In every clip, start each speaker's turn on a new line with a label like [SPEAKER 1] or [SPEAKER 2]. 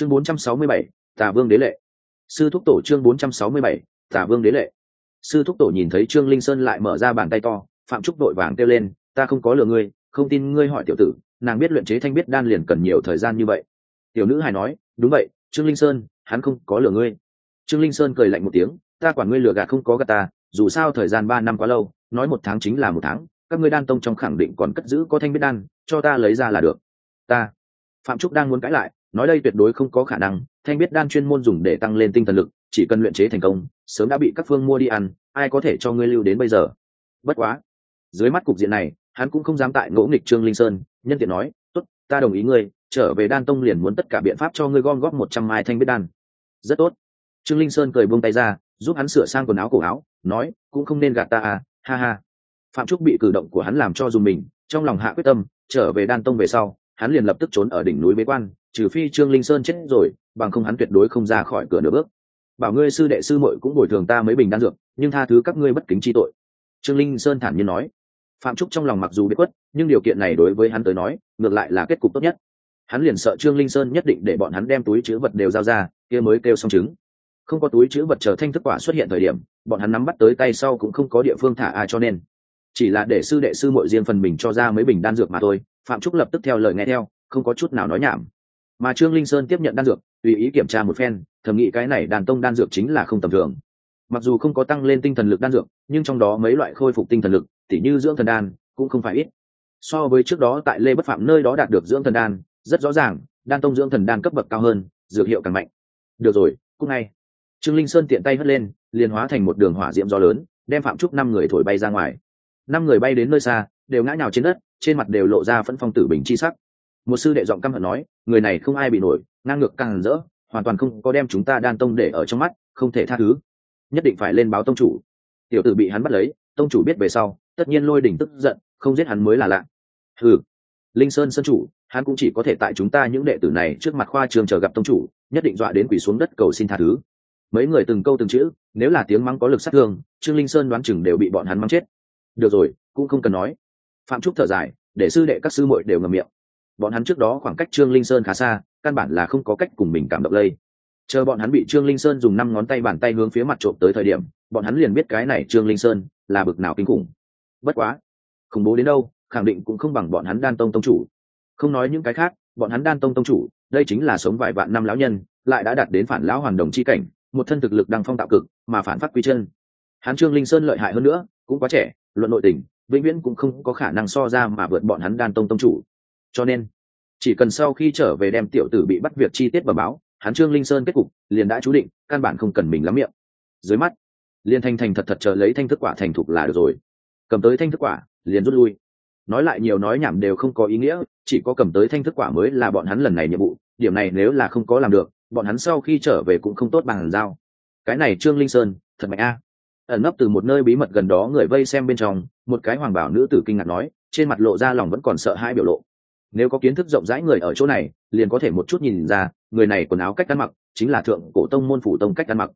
[SPEAKER 1] chương 467, tà vương đế lệ. Sư thúc tổ chương 467, tà vương đế lệ. Sư thúc tổ nhìn thấy trương linh sơn lại mở ra bàn tay to phạm trúc đội vàng kêu lên ta không có lừa ngươi không tin ngươi hỏi tiểu tử nàng biết luyện chế thanh biết đan liền cần nhiều thời gian như vậy. Tiểu nữ hài nói đúng vậy trương linh sơn hắn không có lừa ngươi. Trương linh sơn cười lạnh một tiếng ta quản ngươi lừa gạt không có gạt ta dù sao thời gian ba năm quá lâu nói một tháng chính là một tháng các ngươi đan tông trong khẳng định còn cất giữ có thanh biết đan cho ta lấy ra là được. Ta. Phạm trúc đang muốn cãi lại nói đây tuyệt đối không có khả năng, thanh biết đan chuyên môn dùng để tăng lên tinh thần lực, chỉ cần luyện chế thành công, sớm đã bị các phương mua đi ăn, ai có thể cho ngươi lưu đến bây giờ? Bất quá, dưới mắt cục diện này, hắn cũng không dám tại ngỗ nghịch trương linh sơn, nhân tiện nói, tốt, ta đồng ý ngươi, trở về đan tông liền muốn tất cả biện pháp cho ngươi gom góp một trăm mai thanh biết đan. Rất tốt. Trương linh sơn cười buông tay ra, giúp hắn sửa sang quần áo cổ áo, nói, cũng không nên gạt ta à ha ha. Phạm trúc bị cử động của hắn làm cho dùng mình, trong lòng hạ quyết tâm, trở về đan tông về sau hắn liền lập tức trốn ở đỉnh núi bế quan, trừ phi trương linh sơn chết rồi, bằng không hắn tuyệt đối không ra khỏi cửa nửa bước. Bảo ngươi sư đệ sư muội cũng bồi thường ta mấy bình đan dược, nhưng tha thứ các ngươi bất kính chi tội. Trương linh sơn thản nhiên nói. Phạm trúc trong lòng mặc dù biết quất nhưng điều kiện này đối với hắn tới nói, ngược lại là kết cục tốt nhất. Hắn liền sợ trương linh sơn nhất định để bọn hắn đem túi chữ vật đều giao ra, kia mới kêu xong chứng. Không có túi chữ vật chờ thanh thức quả xuất hiện thời điểm, bọn hắn nắm bắt tới tay sau cũng không có địa phương thả ai cho nên chỉ là để sư đệ sư mội riêng phần mình cho ra mấy bình đan dược mà thôi, phạm trúc lập tức theo lời nghe theo, không có chút nào nói nhảm. Mà trương linh sơn tiếp nhận đan dược, tùy ý kiểm tra một phen, thầm nghĩ cái này đàn tông đan dược chính là không tầm thường. Mặc dù không có tăng lên tinh thần lực đan dược, nhưng trong đó mấy loại khôi phục tinh thần lực, tỉ như dưỡng thần đan, cũng không phải ít. So với trước đó tại lê bất phạm nơi đó đạt được dưỡng thần đan, rất rõ ràng, đan tông dưỡng thần đan cấp bậc cao hơn, dược hiệu càng mạnh. Được rồi cúc ngay. Trương linh sơn tiện tay hất lên, liền hóa thành một đường hỏa diễm gió lớn, đem phạm trúc năm người thổi bay ra ngoài năm người bay đến nơi xa, đều ngã nhào trên đất, trên mặt đều lộ ra phẫn phong tử bình chi sắc. Một sư đệ giọng căm hận nói, người này không ai bị nổi, ngang ngược càng rỡ, hoàn toàn không có đem chúng ta đan tông để ở trong mắt, không thể tha thứ. Nhất định phải lên báo tông chủ. Tiểu tử bị hắn bắt lấy, tông chủ biết về sau, tất nhiên lôi đỉnh tức giận, không giết hắn mới là lạ. Ừ linh sơn sân chủ, hắn cũng chỉ có thể tại chúng ta những đệ tử này trước mặt khoa trường chờ gặp tông chủ, nhất định dọa đến quỷ xuống đất cầu xin tha thứ. Mấy người từng câu từng chữ, nếu là tiếng mắng có lực sát thương, trương linh sơn đoán chừng đều bị bọn hắn mắng chết được rồi, cũng không cần nói. Phạm trúc thở dài, để sư đệ các sư muội đều ngầm miệng. Bọn hắn trước đó khoảng cách trương linh sơn khá xa, căn bản là không có cách cùng mình cảm động lây. Chờ bọn hắn bị trương linh sơn dùng năm ngón tay bàn tay hướng phía mặt trộm tới thời điểm, bọn hắn liền biết cái này trương linh sơn là bực nào kinh khủng. Bất quá, khủng bố đến đâu, khẳng định cũng không bằng bọn hắn đan tông tông chủ. Không nói những cái khác, bọn hắn đan tông tông chủ, đây chính là sống vài vạn năm lão nhân, lại đã đạt đến phản lão hoàn đồng chi cảnh, một thân thực lực đang phong tạo cực, mà phản phát quy chân. Hắn trương linh sơn lợi hại hơn nữa, cũng quá trẻ luận nội tình, vĩnh viễn cũng không có khả năng so ra mà vượt bọn hắn đan tông tông chủ. Cho nên, chỉ cần sau khi trở về đem tiểu tử bị bắt việc chi tiết bẩm báo, hắn trương linh sơn kết cục liền đã chú định, căn bản không cần mình lắm miệng. Dưới mắt, liền thanh thành thật thật chờ lấy thanh thức quả thành thục là được rồi. Cầm tới thanh thức quả, liền rút lui. Nói lại nhiều nói nhảm đều không có ý nghĩa, chỉ có cầm tới thanh thức quả mới là bọn hắn lần này nhiệm vụ, điểm này nếu là không có làm được, bọn hắn sau khi trở về cũng không tốt bằng giao. Cái này trương linh sơn, thật mạnh a ẩn nấp từ một nơi bí mật gần đó người vây xem bên trong, một cái hoàng bảo nữ tử kinh ngạc nói, trên mặt lộ ra lòng vẫn còn sợ hai biểu lộ. Nếu có kiến thức rộng rãi người ở chỗ này, liền có thể một chút nhìn ra, người này quần áo cách ăn mặc, chính là thượng cổ tông môn phủ tông cách ăn mặc.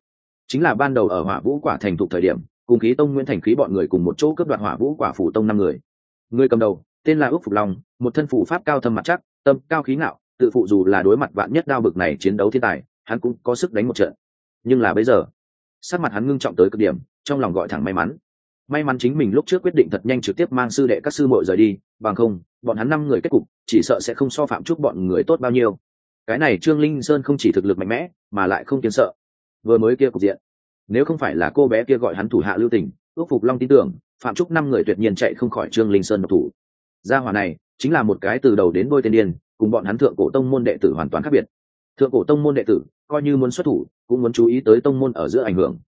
[SPEAKER 1] Chính là ban đầu ở hỏa vũ quả thành thục thời điểm, cùng khí tông nguyễn thành khí bọn người cùng một chỗ cướp đoạt hỏa vũ quả phủ tông năm người. Người cầm đầu, tên là ước phục long, một thân phủ pháp cao thâm mặt chắc, tâm cao khí ngạo, tự phụ dù là đối mặt vạn nhất đao bực này chiến đấu thiên tài, hắn cũng có sức đánh một trận. Nhưng là bây giờ, sắc mặt hắn ngưng trọng tới cực điểm trong lòng gọi thẳng may mắn. May mắn chính mình lúc trước quyết định thật nhanh trực tiếp mang sư đệ các sư muội rời đi, bằng không, bọn hắn năm người kết cục, chỉ sợ sẽ không so phạm chúc bọn người tốt bao nhiêu. Cái này trương linh sơn không chỉ thực lực mạnh mẽ, mà lại không kiến sợ. Vừa mới kia cục diện, nếu không phải là cô bé kia gọi hắn thủ hạ lưu tình, ước phục long tin tưởng, phạm trúc năm người tuyệt nhiên chạy không khỏi trương linh sơn độc thủ. Gia hỏa này, chính là một cái từ đầu đến đôi tên điên, cùng bọn hắn thượng cổ tông môn đệ tử hoàn toàn khác biệt. Thượng cổ tông môn đệ tử, coi như muốn xuất thủ, cũng muốn chú ý tới tông môn ở giữa ảnh hưởng.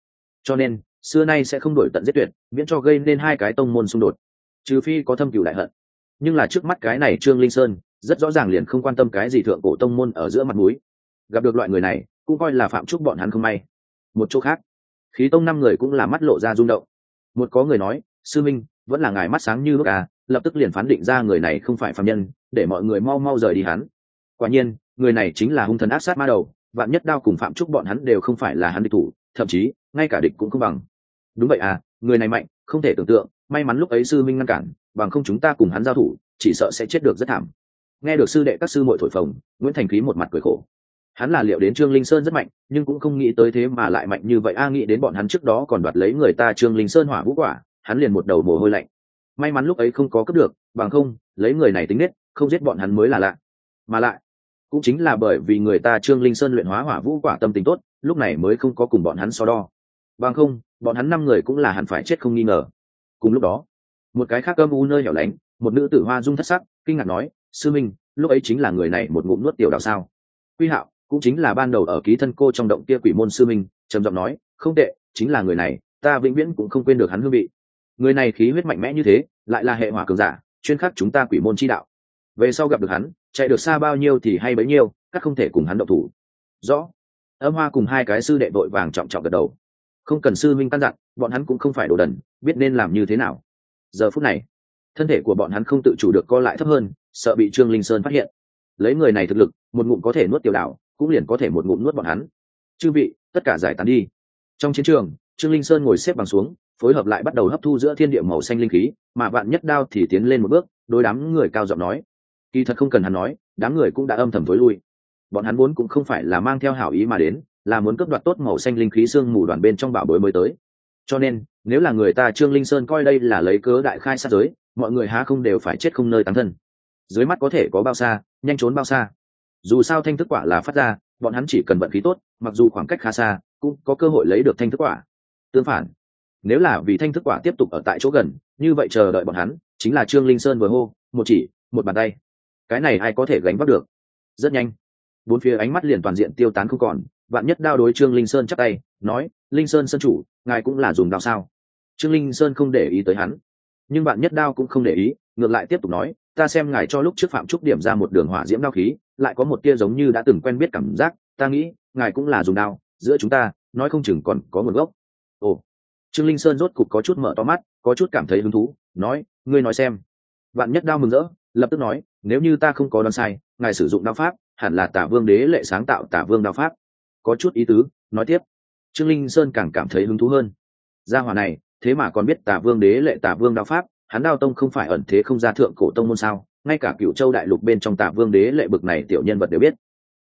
[SPEAKER 1] Cho nên xưa nay sẽ không đổi tận giết tuyệt, miễn cho gây nên hai cái tông môn xung đột. Trừ phi có thâm cựu đại hận. Nhưng là trước mắt cái này trương linh sơn, rất rõ ràng liền không quan tâm cái gì thượng cổ tông môn ở giữa mặt núi gặp được loại người này, cũng coi là phạm trúc bọn hắn không may. Một chỗ khác, khí tông năm người cũng là mắt lộ ra rung động. Một có người nói, sư minh, vẫn là ngài mắt sáng như bước à lập tức liền phán định ra người này không phải phạm nhân, để mọi người mau mau rời đi hắn. Quả nhiên, người này chính là hung thần ác sát ma đầu, vạn nhất đao cùng phạm trúc bọn hắn đều không phải là hắn địch thủ, thậm chí, ngay cả địch cũng không bằng đúng vậy à người này mạnh, không thể tưởng tượng, may mắn lúc ấy sư minh ngăn cản, bằng không chúng ta cùng hắn giao thủ, chỉ sợ sẽ chết được rất thảm. Nghe được sư đệ các sư muội thổi phồng, nguyễn thành khí một mặt cười khổ. Hắn là liệu đến trương linh sơn rất mạnh, nhưng cũng không nghĩ tới thế mà lại mạnh như vậy. A, nghĩ đến bọn hắn trước đó còn đoạt lấy người ta trương linh sơn hỏa vũ quả, hắn liền một đầu mồ hôi lạnh. May mắn lúc ấy không có cướp được, bằng không, lấy người này tính nết, không giết bọn hắn mới là lạ. Mà lại, cũng chính là bởi vì người ta trương linh sơn luyện hóa hỏa vũ quả tâm tính tốt, lúc này mới không có cùng bọn hắn so đo bằng không, bọn hắn năm người cũng là hẳn phải chết không nghi ngờ. Cùng lúc đó, một cái khác âm u nơi hẻo lánh, một nữ tử hoa dung thất sắc, kinh ngạc nói, sư minh, lúc ấy chính là người này một ngụm nuốt tiểu đạo sao? Quy hạo, cũng chính là ban đầu ở ký thân cô trong động kia quỷ môn sư minh, trầm giọng nói, không tệ, chính là người này, ta vĩnh viễn cũng không quên được hắn hương vị. Người này khí huyết mạnh mẽ như thế, lại là hệ hỏa cường giả, chuyên khắc chúng ta quỷ môn chi đạo. Về sau gặp được hắn, chạy được xa bao nhiêu thì hay bấy nhiêu, các không thể cùng hắn động thủ. Rõ. Âm hoa cùng hai cái sư đệ vội vàng trọng trọng gật đầu không cần sư minh căn dặn, bọn hắn cũng không phải đồ đần, biết nên làm như thế nào. Giờ phút này, thân thể của bọn hắn không tự chủ được co lại thấp hơn, sợ bị trương linh sơn phát hiện. Lấy người này thực lực, một ngụm có thể nuốt tiểu đạo cũng liền có thể một ngụm nuốt bọn hắn. Chư vị, tất cả giải tán đi. Trong chiến trường, trương linh sơn ngồi xếp bằng xuống, phối hợp lại bắt đầu hấp thu giữa thiên địa màu xanh linh khí, mà bạn nhất đao thì tiến lên một bước đôi đám người cao giọng nói. Kỳ thật không cần hắn nói, đám người cũng đã âm thầm với lui. Bọn hắn vốn cũng không phải là mang theo hảo ý mà đến là muốn cướp đoạt tốt màu xanh linh khí xương mù đoàn bên trong bảo bối mới tới. Cho nên, nếu là người ta trương linh sơn coi đây là lấy cớ đại khai sát giới, mọi người há không đều phải chết không nơi tán thân. Dưới mắt có thể có bao xa, nhanh trốn bao xa. Dù sao thanh thức quả là phát ra, bọn hắn chỉ cần vận khí tốt, mặc dù khoảng cách khá xa, cũng có cơ hội lấy được thanh thức quả. Tương phản, nếu là vì thanh thức quả tiếp tục ở tại chỗ gần, như vậy chờ đợi bọn hắn, chính là trương linh sơn vừa hô, một chỉ, một bàn tay. Cái này ai có thể gánh vác được? Rất nhanh, bốn phía ánh mắt liền toàn diện tiêu tán không còn vạn nhất đao đối trương linh sơn chắc tay, nói, linh sơn sân chủ, ngài cũng là dùng đao sao? Trương linh sơn không để ý tới hắn. Nhưng bạn nhất đao cũng không để ý, ngược lại tiếp tục nói, ta xem ngài cho lúc trước phạm trúc điểm ra một đường hỏa diễm đao khí, lại có một tia giống như đã từng quen biết cảm giác, ta nghĩ, ngài cũng là dùng đao, giữa chúng ta, nói không chừng còn có nguồn gốc. Ồ. Trương linh sơn rốt cục có chút mở to mắt, có chút cảm thấy hứng thú, nói, ngươi nói xem. Vạn nhất đao mừng rỡ, lập tức nói, nếu như ta không có đoán sai, ngài sử dụng đao pháp, hẳn là tả vương đế lệ sáng tạo tả vương đao pháp có chút ý tứ, nói tiếp. Trương linh sơn càng cảm thấy hứng thú hơn. Gia hòa này, thế mà còn biết tả vương đế lệ tả vương đao pháp, hắn đao tông không phải ẩn thế không ra thượng cổ tông môn sao? Ngay cả cựu châu đại lục bên trong tả vương đế lệ bực này tiểu nhân vật đều biết.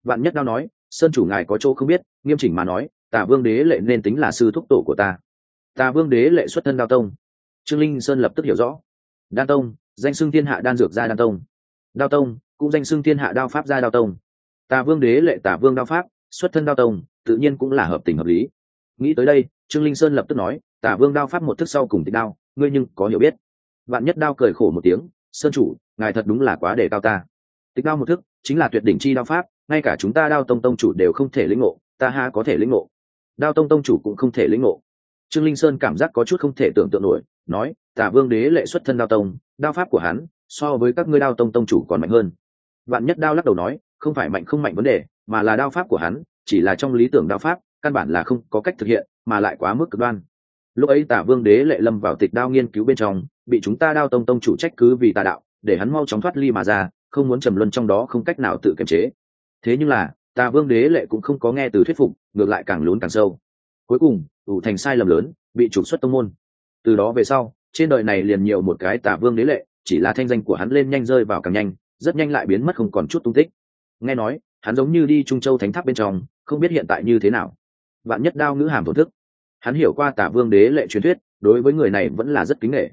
[SPEAKER 1] Vạn nhất đao nói, sơn chủ ngài có chỗ không biết, nghiêm chỉnh mà nói, tả vương đế lệ nên tính là sư thúc tổ của ta. Tả vương đế lệ xuất thân đao tông. Trương linh sơn lập tức hiểu rõ. Đan tông, danh xưng thiên hạ đan dược gia đan tông. Đao tông, cũng danh xưng thiên hạ đao pháp gia đao tông. Tả vương đế lệ tả vương đao pháp xuất thân đao tông, tự nhiên cũng là hợp tình hợp lý. Nghĩ tới đây, trương linh sơn lập tức nói, tả vương đao pháp một thức sau cùng tịch đao, ngươi nhưng có hiểu biết. Bạn nhất đao cười khổ một tiếng, sơn chủ, ngài thật đúng là quá để cao ta. Tịch đao một thức chính là tuyệt đỉnh chi đao pháp, ngay cả chúng ta đao tông tông chủ đều không thể lĩnh ngộ, ta ha có thể lĩnh ngộ. Đao tông tông chủ cũng không thể lĩnh ngộ. Trương linh sơn cảm giác có chút không thể tưởng tượng nổi, nói, tả vương đế lệ xuất thân đao tông, đao pháp của hắn so với các ngươi đao tông tông chủ còn mạnh hơn. Bạn nhất đao lắc đầu nói, không phải mạnh không mạnh vấn đề mà là đao pháp của hắn, chỉ là trong lý tưởng đao pháp, căn bản là không có cách thực hiện, mà lại quá mức cực đoan. Lúc ấy tả vương đế lệ lâm vào tịch đao nghiên cứu bên trong, bị chúng ta đao tông tông chủ trách cứ vì tà đạo, để hắn mau chóng thoát ly mà ra, không muốn trầm luân trong đó không cách nào tự kiềm chế. Thế nhưng là, tà vương đế lệ cũng không có nghe từ thuyết phục, ngược lại càng lún càng sâu. Cuối cùng, ủ thành sai lầm lớn, bị trục xuất tông môn. Từ đó về sau, trên đời này liền nhiều một cái tà vương đế lệ, chỉ là thanh danh của hắn lên nhanh rơi vào càng nhanh, rất nhanh lại biến mất không còn chút tung tích. Nghe nói hắn giống như đi trung châu thánh tháp bên trong, không biết hiện tại như thế nào. Vạn nhất đao ngữ hàm thổn thức. Hắn hiểu qua tả vương đế lệ truyền thuyết, đối với người này vẫn là rất kính nghệ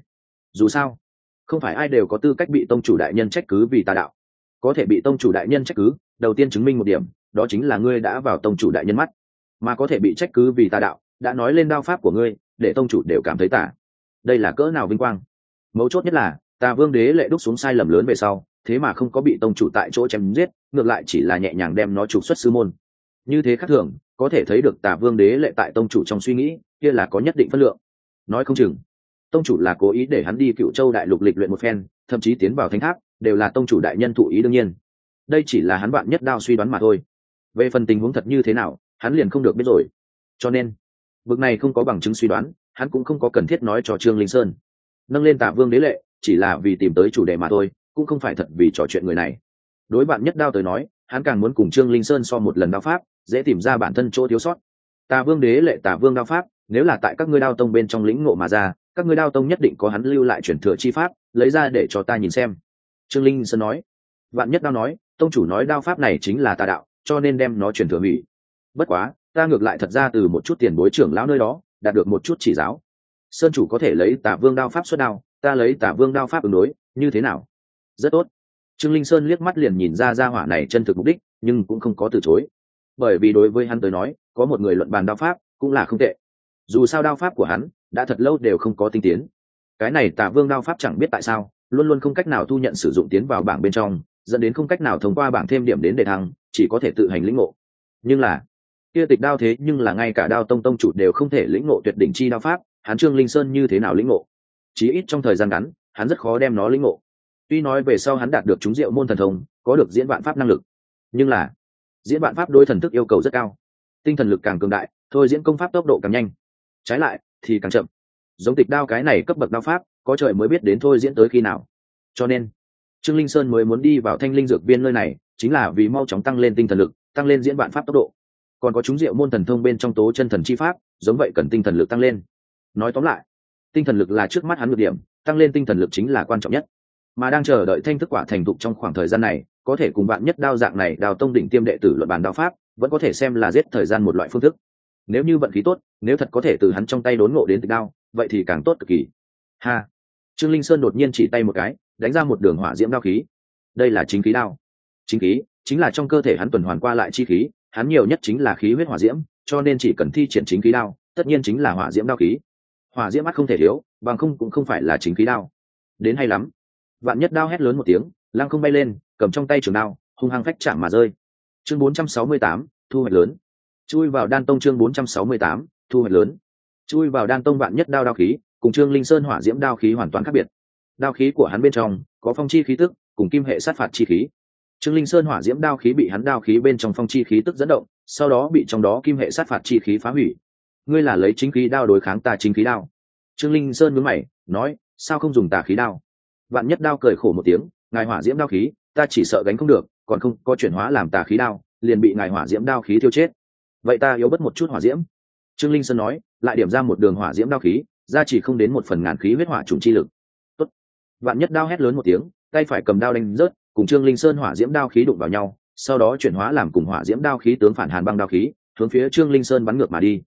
[SPEAKER 1] dù sao, không phải ai đều có tư cách bị tông chủ đại nhân trách cứ vì tà đạo. Có thể bị tông chủ đại nhân trách cứ, đầu tiên chứng minh một điểm, đó chính là ngươi đã vào tông chủ đại nhân mắt. Mà có thể bị trách cứ vì tà đạo, đã nói lên đao pháp của ngươi, để tông chủ đều cảm thấy tả đây là cỡ nào vinh quang. Mấu chốt nhất là, tà vương đế lệ đúc xuống sai lầm lớn về sau thế mà không có bị tông chủ tại chỗ chém giết, ngược lại chỉ là nhẹ nhàng đem nó trục xuất sư môn. Như thế khác thường, có thể thấy được tả vương đế lệ tại tông chủ trong suy nghĩ, kia là có nhất định phân lượng. Nói không chừng, tông chủ là cố ý để hắn đi cựu châu đại lục lịch luyện một phen, thậm chí tiến vào thanh tháp, đều là tông chủ đại nhân thụ ý đương nhiên. Đây chỉ là hắn bạn nhất đao suy đoán mà thôi. Về phần tình huống thật như thế nào, hắn liền không được biết rồi. Cho nên bước này không có bằng chứng suy đoán, hắn cũng không có cần thiết nói cho trương linh sơn. Nâng lên tạ vương đế lệ, chỉ là vì tìm tới chủ đề mà thôi cũng không phải thật vì trò chuyện người này. Đối bạn nhất đao tới nói, hắn càng muốn cùng trương linh sơn so một lần đao pháp, dễ tìm ra bản thân chỗ thiếu sót. Tà vương đế lệ tà vương đao pháp, nếu là tại các ngươi đao tông bên trong lĩnh ngộ mà ra, các ngươi đao tông nhất định có hắn lưu lại truyền thừa chi pháp, lấy ra để cho ta nhìn xem. Trương linh sơn nói. Bạn nhất đao nói, tông chủ nói đao pháp này chính là tà đạo, cho nên đem nó truyền thừa hủy. Bất quá, ta ngược lại thật ra từ một chút tiền bối trưởng lão nơi đó, đạt được một chút chỉ giáo. Sơn chủ có thể lấy tả vương đao pháp xuất đao, ta lấy tả vương đao pháp ứng đối, như thế nào? Rất tốt. Trương linh sơn liếc mắt liền nhìn ra ra hỏa này chân thực mục đích, nhưng cũng không có từ chối. Bởi vì đối với hắn tới nói, có một người luận bàn đao pháp cũng là không tệ. Dù sao đao pháp của hắn đã thật lâu đều không có tinh tiến. Cái này tả vương đao pháp chẳng biết tại sao, luôn luôn không cách nào thu nhận sử dụng tiến vào bảng bên trong, dẫn đến không cách nào thông qua bảng thêm điểm đến đề thăng, chỉ có thể tự hành lĩnh ngộ. Nhưng là, kia tịch đao thế nhưng là ngay cả đao tông tông chủ đều không thể lĩnh ngộ tuyệt đỉnh chi đao pháp, hắn trương linh sơn như thế nào lĩnh ngộ? Chí ít trong thời gian ngắn, hắn rất khó đem nó lĩnh ngộ tuy nói về sau hắn đạt được chúng diệu môn thần thông, có được diễn vạn pháp năng lực, nhưng là diễn vạn pháp đối thần thức yêu cầu rất cao. Tinh thần lực càng cường đại, thôi diễn công pháp tốc độ càng nhanh. Trái lại, thì càng chậm. Giống tịch đao cái này cấp bậc đao pháp, có trời mới biết đến thôi diễn tới khi nào. Cho nên, trương linh sơn mới muốn đi vào thanh linh dược viên nơi này, chính là vì mau chóng tăng lên tinh thần lực, tăng lên diễn vạn pháp tốc độ. Còn có chúng diệu môn thần thông bên trong tố chân thần chi pháp, giống vậy cần tinh thần lực tăng lên. Nói tóm lại, tinh thần lực là trước mắt hắn ngược điểm, tăng lên tinh thần lực chính là quan trọng nhất mà đang chờ đợi thanh thức quả thành thục trong khoảng thời gian này, có thể cùng bạn nhất đao dạng này đào tông đỉnh tiêm đệ tử luận bàn đao pháp, vẫn có thể xem là giết thời gian một loại phương thức. Nếu như vận khí tốt, nếu thật có thể từ hắn trong tay đốn ngộ đến tịch đao, vậy thì càng tốt cực kỳ. Ha! Trương linh sơn đột nhiên chỉ tay một cái, đánh ra một đường hỏa diễm đao khí. Đây là chính khí đao. Chính khí, chính là trong cơ thể hắn tuần hoàn qua lại chi khí, hắn nhiều nhất chính là khí huyết hỏa diễm, cho nên chỉ cần thi triển chính khí đao, tất nhiên chính là hỏa diễm đao khí. Hỏa diễm mắt không thể thiếu, bằng không cũng không phải là chính khí đao. Đến hay lắm vạn nhất đao hét lớn một tiếng lăng không bay lên cầm trong tay trường đao hung hăng phách chạm mà rơi. Chương 468, thu hoạch lớn. Chui vào đan tông chương 468, thu hoạch lớn. Chui vào đan tông vạn nhất đao đao khí cùng trương linh sơn hỏa diễm đao khí hoàn toàn khác biệt. Đao khí của hắn bên trong có phong chi khí tức cùng kim hệ sát phạt chi khí. Trương linh sơn hỏa diễm đao khí bị hắn đao khí bên trong phong chi khí tức dẫn động sau đó bị trong đó kim hệ sát phạt chi khí phá hủy. Ngươi là lấy chính khí đao đối kháng ta chính khí đao. Trương linh sơn mướn mày nói sao không dùng tà khí đao? Vạn nhất đao cười khổ một tiếng, ngài hỏa diễm đao khí, ta chỉ sợ gánh không được, còn không có chuyển hóa làm tà khí đao, liền bị ngài hỏa diễm đao khí thiêu chết. Vậy ta yếu bất một chút hỏa diễm. Trương linh sơn nói, lại điểm ra một đường hỏa diễm đao khí, ra chỉ không đến một phần ngàn khí huyết hỏa trùng chi lực. Tốt. vạn nhất đao hét lớn một tiếng, tay phải cầm đao đánh rớt, cùng trương linh sơn hỏa diễm đao khí đụng vào nhau, sau đó chuyển hóa làm cùng hỏa diễm đao khí tướng phản hàn băng đao khí, hướng phía trương linh sơn bắn ngược mà đi.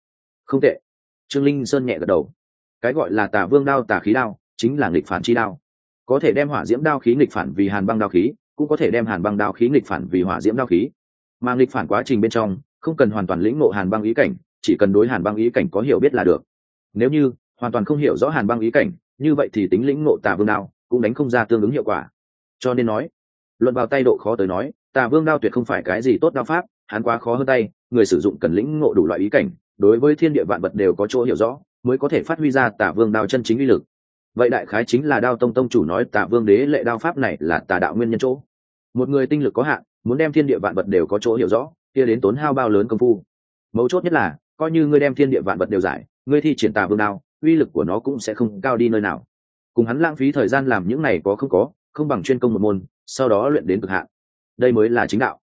[SPEAKER 1] Không tệ. Trương linh sơn nhẹ gật đầu. Cái gọi là tà vương đao, tà khí đao, chính là nghịch phản chi đao có thể đem hỏa diễm đao khí nghịch phản vì hàn băng đao khí, cũng có thể đem hàn băng đao khí nghịch phản vì hỏa diễm đao khí. Mà nghịch phản quá trình bên trong, không cần hoàn toàn lĩnh ngộ hàn băng ý cảnh, chỉ cần đối hàn băng ý cảnh có hiểu biết là được. Nếu như hoàn toàn không hiểu rõ hàn băng ý cảnh, như vậy thì tính lĩnh ngộ tà vương đao cũng đánh không ra tương ứng hiệu quả. Cho nên nói, luận vào tay độ khó tới nói, tà vương đao tuyệt không phải cái gì tốt đao pháp, hắn quá khó hơn tay, người sử dụng cần lĩnh ngộ đủ loại ý cảnh, đối với thiên địa vạn vật đều có chỗ hiểu rõ, mới có thể phát huy ra tà vương đao chân chính uy lực vậy đại khái chính là đao tông tông chủ nói tà vương đế lệ đao pháp này là tà đạo nguyên nhân chỗ. Một người tinh lực có hạn, muốn đem thiên địa vạn vật đều có chỗ hiểu rõ, kia đến tốn hao bao lớn công phu. Mấu chốt nhất là, coi như ngươi đem thiên địa vạn vật đều giải, ngươi thi triển tà vương đao, uy lực của nó cũng sẽ không cao đi nơi nào. Cùng hắn lãng phí thời gian làm những này có không có, không bằng chuyên công một môn, sau đó luyện đến cực hạn. Đây mới là chính đạo.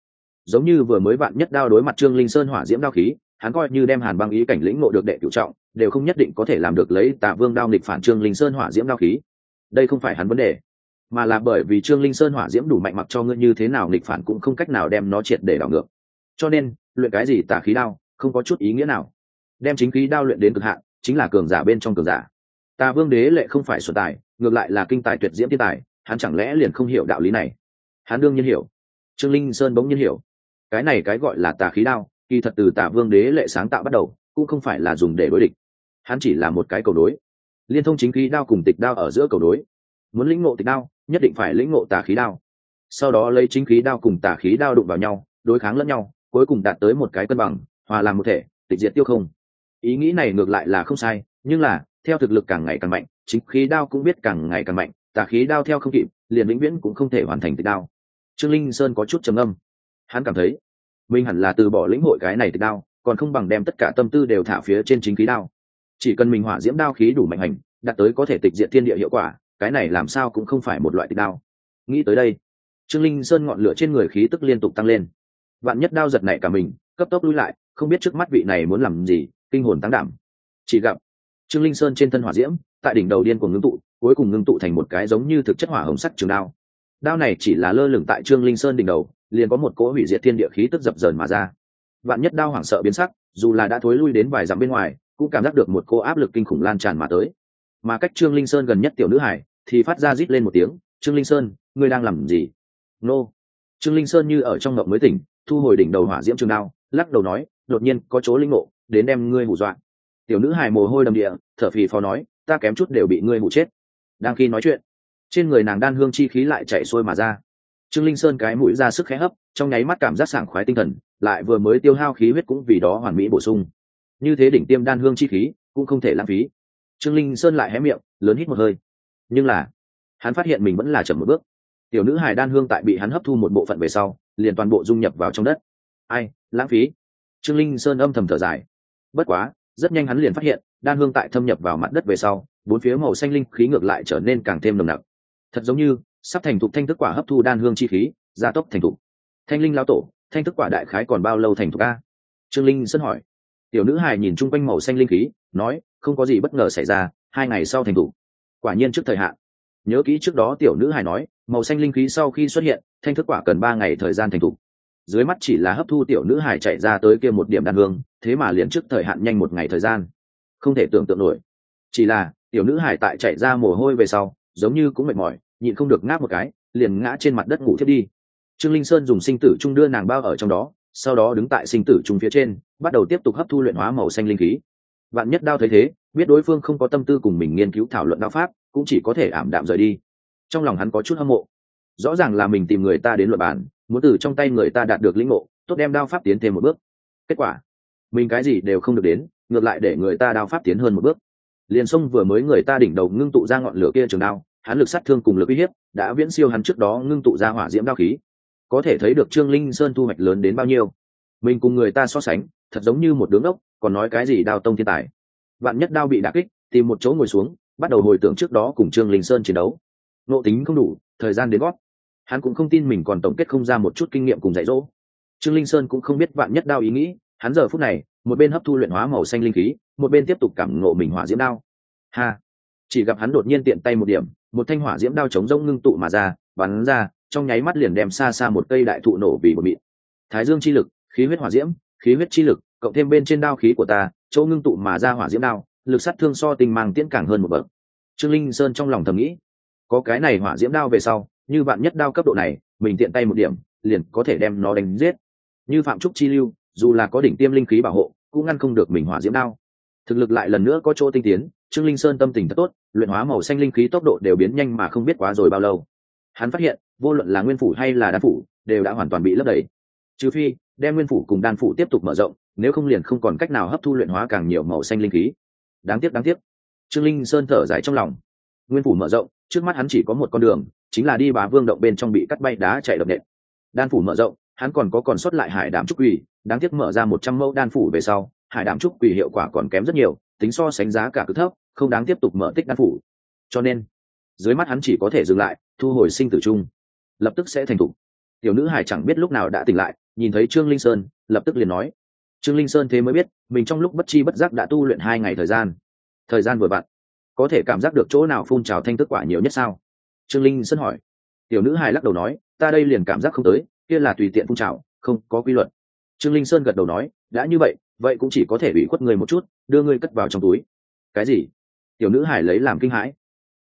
[SPEAKER 1] Giống như vừa mới bạn nhất đao đối mặt trương linh sơn hỏa diễm đao khí hắn coi như đem hàn băng ý cảnh lĩnh ngộ được đệ cựu trọng, đều không nhất định có thể làm được lấy tạ vương đao nghịch phản trương linh sơn hỏa diễm đao khí. Đây không phải hắn vấn đề, mà là bởi vì trương linh sơn hỏa diễm đủ mạnh mặc cho ngươi như thế nào nghịch phản cũng không cách nào đem nó triệt để đảo ngược. Cho nên, luyện cái gì tả khí đao, không có chút ý nghĩa nào. Đem chính khí đao luyện đến cực hạn, chính là cường giả bên trong cường giả. Tà vương đế lệ không phải xuân tài, ngược lại là kinh tài tuyệt diễm thiên tài, hắn chẳng lẽ liền không hiểu đạo lý này? Hắn đương nhiên hiểu. Trương linh sơn bỗng nhiên hiểu. Cái này cái gọi là tà khí đao kỳ thật từ tả vương đế lệ sáng tạo bắt đầu, cũng không phải là dùng để đối địch. Hắn chỉ là một cái cầu đối liên thông chính khí đao cùng tịch đao ở giữa cầu đối muốn lĩnh ngộ tịch đao, nhất định phải lĩnh ngộ tà khí đao. Sau đó lấy chính khí đao cùng tà khí đao đụng vào nhau, đối kháng lẫn nhau, cuối cùng đạt tới một cái cân bằng, hòa làm một thể, tịch diệt tiêu không. Ý nghĩ này ngược lại là không sai, nhưng là, theo thực lực càng ngày càng mạnh, chính khí đao cũng biết càng ngày càng mạnh, tà khí đao theo không kịp, liền vĩnh viễn cũng không thể hoàn thành tịch đao. Trương linh sơn có chút trầm âm hắn cảm thấy mình hẳn là từ bỏ lĩnh hội cái này tịch đao còn không bằng đem tất cả tâm tư đều thả phía trên chính khí đao. Chỉ cần mình hỏa diễm đao khí đủ mạnh hành, đạt tới có thể tịch diện thiên địa hiệu quả, cái này làm sao cũng không phải một loại tịch đao. Nghĩ tới đây, trương linh sơn ngọn lửa trên người khí tức liên tục tăng lên. Vạn nhất đao giật này cả mình, cấp tốc lui lại, không biết trước mắt vị này muốn làm gì, kinh hồn tăng đảm. Chỉ gặp trương linh sơn trên thân hỏa diễm, tại đỉnh đầu điên của ngưng tụ, cuối cùng ngưng tụ thành một cái giống như thực chất hỏa hồng sắc trường đao. Đao này chỉ là lơ lửng tại trương linh sơn đỉnh đầu liền có một cỗ hủy diệt thiên địa khí tức dập dờn mà ra. Vạn nhất đao hoảng sợ biến sắc, dù là đã thối lui đến vài dặm bên ngoài, cũng cảm giác được một cô áp lực kinh khủng lan tràn mà tới. Mà cách trương linh sơn gần nhất tiểu nữ hải, thì phát ra rít lên một tiếng, trương linh sơn, ngươi đang làm gì? Nô. Trương linh sơn như ở trong ngộng mới tỉnh, thu hồi đỉnh đầu hỏa diễm trường đao, lắc đầu nói, đột nhiên, có chỗ linh ngộ, đến đem ngươi hù dọa. Tiểu nữ hài mồ hôi đầm địa, thở phì phò nói, ta kém chút đều bị ngươi hù chết. Đang khi nói chuyện, trên người nàng đan hương chi khí lại chạy xuôi mà ra trương linh sơn cái mũi ra sức khẽ hấp, trong nháy mắt cảm giác sảng khoái tinh thần, lại vừa mới tiêu hao khí huyết cũng vì đó hoàn mỹ bổ sung. Như thế đỉnh tiêm đan hương chi khí, cũng không thể lãng phí. Trương linh sơn lại hé miệng, lớn hít một hơi. Nhưng là, hắn phát hiện mình vẫn là chậm một bước. Tiểu nữ hài đan hương tại bị hắn hấp thu một bộ phận về sau, liền toàn bộ dung nhập vào trong đất. Ai, lãng phí. Trương linh sơn âm thầm thở dài. Bất quá, rất nhanh hắn liền phát hiện, đan hương tại thâm nhập vào mặt đất về sau, bốn phía màu xanh linh khí ngược lại trở nên càng thêm nồng nặc. Thật giống như sắp thành thục thanh thức quả hấp thu đan hương chi khí, gia tốc thành thục. Thanh linh lao tổ, thanh thức quả đại khái còn bao lâu thành thục a? Trương linh sân hỏi. Tiểu nữ hài nhìn chung quanh màu xanh linh khí, nói, không có gì bất ngờ xảy ra, hai ngày sau thành thục. Quả nhiên trước thời hạn. Nhớ kỹ trước đó tiểu nữ hài nói, màu xanh linh khí sau khi xuất hiện, thanh thức quả cần ba ngày thời gian thành thục. Dưới mắt chỉ là hấp thu tiểu nữ hài chạy ra tới kia một điểm đan hương, thế mà liền trước thời hạn nhanh một ngày thời gian. Không thể tưởng tượng nổi. Chỉ là, tiểu nữ hải tại chạy ra mồ hôi về sau, giống như cũng mệt mỏi nhịn không được ngáp một cái, liền ngã trên mặt đất ngủ thiếp đi. Trương linh sơn dùng sinh tử trung đưa nàng bao ở trong đó, sau đó đứng tại sinh tử trung phía trên, bắt đầu tiếp tục hấp thu luyện hóa màu xanh linh khí. Vạn nhất đao thấy thế, biết đối phương không có tâm tư cùng mình nghiên cứu thảo luận đao pháp, cũng chỉ có thể ảm đạm rời đi. Trong lòng hắn có chút hâm mộ. Rõ ràng là mình tìm người ta đến luật bản muốn từ trong tay người ta đạt được lĩnh ngộ, tốt đem đao pháp tiến thêm một bước. Kết quả, mình cái gì đều không được đến, ngược lại để người ta đao pháp tiến hơn một bước. Liền sông vừa mới người ta đỉnh đầu ngưng tụ ra ngọn lửa kia trường đao hắn lực sát thương cùng lực uy hiếp đã viễn siêu hắn trước đó ngưng tụ ra hỏa diễm đao khí. Có thể thấy được trương linh sơn thu hoạch lớn đến bao nhiêu. Mình cùng người ta so sánh, thật giống như một đứng ốc còn nói cái gì đao tông thiên tài. Vạn nhất đao bị đà kích, tìm một chỗ ngồi xuống, bắt đầu hồi tưởng trước đó cùng trương linh sơn chiến đấu. Nộ tính không đủ, thời gian đến gót. Hắn cũng không tin mình còn tổng kết không ra một chút kinh nghiệm cùng dạy dỗ. Trương linh sơn cũng không biết vạn nhất đao ý nghĩ, hắn giờ phút này, một bên hấp thu luyện hóa màu xanh linh khí, một bên tiếp tục cảm ngộ mình hỏa diễm đao. Ha! Chỉ gặp hắn đột nhiên tiện tay một điểm một thanh hỏa diễm đao chống rông ngưng tụ mà ra, bắn ra, trong nháy mắt liền đem xa xa một cây đại thụ nổ vì một mịn. Thái dương chi lực, khí huyết hỏa diễm, khí huyết chi lực, cộng thêm bên trên đao khí của ta, chỗ ngưng tụ mà ra hỏa diễm đao, lực sát thương so tình mang tiễn càng hơn một bậc. Trương linh sơn trong lòng thầm nghĩ, có cái này hỏa diễm đao về sau, như bạn nhất đao cấp độ này, mình tiện tay một điểm, liền có thể đem nó đánh giết. Như phạm trúc chi lưu, dù là có đỉnh tiêm linh khí bảo hộ, cũng ngăn không được mình hỏa diễm đao. Thực lực lại lần nữa có chỗ tinh tiến trương linh sơn tâm tình thật tốt luyện hóa màu xanh linh khí tốc độ đều biến nhanh mà không biết quá rồi bao lâu. Hắn phát hiện vô luận là nguyên phủ hay là đan phủ đều đã hoàn toàn bị lấp đầy. Trừ phi đem nguyên phủ cùng đan phủ tiếp tục mở rộng nếu không liền không còn cách nào hấp thu luyện hóa càng nhiều màu xanh linh khí. Đáng tiếc đáng tiếc. Trương linh sơn thở dài trong lòng. Nguyên phủ mở rộng trước mắt hắn chỉ có một con đường chính là đi bá vương động bên trong bị cắt bay đá chạy đập nện. Đan phủ mở rộng hắn còn có còn sót lại hải đảm trúc ủy, đáng tiếc mở ra một trăm mẫu đan phủ về sau hải đảm trúc quỷ hiệu quả còn kém rất nhiều, tính so sánh giá cả cứ thấp, không đáng tiếp tục mở tích đan phủ. Cho nên, dưới mắt hắn chỉ có thể dừng lại, thu hồi sinh tử chung. Lập tức sẽ thành thục. Tiểu nữ hải chẳng biết lúc nào đã tỉnh lại, nhìn thấy trương linh sơn, lập tức liền nói. Trương linh sơn thế mới biết, mình trong lúc bất chi bất giác đã tu luyện hai ngày thời gian. Thời gian vừa vặn, có thể cảm giác được chỗ nào phun trào thanh thức quả nhiều nhất sao? Trương linh sơn hỏi. Tiểu nữ hải lắc đầu nói, ta đây liền cảm giác không tới, kia là tùy tiện phun trào, không có quy luật. Trương linh sơn gật đầu nói, đã như vậy vậy cũng chỉ có thể bị khuất người một chút, đưa ngươi cất vào trong túi. Cái gì? Tiểu nữ hải lấy làm kinh hãi.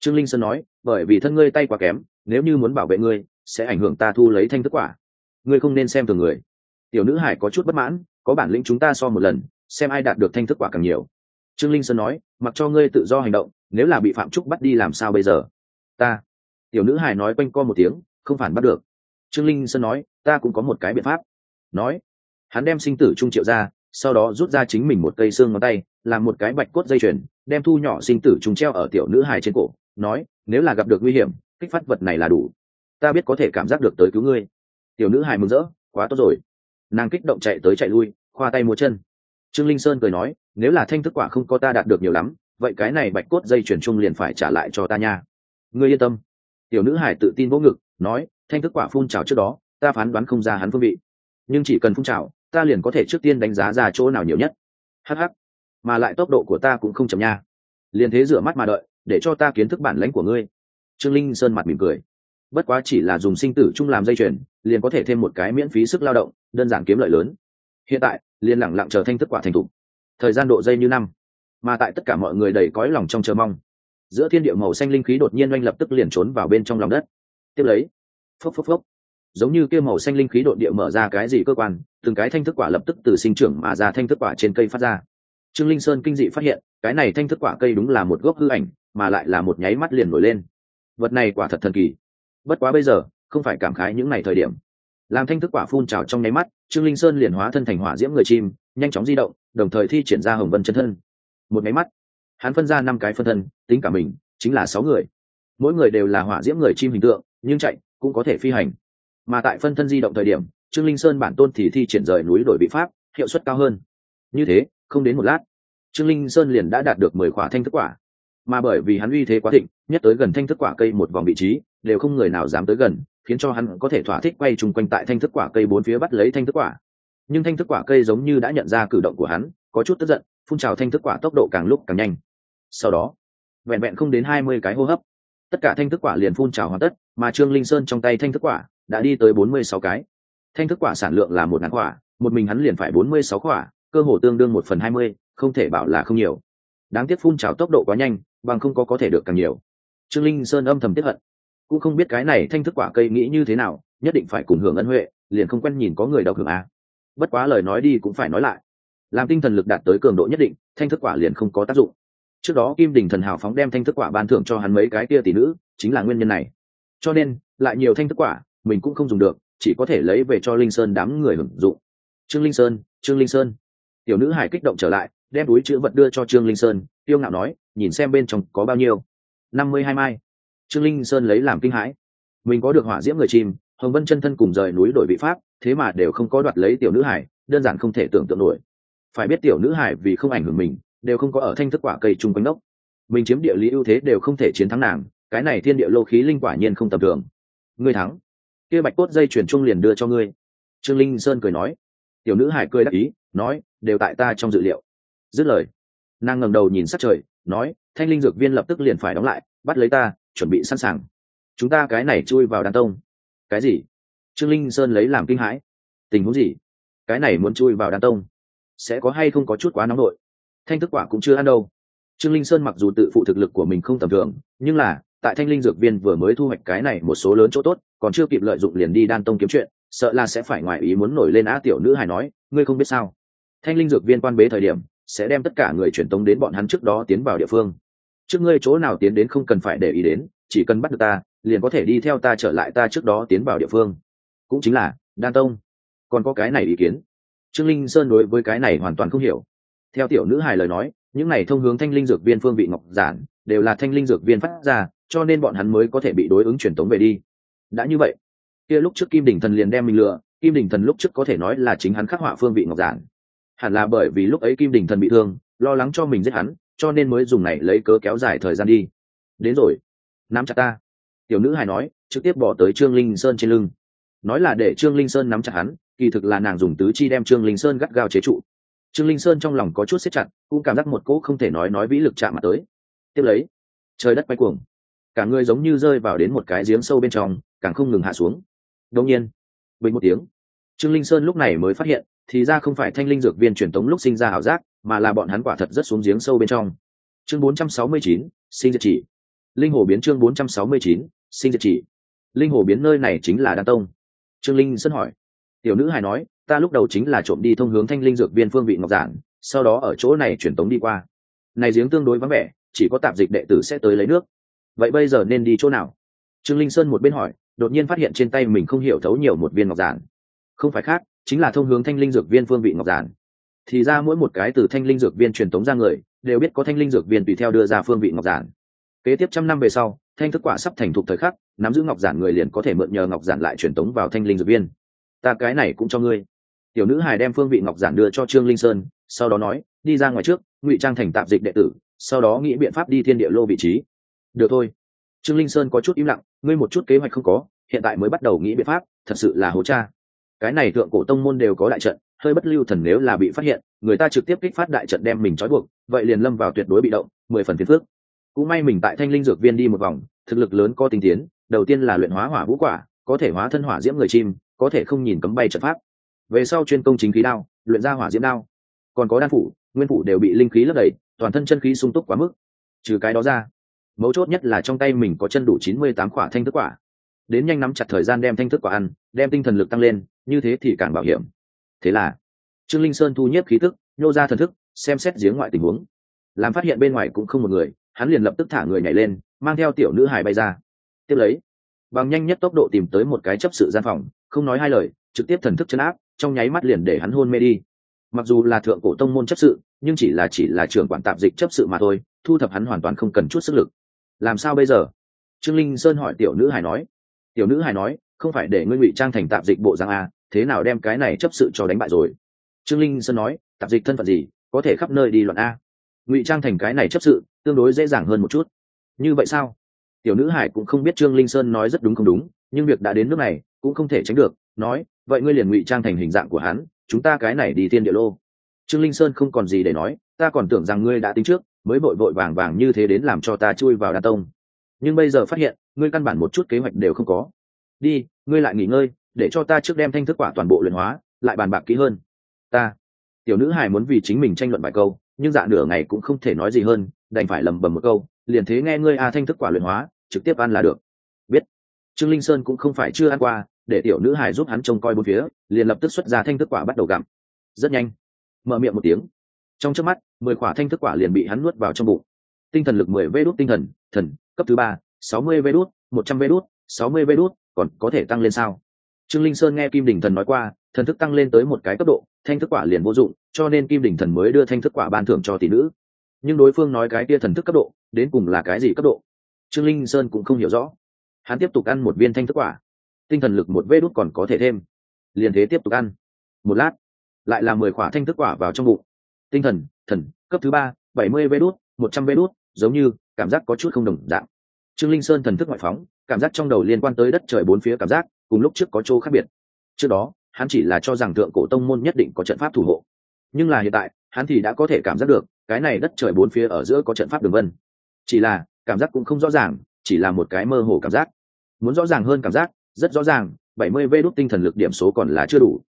[SPEAKER 1] Trương linh sơn nói, bởi vì thân ngươi tay quá kém, nếu như muốn bảo vệ ngươi, sẽ ảnh hưởng ta thu lấy thanh thức quả. Ngươi không nên xem thường người. Tiểu nữ hải có chút bất mãn, có bản lĩnh chúng ta so một lần, xem ai đạt được thanh thức quả càng nhiều. Trương linh sơn nói, mặc cho ngươi tự do hành động, nếu là bị phạm trúc bắt đi làm sao bây giờ? Ta. Tiểu nữ hải nói quanh co một tiếng, không phản bắt được. Trương linh sơn nói, ta cũng có một cái biện pháp. Nói. Hắn đem sinh tử trung triệu ra sau đó rút ra chính mình một cây xương ngón tay, làm một cái bạch cốt dây chuyền, đem thu nhỏ sinh tử trùng treo ở tiểu nữ hài trên cổ, nói, nếu là gặp được nguy hiểm, kích phát vật này là đủ. Ta biết có thể cảm giác được tới cứu ngươi. Tiểu nữ hài mừng rỡ, quá tốt rồi. Nàng kích động chạy tới chạy lui, khoa tay múa chân. Trương linh sơn cười nói, nếu là thanh thức quả không có ta đạt được nhiều lắm, vậy cái này bạch cốt dây chuyển chung liền phải trả lại cho ta nha. Ngươi yên tâm. Tiểu nữ hải tự tin vỗ ngực, nói, thanh thức quả phun trào trước đó, ta phán đoán không ra hắn phương vị. Nhưng chỉ cần phun trào ta liền có thể trước tiên đánh giá ra chỗ nào nhiều nhất. Hh mà lại tốc độ của ta cũng không chậm nha. Liền thế rửa mắt mà đợi, để cho ta kiến thức bản lãnh của ngươi. Trương linh sơn mặt mỉm cười. Bất quá chỉ là dùng sinh tử chung làm dây chuyền, liền có thể thêm một cái miễn phí sức lao động, đơn giản kiếm lợi lớn. Hiện tại, liền lẳng lặng chờ thanh thức quả thành thục. Thời gian độ dây như năm. Mà tại tất cả mọi người đầy cõi lòng trong chờ mong, giữa thiên địa màu xanh linh khí đột nhiên oanh lập tức liền trốn vào bên trong lòng đất. Tiếp lấy, phốc phốc phốc giống như kia màu xanh linh khí độn địa mở ra cái gì cơ quan, từng cái thanh thức quả lập tức từ sinh trưởng mà ra thanh thức quả trên cây phát ra. Trương linh sơn kinh dị phát hiện, cái này thanh thức quả cây đúng là một gốc hư ảnh, mà lại là một nháy mắt liền nổi lên. Vật này quả thật thần kỳ. Bất quá bây giờ, không phải cảm khái những ngày thời điểm. Làm thanh thức quả phun trào trong nháy mắt, trương linh sơn liền hóa thân thành hỏa diễm người chim, nhanh chóng di động, đồng thời thi triển ra hồng vân chân thân. Một nháy mắt, hắn phân ra năm cái phân thân, tính cả mình, chính là sáu người. Mỗi người đều là hỏa diễm người chim hình tượng, nhưng chạy, cũng có thể phi hành mà tại phân thân di động thời điểm, trương linh sơn bản tôn thì thi triển rời núi đổi bị pháp, hiệu suất cao hơn. Như thế, không đến một lát, trương linh sơn liền đã đạt được mười khỏa thanh thức quả. Mà bởi vì hắn uy thế quá thịnh, nhất tới gần thanh thức quả cây một vòng vị trí, đều không người nào dám tới gần, khiến cho hắn có thể thỏa thích quay chung quanh tại thanh thức quả cây bốn phía bắt lấy thanh thức quả. Nhưng thanh thức quả cây giống như đã nhận ra cử động của hắn, có chút tức giận, phun trào thanh thức quả tốc độ càng lúc càng nhanh. Sau đó, vẹn vẹn không đến hai mươi cái hô hấp, tất cả thanh thức quả liền phun trào hoàn tất, mà trương linh sơn trong tay thanh thức quả đã đi tới bốn mươi sáu cái. Thanh thức quả sản lượng là một ngàn quả, một mình hắn liền phải bốn mươi sáu quả, cơ hồ tương đương một phần hai mươi, không thể bảo là không nhiều. Đáng tiếc phun trào tốc độ quá nhanh, bằng không có có thể được càng nhiều. Trương linh sơn âm thầm tiếp hận. Cũng không biết cái này thanh thức quả cây nghĩ như thế nào, nhất định phải cùng hưởng ân huệ, liền không quen nhìn có người đọc hưởng a bất quá lời nói đi cũng phải nói lại. Làm tinh thần lực đạt tới cường độ nhất định, thanh thức quả liền không có tác dụng. Trước đó kim đình thần hào phóng đem thanh thức quả ban thưởng cho hắn mấy cái kia tỷ nữ, chính là nguyên nhân này. Cho nên, lại nhiều thanh thức quả mình cũng không dùng được, chỉ có thể lấy về cho linh sơn đám người hưởng dụng. Trương linh sơn, trương linh sơn. Tiểu nữ hải kích động trở lại, đem túi chữ vật đưa cho trương linh sơn tiêu ngạo nói, nhìn xem bên trong có bao nhiêu. Năm mươi hai mai. Trương linh sơn lấy làm kinh hãi. Mình có được hỏa diễm người chim hồng vân chân thân cùng rời núi đổi vị pháp, thế mà đều không có đoạt lấy tiểu nữ hải đơn giản không thể tưởng tượng nổi. Phải biết tiểu nữ hải vì không ảnh hưởng mình, đều không có ở thanh thức quả cây chung quanh đốc mình chiếm địa lý ưu thế đều không thể chiến thắng nàng, cái này thiên địa lô khí linh quả nhiên không tầm thường. Ngươi thắng kia bạch cốt dây chuyển chung liền đưa cho ngươi. Trương linh sơn cười nói. Tiểu nữ hải cười đắc ý, nói, đều tại ta trong dự liệu. Dứt lời, nàng ngẩng đầu nhìn sát trời, nói, thanh linh dược viên lập tức liền phải đóng lại, bắt lấy ta, chuẩn bị sẵn sàng. Chúng ta cái này chui vào đàn tông. Cái gì? Trương linh sơn lấy làm kinh hãi. Tình huống gì? Cái này muốn chui vào đàn tông, sẽ có hay không có chút quá nóng nội? Thanh thức quả cũng chưa ăn đâu. Trương linh sơn mặc dù tự phụ thực lực của mình không tầm thường, nhưng là tại thanh linh dược viên vừa mới thu hoạch cái này một số lớn chỗ tốt, còn chưa kịp lợi dụng liền đi đan tông kiếm chuyện, sợ là sẽ phải ngoài ý muốn nổi lên á tiểu nữ hài nói, ngươi không biết sao? Thanh linh dược viên quan bế thời điểm, sẽ đem tất cả người truyền tống đến bọn hắn trước đó tiến vào địa phương. Trước ngươi chỗ nào tiến đến không cần phải để ý đến, chỉ cần bắt được ta, liền có thể đi theo ta trở lại ta trước đó tiến vào địa phương. Cũng chính là, đan tông. Còn có cái này ý kiến. Trương linh sơn đối với cái này hoàn toàn không hiểu. Theo tiểu nữ hài lời nói, những này thông hướng thanh linh dược viên phương vị ngọc giản, đều là thanh linh dược viên phát ra cho nên bọn hắn mới có thể bị đối ứng truyền tống về đi. Đã như vậy, kia lúc trước kim đỉnh thần liền đem mình lừa, kim đỉnh thần lúc trước có thể nói là chính hắn khắc họa phương vị ngọc giản. Hẳn là bởi vì lúc ấy kim đỉnh thần bị thương, lo lắng cho mình giết hắn, cho nên mới dùng này lấy cớ kéo dài thời gian đi. Đến rồi, nắm chặt ta. Tiểu nữ hài nói, trực tiếp bỏ tới trương linh sơn trên lưng. Nói là để trương linh sơn nắm chặt hắn, kỳ thực là nàng dùng tứ chi đem trương linh sơn gắt gao chế trụ. Trương linh sơn trong lòng có chút xếp chặt, cũng cảm giác một cỗ không thể nói nói vĩ lực chạm mặt tới. Tiếp lấy, trời đất quay cuồng cả người giống như rơi vào đến một cái giếng sâu bên trong càng không ngừng hạ xuống. Đông nhiên bình một tiếng trương linh sơn lúc này mới phát hiện thì ra không phải thanh linh dược viên truyền tống lúc sinh ra ảo giác mà là bọn hắn quả thật rất xuống giếng sâu bên trong. Chương 469, sinh diệt chỉ. Linh hồ biến chương 469, sinh diệt chỉ. Linh hồ biến nơi này chính là đan tông. Trương linh sơn hỏi. Tiểu nữ hài nói ta lúc đầu chính là trộm đi thông hướng thanh linh dược viên phương vị ngọc giản sau đó ở chỗ này truyền tống đi qua. Này giếng tương đối vắng vẻ chỉ có tạp dịch đệ tử sẽ tới lấy nước vậy bây giờ nên đi chỗ nào? Trương linh sơn một bên hỏi, đột nhiên phát hiện trên tay mình không hiểu thấu nhiều một viên ngọc giản. Không phải khác, chính là thông hướng thanh linh dược viên phương vị ngọc giản. Thì ra mỗi một cái từ thanh linh dược viên truyền tống ra người, đều biết có thanh linh dược viên tùy theo đưa ra phương vị ngọc giản. Kế tiếp trăm năm về sau, thanh thức quả sắp thành thục thời khắc, nắm giữ ngọc giản người liền có thể mượn nhờ ngọc giản lại truyền tống vào thanh linh dược viên. Ta cái này cũng cho ngươi. Tiểu nữ hài đem phương vị ngọc giản đưa cho trương linh sơn, sau đó nói, đi ra ngoài trước, ngụy trang thành tạp dịch đệ tử, sau đó nghĩ biện pháp đi thiên địa lô vị trí được thôi. Trương linh sơn có chút im lặng, ngươi một chút kế hoạch không có, hiện tại mới bắt đầu nghĩ biện pháp, thật sự là hố cha. Cái này thượng cổ tông môn đều có đại trận, hơi bất lưu thần nếu là bị phát hiện, người ta trực tiếp kích phát đại trận đem mình trói buộc, vậy liền lâm vào tuyệt đối bị động, mười phần phiền phước cũng may mình tại thanh linh dược viên đi một vòng, thực lực lớn có tinh tiến, đầu tiên là luyện hóa hỏa vũ quả, có thể hóa thân hỏa diễm người chim, có thể không nhìn cấm bay trận pháp. Về sau chuyên công chính khí đao, luyện ra hỏa diễm đao. Còn có đan phủ, nguyên phủ đều bị linh khí lấp đầy, toàn thân chân khí sung túc quá mức. Trừ cái đó ra mấu chốt nhất là trong tay mình có chân đủ chín mươi tám quả thanh thức quả. Đến nhanh nắm chặt thời gian đem thanh thức quả ăn, đem tinh thần lực tăng lên, như thế thì càng bảo hiểm. Thế là, trương linh sơn thu nhiếp khí thức nhô ra thần thức, xem xét giếng ngoại tình huống. Làm phát hiện bên ngoài cũng không một người, hắn liền lập tức thả người nhảy lên, mang theo tiểu nữ hài bay ra. Tiếp lấy, bằng nhanh nhất tốc độ tìm tới một cái chấp sự gian phòng, không nói hai lời, trực tiếp thần thức chấn áp, trong nháy mắt liền để hắn hôn mê đi. Mặc dù là thượng cổ tông môn chấp sự, nhưng chỉ là chỉ là trường quản tạp dịch chấp sự mà thôi, thu thập hắn hoàn toàn không cần chút sức lực làm sao bây giờ? Trương linh sơn hỏi tiểu nữ Hải nói. Tiểu nữ Hải nói, không phải để ngươi ngụy trang thành tạp dịch bộ giang a à, thế nào đem cái này chấp sự cho đánh bại rồi? Trương linh sơn nói, tạp dịch thân phận gì, có thể khắp nơi đi loạn a. Ngụy trang thành cái này chấp sự, tương đối dễ dàng hơn một chút. Như vậy sao? Tiểu nữ hải cũng không biết trương linh sơn nói rất đúng không đúng, nhưng việc đã đến nước này, cũng không thể tránh được, nói, vậy ngươi liền ngụy trang thành hình dạng của hắn, chúng ta cái này đi thiên địa lô. Trương linh sơn không còn gì để nói, ta còn tưởng rằng ngươi đã tính trước mới vội vội vàng vàng như thế đến làm cho ta chui vào đa tông. Nhưng bây giờ phát hiện, ngươi căn bản một chút kế hoạch đều không có. Đi, ngươi lại nghỉ ngơi, để cho ta trước đem thanh thức quả toàn bộ luyện hóa, lại bàn bạc kỹ hơn. Ta, tiểu nữ hải muốn vì chính mình tranh luận vài câu, nhưng dạ nửa ngày cũng không thể nói gì hơn, đành phải lầm bầm một câu, liền thế nghe ngươi a thanh thức quả luyện hóa, trực tiếp ăn là được. Biết. Trương linh sơn cũng không phải chưa ăn qua, để tiểu nữ hải giúp hắn trông coi bốn phía, liền lập tức xuất ra thanh thức quả bắt đầu gặm. Rất nhanh. Mở miệng một tiếng trong trước mắt, mười quả thanh thức quả liền bị hắn nuốt vào trong bụng. Tinh thần lực mười vê đốt tinh thần thần, cấp thứ ba, sáu mươi vê đốt, một trăm vê đốt, sáu mươi vê đốt, còn có thể tăng lên sao? Trương linh sơn nghe kim đình thần nói qua, thần thức tăng lên tới một cái cấp độ, thanh thức quả liền vô dụng, cho nên kim đình thần mới đưa thanh thức quả ban thưởng cho tỷ nữ. Nhưng đối phương nói cái kia thần thức cấp độ, đến cùng là cái gì cấp độ? Trương linh sơn cũng không hiểu rõ. Hắn tiếp tục ăn một viên thanh thức quả. Tinh thần lực một vê đốt còn có thể thêm. Liền thế tiếp tục ăn. Một lát, lại là mười quả thanh thức quả vào trong bụng tinh thần thần, cấp thứ ba, bảy mươi vê đốt một trăm vê đốt giống như cảm giác có chút không đồng dạng. Trương linh sơn thần thức ngoại phóng, cảm giác trong đầu liên quan tới đất trời bốn phía cảm giác, cùng lúc trước có chỗ khác biệt. Trước đó, hắn chỉ là cho rằng thượng cổ tông môn nhất định có trận pháp thủ hộ. Nhưng là hiện tại, hắn thì đã có thể cảm giác được, cái này đất trời bốn phía ở giữa có trận pháp đường vân. Chỉ là, cảm giác cũng không rõ ràng, chỉ là một cái mơ hồ cảm giác. Muốn rõ ràng hơn cảm giác, rất rõ ràng, bảy mươi vê đốt tinh thần lực điểm số còn là chưa đủ.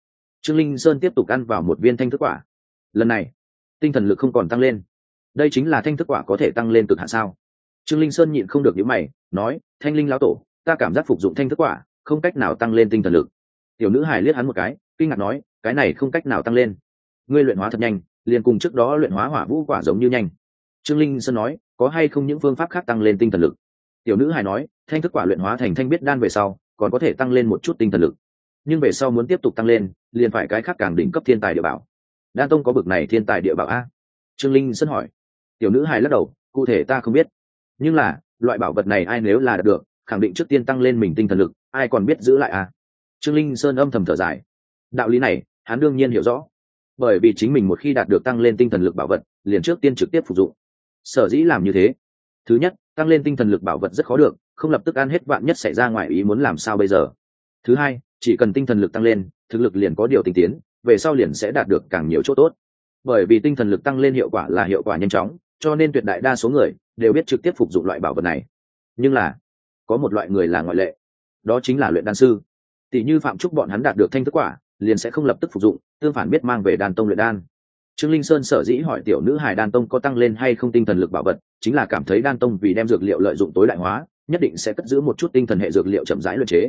[SPEAKER 1] Trương linh sơn tiếp tục ăn vào một viên thanh thức quả. Lần này tinh thần lực không còn tăng lên. Đây chính là thanh thức quả có thể tăng lên cực hạ sao? Trương linh sơn nhịn không được những mày, nói, thanh linh lão tổ, ta cảm giác phục dụng thanh thức quả không cách nào tăng lên tinh thần lực. Tiểu nữ hải liếc hắn một cái, kinh ngạc nói, cái này không cách nào tăng lên. Ngươi luyện hóa thật nhanh, liền cùng trước đó luyện hóa hỏa vũ quả giống như nhanh. Trương linh sơn nói, có hay không những phương pháp khác tăng lên tinh thần lực? Tiểu nữ hải nói, thanh thức quả luyện hóa thành thanh biết đan về sau, còn có thể tăng lên một chút tinh thần lực. Nhưng về sau muốn tiếp tục tăng lên, liền phải cái khác càng đỉnh cấp thiên tài địa bảo đan tông có bực này thiên tài địa bảo a? Trương linh sơn hỏi. Tiểu nữ hài lắc đầu, cụ thể ta không biết. Nhưng là, loại bảo vật này ai nếu là đạt được, khẳng định trước tiên tăng lên mình tinh thần lực, ai còn biết giữ lại à trương linh sơn âm thầm thở dài. Đạo lý này, hắn đương nhiên hiểu rõ. Bởi vì chính mình một khi đạt được tăng lên tinh thần lực bảo vật, liền trước tiên trực tiếp phục dụng. Sở dĩ làm như thế. Thứ nhất, tăng lên tinh thần lực bảo vật rất khó được, không lập tức ăn hết vạn nhất xảy ra ngoài ý muốn làm sao bây giờ. Thứ hai, chỉ cần tinh thần lực tăng lên, thực lực liền có điều tinh tiến về sau liền sẽ đạt được càng nhiều chỗ tốt. Bởi vì tinh thần lực tăng lên hiệu quả là hiệu quả nhanh chóng, cho nên tuyệt đại đa số người đều biết trực tiếp phục dụng loại bảo vật này. Nhưng là, có một loại người là ngoại lệ, đó chính là luyện đan sư. Tỷ như phạm trúc bọn hắn đạt được thanh thức quả, liền sẽ không lập tức phục dụng, tương phản biết mang về đan tông luyện đan. Trương linh sơn sở dĩ hỏi tiểu nữ hải đan tông có tăng lên hay không tinh thần lực bảo vật, chính là cảm thấy đan tông vì đem dược liệu lợi dụng tối đại hóa, nhất định sẽ cất giữ một chút tinh thần hệ dược liệu chậm rãi luyện chế.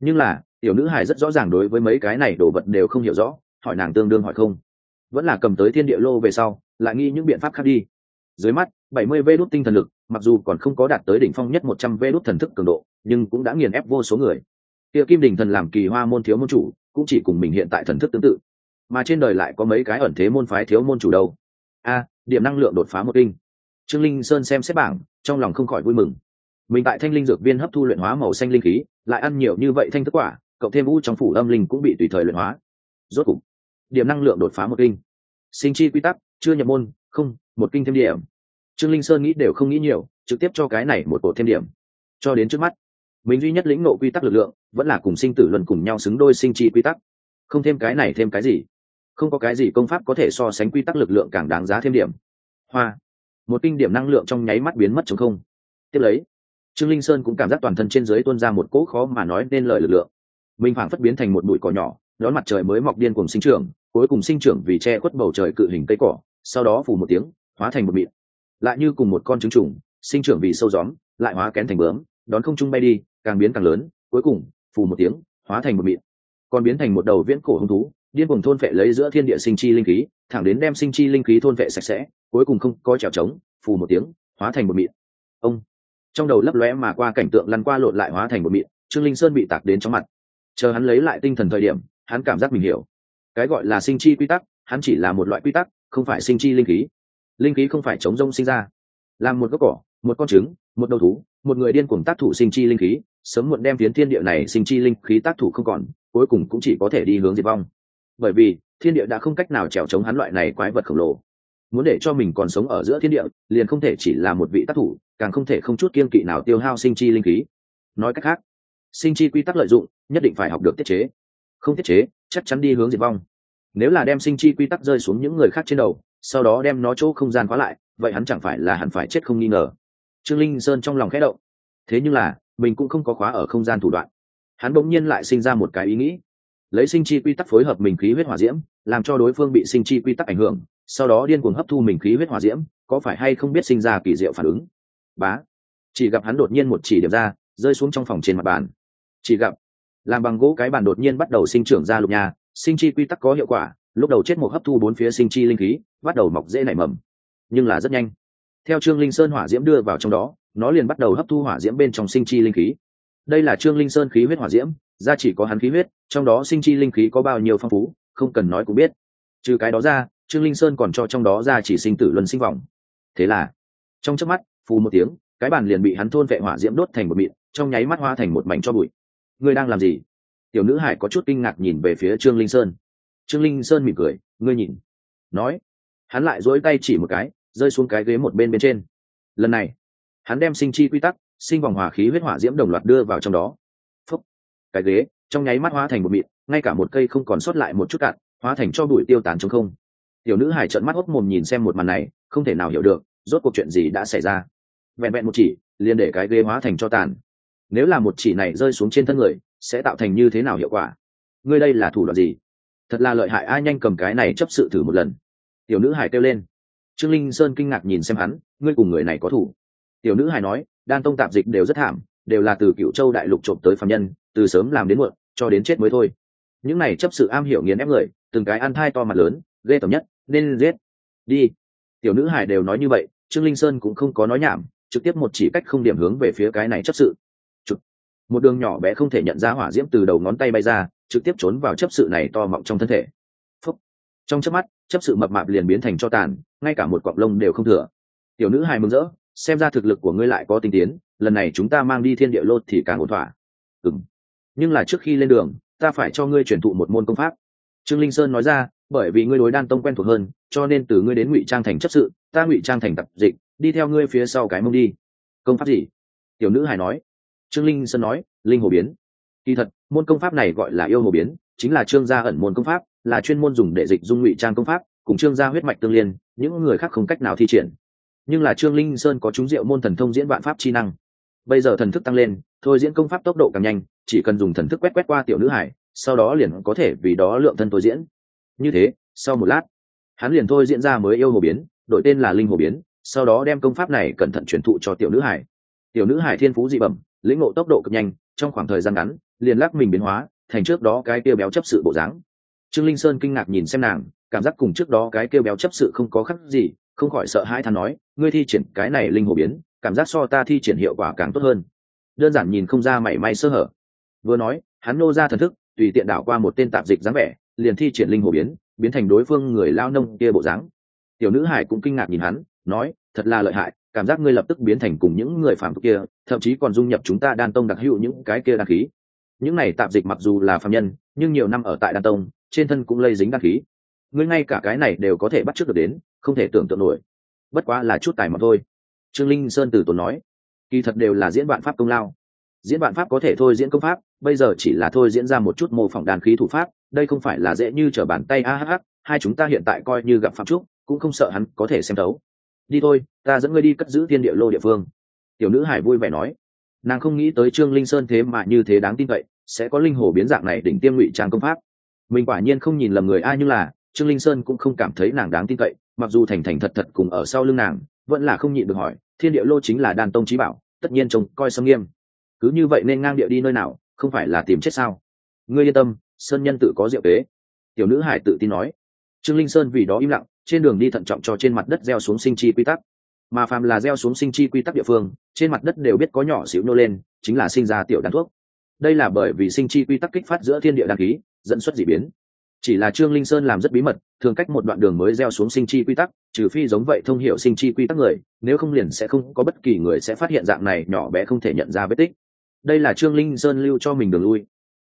[SPEAKER 1] Nhưng là, tiểu nữ hải rất rõ ràng đối với mấy cái này đồ vật đều không hiểu rõ hỏi nàng tương đương hỏi không. Vẫn là cầm tới thiên địa lô về sau, lại nghi những biện pháp khác đi. Dưới mắt, bảy mươi vê đốt tinh thần lực, mặc dù còn không có đạt tới đỉnh phong nhất một trăm vê đốt thần thức cường độ, nhưng cũng đã nghiền ép vô số người. Kia kim đình thần làm kỳ hoa môn thiếu môn chủ, cũng chỉ cùng mình hiện tại thần thức tương tự. Mà trên đời lại có mấy cái ẩn thế môn phái thiếu môn chủ đâu. A, điểm năng lượng đột phá một kinh. Trương linh sơn xem xét bảng, trong lòng không khỏi vui mừng. Mình tại thanh linh dược viên hấp thu luyện hóa màu xanh linh khí, lại ăn nhiều như vậy thanh thức quả, cộng thêm Vũ trong phủ âm linh cũng bị tùy thời luyện hóa. Rốt cục điểm năng lượng đột phá một kinh. Sinh chi quy tắc, chưa nhập môn, không, một kinh thêm điểm. Trương linh sơn nghĩ đều không nghĩ nhiều, trực tiếp cho cái này một bộ thêm điểm. Cho đến trước mắt, mình duy nhất lĩnh nộ quy tắc lực lượng, vẫn là cùng sinh tử luận cùng nhau xứng đôi sinh chi quy tắc. Không thêm cái này thêm cái gì. Không có cái gì công pháp có thể so sánh quy tắc lực lượng càng đáng giá thêm điểm. Hoa. Một kinh điểm năng lượng trong nháy mắt biến mất chống không. Tiếp lấy, trương linh sơn cũng cảm giác toàn thân trên dưới tuôn ra một cỗ khó mà nói nên lời lực lượng. Mình phảng phất biến thành một bụi cỏ nhỏ đón mặt trời mới mọc điên cùng sinh trưởng, cuối cùng sinh trưởng vì che khuất bầu trời cự hình cây cỏ, sau đó phủ một tiếng, hóa thành một mịn. Lại như cùng một con trứng trùng, sinh trưởng vì sâu gióm, lại hóa kén thành bướm, đón không trung bay đi, càng biến càng lớn, cuối cùng phủ một tiếng, hóa thành một mịn. Còn biến thành một đầu viễn cổ hung thú, điên cùng thôn phệ lấy giữa thiên địa sinh chi linh khí, thẳng đến đem sinh chi linh khí thôn phệ sạch sẽ, cuối cùng không có trèo trống, phù một tiếng, hóa thành một mịn. Ông. Trong đầu lấp lóe mà qua cảnh tượng lăn qua lộn lại hóa thành một mịn, trương linh sơn bị tạc đến trong mặt. Chờ hắn lấy lại tinh thần thời điểm hắn cảm giác mình hiểu. Cái gọi là sinh chi quy tắc, hắn chỉ là một loại quy tắc, không phải sinh chi linh khí. Linh khí không phải chống rông sinh ra. Làm một gốc cỏ, một con trứng, một đầu thú, một người điên cuồng tác thủ sinh chi linh khí, sớm muộn đem phiến thiên địa này sinh chi linh khí tác thủ không còn, cuối cùng cũng chỉ có thể đi hướng diệt vong. Bởi vì, thiên địa đã không cách nào trèo chống hắn loại này quái vật khổng lồ. Muốn để cho mình còn sống ở giữa thiên địa, liền không thể chỉ là một vị tác thủ, càng không thể không chút kiên kỵ nào tiêu hao sinh chi linh khí. Nói cách khác, sinh chi quy tắc lợi dụng, nhất định phải học được tiết chế không tiết chế, chắc chắn đi hướng diệt vong. Nếu là đem sinh chi quy tắc rơi xuống những người khác trên đầu, sau đó đem nó chỗ không gian khóa lại, vậy hắn chẳng phải là hẳn phải chết không nghi ngờ. Trương linh sơn trong lòng khẽ động. Thế nhưng là, mình cũng không có khóa ở không gian thủ đoạn. Hắn bỗng nhiên lại sinh ra một cái ý nghĩ. Lấy sinh chi quy tắc phối hợp mình khí huyết hỏa diễm, làm cho đối phương bị sinh chi quy tắc ảnh hưởng, sau đó điên cuồng hấp thu mình khí huyết hỏa diễm, có phải hay không biết sinh ra kỳ diệu phản ứng? Bá. Chỉ gặp hắn đột nhiên một chỉ điểm ra, rơi xuống trong phòng trên mặt bàn. Chỉ gặp làm bằng gỗ cái bàn đột nhiên bắt đầu sinh trưởng ra lục nhà, sinh chi quy tắc có hiệu quả, lúc đầu chết một hấp thu bốn phía sinh chi linh khí, bắt đầu mọc dễ nảy mầm. Nhưng là rất nhanh. Theo trương linh sơn hỏa diễm đưa vào trong đó, nó liền bắt đầu hấp thu hỏa diễm bên trong sinh chi linh khí. Đây là trương linh sơn khí huyết hỏa diễm, ra chỉ có hắn khí huyết, trong đó sinh chi linh khí có bao nhiêu phong phú, không cần nói cũng biết. Trừ cái đó ra, trương linh sơn còn cho trong đó ra chỉ sinh tử luân sinh vọng. Thế là, trong chớp mắt, phù một tiếng, cái bàn liền bị hắn thôn vệ hỏa diễm đốt thành một mịn, trong nháy mắt hoa thành một mảnh cho bụi ngươi đang làm gì? Tiểu nữ hải có chút kinh ngạc nhìn về phía trương linh sơn. Trương linh sơn mỉm cười, ngươi nhìn. Nói, hắn lại dỗi tay chỉ một cái, rơi xuống cái ghế một bên bên trên. Lần này, hắn đem sinh chi quy tắc, sinh vòng hỏa khí huyết hỏa diễm đồng loạt đưa vào trong đó. Phúc, cái ghế, trong nháy mắt hóa thành một mịn, ngay cả một cây không còn sót lại một chút cạn, hóa thành cho bụi tiêu tán trong không. Tiểu nữ hải trợn mắt hốc mồm nhìn xem một màn này, không thể nào hiểu được, rốt cuộc chuyện gì đã xảy ra. Vẹn vẹn một chỉ, liền để cái ghế hóa thành cho tàn nếu là một chỉ này rơi xuống trên thân người, sẽ tạo thành như thế nào hiệu quả? Ngươi đây là thủ đoạn gì? Thật là lợi hại, ai nhanh cầm cái này chấp sự thử một lần. Tiểu nữ hải kêu lên. Trương linh sơn kinh ngạc nhìn xem hắn, ngươi cùng người này có thủ. Tiểu nữ hải nói, đan tông tạp dịch đều rất thảm, đều là từ cựu châu đại lục trộm tới phạm nhân, từ sớm làm đến muộn, cho đến chết mới thôi. Những này chấp sự am hiểu nghiền ép người, từng cái ăn thai to mặt lớn, ghê tởm nhất, nên giết. Đi. Tiểu nữ hải đều nói như vậy, trương linh sơn cũng không có nói nhảm, trực tiếp một chỉ cách không điểm hướng về phía cái này chấp sự một đường nhỏ bé không thể nhận ra hỏa diễm từ đầu ngón tay bay ra, trực tiếp trốn vào chấp sự này to mọng trong thân thể. Phúc. trong chớp mắt, chấp sự mập mạp liền biến thành cho tàn, ngay cả một cọng lông đều không thừa. Tiểu nữ hài mừng rỡ, xem ra thực lực của ngươi lại có tinh tiến, lần này chúng ta mang đi thiên địa lô thì càng ổn thỏa. Ừng nhưng là trước khi lên đường, ta phải cho ngươi truyền thụ một môn công pháp. Trương linh sơn nói ra, bởi vì ngươi đối đan tông quen thuộc hơn, cho nên từ ngươi đến ngụy trang thành chấp sự, ta ngụy trang thành tập dịch, đi theo ngươi phía sau cái mông đi. Công pháp gì? Tiểu nữ hài nói trương linh sơn nói, linh hồ biến. Kỳ thật, môn công pháp này gọi là yêu hồ biến, chính là trương gia ẩn môn công pháp, là chuyên môn dùng để dịch dung ngụy trang công pháp, cùng trương gia huyết mạch tương liên, những người khác không cách nào thi triển. Nhưng là trương linh sơn có chúng diệu môn thần thông diễn vạn pháp chi năng. Bây giờ thần thức tăng lên, thôi diễn công pháp tốc độ càng nhanh, chỉ cần dùng thần thức quét quét qua tiểu nữ hải, sau đó liền có thể vì đó lượng thân thôi diễn. Như thế, sau một lát, hắn liền thôi diễn ra mới yêu hồ biến, đổi tên là linh hồ biến, sau đó đem công pháp này cẩn thận truyền thụ cho tiểu nữ hải. Tiểu nữ hải thiên phú dị bẩm lĩnh ngộ tốc độ cực nhanh, trong khoảng thời gian ngắn, liền lắc mình biến hóa, thành trước đó cái kia béo chấp sự bộ dáng. Trương linh sơn kinh ngạc nhìn xem nàng, cảm giác cùng trước đó cái kia béo chấp sự không có khác gì, không khỏi sợ hãi than nói, ngươi thi triển cái này linh hồ biến, cảm giác so ta thi triển hiệu quả càng tốt hơn. Đơn giản nhìn không ra mảy may sơ hở. Vừa nói, hắn nô ra thần thức, tùy tiện đảo qua một tên tạp dịch dáng vẻ, liền thi triển linh hồ biến biến thành đối phương người lao nông kia bộ dáng. Tiểu nữ hải cũng kinh ngạc nhìn hắn, nói, thật là lợi hại cảm giác ngươi lập tức biến thành cùng những người phàm tục kia, thậm chí còn dung nhập chúng ta đan tông đặc hữu những cái kia đan khí. Những này tạp dịch mặc dù là phàm nhân, nhưng nhiều năm ở tại đan tông, trên thân cũng lây dính đan khí. Ngươi ngay cả cái này đều có thể bắt trước được đến, không thể tưởng tượng nổi. Bất quá là chút tài mà thôi. Trương linh sơn từ tốn nói. Kỳ thật đều là diễn bạn pháp công lao. Diễn bạn pháp có thể thôi diễn công pháp, bây giờ chỉ là thôi diễn ra một chút mô phỏng đàn khí thủ pháp, đây không phải là dễ như t r ở bàn tay, a ah hai chúng ta hiện tại coi như gặp phạm trúc, cũng không sợ hắn có thể xem thấu đi thôi, ta dẫn ngươi đi cất giữ thiên địa lô địa phương. Tiểu nữ hải vui vẻ nói. Nàng không nghĩ tới trương linh sơn thế mà như thế đáng tin cậy, sẽ có linh hồ biến dạng này đỉnh tiêm ngụy trang công pháp. Mình quả nhiên không nhìn lầm người ai nhưng là, trương linh sơn cũng không cảm thấy nàng đáng tin cậy, mặc dù thành thành thật thật cùng ở sau lưng nàng, vẫn là không nhịn được hỏi, thiên địa lô chính là đàn tông trí bảo, tất nhiên trông coi sâm nghiêm. Cứ như vậy nên ngang địa đi nơi nào, không phải là tìm chết sao? Ngươi yên tâm, sơn nhân tự có diệu kế. Tiểu nữ hải tự tin nói. Trương linh sơn vì đó im lặng trên đường đi thận trọng cho trên mặt đất gieo xuống sinh chi quy tắc. Mà phàm là gieo xuống sinh chi quy tắc địa phương, trên mặt đất đều biết có nhỏ xíu nô lên, chính là sinh ra tiểu đan thuốc. Đây là bởi vì sinh chi quy tắc kích phát giữa thiên địa đăng ký dẫn xuất d ị biến. Chỉ là trương linh sơn làm rất bí mật, thường cách một đoạn đường mới gieo xuống sinh chi quy tắc, trừ phi giống vậy thông hiệu sinh chi quy tắc người, nếu không liền sẽ không có bất kỳ người sẽ phát hiện dạng này nhỏ bé không thể nhận ra vết tích. Đây là trương linh sơn lưu cho mình đường lui.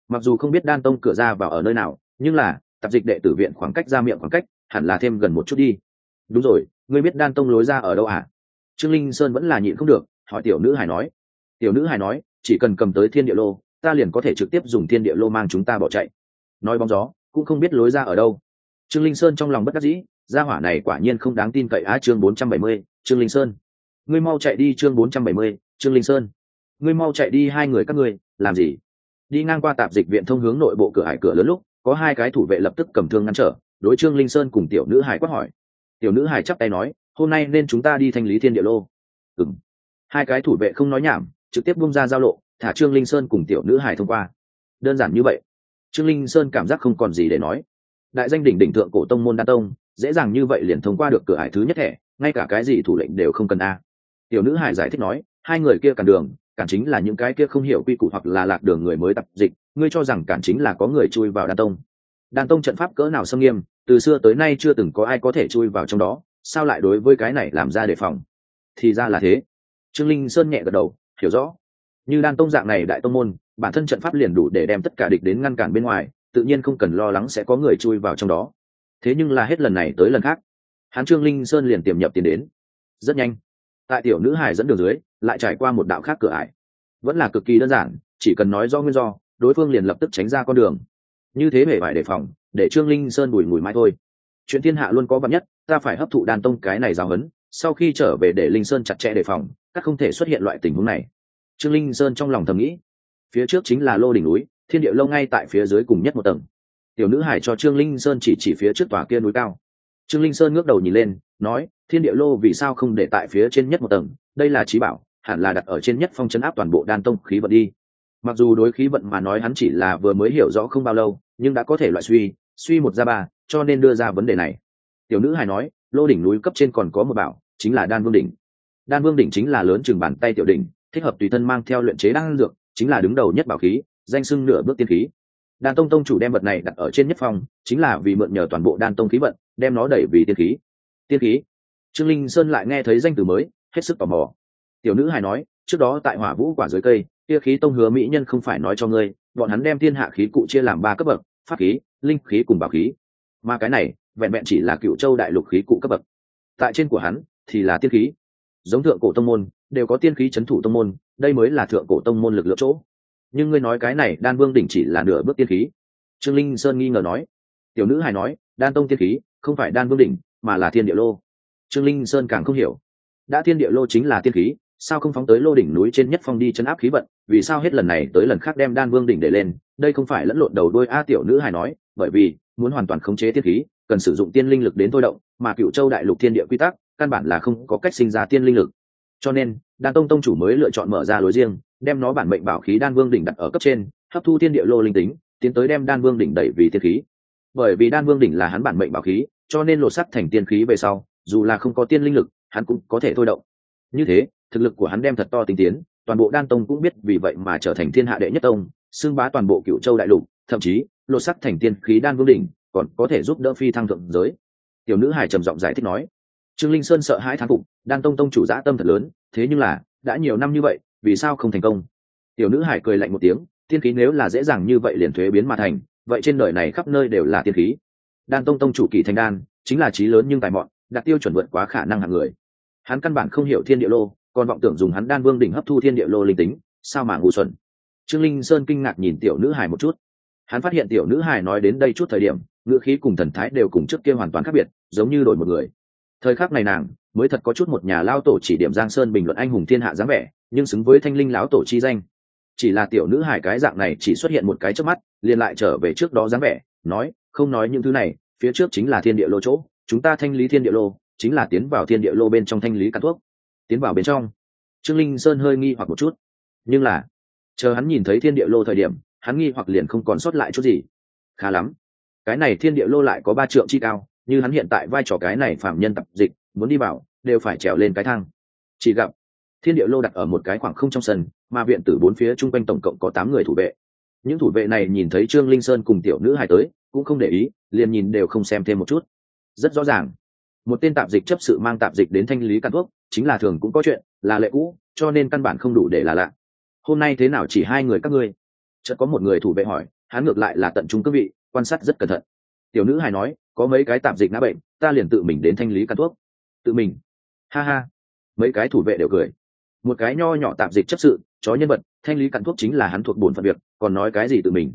[SPEAKER 1] Mặc dù không biết đan tông cửa ra vào ở nơi nào, nhưng là, tạp dịch đệ tử viện khoảng cách ra miệng khoảng cách hẳn là thêm gần một chút đi. Đúng rồi, ngươi biết đan tông lối ra ở đâu à trương linh sơn vẫn là nhịn không được, hỏi tiểu nữ hải nói. Tiểu nữ hải nói, chỉ cần cầm tới thiên địa lô, ta liền có thể trực tiếp dùng thiên địa lô mang chúng ta bỏ chạy. Nói bóng gió, cũng không biết lối ra ở đâu. Trương linh sơn trong lòng bất đắc dĩ, gia hỏa này quả nhiên không đáng tin cậy á, chương bốn trăm bảy mươi, trương linh sơn. Ngươi mau chạy đi, chương bốn trăm bảy mươi, trương linh sơn. Ngươi mau chạy đi, hai người các ngươi, làm gì? Đi ngang qua tạp dịch viện thông hướng nội bộ cửa hải cửa lớn lúc, có hai cái thủ vệ lập tức cầm thương ngăn trở đối trương linh sơn cùng tiểu nữ hải quát hỏi tiểu nữ hải chắp tay nói hôm nay nên chúng ta đi thanh lý thiên địa lô ừng hai cái thủ vệ không nói nhảm trực tiếp bung ra giao lộ thả trương linh sơn cùng tiểu nữ hải thông qua đơn giản như vậy trương linh sơn cảm giác không còn gì để nói đại danh đỉnh đỉnh thượng cổ tông môn đa tông dễ dàng như vậy liền thông qua được cửa hải thứ nhất thẻ ngay cả cái gì thủ lệnh đều không cần a tiểu nữ hải giải thích nói hai người kia cản đường cản chính là những cái kia không hiểu quy củ hoặc là lạc đường người mới tập dịch ngươi cho rằng cản chính là có người chui vào đa tông đan tông trận pháp cỡ nào xâm nghiêm, từ xưa tới nay chưa từng có ai có thể chui vào trong đó, sao lại đối với cái này làm ra đề phòng? Thì ra là thế. Trương linh sơn nhẹ gật đầu, hiểu rõ. Như đan tông dạng này đại tông môn, bản thân trận pháp liền đủ để đem tất cả địch đến ngăn cản bên ngoài, tự nhiên không cần lo lắng sẽ có người chui vào trong đó. Thế nhưng là hết lần này tới lần khác, hắn trương linh sơn liền tiềm nhập tiền đến. Rất nhanh, tại tiểu nữ hải dẫn đường dưới, lại trải qua một đạo khác cửa ải. Vẫn là cực kỳ đơn giản, chỉ cần nói do nguyên do, đối phương liền lập tức tránh ra con đường như thế hề phải đề phòng, để trương linh sơn bùi mùi mai thôi. Chuyện thiên hạ luôn có vật nhất, ta phải hấp thụ đàn tông cái này giáo hấn sau khi trở về để linh sơn chặt chẽ đề phòng, các không thể xuất hiện loại tình huống này. Trương linh sơn trong lòng thầm nghĩ, phía trước chính là lô đỉnh núi, thiên địa lâu ngay tại phía dưới cùng nhất một tầng. Tiểu nữ hải cho trương linh sơn chỉ chỉ phía trước tòa kia núi cao. Trương linh sơn ngước đầu nhìn lên, nói, thiên địa lô vì sao không để tại phía trên nhất một tầng? Đây là trí bảo, hẳn là đặt ở trên nhất phong chấn áp toàn bộ đan tông khí vận đi. Mặc dù đối khí vận mà nói hắn chỉ là vừa mới hiểu rõ không bao lâu nhưng đã có thể loại suy suy một ra ba, cho nên đưa ra vấn đề này. Tiểu nữ hài nói, lô đỉnh núi cấp trên còn có một bảo, chính là đan vương đỉnh. Đan vương đỉnh chính là lớn chừng bàn tay tiểu đỉnh, thích hợp tùy thân mang theo luyện chế đan dược, chính là đứng đầu nhất bảo khí, danh sưng nửa bước tiên khí. Đan tông tông chủ đem vật này đặt ở trên nhất phong, chính là vì mượn nhờ toàn bộ đan tông khí vận, đem nó đẩy vì tiên khí. Tiên khí? Trương linh sơn lại nghe thấy danh từ mới, hết sức tò mò. Tiểu nữ hài nói, trước đó tại hỏa vũ quả dưới cây, kia khí tông hứa mỹ nhân không phải nói cho ngươi bọn hắn đem thiên hạ khí cụ chia làm ba cấp bậc, pháp khí, linh khí cùng bảo khí. Mà cái này, vẹn vẹn chỉ là cựu châu đại lục khí cụ cấp bậc. Tại trên của hắn, thì là tiên khí. Giống thượng cổ tông môn, đều có tiên khí c h ấ n thủ tông môn, đây mới là thượng cổ tông môn lực lượng chỗ. Nhưng ngươi nói cái này, đan vương đỉnh chỉ là nửa bước tiên khí. Trương linh sơn nghi ngờ nói. Tiểu nữ hài nói, đan tông tiên khí, không phải đan vương đỉnh, mà là thiên địa lô. Trương linh sơn càng không hiểu. Đã thiên địa lô chính là tiên khí sao không phóng tới lô đỉnh núi trên nhất phong đi chấn áp khí vận? Vì sao hết lần này tới lần khác đem đan vương đỉnh để lên? Đây không phải lẫn lộn đầu đôi a tiểu nữ hài nói, bởi vì muốn hoàn toàn khống chế tiết khí, cần sử dụng tiên linh lực đến thôi động, mà cựu châu đại lục thiên địa quy tắc, căn bản là không có cách sinh ra tiên linh lực. Cho nên, đan tông tông chủ mới lựa chọn mở ra lối riêng, đem nó bản mệnh bảo khí đan vương đỉnh đặt ở cấp trên, hấp thu thiên địa lô linh tính, tiến tới đem đan vương đỉnh đẩy vì tiên khí. Bởi vì đan vương đỉnh là hắn bản mệnh bảo khí, cho nên lột sắt thành tiên khí về sau, dù là không có tiên linh lực, hắn cũng có thể thôi động. Như thế thực lực của hắn đem thật to tinh tiến, toàn bộ đan tông cũng biết vì vậy mà trở thành thiên hạ đệ nhất tông, xưng bá toàn bộ cựu châu đại lục, thậm chí, lột sắc thành tiên khí đan vương đỉnh, còn có thể giúp đỡ phi thăng thượng giới. Tiểu nữ hải trầm giọng giải thích nói, trương linh sơn sợ hãi thán phục, đan tông tông chủ dã tâm thật lớn, thế nhưng là, đã nhiều năm như vậy, vì sao không thành công? Tiểu nữ hải cười lạnh một tiếng, tiên khí nếu là dễ dàng như vậy liền thuế biến mà thành, vậy trên đời này khắp nơi đều là tiên khí. Đan tông tông chủ kỳ thành đan, chính là trí lớn nhưng tài mọn đạt tiêu chuẩn vượt quá khả năng hạng người. Hắn căn bản không hiểu thiên địa lô còn vọng tưởng dùng hắn đan vương đỉnh hấp thu thiên địa lô linh tính, sao mà ngu xuẩn. Trương linh sơn kinh ngạc nhìn tiểu nữ hải một chút. Hắn phát hiện tiểu nữ hải nói đến đây chút thời điểm, ngữ khí cùng thần thái đều cùng trước kia hoàn toàn khác biệt, giống như đổi một người. Thời khắc này nàng mới thật có chút một nhà lao tổ chỉ điểm giang sơn bình luận anh hùng thiên hạ dáng vẻ, nhưng xứng với thanh linh lão tổ chi danh. Chỉ là tiểu nữ hải cái dạng này chỉ xuất hiện một cái trước mắt, liền lại trở về trước đó dáng vẻ, nói, không nói những thứ này, phía trước chính là thiên địa lô chỗ, chúng ta thanh lý thiên địa lô, chính là tiến vào thiên địa lô bên trong thanh lý cắn thuốc tiến vào bên trong. Trương linh sơn hơi nghi hoặc một chút. Nhưng là, chờ hắn nhìn thấy thiên địa lô thời điểm, hắn nghi hoặc liền không còn sót lại chút gì. Khá lắm. Cái này thiên địa lô lại có ba trượng chi cao, như hắn hiện tại vai trò cái này phạm nhân tập dịch, muốn đi vào, đều phải trèo lên cái thang. Chỉ gặp, thiên địa lô đặt ở một cái khoảng không trong sân, mà viện tử bốn phía chung quanh tổng cộng có tám người thủ vệ. Những thủ vệ này nhìn thấy trương linh sơn cùng tiểu nữ hài tới, cũng không để ý, liền nhìn đều không xem thêm một chút. Rất rõ ràng một tên tạp dịch chấp sự mang tạp dịch đến thanh lý căn thuốc, chính là thường cũng có chuyện, là lệ cũ, cho nên căn bản không đủ để là lạ. Hôm nay thế nào chỉ hai người các ngươi? Chợt có một người thủ vệ hỏi, hắn ngược lại là tận trung cương vị, quan sát rất cẩn thận. Tiểu nữ hài nói, có mấy cái tạp dịch ngã bệnh, ta liền tự mình đến thanh lý căn thuốc. Tự mình? Ha ha. Mấy cái thủ vệ đều cười. Một cái nho nhỏ tạp dịch chấp sự, chó nhân vật, thanh lý cặn thuốc chính là hắn thuộc bổn phận việc, còn nói cái gì tự mình?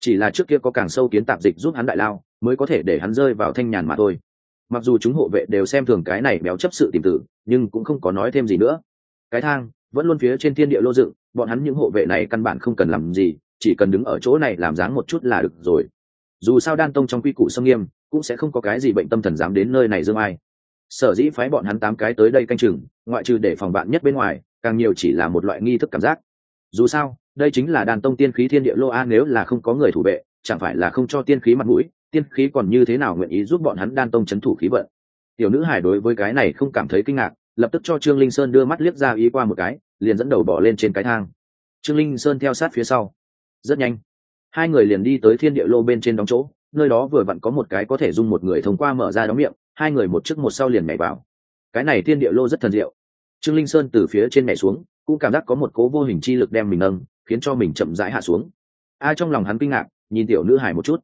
[SPEAKER 1] Chỉ là trước kia có càng sâu kiến tạp dịch giúp hắn đại lao, mới có thể để hắn rơi vào thanh nhàn mà thôi mặc dù chúng hộ vệ đều xem thường cái này béo chấp sự tìm tử, nhưng cũng không có nói thêm gì nữa. Cái thang, vẫn luôn phía trên thiên địa lô dựng, bọn hắn những hộ vệ này căn bản không cần làm gì, chỉ cần đứng ở chỗ này làm dáng một chút là được rồi. Dù sao đan tông trong quy củ sông nghiêm, cũng sẽ không có cái gì bệnh tâm thần dám đến nơi này dương ai. Sở dĩ phái bọn hắn tám cái tới đây canh chừng, ngoại trừ để phòng bạn nhất bên ngoài, càng nhiều chỉ là một loại nghi thức cảm giác. Dù sao, đây chính là đàn tông tiên khí thiên địa lô a, nếu là không có người thủ vệ, chẳng phải là không cho tiên khí mặt mũi tiên khí còn như thế nào nguyện ý giúp bọn hắn đan tông c h ấ n thủ khí vận? Tiểu nữ hải đối với cái này không cảm thấy kinh ngạc, lập tức cho trương linh sơn đưa mắt liếc ra ý qua một cái, liền dẫn đầu bỏ lên trên cái thang. Trương linh sơn theo sát phía sau. Rất nhanh. Hai người liền đi tới thiên địa lô bên trên đóng chỗ, nơi đó vừa vặn có một cái có thể dung một người thông qua mở ra đóng miệng, hai người một trước một sau liền nhảy vào. Cái này thiên địa lô rất thần diệu. Trương linh sơn từ phía trên nhảy xuống, cũng cảm giác có một cố vô hình chi lực đem mình nâng, khiến cho mình chậm rãi hạ xuống. A trong lòng hắn kinh ngạc, nhìn tiểu nữ hải một chút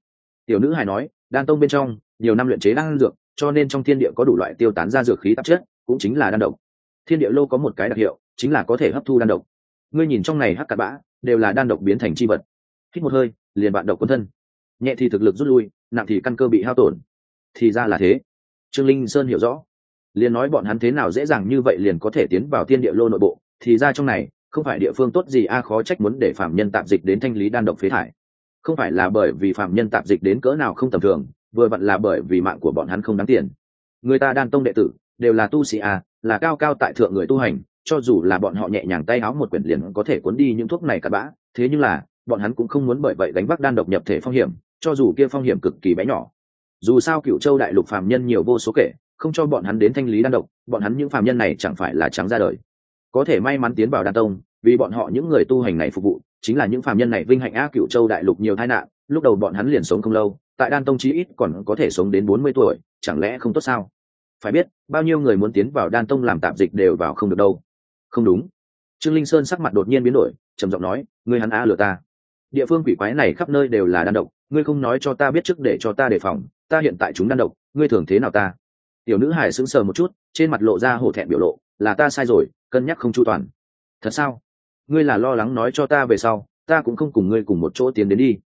[SPEAKER 1] tiểu nữ hài nói, đan tông bên trong, nhiều năm luyện chế đan dược, cho nên trong thiên địa có đủ loại tiêu tán ra dược khí tạp chất, cũng chính là đan độc. Thiên địa lô có một cái đặc hiệu, chính là có thể hấp thu đan độc. Ngươi nhìn trong này hắc cặn bã, đều là đan độc biến thành chi vật. Hít một hơi, liền bạn độc quân thân. Nhẹ thì thực lực rút lui, nặng thì căn cơ bị hao tổn. Thì ra là thế. Trương linh sơn hiểu rõ. Liền nói bọn hắn thế nào dễ dàng như vậy liền có thể tiến vào thiên địa lô nội bộ, thì ra trong này, không phải địa phương tốt gì a, khó trách muốn để phạm nhân tạp dịch đến thanh lý đan độc phế thải không phải là bởi vì phạm nhân tạp dịch đến cỡ nào không tầm thường, vừa vặn là bởi vì mạng của bọn hắn không đáng tiền. Người ta đan tông đệ tử, đều là tu sĩ a là cao cao tại thượng người tu hành, cho dù là bọn họ nhẹ nhàng tay áo một quyển liền có thể cuốn đi những thuốc này cặn bã. Thế nhưng là, bọn hắn cũng không muốn bởi vậy đánh vác đan độc nhập thể phong hiểm, cho dù kia phong hiểm cực kỳ bé nhỏ. Dù sao cựu châu đại lục phàm nhân nhiều vô số kể, không cho bọn hắn đến thanh lý đan độc, bọn hắn những phàm nhân này chẳng phải là trắng ra đời. Có thể may mắn tiến vào đan tông vì bọn họ những người tu hành này phục vụ, chính là những phạm nhân này vinh hạnh ác cựu châu đại lục nhiều tai nạn, lúc đầu bọn hắn liền sống không lâu, tại đan tông chí ít còn có thể sống đến bốn mươi tuổi, chẳng lẽ không tốt sao? Phải biết, bao nhiêu người muốn tiến vào đan tông làm tạp dịch đều vào không được đâu. Không đúng. Trương linh sơn sắc mặt đột nhiên biến đổi, trầm giọng nói, ngươi hắn a lừa ta. Địa phương quỷ quái này khắp nơi đều là đan độc, ngươi không nói cho ta biết trước để cho ta đề phòng, ta hiện tại chúng đan độc, ngươi thường thế nào ta? Tiểu nữ hải sững sờ một chút, trên mặt lộ ra hổ thẹn biểu lộ, là ta sai rồi, cân nhắc không chu toàn. Thật sao? Ngươi là lo lắng nói cho ta về sau, ta cũng không cùng ngươi cùng một chỗ tiến đến đi.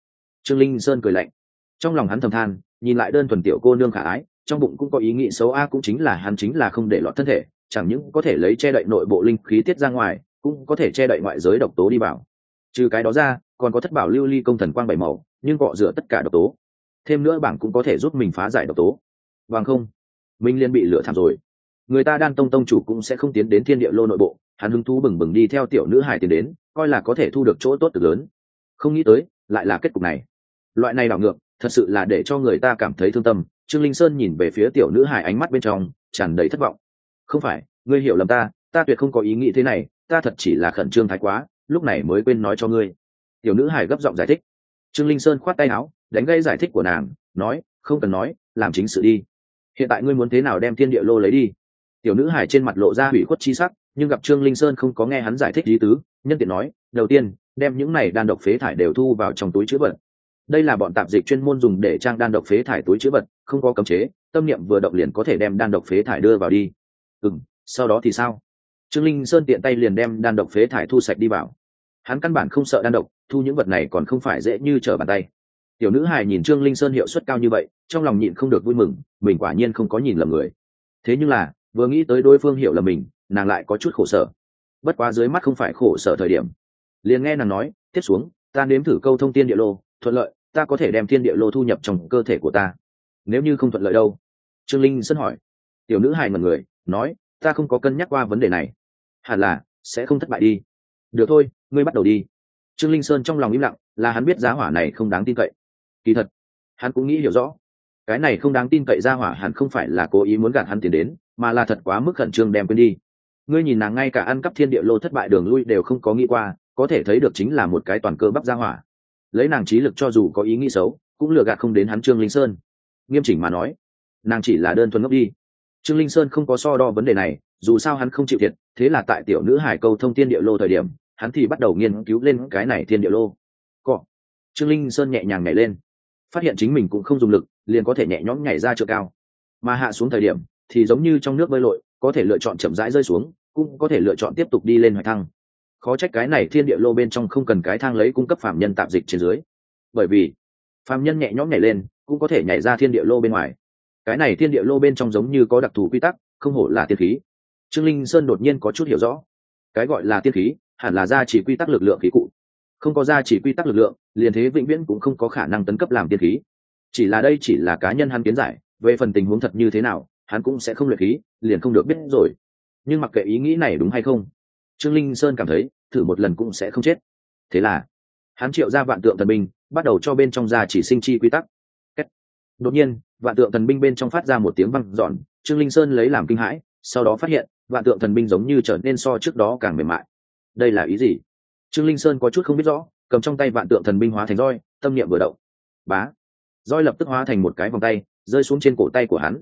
[SPEAKER 1] Trương linh sơn cười lạnh. Trong lòng hắn thầm than, nhìn lại đơn thuần tiểu cô nương khả ái, trong bụng cũng có ý nghĩ xấu a, cũng chính là hắn chính là không để lọt thân thể, chẳng những có thể lấy che đậy nội bộ linh khí tiết ra ngoài, cũng có thể che đậy ngoại giới độc tố đi vào. Trừ cái đó ra, còn có thất bảo lưu ly công thần quang bảy màu, nhưng cọ rửa tất cả độc tố. Thêm nữa bảng cũng có thể giúp mình phá giải độc tố. Vâng không minh liên bị lửa thảm rồi người ta đan tông tông chủ cũng sẽ không tiến đến thiên địa lô nội bộ, hắn hứng thú bừng bừng đi theo tiểu nữ hải tiến đến, coi là có thể thu được chỗ tốt cực lớn. Không nghĩ tới, lại là kết cục này. Loại này đảo ngược, thật sự là để cho người ta cảm thấy thương tâm. Trương linh sơn nhìn về phía tiểu nữ hải ánh mắt bên trong, tràn đầy thất vọng. Không phải, ngươi hiểu lầm ta ta tuyệt không có ý nghĩ thế này, ta thật chỉ là khẩn trương thái quá, lúc này mới quên nói cho ngươi. Tiểu nữ hải gấp giọng giải thích. Trương linh sơn khoát tay áo, đánh gây giải thích của nàng, nói, không cần nói, làm chính sự đi. Hiện tại ngươi muốn thế nào đem thiên địa lô lấy đi? Tiểu nữ hải trên mặt lộ ra hủy khuất chi sắc, nhưng gặp trương linh sơn không có nghe hắn giải thích lý tứ, nhân tiện nói, đầu tiên, đem những này đan độc phế thải đều thu vào trong túi chữ vật. Đây là bọn tạp dịch chuyên môn dùng để trang đan độc phế thải túi chữ vật, không có cấm chế, tâm niệm vừa động liền có thể đem đan độc phế thải đưa vào đi. Ừ sau đó thì sao? Trương linh sơn tiện tay liền đem đan độc phế thải thu sạch đi vào. Hắn căn bản không sợ đan độc, thu những vật này còn không phải dễ như trở bàn tay. Tiểu nữ hài nhìn trương linh sơn hiệu suất cao như vậy, trong lòng nhịn không được vui mừng, mình quả nhiên không có nhìn lầm người. Thế nhưng là vừa nghĩ tới đối phương hiểu là mình, nàng lại có chút khổ sở. Bất quá dưới mắt không phải khổ sở thời điểm. Liền nghe nàng nói, tiếp xuống, ta nếm thử câu thông tiên địa lô, thuận lợi, ta có thể đem thiên địa lô thu nhập trong cơ thể của ta. Nếu như không thuận lợi đâu? Trương linh sơn hỏi. Tiểu nữ hài mật người, nói, ta không có cân nhắc qua vấn đề này. Hẳn là, sẽ không thất bại đi. Được thôi, ngươi bắt đầu đi. Trương linh sơn trong lòng im lặng, là hắn biết giá hỏa này không đáng tin cậy. Kỳ thật, hắn cũng nghĩ hiểu rõ cái này không đáng tin cậy ra hỏa hẳn không phải là cố ý muốn gạt hắn tiền đến, mà là thật quá mức khẩn trương đem quên đi. Ngươi nhìn nàng ngay cả ăn cắp thiên địa lô thất bại đường lui đều không có nghĩ qua, có thể thấy được chính là một cái toàn cơ bắp ra hỏa. Lấy nàng trí lực cho dù có ý nghĩ xấu, cũng lừa gạt không đến hắn trương linh sơn. Nghiêm chỉnh mà nói, nàng chỉ là đơn thuần ngốc đi. Trương linh sơn không có so đo vấn đề này, dù sao hắn không chịu thiệt, thế là tại tiểu nữ hải câu thông thiên địa lô thời điểm, hắn thì bắt đầu nghiên cứu lên cái này thiên địa lô. Cọ. Trương linh sơn nhẹ nhàng nhảy lên, phát hiện chính mình cũng không dùng lực liền có thể nhẹ nhõm nhảy ra chỗ cao. Mà hạ xuống thời điểm, thì giống như trong nước bơi lội, có thể lựa chọn chậm rãi rơi xuống, cũng có thể lựa chọn tiếp tục đi lên hoài thăng. Khó trách cái này thiên địa lô bên trong không cần cái thang lấy cung cấp phạm nhân tạm dịch trên dưới. Bởi vì phạm nhân nhẹ nhõm nhảy lên, cũng có thể nhảy ra thiên địa lô bên ngoài. Cái này thiên địa lô bên trong giống như có đặc thù quy tắc, không hổ là tiên khí. Trương linh sơn đột nhiên có chút hiểu rõ. Cái gọi là tiên khí, hẳn là gia chỉ quy tắc lực lượng khí cụ. Không có gia chỉ quy tắc lực lượng, liền thế vĩnh viễn cũng không có khả năng tấn cấp làm tiên khí chỉ là đây chỉ là cá nhân hắn kiến giải, về phần tình huống thật như thế nào, hắn cũng sẽ không luyện khí, liền không được biết rồi. Nhưng mặc kệ ý nghĩ này đúng hay không, trương linh sơn cảm thấy, thử một lần cũng sẽ không chết. Thế là, hắn triệu ra vạn tượng thần binh, bắt đầu cho bên trong ra chỉ sinh chi quy tắc. Đột nhiên, vạn tượng thần binh bên trong phát ra một tiếng văng giòn trương linh sơn lấy làm kinh hãi, sau đó phát hiện, vạn tượng thần binh giống như trở nên so trước đó càng mềm mại. Đây là ý gì? Trương linh sơn có chút không biết rõ, cầm trong tay vạn tượng thần binh hóa thành roi, tâm niệm vừa động. Bá roi lập tức hóa thành một cái vòng tay, rơi xuống trên cổ tay của hắn.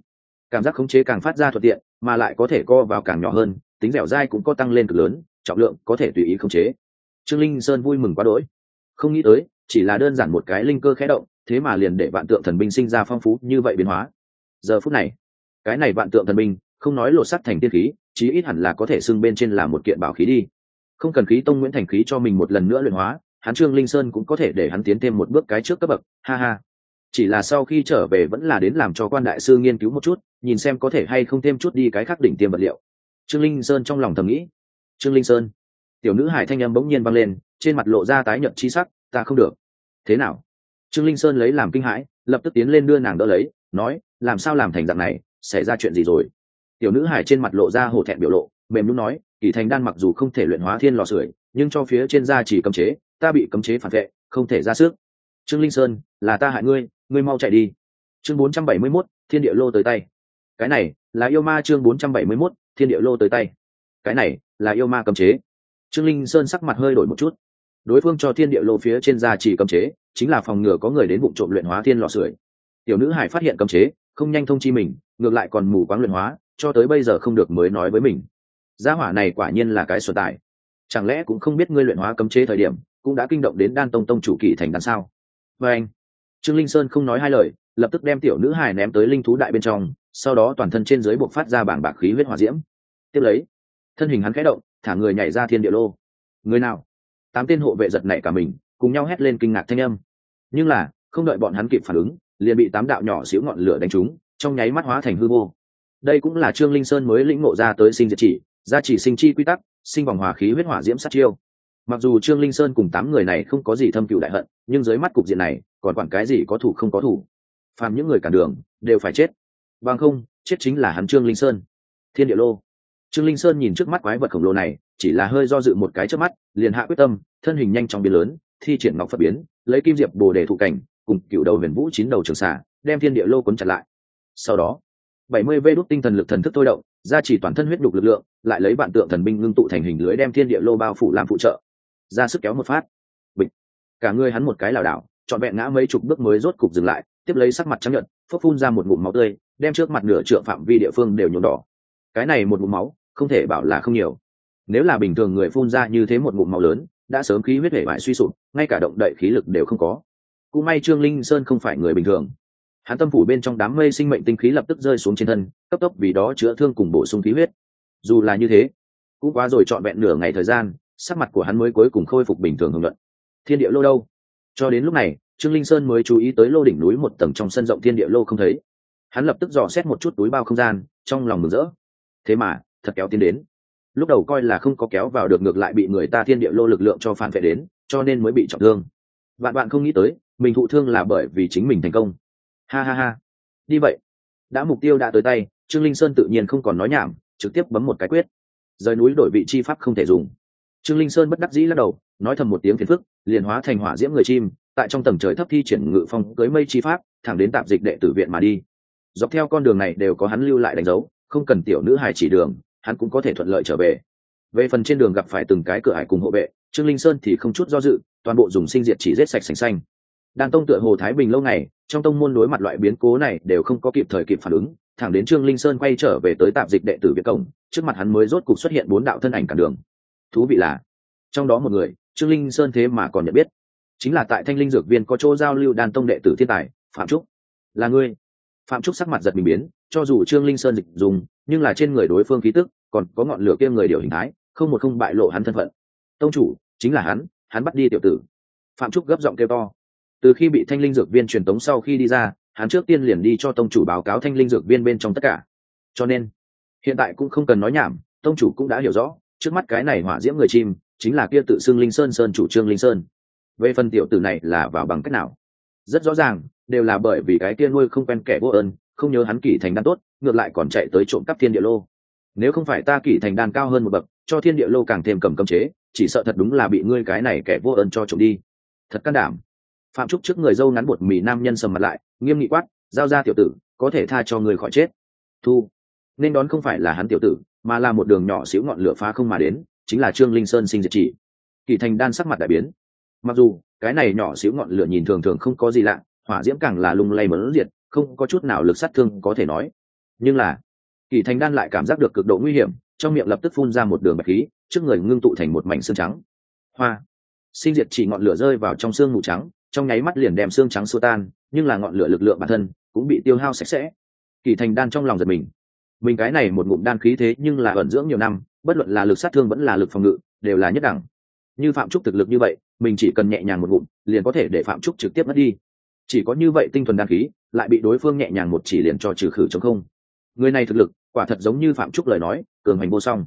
[SPEAKER 1] Cảm giác khống chế càng phát ra thuận tiện, mà lại có thể co vào càng nhỏ hơn, tính dẻo dai cũng có tăng lên cực lớn, trọng lượng có thể tùy ý khống chế. Trương linh sơn vui mừng quá đỗi. Không nghĩ tới, chỉ là đơn giản một cái linh cơ khẽ động, thế mà liền để vạn tượng thần binh sinh ra phong phú như vậy biến hóa. Giờ phút này, cái này vạn tượng thần binh, không nói lột sắt thành tiên khí, chí ít hẳn là có thể xưng bên trên là một kiện bảo khí đi. Không cần khí tông nguyễn thành khí cho mình một lần nữa luyện hóa, hắn trương linh sơn cũng có thể để hắn tiến thêm một bước cái trước cấp bậc. Ha ha chỉ là sau khi trở về vẫn là đến làm cho quan đại sư nghiên cứu một chút, nhìn xem có thể hay không thêm chút đi cái khác đỉnh tiêm vật liệu. Trương linh sơn trong lòng thầm nghĩ. Trương linh sơn. Tiểu nữ hải thanh âm bỗng nhiên vang lên, trên mặt lộ ra tái nhợt chi sắc, ta không được. Thế nào? Trương linh sơn lấy làm kinh hãi, lập tức tiến lên đưa nàng đỡ lấy, nói, làm sao làm thành dạng này, xảy ra chuyện gì rồi? Tiểu nữ hải trên mặt lộ ra hổ thẹn biểu lộ, mềm lúc nói, kỳ thành đan mặc dù không thể luyện hóa thiên lò sưởi, nhưng cho phía trên da chỉ cấm chế, ta bị cấm chế phản vệ, không thể ra sức. Trương linh sơn, là ta hại ngươi ngươi mau chạy đi. Chương 471, thiên địa lô tới tay. Cái này là yêu ma chương 471, thiên địa lô tới tay. Cái này là yêu ma cấm chế. Trương linh sơn sắc mặt hơi đổi một chút. Đối phương cho thiên địa lô phía trên da chỉ cấm chế chính là phòng ngừa có người đến vụ trộm luyện hóa thiên lò sưởi. Tiểu nữ hải phát hiện cấm chế không nhanh thông chi mình ngược lại còn mù quáng luyện hóa cho tới bây giờ không được mới nói với mình. Gia hỏa này quả nhiên là cái xuân tài. Chẳng lẽ cũng không biết ngươi luyện hóa cấm chế thời điểm cũng đã kinh động đến đan tông tông chủ kỳ thành đan sao? Và anh trương linh sơn không nói hai lời, lập tức đem tiểu nữ hài ném tới linh thú đại bên trong, sau đó toàn thân trên dưới buộc phát ra bảng bạc khí huyết hỏa diễm. Tiếp lấy, thân hình hắn khẽ động, thả người nhảy ra thiên địa lô. Người nào? Tám tên hộ vệ giật nảy cả mình, cùng nhau hét lên kinh ngạc thanh âm. Nhưng là, không đợi bọn hắn kịp phản ứng, liền bị tám đạo nhỏ xíu ngọn lửa đánh trúng, trong nháy mắt hóa thành hư vô. Đây cũng là trương linh sơn mới lĩnh ngộ ra tới sinh diệt chỉ, gia chỉ sinh chi quy tắc, sinh vòng hòa khí huyết hỏa diễm sát chiêu mặc dù trương linh sơn cùng tám người này không có gì thâm cựu đại hận, nhưng dưới mắt cục diện này, còn quản cái gì có thủ không có thủ. Phàm những người cản đường, đều phải chết. Bằng không, chết chính là hắn trương linh sơn. Thiên địa lô. Trương linh sơn nhìn trước mắt quái vật khổng lồ này, chỉ là hơi do dự một cái trước mắt, liền hạ quyết tâm, thân hình nhanh chóng biến lớn, thi triển ngọc phật biến, lấy kim diệp bồ đề thụ cảnh, cùng cựu đầu huyền vũ chín đầu trường xả đem thiên địa lô cuốn chặt lại. Sau đó, bảy mươi vê đốt tinh thần lực thần thức thôi động ra chỉ toàn thân huyết đục lực lượng, lại lấy bạn tượng thần binh ngưng tụ thành hình lưới đem thiên địa lô bao phủ làm phụ trợ ra sức kéo một phát. Bịch. Cả người hắn một cái lảo đảo, trọn vẹn ngã mấy chục bước mới rốt cục dừng lại, tiếp lấy sắc mặt trắng nhợt, phốc phun ra một ngụm máu tươi, đem trước mặt nửa trượng phạm vi địa phương đều nhuộm đỏ. Cái này một ngụm máu, không thể bảo là không nhiều. Nếu là bình thường người phun ra như thế một ngụm máu lớn, đã sớm khí huyết hệ bại suy sụp, ngay cả động đậy khí lực đều không có. Cũng may trương linh sơn không phải người bình thường. Hắn tâm phủ bên trong đám mây sinh mệnh tinh khí lập tức rơi xuống trên thân, cấp tốc vì đó chữa thương cùng bổ sung khí huyết. Dù là như thế, cũng quá rồi trọn vẹn nửa ngày thời gian sắc mặt của hắn mới cuối cùng khôi phục bình thường hưởng luận. Thiên địa lô đâu? Cho đến lúc này, trương linh sơn mới chú ý tới lô đỉnh núi một tầng trong sân rộng thiên địa lô không thấy. Hắn lập tức dò xét một chút túi bao không gian, trong lòng mừng rỡ. Thế mà, thật kéo tiến đến. Lúc đầu coi là không có kéo vào được ngược lại bị người ta thiên địa lô lực lượng cho phản vệ đến, cho nên mới bị trọng thương. Bạn bạn không nghĩ tới, mình thụ thương là bởi vì chính mình thành công. Ha ha ha. Đi vậy. Đã mục tiêu đã tới tay, trương linh sơn tự nhiên không còn nói nhảm, trực tiếp bấm một cái quyết. Rời núi đổi vị chi pháp không thể dùng trương linh sơn bất đắc dĩ lắc đầu, nói thầm một tiếng phiền phức, liền hóa thành hỏa diễm người chim, tại trong tầng trời thấp thi triển ngự phong cưới mây chi pháp, thẳng đến tạp dịch đệ tử viện mà đi. Dọc theo con đường này đều có hắn lưu lại đánh dấu, không cần tiểu nữ hài chỉ đường, hắn cũng có thể thuận lợi trở về. Về phần trên đường gặp phải từng cái cửa hải cùng hộ vệ, trương linh sơn thì không chút do dự, toàn bộ dùng sinh diệt chỉ rết sạch sành xanh. Đàn tông tựa hồ thái bình lâu ngày, trong tông môn đối mặt loại biến cố này đều không có kịp thời kịp phản ứng, thẳng đến trương linh sơn quay trở về tới tạp dịch đệ tử viện cổng, trước mặt hắn mới rốt cục xuất hiện bốn đạo thân ảnh cản đường thú vị là, trong đó một người, trương linh sơn thế mà còn nhận biết. Chính là tại thanh linh dược viên có chỗ giao lưu đàn tông đệ tử thiên tài, phạm trúc. Là ngươi. Phạm trúc sắc mặt giật mình biến, cho dù trương linh sơn dịch dùng, nhưng là trên người đối phương khí tức, còn có ngọn lửa kia người điều hình thái, không một không bại lộ hắn thân phận. Tông chủ, chính là hắn hắn bắt đi tiểu tử. Phạm trúc gấp giọng kêu to. Từ khi bị thanh linh dược viên truyền tống sau khi đi ra, hắn trước tiên liền đi cho tông chủ báo cáo thanh linh dược viên bên trong tất cả. Cho nên, hiện tại cũng không cần nói nhảm, tông chủ cũng đã hiểu rõ trước mắt cái này hỏa diễm người chim, chính là kia tự xưng linh sơn sơn chủ trương linh sơn. Về phần tiểu tử này là vào bằng cách nào? Rất rõ ràng, đều là bởi vì cái kia nuôi không quen kẻ vô ơn, không nhớ hắn kỷ thành đan tốt, ngược lại còn chạy tới trộm cắp thiên địa lô. Nếu không phải ta kỷ thành đan cao hơn một bậc, cho thiên địa lô càng thêm cầm cấm chế, chỉ sợ thật đúng là bị ngươi cái này kẻ vô ơn cho trộm đi. Thật can đảm. Phạm trúc trước người dâu ngắn bột mì nam nhân sầm mặt lại, nghiêm nghị quát, giao ra tiểu tử, có thể tha cho người khỏi chết. Thu. Nên đón không phải là hắn tiểu tử mà là một đường nhỏ xíu ngọn lửa phá không mà đến, chính là trương linh sơn sinh diệt chỉ. Kỳ thành đan sắc mặt đại biến. Mặc dù, cái này nhỏ xíu ngọn lửa nhìn thường thường không có gì lạ, hỏa diễm càng là lung lay mẫn diệt, không có chút nào lực sát thương có thể nói. Nhưng là, kỳ thành đan lại cảm giác được cực độ nguy hiểm, trong miệng lập tức phun ra một đường bạch khí, trước người ngưng tụ thành một mảnh xương trắng. Hoa! Sinh diệt chỉ ngọn lửa rơi vào trong xương mù trắng, trong nháy mắt liền đem xương trắng xô tan, nhưng là ngọn lửa lực lượng bản thân cũng bị tiêu hao sạch sẽ. Kỳ thành đan trong lòng giật mình mình cái này một ngụm đan khí thế nhưng là ẩn dưỡng nhiều năm, bất luận là lực sát thương vẫn là lực phòng ngự, đều là nhất đẳng. Như phạm trúc thực lực như vậy, mình chỉ cần nhẹ nhàng một ngụm, liền có thể để phạm trúc trực tiếp mất đi. Chỉ có như vậy tinh thuần đan khí, lại bị đối phương nhẹ nhàng một chỉ liền cho trừ khử chống không. Người này thực lực, quả thật giống như phạm trúc lời nói, cường hành vô song.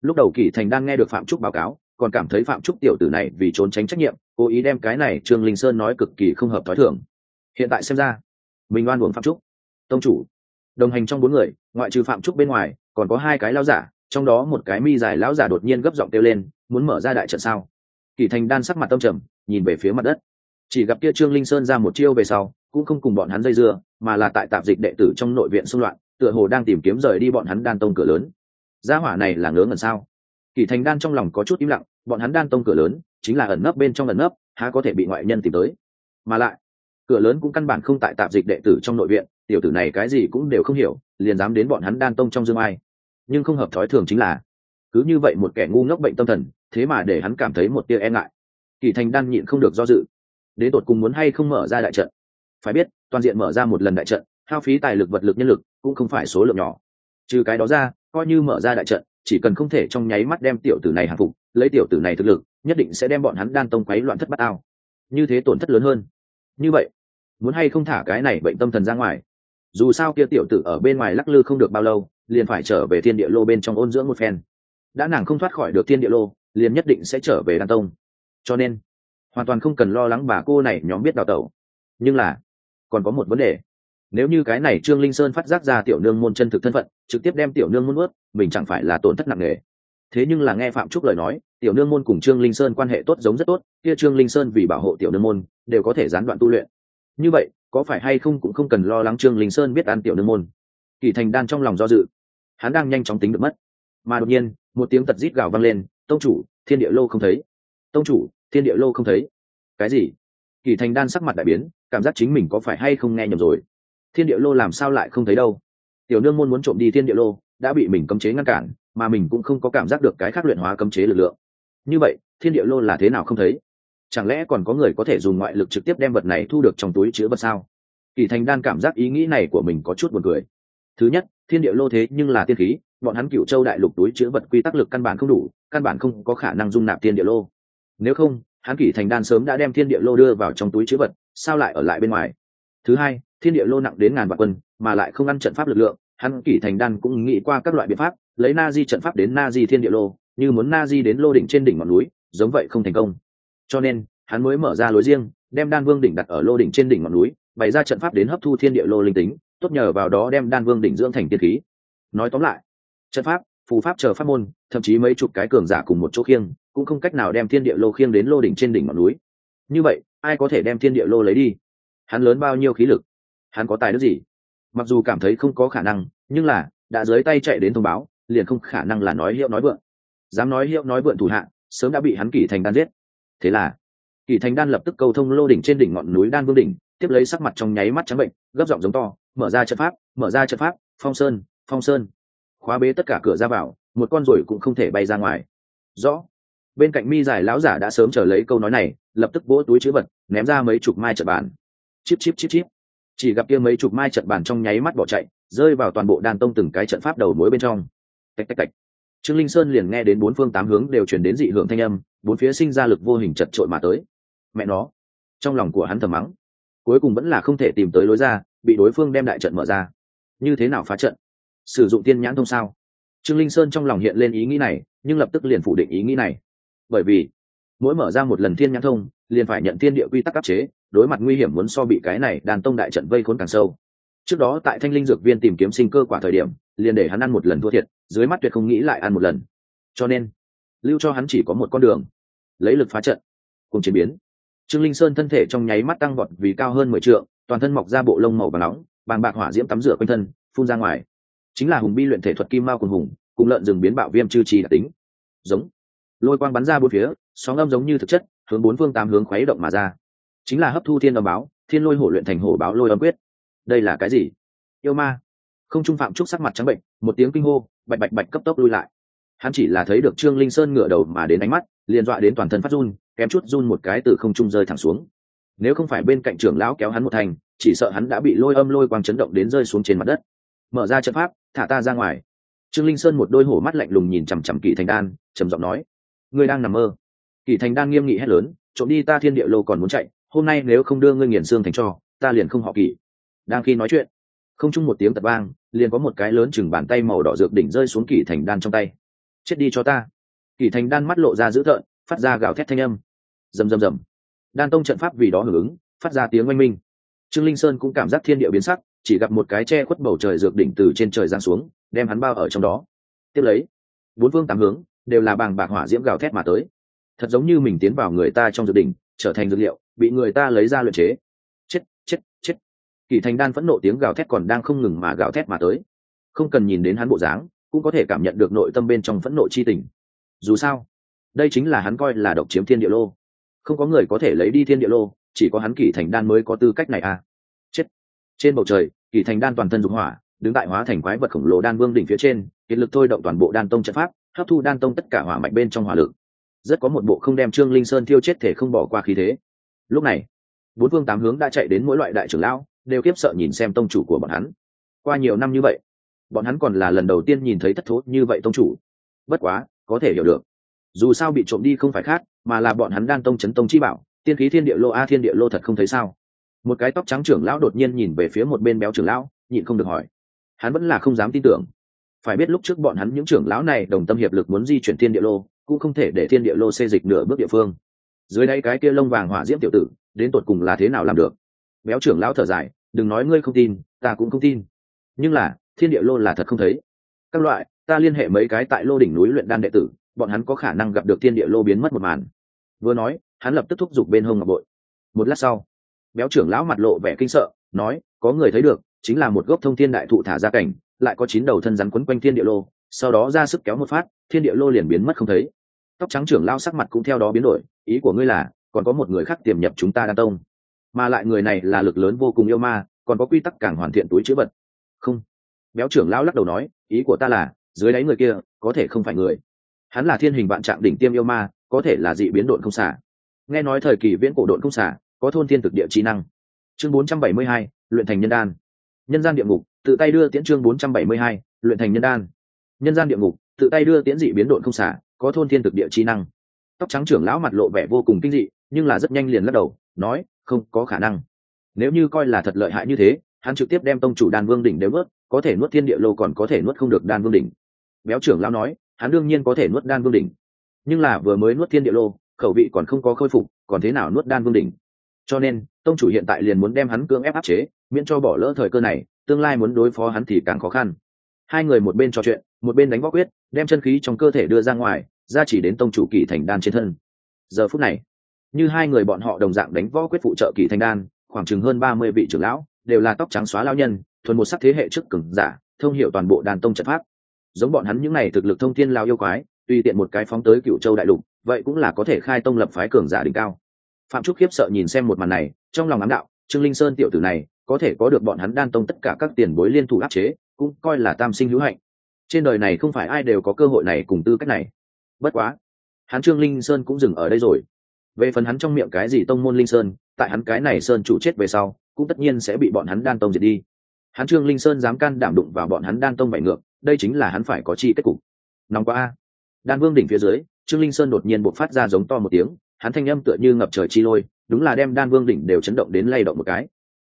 [SPEAKER 1] Lúc đầu kỷ thành đang nghe được phạm trúc báo cáo, còn cảm thấy phạm trúc tiểu tử này vì trốn tránh trách nhiệm, cố ý đem cái này trương linh sơn nói cực kỳ không hợp thói thường. Hiện tại xem ra, mình oan uổng phạm trúc. Tông chủ đồng hành trong bốn người, ngoại trừ phạm trúc bên ngoài, còn có hai cái lao giả, trong đó một cái mi dài lão giả đột nhiên gấp giọng kêu lên, muốn mở ra đại trận sao? Kỳ thành đan sắc mặt tâm trầm, nhìn về phía mặt đất. Chỉ gặp kia trương linh sơn ra một chiêu về sau, cũng không cùng bọn hắn dây dưa, mà là tại tạp dịch đệ tử trong nội viện xung loạn, tựa hồ đang tìm kiếm rời đi bọn hắn đan tông cửa lớn. Gia hỏa này là ngớ ngẩn sao? Kỳ thành đan trong lòng có chút im lặng, bọn hắn đan tông cửa lớn, chính là ẩn nấp bên trong ẩn nấp, há có thể bị ngoại nhân tìm tới. Mà lại, cửa lớn cũng căn bản không tại tạp dịch đệ tử trong nội viện tiểu tử này cái gì cũng đều không hiểu, liền dám đến bọn hắn đan tông trong dương ai. Nhưng không hợp thói thường chính là, cứ như vậy một kẻ ngu ngốc bệnh tâm thần, thế mà để hắn cảm thấy một tia e ngại. Kỳ thành đan nhịn không được do dự. Đến tột cùng muốn hay không mở ra đại trận? Phải biết, toàn diện mở ra một lần đại trận, hao phí tài lực vật lực nhân lực, cũng không phải số lượng nhỏ. Trừ cái đó ra, coi như mở ra đại trận, chỉ cần không thể trong nháy mắt đem tiểu tử này hạ phục, lấy tiểu tử này thực lực, nhất định sẽ đem bọn hắn đan tông quấy loạn thất bát ao. Như thế tổn thất lớn hơn. Như vậy, muốn hay không thả cái này bệnh tâm thần ra ngoài? Dù sao kia tiểu tử ở bên ngoài lắc lư không được bao lâu, liền phải trở về thiên địa lô bên trong ôn dưỡng một phen. Đã nàng không thoát khỏi được thiên địa lô, liền nhất định sẽ trở về đan tông. Cho nên, hoàn toàn không cần lo lắng bà cô này nhóm biết đào tẩu. Nhưng là, còn có một vấn đề. Nếu như cái này trương linh sơn phát giác ra tiểu nương môn chân thực thân phận, trực tiếp đem tiểu nương môn ướt mình chẳng phải là tổn thất nặng nề. Thế nhưng là nghe phạm trúc lời nói, tiểu nương môn cùng trương linh sơn quan hệ tốt giống rất tốt, kia trương linh sơn vì bảo hộ tiểu nương môn, đều có thể gián đoạn tu luyện. Như vậy có phải hay không cũng không cần lo lắng trương linh sơn biết ăn tiểu nương môn. Kỳ thành đan trong lòng do dự. Hắn đang nhanh chóng tính được mất. Mà đột nhiên, một tiếng tật rít gào vang lên, tông chủ, thiên địa lô không thấy. Tông chủ, thiên địa lô không thấy. Cái gì? Kỳ thành đan sắc mặt đại biến, cảm giác chính mình có phải hay không nghe nhầm rồi. Thiên địa lô làm sao lại không thấy đâu? Tiểu nương môn muốn trộm đi thiên địa lô, đã bị mình cấm chế ngăn cản, mà mình cũng không có cảm giác được cái khác luyện hóa cấm chế lực lượng. Như vậy, thiên địa lô là thế nào không thấy? Chẳng lẽ còn có người có thể dùng ngoại lực trực tiếp đem vật này thu được trong túi chứa vật sao? Kỳ thành đan cảm giác ý nghĩ này của mình có chút buồn cười. Thứ nhất, thiên địa lô thế nhưng là tiên khí, bọn hắn cựu châu đại lục túi chứa vật quy tắc lực căn bản không đủ, căn bản không có khả năng dung nạp thiên địa lô. Nếu không, hắn kỷ thành đan sớm đã đem thiên địa lô đưa vào trong túi chứa vật, sao lại ở lại bên ngoài? Thứ hai, thiên địa lô nặng đến ngàn vạn quân, mà lại không ăn trận pháp lực lượng, hắn kỷ thành đan cũng nghĩ qua các loại biện pháp, lấy na di trận pháp đến na di thiên địa lô, như muốn na di đến lô đỉnh trên đỉnh ngọn núi, giống vậy không thành công cho nên, hắn mới mở ra lối riêng, đem đan vương đỉnh đặt ở lô đỉnh trên đỉnh ngọn núi, bày ra trận pháp đến hấp thu thiên địa lô linh tính, tốt nhờ vào đó đem đan vương đỉnh dưỡng thành tiên khí. Nói tóm lại, trận pháp, phù pháp chờ pháp môn, thậm chí mấy chục cái cường giả cùng một chỗ khiêng, cũng không cách nào đem thiên địa lô khiêng đến lô đỉnh trên đỉnh ngọn núi. Như vậy, ai có thể đem thiên địa lô lấy đi? Hắn lớn bao nhiêu khí lực? Hắn có tài đức gì? Mặc dù cảm thấy không có khả năng, nhưng là, đã dưới tay chạy đến thông báo, liền không khả năng là nói hiệu nói vượn dám nói hiệu nói vượn thủ hạ, sớm đã bị hắn kỷ thành đan giết thế là, kỳ thành đan lập tức câu thông lô đỉnh trên đỉnh ngọn núi đan vương đỉnh, tiếp lấy sắc mặt trong nháy mắt trắng bệnh, gấp giọng giống to, mở ra trận pháp, mở ra trận pháp, phong sơn phong sơn. Khóa bế tất cả cửa ra vào, một con ruồi cũng không thể bay ra ngoài. Rõ. Bên cạnh mi giải lão giả đã sớm chờ lấy câu nói này, lập tức vỗ túi chữ vật, ném ra mấy chục mai trận bàn. Chip chip chip chip chỉ gặp kia mấy chục mai trận bàn trong nháy mắt bỏ chạy, rơi vào toàn bộ đàn tông từng cái trận pháp đầu mối bên trong. Tạch tạch tạch trương linh sơn liền nghe đến bốn phương tám hướng đều chuyển đến dị hưởng thanh âm, bốn phía sinh ra lực vô hình chật trội mà tới. Mẹ nó, trong lòng của hắn thầm mắng, cuối cùng vẫn là không thể tìm tới lối ra, bị đối phương đem đại trận mở ra. Như thế nào phá trận? Sử dụng tiên nhãn thông sao? Trương linh sơn trong lòng hiện lên ý nghĩ này, nhưng lập tức liền phủ định ý nghĩ này. Bởi vì, mỗi mở ra một lần thiên nhãn thông, liền phải nhận thiên địa quy tắc áp chế, đối mặt nguy hiểm muốn so bị cái này đàn tông đại trận vây khốn càng sâu trước đó tại thanh linh dược viên tìm kiếm sinh cơ quả thời điểm, liền để hắn ăn một lần thua thiệt, dưới mắt tuyệt không nghĩ lại ăn một lần. Cho nên, lưu cho hắn chỉ có một con đường, lấy lực phá trận, cùng chế biến. Trương linh sơn thân thể trong nháy mắt tăng vọt vì cao hơn mười trượng, toàn thân mọc ra bộ lông màu và nóng, bàng bạc hỏa diễm tắm rửa quanh thân, phun ra ngoài. Chính là hùng bi luyện thể thuật kim mao cùng hùng, cùng lợn rừng biến bạo viêm chư trì đặc tính. Giống. Lôi quang bắn ra bốn phía, sóng âm giống như thực chất, hướng bốn phương tám hướng khuấy động mà ra. Chính là hấp thu thiên âm báo, thiên lôi hổ luyện thành hổ báo lôi âm quyết đây là cái gì? Yêu ma. Không trung phạm trúc sắc mặt trắng bệnh, một tiếng kinh hô, bạch bạch bạch cấp tốc lui lại. Hắn chỉ là thấy được trương linh sơn ngửa đầu mà đến ánh mắt, liền dọa đến toàn thân phát run, kém chút run một cái từ không trung rơi thẳng xuống. Nếu không phải bên cạnh trưởng lão kéo hắn một thành, chỉ sợ hắn đã bị lôi âm lôi quang chấn động đến rơi xuống trên mặt đất. Mở ra trận pháp, thả ta ra ngoài. Trương linh sơn một đôi hổ mắt lạnh lùng nhìn chằm chằm kỳ thành đan, trầm giọng nói, ngươi đang nằm mơ? Kỳ thành đan nghiêm nghị hét lớn, trộm đi ta thiên địa lô còn muốn chạy, hôm nay nếu không đưa ngươi nghiền xương thành cho, ta liền không họ kỳ đang khi nói chuyện. Không chung một tiếng tật vang, liền có một cái lớn chừng bàn tay màu đỏ dược đỉnh rơi xuống kỷ thành đan trong tay. Chết đi cho ta. Kỷ thành đan mắt lộ ra dữ tợn, phát ra gào thét thanh âm. Rầm rầm rầm. Đan tông trận pháp vì đó hưởng ứng, phát ra tiếng oanh minh. Trương linh sơn cũng cảm giác thiên địa biến sắc, chỉ gặp một cái che khuất bầu trời dược đỉnh từ trên trời giáng xuống, đem hắn bao ở trong đó. Tiếp lấy, bốn phương tám hướng, đều là bàng bạc hỏa diễm gào thét mà tới. Thật giống như mình tiến vào người ta trong dược đỉnh, trở thành dược liệu, bị người ta lấy ra luyện chế kỳ thành đan phẫn nộ tiếng gào thét còn đang không ngừng mà gào thét mà tới. Không cần nhìn đến hắn bộ dáng, cũng có thể cảm nhận được nội tâm bên trong phẫn nộ chi tình. Dù sao, đây chính là hắn coi là độc chiếm thiên địa lô. Không có người có thể lấy đi thiên địa lô, chỉ có hắn kỳ thành đan mới có tư cách này à. Chết. Trên bầu trời, kỳ thành đan toàn thân dục hỏa, đứng tại hóa thành quái vật khổng lồ đan vương đỉnh phía trên, kiệt lực thôi động toàn bộ đan tông trận pháp, hấp thu đan tông tất cả hỏa mạnh bên trong hỏa lực. Rất có một bộ không đem trương linh sơn thiêu chết thể không bỏ qua khí thế. Lúc này, bốn phương tám hướng đã chạy đến mỗi loại đại trưởng lão đều kiếp sợ nhìn xem tông chủ của bọn hắn. Qua nhiều năm như vậy, bọn hắn còn là lần đầu tiên nhìn thấy thất thố như vậy tông chủ. Bất quá, có thể hiểu được, dù sao bị trộm đi không phải khác, mà là bọn hắn đan tông chấn tông chi bảo, tiên khí thiên địa lô a, thiên địa lô thật không thấy sao. Một cái tóc trắng trưởng lão đột nhiên nhìn về phía một bên béo trưởng lão, nhịn không được hỏi. Hắn vẫn là không dám tin tưởng. Phải biết lúc trước bọn hắn những trưởng lão này đồng tâm hiệp lực muốn di chuyển thiên địa lô, cũng không thể để thiên địa lô xê dịch nửa bước địa phương. Dưới đây cái kia lông vàng hỏa diễm tiểu tử, đến tột cùng là thế nào làm được? Béo trưởng lão thở dài đừng nói ngươi không tin, ta cũng không tin. Nhưng là, thiên địa lô là thật không thấy. Các loại, ta liên hệ mấy cái tại lô đỉnh núi luyện đan đệ tử, bọn hắn có khả năng gặp được thiên địa lô biến mất một màn. Vừa nói, hắn lập tức thúc giục bên hông ngọc bội. Một lát sau, béo trưởng lão mặt lộ vẻ kinh sợ, nói, có người thấy được, chính là một gốc thông thiên đại thụ thả ra cảnh, lại có chín đầu thân rắn quấn quanh thiên địa lô, sau đó ra sức kéo một phát, thiên địa lô liền biến mất không thấy. Tóc trắng trưởng lao sắc mặt cũng theo đó biến đổi, ý của ngươi là, còn có một người khác tiềm nhập chúng ta đan tông mà lại người này là lực lớn vô cùng yêu ma còn có quy tắc càng hoàn thiện túi chữ vật. Không. Béo trưởng lao lắc đầu nói ý của ta là dưới đáy người kia có thể không phải người. Hắn là thiên hình vạn trạng đỉnh tiêm yêu ma có thể là dị biến độn không xả. Nghe nói thời kỳ viễn cổ độn không xả có thôn thiên thực địa trí năng. Chương 472, luyện thành nhân đan. Nhân gian địa ngục tự tay đưa tiễn chương 472, luyện thành nhân đan. Nhân gian địa ngục tự tay đưa tiễn dị biến độn không xả có thôn thiên thực địa trí năng. Tóc trắng trưởng lão mặt lộ vẻ vô cùng kinh dị nhưng là rất nhanh liền lắc đầu nói không có khả năng. Nếu như coi là thật lợi hại như thế, hắn trực tiếp đem tông chủ đan vương đỉnh đều nuốt, có thể nuốt thiên địa lô còn có thể nuốt không được đan vương đỉnh. Béo trưởng lão nói, hắn đương nhiên có thể nuốt đan vương đỉnh. Nhưng là vừa mới nuốt thiên địa lô, khẩu vị còn không có khôi phục, còn thế nào nuốt đan vương đỉnh? Cho nên, tông chủ hiện tại liền muốn đem hắn cưỡng ép áp chế, miễn cho bỏ lỡ thời cơ này, tương lai muốn đối phó hắn thì càng khó khăn. Hai người một bên trò chuyện, một bên đánh võ quyết, đem chân khí trong cơ thể đưa ra ngoài ra chỉ đến tông chủ kỳ thành đan trên thân. Giờ phút này như hai người bọn họ đồng dạng đánh võ quyết phụ trợ kỳ thành đan, khoảng chừng hơn ba mươi vị trưởng lão, đều là tóc trắng xóa lao nhân, thuần một sắc thế hệ trước cường giả, thông hiểu toàn bộ đàn tông trận pháp. Giống bọn hắn những n à y thực lực thông thiên lao yêu quái, tùy tiện một cái phóng tới cựu châu đại lục, vậy cũng là có thể khai tông lập phái cường giả đỉnh cao. Phạm trúc khiếp sợ nhìn xem một màn này, trong lòng ám đạo, trương linh sơn tiểu tử này, có thể có được bọn hắn đan tông tất cả các tiền bối liên thủ áp chế, cũng coi là tam sinh hữu hạnh. Trên đời này không phải ai đều có cơ hội này cùng tư cách này. Bất quá, hắn trương linh sơn cũng dừng ở đây rồi về phần hắn trong miệng cái gì tông môn linh sơn, tại hắn cái này sơn chủ chết về sau, cũng tất nhiên sẽ bị bọn hắn đan tông diệt đi. Hắn trương linh sơn dám can đảm đụng vào bọn hắn đan tông bại ngược, đây chính là hắn phải có chi kết cục. Nóng quá a. Đan vương đỉnh phía dưới, trương linh sơn đột nhiên bộc phát ra giống to một tiếng, hắn thanh âm tựa như ngập trời chi lôi, đúng là đem đan vương đỉnh đều chấn động đến lay động một cái.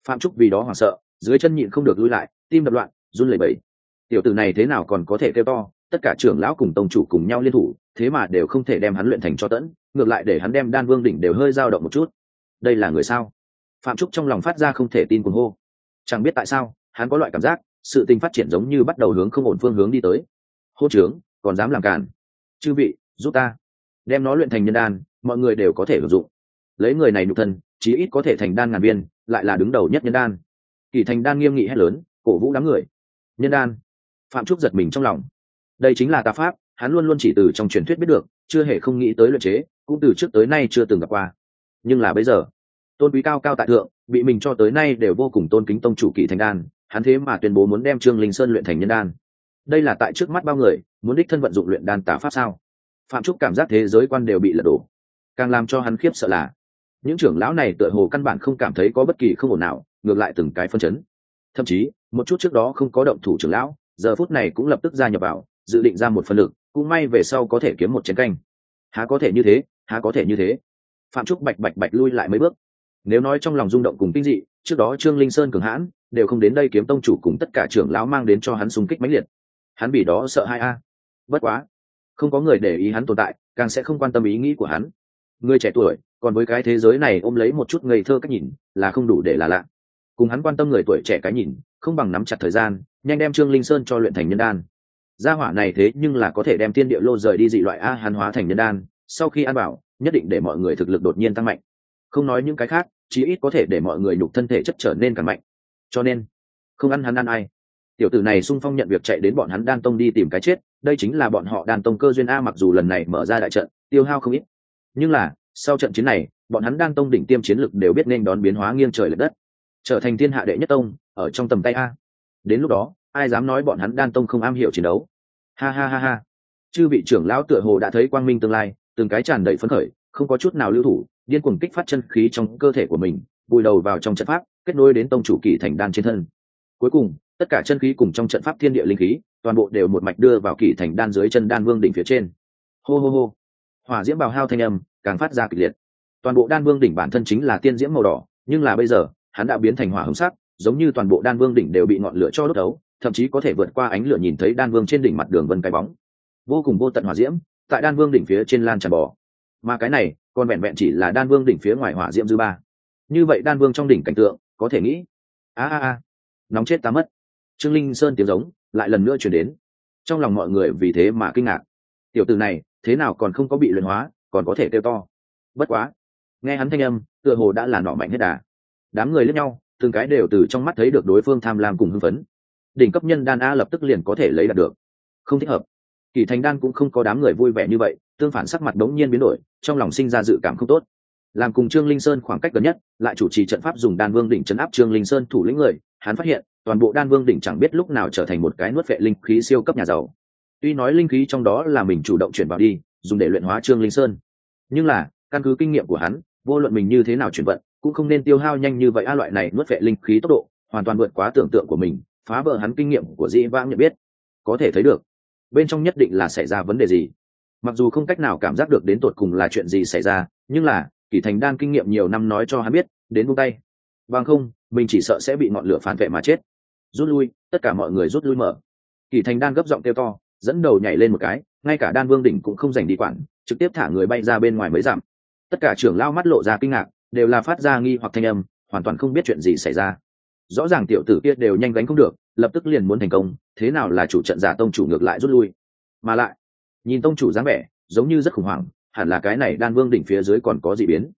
[SPEAKER 1] Phạm trúc vì đó hoảng sợ, dưới chân nhịn không được lui lại, tim đập loạn, run lẩy bẩy. Tiểu tử này thế nào còn có thể kêu to, tất cả trưởng lão cùng tông chủ cùng nhau liên thủ, thế mà đều không thể đem hắn luyện thành cho tẫn ngược lại để hắn đem đan vương đỉnh đều hơi dao động một chút. Đây là người sao? Phạm trúc trong lòng phát ra không thể tin cuồng hô. Chẳng biết tại sao, hắn có loại cảm giác, sự tình phát triển giống như bắt đầu hướng không ổn phương hướng đi tới. Hô trướng còn dám làm cản chư vị, giúp ta. Đem nó luyện thành nhân đan, mọi người đều có thể sử dụng. Lấy người này nhục thân, chí ít có thể thành đan ngàn viên, lại là đứng đầu nhất nhân đan. Kỳ thành đan nghiêm nghị hét lớn, cổ vũ đám người. Nhân đan. Phạm trúc giật mình trong lòng. Đây chính là tà pháp hắn luôn luôn chỉ từ trong truyền thuyết biết được, chưa hề không nghĩ tới luyện chế, cũng từ trước tới nay chưa từng gặp qua. Nhưng là bây giờ, tôn quý cao cao tại thượng, bị mình cho tới nay đều vô cùng tôn kính tông chủ kỳ thành đan, hắn thế mà tuyên bố muốn đem trương linh sơn luyện thành nhân đan. Đây là tại trước mắt bao người, muốn đích thân vận dụng luyện đan tà pháp sao? Phạm trúc cảm giác thế giới quan đều bị lật đổ. Càng làm cho hắn khiếp sợ là, những trưởng lão này tựa hồ căn bản không cảm thấy có bất kỳ không ổn nào, ngược lại từng cái phân chấn. Thậm chí, một chút trước đó không có động thủ trưởng lão, giờ phút này cũng lập tức gia nhập vào, dự định ra một phân lực cũng may về sau có thể kiếm một chén canh. Há có thể như thế, há có thể như thế. Phạm trúc bạch bạch bạch lui lại mấy bước. Nếu nói trong lòng rung động cùng kinh dị, trước đó trương linh sơn cường hãn, đều không đến đây kiếm tông chủ cùng tất cả trưởng lão mang đến cho hắn súng kích mãnh liệt. Hắn vì đó sợ hai a. Bất quá, không có người để ý hắn tồn tại, càng sẽ không quan tâm ý nghĩ của hắn. Người trẻ tuổi, còn với cái thế giới này ôm lấy một chút ngây thơ cách nhìn, là không đủ để là lạ. Cùng hắn quan tâm người tuổi trẻ cái nhìn, không bằng nắm chặt thời gian, nhanh đem trương linh sơn cho luyện thành nhân đan gia hỏa này thế nhưng là có thể đem tiên địa lô rời đi dị loại a hàn hóa thành nhân đan, sau khi ăn bảo, nhất định để mọi người thực lực đột nhiên tăng mạnh. Không nói những cái khác, chí ít có thể để mọi người nhục thân thể chất trở nên càng mạnh. Cho nên, không ăn hắn ăn ai. Tiểu tử này sung phong nhận việc chạy đến bọn hắn đan tông đi tìm cái chết, đây chính là bọn họ đan tông cơ duyên a mặc dù lần này mở ra đại trận, tiêu hao không ít. Nhưng là, sau trận chiến này, bọn hắn đan tông đỉnh tiêm chiến lực đều biết nên đón biến hóa nghiêng trời l ệ đất. Trở thành thiên hạ đệ nhất tông, ở trong tầm tay a. Đến lúc đó, ai dám nói bọn hắn đan tông không am hiểu chiến đấu? Ha ha ha ha. Chư vị trưởng lão tựa hồ đã thấy quang minh tương lai, từng cái tràn đầy phấn khởi, không có chút nào lưu thủ, điên cuồng kích phát chân khí trong cơ thể của mình, vùi đầu vào trong trận pháp, kết nối đến tông chủ kỳ thành đan trên thân. Cuối cùng, tất cả chân khí cùng trong trận pháp thiên địa linh khí, toàn bộ đều một mạch đưa vào kỳ thành đan dưới chân đan vương đỉnh phía trên. Hô hô hô. Hỏa diễm bào hao thanh âm, càng phát ra kịch liệt. Toàn bộ đan vương đỉnh bản thân chính là tiên diễm màu đỏ, nhưng là bây giờ, hắn đã biến thành hỏa hồng sắc, giống như toàn bộ đan vương đỉnh đều bị ngọn lửa cho đốt đấu thậm chí có thể vượt qua ánh lửa nhìn thấy đan vương trên đỉnh mặt đường vân cái bóng. Vô cùng vô tận hỏa diễm, tại đan vương đỉnh phía trên lan tràn bò. Mà cái này, còn vẹn vẹn chỉ là đan vương đỉnh phía ngoài hỏa diễm dư ba. Như vậy đan vương trong đỉnh cảnh tượng, có thể nghĩ. A a a, nóng chết ta mất. Trương linh sơn tiếng giống, lại lần nữa chuyển đến. Trong lòng mọi người vì thế mà kinh ngạc. Tiểu từ này, thế nào còn không có bị luyện hóa, còn có thể kêu to. Bất quá. Nghe hắn thanh âm, tựa hồ đã là nọ mạnh hết đà. Đám người lẫn nhau, từng cái đều từ trong mắt thấy được đối phương tham lam cùng hưng phấn đỉnh cấp nhân đan a lập tức liền có thể lấy đạt được. Không thích hợp. Kỳ thành đan cũng không có đám người vui vẻ như vậy, tương phản sắc mặt đống nhiên biến đổi, trong lòng sinh ra dự cảm không tốt. Làm cùng trương linh sơn khoảng cách gần nhất, lại chủ trì trận pháp dùng đan vương đỉnh chấn áp trương linh sơn thủ lĩnh người, hắn phát hiện, toàn bộ đan vương đỉnh chẳng biết lúc nào trở thành một cái nuốt vệ linh khí siêu cấp nhà giàu. Tuy nói linh khí trong đó là mình chủ động chuyển vào đi, dùng để luyện hóa trương linh sơn. Nhưng là, căn cứ kinh nghiệm của hắn, vô luận mình như thế nào chuyển vận, cũng không nên tiêu hao nhanh như vậy a loại này nuốt vệ linh khí tốc độ, hoàn toàn vượt quá tưởng tượng của mình phá vỡ hắn kinh nghiệm của dĩ vãng nhận biết. Có thể thấy được, bên trong nhất định là xảy ra vấn đề gì. Mặc dù không cách nào cảm giác được đến tột cùng là chuyện gì xảy ra, nhưng là kỷ thành đan kinh nghiệm nhiều năm nói cho hắn biết, đến vung tay. Bằng không, mình chỉ sợ sẽ bị ngọn lửa phản vệ mà chết. Rút lui, tất cả mọi người rút lui mở. Kỷ thành đan gấp giọng kêu to, dẫn đầu nhảy lên một cái, ngay cả đan vương đỉnh cũng không dành đi quản, trực tiếp thả người bay ra bên ngoài mới giảm tất cả trưởng lao mắt lộ ra kinh ngạc, đều là phát ra nghi hoặc thanh âm, hoàn toàn không biết chuyện gì xảy ra rõ ràng tiểu tử kia đều nhanh gánh không được, lập tức liền muốn thành công, thế nào là chủ trận giả tông chủ ngược lại rút lui. Mà lại, nhìn tông chủ dáng vẻ, giống như rất khủng hoảng, hẳn là cái này đan vương đỉnh phía dưới còn có dị biến.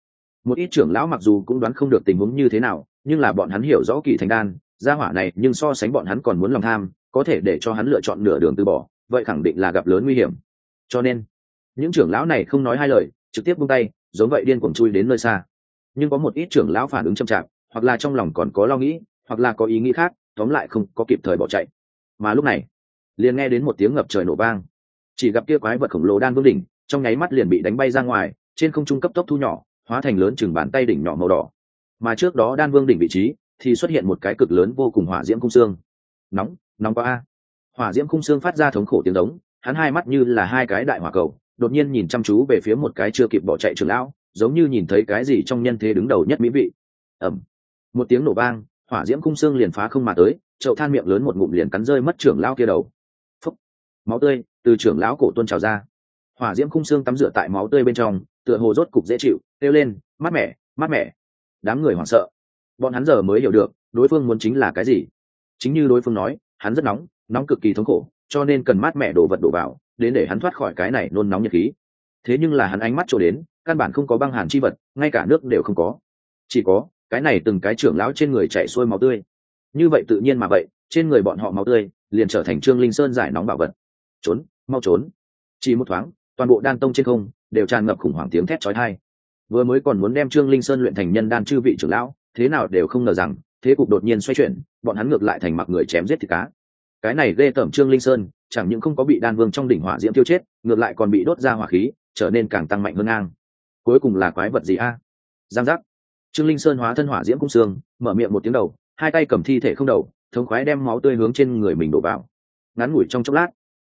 [SPEAKER 1] Một ít trưởng lão mặc dù cũng đoán không được tình huống như thế nào, nhưng là bọn hắn hiểu rõ kỳ thành đan, gia hỏa này nhưng so sánh bọn hắn còn muốn lòng tham, có thể để cho hắn lựa chọn nửa đường từ bỏ, vậy khẳng định là gặp lớn nguy hiểm. Cho nên, những trưởng lão này không nói hai lời, trực tiếp buông tay, giống vậy điên cuồng chui đến nơi xa. Nhưng có một ít trưởng lão phản ứng chậm chạp, hoặc là trong lòng còn có lo nghĩ hoặc là có ý nghĩ khác, tóm lại không có kịp thời bỏ chạy. Mà lúc này, liền nghe đến một tiếng ngập trời nổ vang. Chỉ gặp kia quái vật khổng lồ đan vương đỉnh, trong nháy mắt liền bị đánh bay ra ngoài, trên không trung cấp tốc thu nhỏ, hóa thành lớn chừng bàn tay đỉnh nhỏ màu đỏ. Mà trước đó đan vương đỉnh vị trí, thì xuất hiện một cái cực lớn vô cùng hỏa diễm cung xương. Nóng nóng quá a. Hỏa diễm cung xương phát ra thống khổ tiếng đống hắn hai mắt như là hai cái đại hỏa cầu, đột nhiên nhìn chăm chú về phía một cái chưa kịp bỏ chạy trường lão, giống như nhìn thấy cái gì trong nhân thế đứng đầu nhất mỹ vị. Ẩm một tiếng nổ vang hỏa diễm cung xương liền phá không mà tới, chậu than miệng lớn một ngụm liền cắn rơi mất trưởng lão kia đầu. Phúc. Máu tươi từ trưởng lão cổ tuôn trào ra. Hỏa diễm khung xương tắm rửa tại máu tươi bên trong, tựa hồ rốt cục dễ chịu, kêu lên, mát mẻ mát mẻ. Đám người hoảng sợ. Bọn hắn giờ mới hiểu được, đối phương muốn chính là cái gì. Chính như đối phương nói, hắn rất nóng nóng cực kỳ thống khổ, cho nên cần mát mẻ đồ vật đổ vào, đến để hắn thoát khỏi cái này nôn nóng nhiệt khí. Thế nhưng là hắn ánh mắt trổ đến, căn bản không có băng hàn chi vật, ngay cả nước đều không có. Chỉ có cái này từng cái trưởng lão trên người chạy xuôi máu tươi. Như vậy tự nhiên mà vậy, trên người bọn họ máu tươi liền trở thành trương linh sơn giải nóng bảo vật. Trốn, mau trốn. Chỉ một thoáng, toàn bộ đan tông trên không đều tràn ngập khủng hoảng tiếng thét chói tai. Vừa mới còn muốn đem trương linh sơn luyện thành nhân đan chư vị trưởng lão, thế nào đều không ngờ rằng, thế cục đột nhiên xoay chuyển, bọn hắn ngược lại thành mặc người chém giết thịt cá. Cái này ghê tởm trương linh sơn, chẳng những không có bị đan vương trong đỉnh hỏa diễm tiêu chết, ngược lại còn bị đốt ra hỏa khí, trở nên càng tăng mạnh hơn ngang. Cuối cùng là quái vật gì a? Giang giác trương linh sơn hóa thân hỏa diễm cung xương, mở miệng một tiếng đầu, hai tay cầm thi thể không đầu, thống khoái đem máu tươi hướng trên người mình đổ vào. Ngắn ngủi trong chốc lát,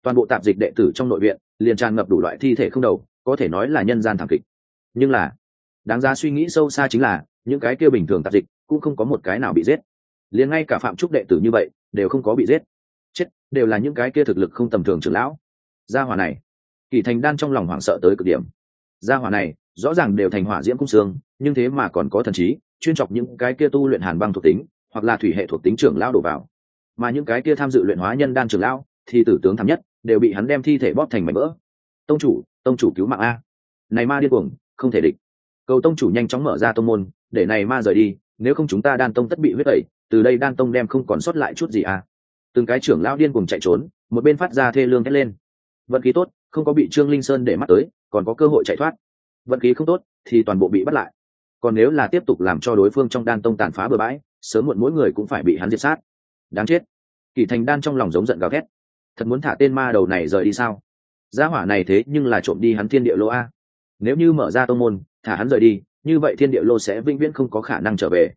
[SPEAKER 1] toàn bộ tạp dịch đệ tử trong nội viện liền tràn ngập đủ loại thi thể không đầu, có thể nói là nhân gian thảm kịch. Nhưng là, đáng giá suy nghĩ sâu xa chính là, những cái kia bình thường tạp dịch cũng không có một cái nào bị giết. Liền ngay cả phạm trúc đệ tử như vậy, đều không có bị giết. Chết, đều là những cái kia thực lực không tầm thường trưởng lão. Gia hỏa này, kỳ thành đan trong lòng hoảng sợ tới cực điểm. Gia hỏa này, rõ ràng đều thành hỏa diễm cung xương nhưng thế mà còn có thần trí, chuyên chọc những cái kia tu luyện hàn băng thuộc tính, hoặc là thủy hệ thuộc tính trưởng lao đổ vào. Mà những cái kia tham dự luyện hóa nhân đan trưởng lao thì tử tướng thảm nhất, đều bị hắn đem thi thể bóp thành mảnh vỡ. Tông chủ tông chủ cứu mạng a. Này ma điên cuồng, không thể địch. Cầu tông chủ nhanh chóng mở ra tông môn, để này ma rời đi, nếu không chúng ta đan tông tất bị huyết tẩy, từ đây đan tông đem không còn sót lại chút gì à từng cái trưởng lão điên cuồng chạy trốn, một bên phát ra thê lương thét lên. Vận khí tốt, không có bị trương linh sơn để mắt tới, còn có cơ hội chạy thoát. Vận khí không tốt, thì toàn bộ bị bắt lại còn nếu là tiếp tục làm cho đối phương trong đan tông tàn phá bừa bãi, sớm muộn mỗi người cũng phải bị hắn diệt sát. Đáng chết. Kỳ thành đan trong lòng giống giận gào thét. Thật muốn thả tên ma đầu này rời đi sao? Gia hỏa này thế nhưng là trộm đi hắn thiên địa lô a. Nếu như mở ra tông môn, thả hắn rời đi, như vậy thiên địa lô sẽ vĩnh viễn không có khả năng trở về.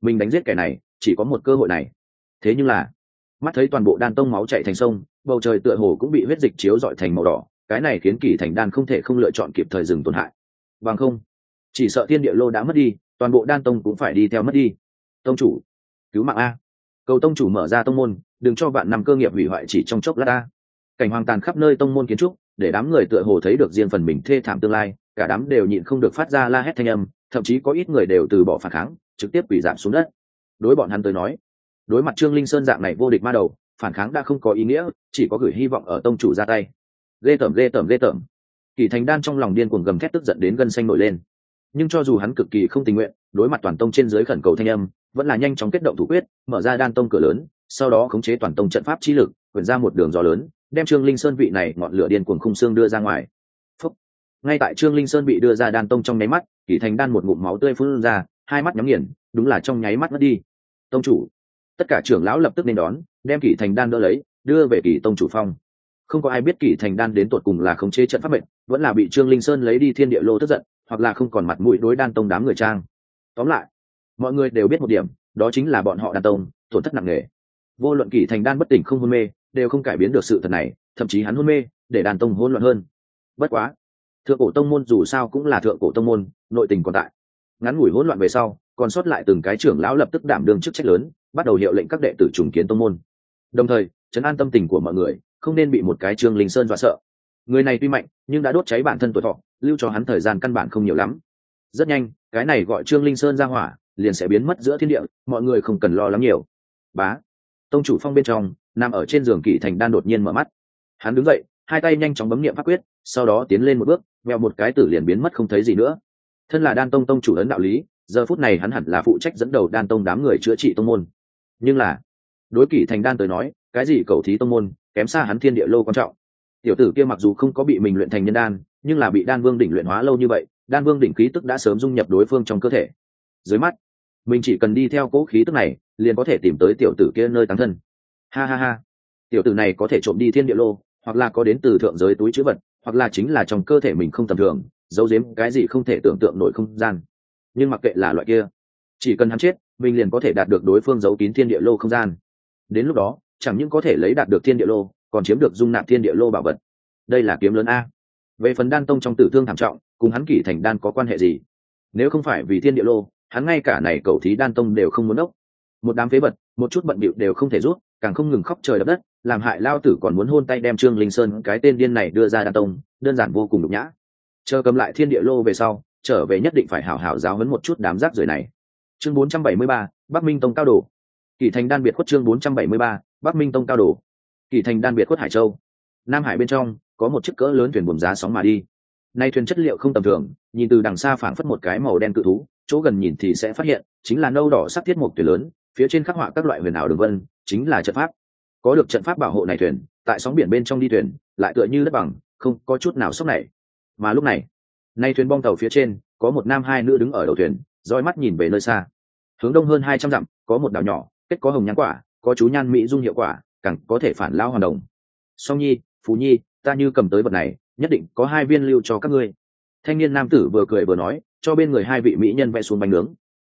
[SPEAKER 1] Mình đánh giết kẻ này, chỉ có một cơ hội này. Thế nhưng là, mắt thấy toàn bộ đan tông máu chạy thành sông, bầu trời tựa hồ cũng bị huyết dịch chiếu dọi thành màu đỏ, cái này khiến kỳ thành đan không thể không lựa chọn kịp thời dừng tổn hại. Bằng không chỉ sợ thiên địa lô đã mất đi, toàn bộ đan tông cũng phải đi theo mất đi. Tông chủ, cứu mạng a. Cầu tông chủ mở ra tông môn, đừng cho bạn nằm cơ nghiệp hủy hoại chỉ trong chốc lát ta cảnh hoàng tàn khắp nơi tông môn kiến trúc, để đám người tựa hồ thấy được riêng phần mình thê thảm tương lai, cả đám đều nhịn không được phát ra la hét thanh âm, thậm chí có ít người đều từ bỏ phản kháng, trực tiếp quỷ giảm xuống đất. Đối bọn hắn tới nói, đối mặt trương linh sơn dạng này vô địch ma đầu, phản kháng đã không có ý nghĩa, chỉ có gửi hy vọng ở tông chủ ra tay. Ghê tởm ghê tởm ghê tởm. Kỳ thành đan trong lòng điên cuồng gầm thét tức giận đến gân xanh nổi lên nhưng cho dù hắn cực kỳ không tình nguyện, đối mặt toàn tông trên dưới khẩn cầu thanh âm, vẫn là nhanh chóng kết động thủ quyết, mở ra đan tông cửa lớn, sau đó khống chế toàn tông trận pháp chi lực quyển ra một đường gió lớn, đem trương linh sơn vị này ngọn lửa điên cuồng khung xương đưa ra ngoài. Phúc. ngay tại trương linh sơn bị đưa ra đan tông trong nháy mắt kỷ thành đan một ngụm máu tươi phun ra, hai mắt nhắm nghiền, đúng là trong nháy mắt mất đi. Tông chủ. Tất cả trưởng lão lập tức nên đón, đem kỷ thành đan đỡ lấy, đưa về kỷ tông chủ phong. Không có ai biết kỷ thành đan đến tột cùng là khống chế trận pháp mệnh, vẫn là bị trương linh sơn lấy đi thiên địa lô tức giận hoặc là không còn mặt mũi đối đan tông đám người trang. Tóm lại, mọi người đều biết một điểm, đó chính là bọn họ đan tông, tổn thất nặng nề. Vô luận kỷ thành đan bất tỉnh không hôn mê, đều không cải biến được sự thật này, thậm chí hắn hôn mê, để đàn tông hỗn loạn hơn. Bất quá, thượng cổ tông môn dù sao cũng là thượng cổ tông môn, nội tình còn tại. Ngắn ngủi hỗn loạn về sau, còn sót lại từng cái trưởng lão lập tức đảm đương chức trách lớn, bắt đầu hiệu lệnh các đệ tử trùng kiến tông môn. Đồng thời chấn an tâm tình của mọi người, không nên bị một cái trương linh sơn dọa sợ. Người này tuy mạnh, nhưng đã đốt cháy bản thân tuổi thọ lưu cho hắn thời gian căn bản không nhiều lắm. Rất nhanh, cái này gọi trương linh sơn ra hỏa, liền sẽ biến mất giữa thiên địa, mọi người không cần lo lắng nhiều. Bá, tông chủ phong bên trong, nằm ở trên giường kỷ thành đan đột nhiên mở mắt. Hắn đứng dậy, hai tay nhanh chóng bấm niệm pháp quyết, sau đó tiến lên một bước mèo một cái tử liền biến mất không thấy gì nữa. Thân là đan tông tông chủ ấn đạo lý, giờ phút này hắn hẳn là phụ trách dẫn đầu đan tông đám người chữa trị tông môn. Nhưng là, đối kỷ thành đan tới nói, cái gì cầu thí tông môn, kém xa hắn thiên địa lô quan trọng. Tiểu tử kia mặc dù không có bị mình luyện thành nhân đan nhưng là bị đan vương đỉnh luyện hóa lâu như vậy, đan vương đỉnh khí tức đã sớm dung nhập đối phương trong cơ thể. Dưới mắt, mình chỉ cần đi theo cỗ khí tức này, liền có thể tìm tới tiểu tử kia nơi tán thân. Ha ha ha. Tiểu tử này có thể trộm đi thiên địa lô, hoặc là có đến từ thượng giới túi chữ vật, hoặc là chính là trong cơ thể mình không tầm thường, giấu giếm cái gì không thể tưởng tượng nổi không gian. Nhưng mặc kệ là loại kia, chỉ cần hắn chết, mình liền có thể đạt được đối phương giấu kín thiên địa lô không gian. Đến lúc đó, chẳng những có thể lấy đạt được thiên địa lô, còn chiếm được dung nạp thiên địa lô bảo vật. Đây là kiếm lớn a về phần đan tông trong tử thương thảm trọng cùng hắn kỷ thành đan có quan hệ gì? Nếu không phải vì thiên địa lô hắn ngay cả này cầu thí đan tông đều không muốn ốc một đám phế vật một chút bận bịu đều không thể rút càng không ngừng khóc trời đập đất làm hại lao tử còn muốn hôn tay đem trương linh sơn cái tên điên này đưa ra đan tông đơn giản vô cùng nhục nhã. Chờ cầm lại thiên địa lô về sau trở về nhất định phải hảo hảo giáo hấn một chút đám rác rưởi này. Chương 473, bắc minh tông cao đồ. Kỳ thành đan biệt khuất chương 473, bắc minh tông cao đồ. Kỳ thành đan biệt khuất hải châu. Nam hải bên trong có một chiếc cỡ lớn thuyền buồm giá sóng mà đi. Nay thuyền chất liệu không tầm thường, nhìn từ đằng xa phảng phất một cái màu đen cự thú, chỗ gần nhìn thì sẽ phát hiện, chính là nâu đỏ sắc thiết một thuyền lớn, phía trên khắc họa các loại huyền ảo đường vân, chính là trận pháp. Có được trận pháp bảo hộ này thuyền, tại sóng biển bên trong đi thuyền, lại tựa như đất bằng, không có chút nào sốc này. Mà lúc này, nay thuyền bong tàu phía trên, có một nam hai nữ đứng ở đầu thuyền, roi mắt nhìn về nơi xa. Hướng đông hơn hai trăm dặm, có một đảo nhỏ, kết có hồng nhãn quả, có chú nhan mỹ dung hiệu quả, càng có thể phản lao hoàn đồng. Song nhi phú nhi ta như cầm tới vật này, nhất định có hai viên lưu cho các ngươi. Thanh niên nam tử vừa cười vừa nói, cho bên người hai vị mỹ nhân vẽ xuống bánh nướng.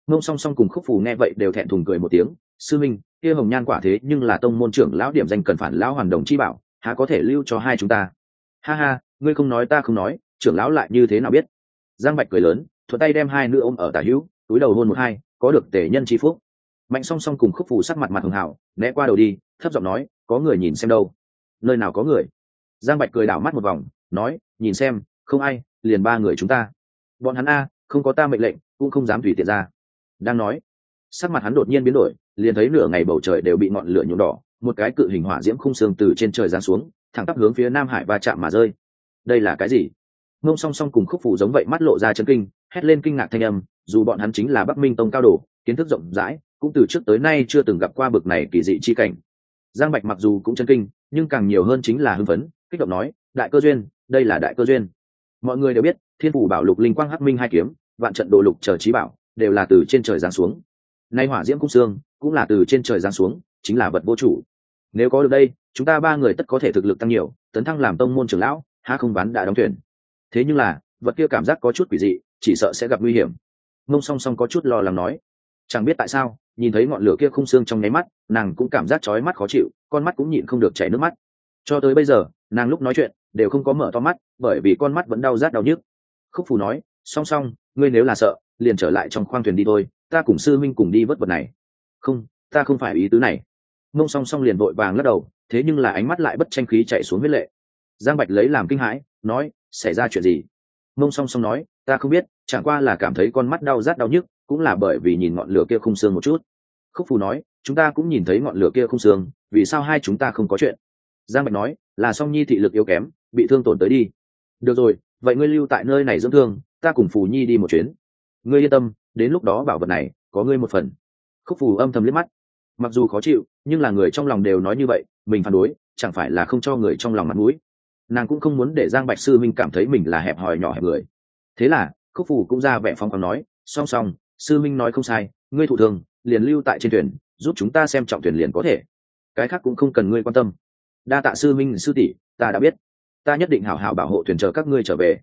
[SPEAKER 1] Ngông song song cùng khúc phù nghe vậy đều thẹn thùng cười một tiếng, sư minh, kia hồng nhan quả thế nhưng là tông môn trưởng lão điểm danh cần phản lão hoàn đồng chi bảo, há có thể lưu cho hai chúng ta? Ha ha, ngươi không nói ta không nói, trưởng lão lại như thế nào biết? Giang bạch cười lớn, thuận tay đem hai nữ ôm ở tả hữu, túi đầu hôn một hai, có được tể nhân chi phúc. Mạnh song song cùng khúc phù sắc mặt mặt hường hảo né qua đầu đi, thấp giọng nói, có người nhìn xem đâu? Nơi nào có người? Giang bạch cười đảo mắt một vòng, nói, nhìn xem, không ai, liền ba người chúng ta. Bọn hắn a, không có ta mệnh lệnh, cũng không dám tùy tiện ra. Đang nói, sắc mặt hắn đột nhiên biến đổi, liền thấy nửa ngày bầu trời đều bị ngọn lửa nhuộm đỏ, một cái cự hình hỏa diễm khung xương từ trên trời giáng xuống, thẳng tắp hướng phía nam hải va chạm mà rơi. Đây là cái gì? Ngông song song cùng khúc phủ giống vậy mắt lộ ra chân kinh, hét lên kinh ngạc thanh âm, dù bọn hắn chính là bắc minh tông cao đồ, kiến thức rộng rãi, cũng từ trước tới nay chưa từng gặp qua bực này kỳ dị chi cảnh. Giang bạch mặc dù cũng chân kinh, nhưng càng nhiều hơn chính là hưng phấn kích động nói, đại cơ duyên, đây là đại cơ duyên. Mọi người đều biết, thiên phủ bảo lục linh quang hắc minh hai kiếm, vạn trận đồ lục chờ trí bảo, đều là từ trên trời giáng xuống. Nay hỏa diễm cung xương, cũng là từ trên trời giáng xuống, chính là vật vô chủ. Nếu có được đây, chúng ta ba người tất có thể thực lực tăng nhiều, tấn thăng làm tông môn trưởng lão, há không bán đã đóng thuyền. Thế nhưng là, vật kia cảm giác có chút quỷ dị, chỉ sợ sẽ gặp nguy hiểm. Mông song song có chút lo lắng nói, chẳng biết tại sao, nhìn thấy ngọn lửa kia khung xương trong nháy mắt, nàng cũng cảm giác chói mắt khó chịu, con mắt cũng nhịn không được chảy nước mắt cho tới bây giờ, nàng lúc nói chuyện, đều không có mở to mắt, bởi vì con mắt vẫn đau rát đau nhức. Khúc phù nói, song song, ngươi nếu là sợ, liền trở lại trong khoang thuyền đi thôi, ta cùng sư minh cùng đi vớt vật này. Không, ta không phải ý tứ này. Mông song song liền vội vàng lắc đầu, thế nhưng là ánh mắt lại bất tranh khí chạy xuống huyết lệ. Giang bạch lấy làm kinh hãi, nói, xảy ra chuyện gì? Mông song song nói, ta không biết, chẳng qua là cảm thấy con mắt đau rát đau nhức, cũng là bởi vì nhìn ngọn lửa kia khung xương một chút. Khúc phù nói, chúng ta cũng nhìn thấy ngọn lửa kia khung xương, vì sao hai chúng ta không có chuyện? Giang bạch nói, là song nhi thị lực yếu kém, bị thương tổn tới đi. Được rồi, vậy ngươi lưu tại nơi này dưỡng thương, ta cùng phù nhi đi một chuyến. Ngươi yên tâm, đến lúc đó bảo vật này, có ngươi một phần. Khúc phù âm thầm liếc mắt. Mặc dù khó chịu, nhưng là người trong lòng đều nói như vậy, mình phản đối, chẳng phải là không cho người trong lòng mặt mũi. Nàng cũng không muốn để giang bạch sư minh cảm thấy mình là hẹp hòi nhỏ hẹp người. Thế là, khúc phù cũng ra vẻ phong còn nói, song song, sư minh nói không sai, ngươi thụ thường liền lưu tại trên thuyền, giúp chúng ta xem trọng thuyền liền có thể. Cái khác cũng không cần ngươi quan tâm đa tạ sư minh, sư tỷ, ta đã biết. Ta nhất định hảo hảo bảo hộ thuyền chờ các ngươi trở về.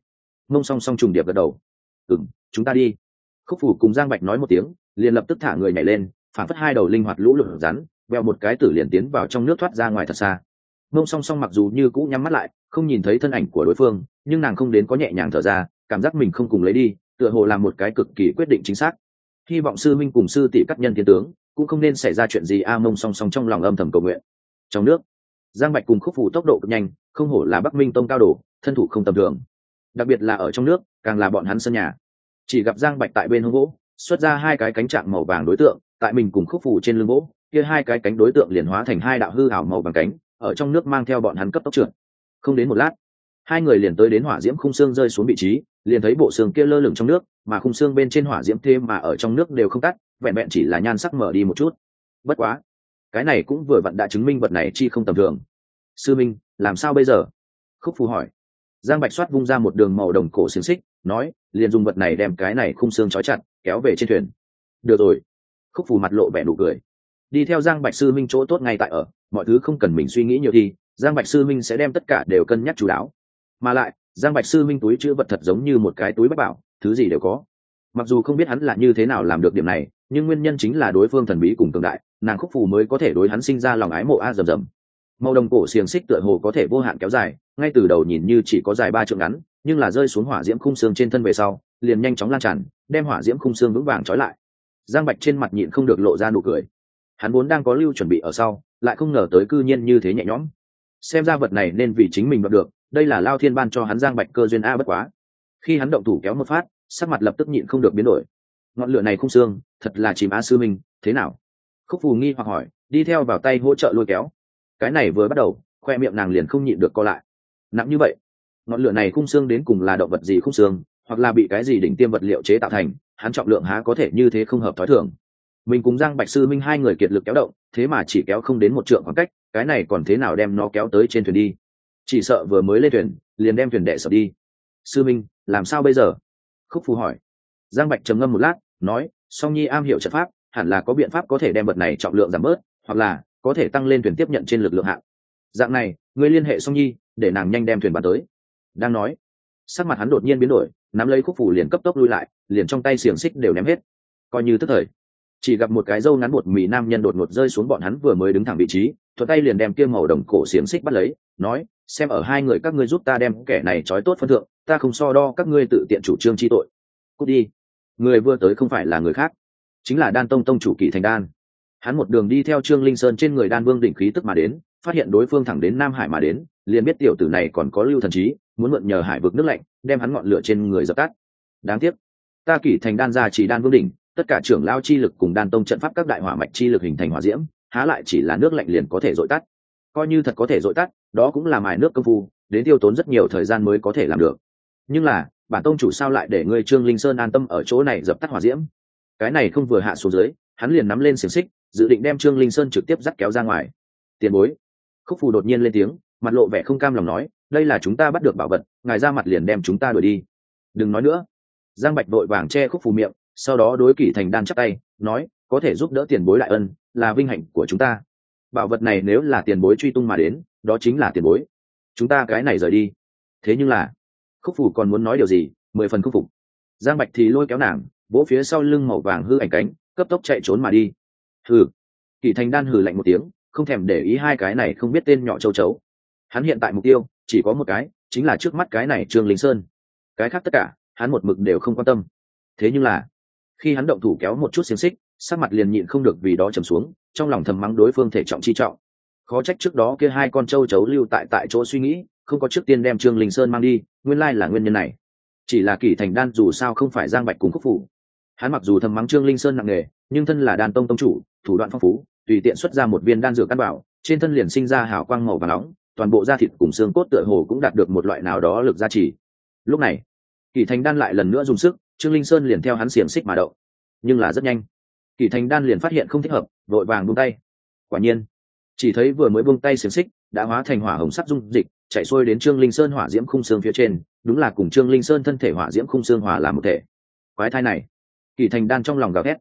[SPEAKER 1] Mông song song trùng điệp gật đầu. Ừ m chúng ta đi. Khúc phủ cùng giang bạch nói một tiếng, liền lập tức thả người nhảy lên, phản phất hai đầu linh hoạt lũ lụt rắn, veo một cái tử liền tiến vào trong nước thoát ra ngoài thật xa. Mông song song mặc dù như cũ nhắm mắt lại, không nhìn thấy thân ảnh của đối phương, nhưng nàng không đến có nhẹ nhàng thở ra, cảm giác mình không cùng lấy đi, tựa hồ là một cái cực kỳ quyết định chính xác. Hy vọng sư minh cùng sư tỷ các nhân thiên tướng, cũng không nên xảy ra chuyện gì a, mông song song trong lòng âm thầm cầu nguyện. Trong nước giang bạch cùng khúc phủ tốc độ cực nhanh, không hổ là bắc minh tông cao đồ, thân thủ không tầm thường. Đặc biệt là ở trong nước, càng là bọn hắn sân nhà. Chỉ gặp giang bạch tại bên hông gỗ, xuất ra hai cái cánh trạng màu vàng đối tượng, tại mình cùng khúc phủ trên lưng gỗ, kia hai cái cánh đối tượng liền hóa thành hai đạo hư ảo màu vàng cánh, ở trong nước mang theo bọn hắn cấp tốc trượt. Không đến một lát, hai người liền tới đến hỏa diễm khung xương rơi xuống vị trí, liền thấy bộ xương kia lơ lửng trong nước, mà khung xương bên trên hỏa diễm thêm mà ở trong nước đều không tắt, vẹn vẹn chỉ là nhan sắc mở đi một chút. Bất quá cái này cũng vừa vặn đã chứng minh vật này chi không tầm thường. Sư minh, làm sao bây giờ? Khúc phù hỏi. Giang bạch soát vung ra một đường màu đồng cổ xiềng xích, nói, liền dùng vật này đem cái này khung xương trói chặt, kéo về trên thuyền. Được rồi. Khúc phù mặt lộ vẻ nụ cười. Đi theo giang bạch sư minh chỗ tốt ngay tại ở, mọi thứ không cần mình suy nghĩ nhiều thì, giang bạch sư minh sẽ đem tất cả đều cân nhắc chú đáo. Mà lại, giang bạch sư minh túi chữ vật thật giống như một cái túi bách bảo, thứ gì đều có. Mặc dù không biết hắn là như thế nào làm được điểm này, nhưng nguyên nhân chính là đối phương thần bí cùng cường đại nàng khúc phù mới có thể đối hắn sinh ra lòng ái mộ a rầm rầm. Màu đồng cổ xiềng xích tựa hồ có thể vô hạn kéo dài, ngay từ đầu nhìn như chỉ có dài ba trượng ngắn, nhưng là rơi xuống hỏa diễm khung xương trên thân về sau, liền nhanh chóng lan tràn, đem hỏa diễm khung xương vững vàng trói lại. Giang bạch trên mặt nhịn không được lộ ra nụ cười. Hắn vốn đang có lưu chuẩn bị ở sau, lại không ngờ tới cư nhiên như thế nhẹ nhõm. Xem ra vật này nên vì chính mình đoạt được, đây là lao thiên ban cho hắn giang bạch cơ duyên a bất quá. Khi hắn động thủ kéo một phát, sắc mặt lập tức nhịn không được biến đổi. Ngọn lửa này không xương, thật là chìm a sư minh, thế nào? Khúc phù nghi hoặc hỏi, đi theo vào tay hỗ trợ lôi kéo. Cái này vừa bắt đầu, khoe miệng nàng liền không nhịn được co lại. Nặng như vậy, ngọn lửa này khung xương đến cùng là động vật gì khung xương, hoặc là bị cái gì đỉnh tiêm vật liệu chế tạo thành, hắn trọng lượng há có thể như thế không hợp thói thường. Mình cùng giang bạch sư minh hai người kiệt lực kéo động, thế mà chỉ kéo không đến một trượng khoảng cách, cái này còn thế nào đem nó kéo tới trên thuyền đi? Chỉ sợ vừa mới lên thuyền, liền đem thuyền đệ sập đi. Sư minh, làm sao bây giờ? Khúc phù hỏi. Giang bạch trầm ngâm một lát, nói, song nhi am hiểu trận pháp hẳn là có biện pháp có thể đem vật này trọng lượng giảm bớt, hoặc là có thể tăng lên thuyền tiếp nhận trên lực lượng hạng. Dạng này, ngươi liên hệ song nhi, để nàng nhanh đem thuyền bàn tới. Đang nói, sắc mặt hắn đột nhiên biến đổi, nắm lấy khúc phủ liền cấp tốc lui lại, liền trong tay xiềng xích đều ném hết. Coi như tức thời, chỉ gặp một cái dâu ngắn bột mì nam nhân đột ngột rơi xuống bọn hắn vừa mới đứng thẳng vị trí thuật tay liền đem kia màu đồng cổ xiềng xích bắt lấy, nói, xem ở hai người các ngươi giúp ta đem kẻ này trói tốt phân thượng, ta không so đo các ngươi tự tiện chủ trương chi tội. Cút đi, người vừa tới không phải là người khác chính là đan tông tông chủ kỳ thành đan. Hắn một đường đi theo trương linh sơn trên người đan vương đỉnh khí tức mà đến, phát hiện đối phương thẳng đến nam hải mà đến, liền biết tiểu tử này còn có lưu thần trí, muốn mượn nhờ hải vực nước lạnh, đem hắn ngọn lửa trên người dập tắt. Đáng tiếc, ta kỷ thành đan gia chỉ đan vương đỉnh, tất cả trưởng lao chi lực cùng đan tông trận pháp các đại hỏa mạch chi lực hình thành hỏa diễm, há lại chỉ là nước lạnh liền có thể dội tắt. Coi như thật có thể dội tắt, đó cũng là mài nước công phu, đến tiêu tốn rất nhiều thời gian mới có thể làm được. Nhưng là, bản tông chủ sao lại để ngươi trương linh sơn an tâm ở chỗ này dập tắt hỏa diễm? Cái này không vừa hạ xuống dưới, hắn liền nắm lên xiềng xích, dự định đem trương linh sơn trực tiếp dắt kéo ra ngoài. Tiền bối. Khúc phù đột nhiên lên tiếng, mặt lộ vẻ không cam lòng nói, đây là chúng ta bắt được bảo vật, ngài ra mặt liền đem chúng ta đuổi đi. Đừng nói nữa. Giang bạch đội vàng che khúc phù miệng, sau đó đối kỷ thành đan chắc tay, nói, có thể giúp đỡ tiền bối đại ân, là vinh hạnh của chúng ta. Bảo vật này nếu là tiền bối truy tung mà đến, đó chính là tiền bối. Chúng ta cái này rời đi. Thế nhưng là, khúc phù còn muốn nói điều gì, mười phần khúc phục. Giang bạch thì lôi kéo nàng vỗ phía sau lưng màu vàng hư ảnh cánh, cấp tốc chạy trốn mà đi. Hừ. Kỷ thành đan hừ lạnh một tiếng, không thèm để ý hai cái này không biết tên nhỏ châu chấu. Hắn hiện tại mục tiêu, chỉ có một cái, chính là trước mắt cái này trương linh sơn. Cái khác tất cả, hắn một mực đều không quan tâm. Thế nhưng là, khi hắn động thủ kéo một chút xiềng xích, sắc mặt liền nhịn không được vì đó trầm xuống, trong lòng thầm mắng đối phương thể trọng chi trọng. Khó trách trước đó kia hai con châu chấu lưu tại tại chỗ suy nghĩ, không có trước tiên đem trương linh sơn mang đi, nguyên lai là nguyên nhân này. Chỉ là kỷ thành đan dù sao không phải giang bạch cùng khúc phủ hắn mặc dù thầm mắng trương linh sơn nặng nề, nhưng thân là đàn tông tông chủ, thủ đoạn phong phú, tùy tiện xuất ra một viên đan dược căn bảo, trên thân liền sinh ra hào quang màu và nóng, toàn bộ da thịt cùng xương cốt tựa hồ cũng đạt được một loại nào đó lực gia trì. Lúc này, kỳ thành đan lại lần nữa dùng sức, trương linh sơn liền theo hắn xiềng xích mà đậu nhưng là rất nhanh, kỳ thành đan liền phát hiện không thích hợp, vội vàng buông tay. Quả nhiên, chỉ thấy vừa mới buông tay xiềng xích, đã hóa thành hỏa hồng sắc dung dịch chạy xuôi đến trương linh sơn hỏa diễm khung xương phía trên, đúng là cùng trương linh sơn thân thể hỏa diễm khung xương hòa làm một thể. Quái thai này kỳ thành đan trong lòng gào thét.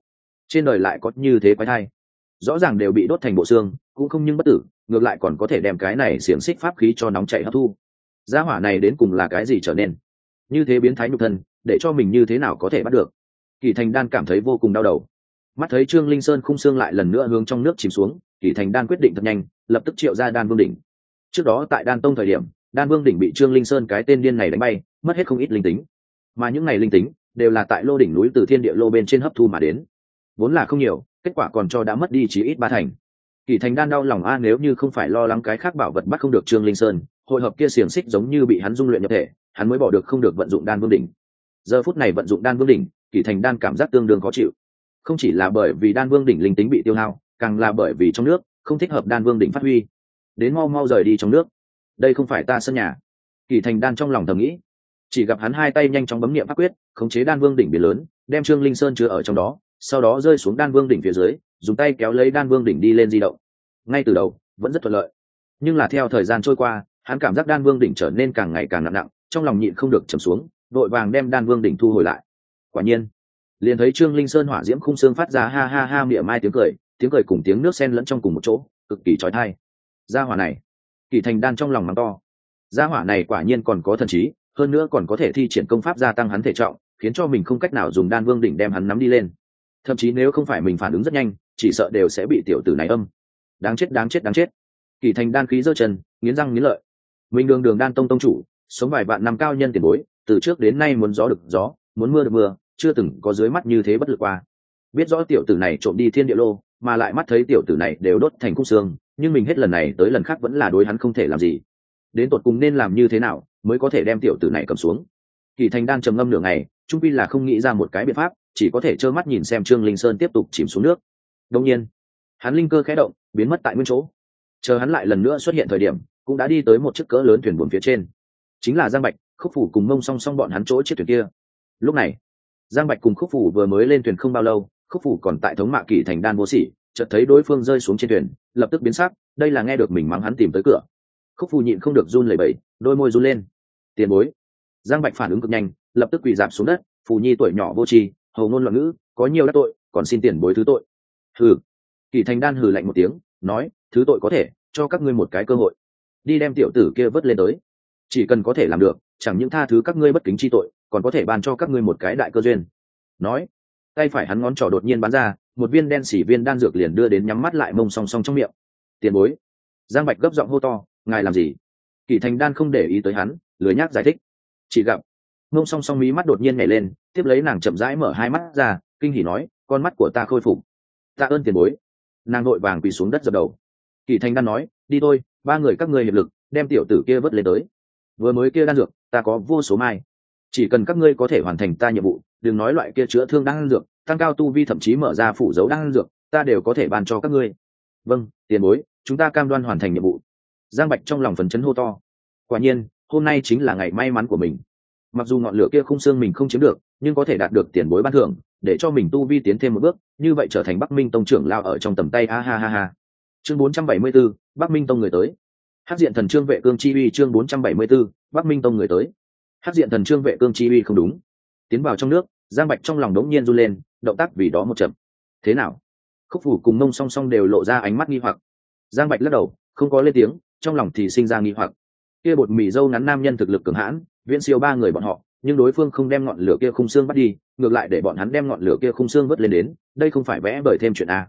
[SPEAKER 1] Trên đời lại có như thế quái thai. Rõ ràng đều bị đốt thành bộ xương, cũng không nhưng bất tử, ngược lại còn có thể đem cái này xiềng xích pháp khí cho nóng chạy hấp thu. Gia hỏa này đến cùng là cái gì trở nên? Như thế biến thái nhục thân, để cho mình như thế nào có thể bắt được? Kỳ thành đan cảm thấy vô cùng đau đầu. Mắt thấy trương linh sơn khung xương lại lần nữa hướng trong nước chìm xuống, kỳ thành đan quyết định thật nhanh, lập tức triệu ra đan vương đỉnh. Trước đó tại đan tông thời điểm, đan vương đỉnh bị trương linh sơn cái tên điên này đánh bay, mất hết không ít linh tính. Mà những ngày linh tính đều là tại lô đỉnh núi từ thiên địa lô bên trên hấp thu mà đến. Vốn là không nhiều, kết quả còn cho đã mất đi chỉ ít ba thành. Kỳ thành đan đau lòng, a, nếu như không phải lo lắng cái khác bảo vật bắt không được trương linh sơn, hội hợp kia xiềng xích giống như bị hắn dung luyện nhập thể, hắn mới bỏ được không được vận dụng đan vương đỉnh. Giờ phút này vận dụng đan vương đỉnh, kỳ thành đan cảm giác tương đương khó chịu. Không chỉ là bởi vì đan vương đỉnh linh tính bị tiêu hao, càng là bởi vì trong nước không thích hợp đan vương đỉnh phát huy. Đến mau mau rời đi trong nước. Đây không phải ta sân nhà. Kỳ thành đan trong lòng thầm nghĩ chỉ gặp hắn hai tay nhanh chóng bấm nghiệm pháp quyết, khống chế đan vương đỉnh biển lớn, đem trương linh sơn chứa ở trong đó, sau đó rơi xuống đan vương đỉnh phía dưới, dùng tay kéo lấy đan vương đỉnh đi lên di động. Ngay từ đầu, vẫn rất thuận lợi. Nhưng là theo thời gian trôi qua, hắn cảm giác đan vương đỉnh trở nên càng ngày càng nặng nặng, trong lòng nhịn không được trầm xuống, vội vàng đem đan vương đỉnh thu hồi lại. Quả nhiên, liền thấy trương linh sơn hỏa diễm khung xương phát ra ha ha ha miệng mai tiếng cười tiếng cười cùng tiếng nước sen lẫn trong cùng một chỗ, cực kỳ trói thai gia hỏa này, kỳ thành đan trong lòng mắng to. Gia hỏa này quả nhiên còn có thần trí hơn nữa còn có thể thi triển công pháp gia tăng hắn thể trọng, khiến cho mình không cách nào dùng đan vương đỉnh đem hắn nắm đi lên. Thậm chí nếu không phải mình phản ứng rất nhanh, chỉ sợ đều sẽ bị tiểu tử này âm. Đáng chết đáng chết đáng chết. Kỳ thành đan khí giơ chân, nghiến răng nghiến lợi. Mình đường đường đan tông tông chủ, sống vài vạn năm cao nhân tiền bối, từ trước đến nay muốn gió được gió, muốn mưa được mưa, chưa từng có dưới mắt như thế bất lực qua. Biết rõ tiểu tử này trộm đi thiên địa lô, mà lại mắt thấy tiểu tử này đều đốt thành cung xương, nhưng mình hết lần này tới lần khác vẫn là đối hắn không thể làm gì. Đến tột cùng nên làm như thế nào mới có thể đem tiểu tử này cầm xuống. Kỳ thành đan trầm ngâm nửa ngày, trung quy là không nghĩ ra một cái biện pháp, chỉ có thể trơ mắt nhìn xem trương linh sơn tiếp tục chìm xuống nước. Đông nhiên, hắn linh cơ khẽ động, biến mất tại nguyên chỗ. Chờ hắn lại lần nữa xuất hiện thời điểm, cũng đã đi tới một chiếc cỡ lớn thuyền buồn phía trên. Chính là giang bạch, khúc phủ cùng mông song song bọn hắn chỗ chiếc thuyền kia. Lúc này, giang bạch cùng khúc phủ vừa mới lên thuyền không bao lâu, khúc phủ còn tại thống mạ kỳ thành đan vô sỉ, chợt thấy đối phương rơi xuống trên thuyền, lập tức biến sắc, đây là nghe được mình mắng hắn tìm tới cửa. Khúc phủ nhịn không được run lẩy bẩy đôi môi run lên. Tiền bối. Giang bạch phản ứng cực nhanh, lập tức quỳ dạp xuống đất, phù nhi tuổi nhỏ vô tri, hầu ngôn loạn ngữ, có nhiều đắc tội, còn xin tiền bối thứ tội. Hừ. Kỳ thành đan hừ lạnh một tiếng, nói, thứ tội có thể, cho các ngươi một cái cơ hội. Đi đem tiểu tử kia vớt lên tới. Chỉ cần có thể làm được, chẳng những tha thứ các ngươi bất kính chi tội, còn có thể ban cho các ngươi một cái đại cơ duyên. Nói. Tay phải hắn ngón trỏ đột nhiên bắn ra, một viên đen xỉ viên đan dược liền đưa đến nhắm mắt lại mông song song trong miệng. Tiền bối. Giang bạch gấp giọng hô to, ngài làm gì? Kỳ thành đan không để ý tới hắn, lười nhác giải thích. Chỉ gặp mông song song mí mắt đột nhiên nhảy lên, tiếp lấy nàng chậm rãi mở hai mắt ra, kinh hỉ nói, con mắt của ta khôi phục. Tạ ơn tiền bối. Nàng nội vàng quỳ xuống đất dập đầu. Kỳ thành đan nói, đi thôi, ba người các ngươi hiệp lực, đem tiểu tử kia vớt lên tới. Vừa mới kia đan dược, ta có vô số mai. Chỉ cần các ngươi có thể hoàn thành ta nhiệm vụ, đừng nói loại kia chữa thương đan dược, tăng cao tu vi thậm chí mở ra phủ dấu đan dược, ta đều có thể bàn cho các ngươi. Vâng tiền bối, chúng ta cam đoan hoàn thành nhiệm vụ giang bạch trong lòng phấn chấn hô to. Quả nhiên hôm nay chính là ngày may mắn của mình. Mặc dù ngọn lửa kia khung xương mình không chiếm được nhưng có thể đạt được tiền bối ban thưởng để cho mình tu vi tiến thêm một bước như vậy trở thành bắc minh tông trưởng lao ở trong tầm tay. Ha ha ha ha. Chương 474, bắc minh tông người tới. Hát diện thần trương vệ cương chi uy chương 474, bắc minh tông người tới. Hát diện thần trương vệ cương chi uy không đúng. Tiến vào trong nước giang bạch trong lòng đống nhiên run lên động tác vì đó một chậm. Thế nào? Khúc phủ cùng mông song song đều lộ ra ánh mắt nghi hoặc. Giang bạch lắc đầu không có lên tiếng trong lòng thì sinh ra nghi hoặc. Kia bột mì dâu ngắn nam nhân thực lực cường hãn, viễn siêu ba người bọn họ, nhưng đối phương không đem ngọn lửa kia khung xương bắt đi, ngược lại để bọn hắn đem ngọn lửa kia khung xương vớt lên đến, đây không phải vẽ bởi thêm chuyện a.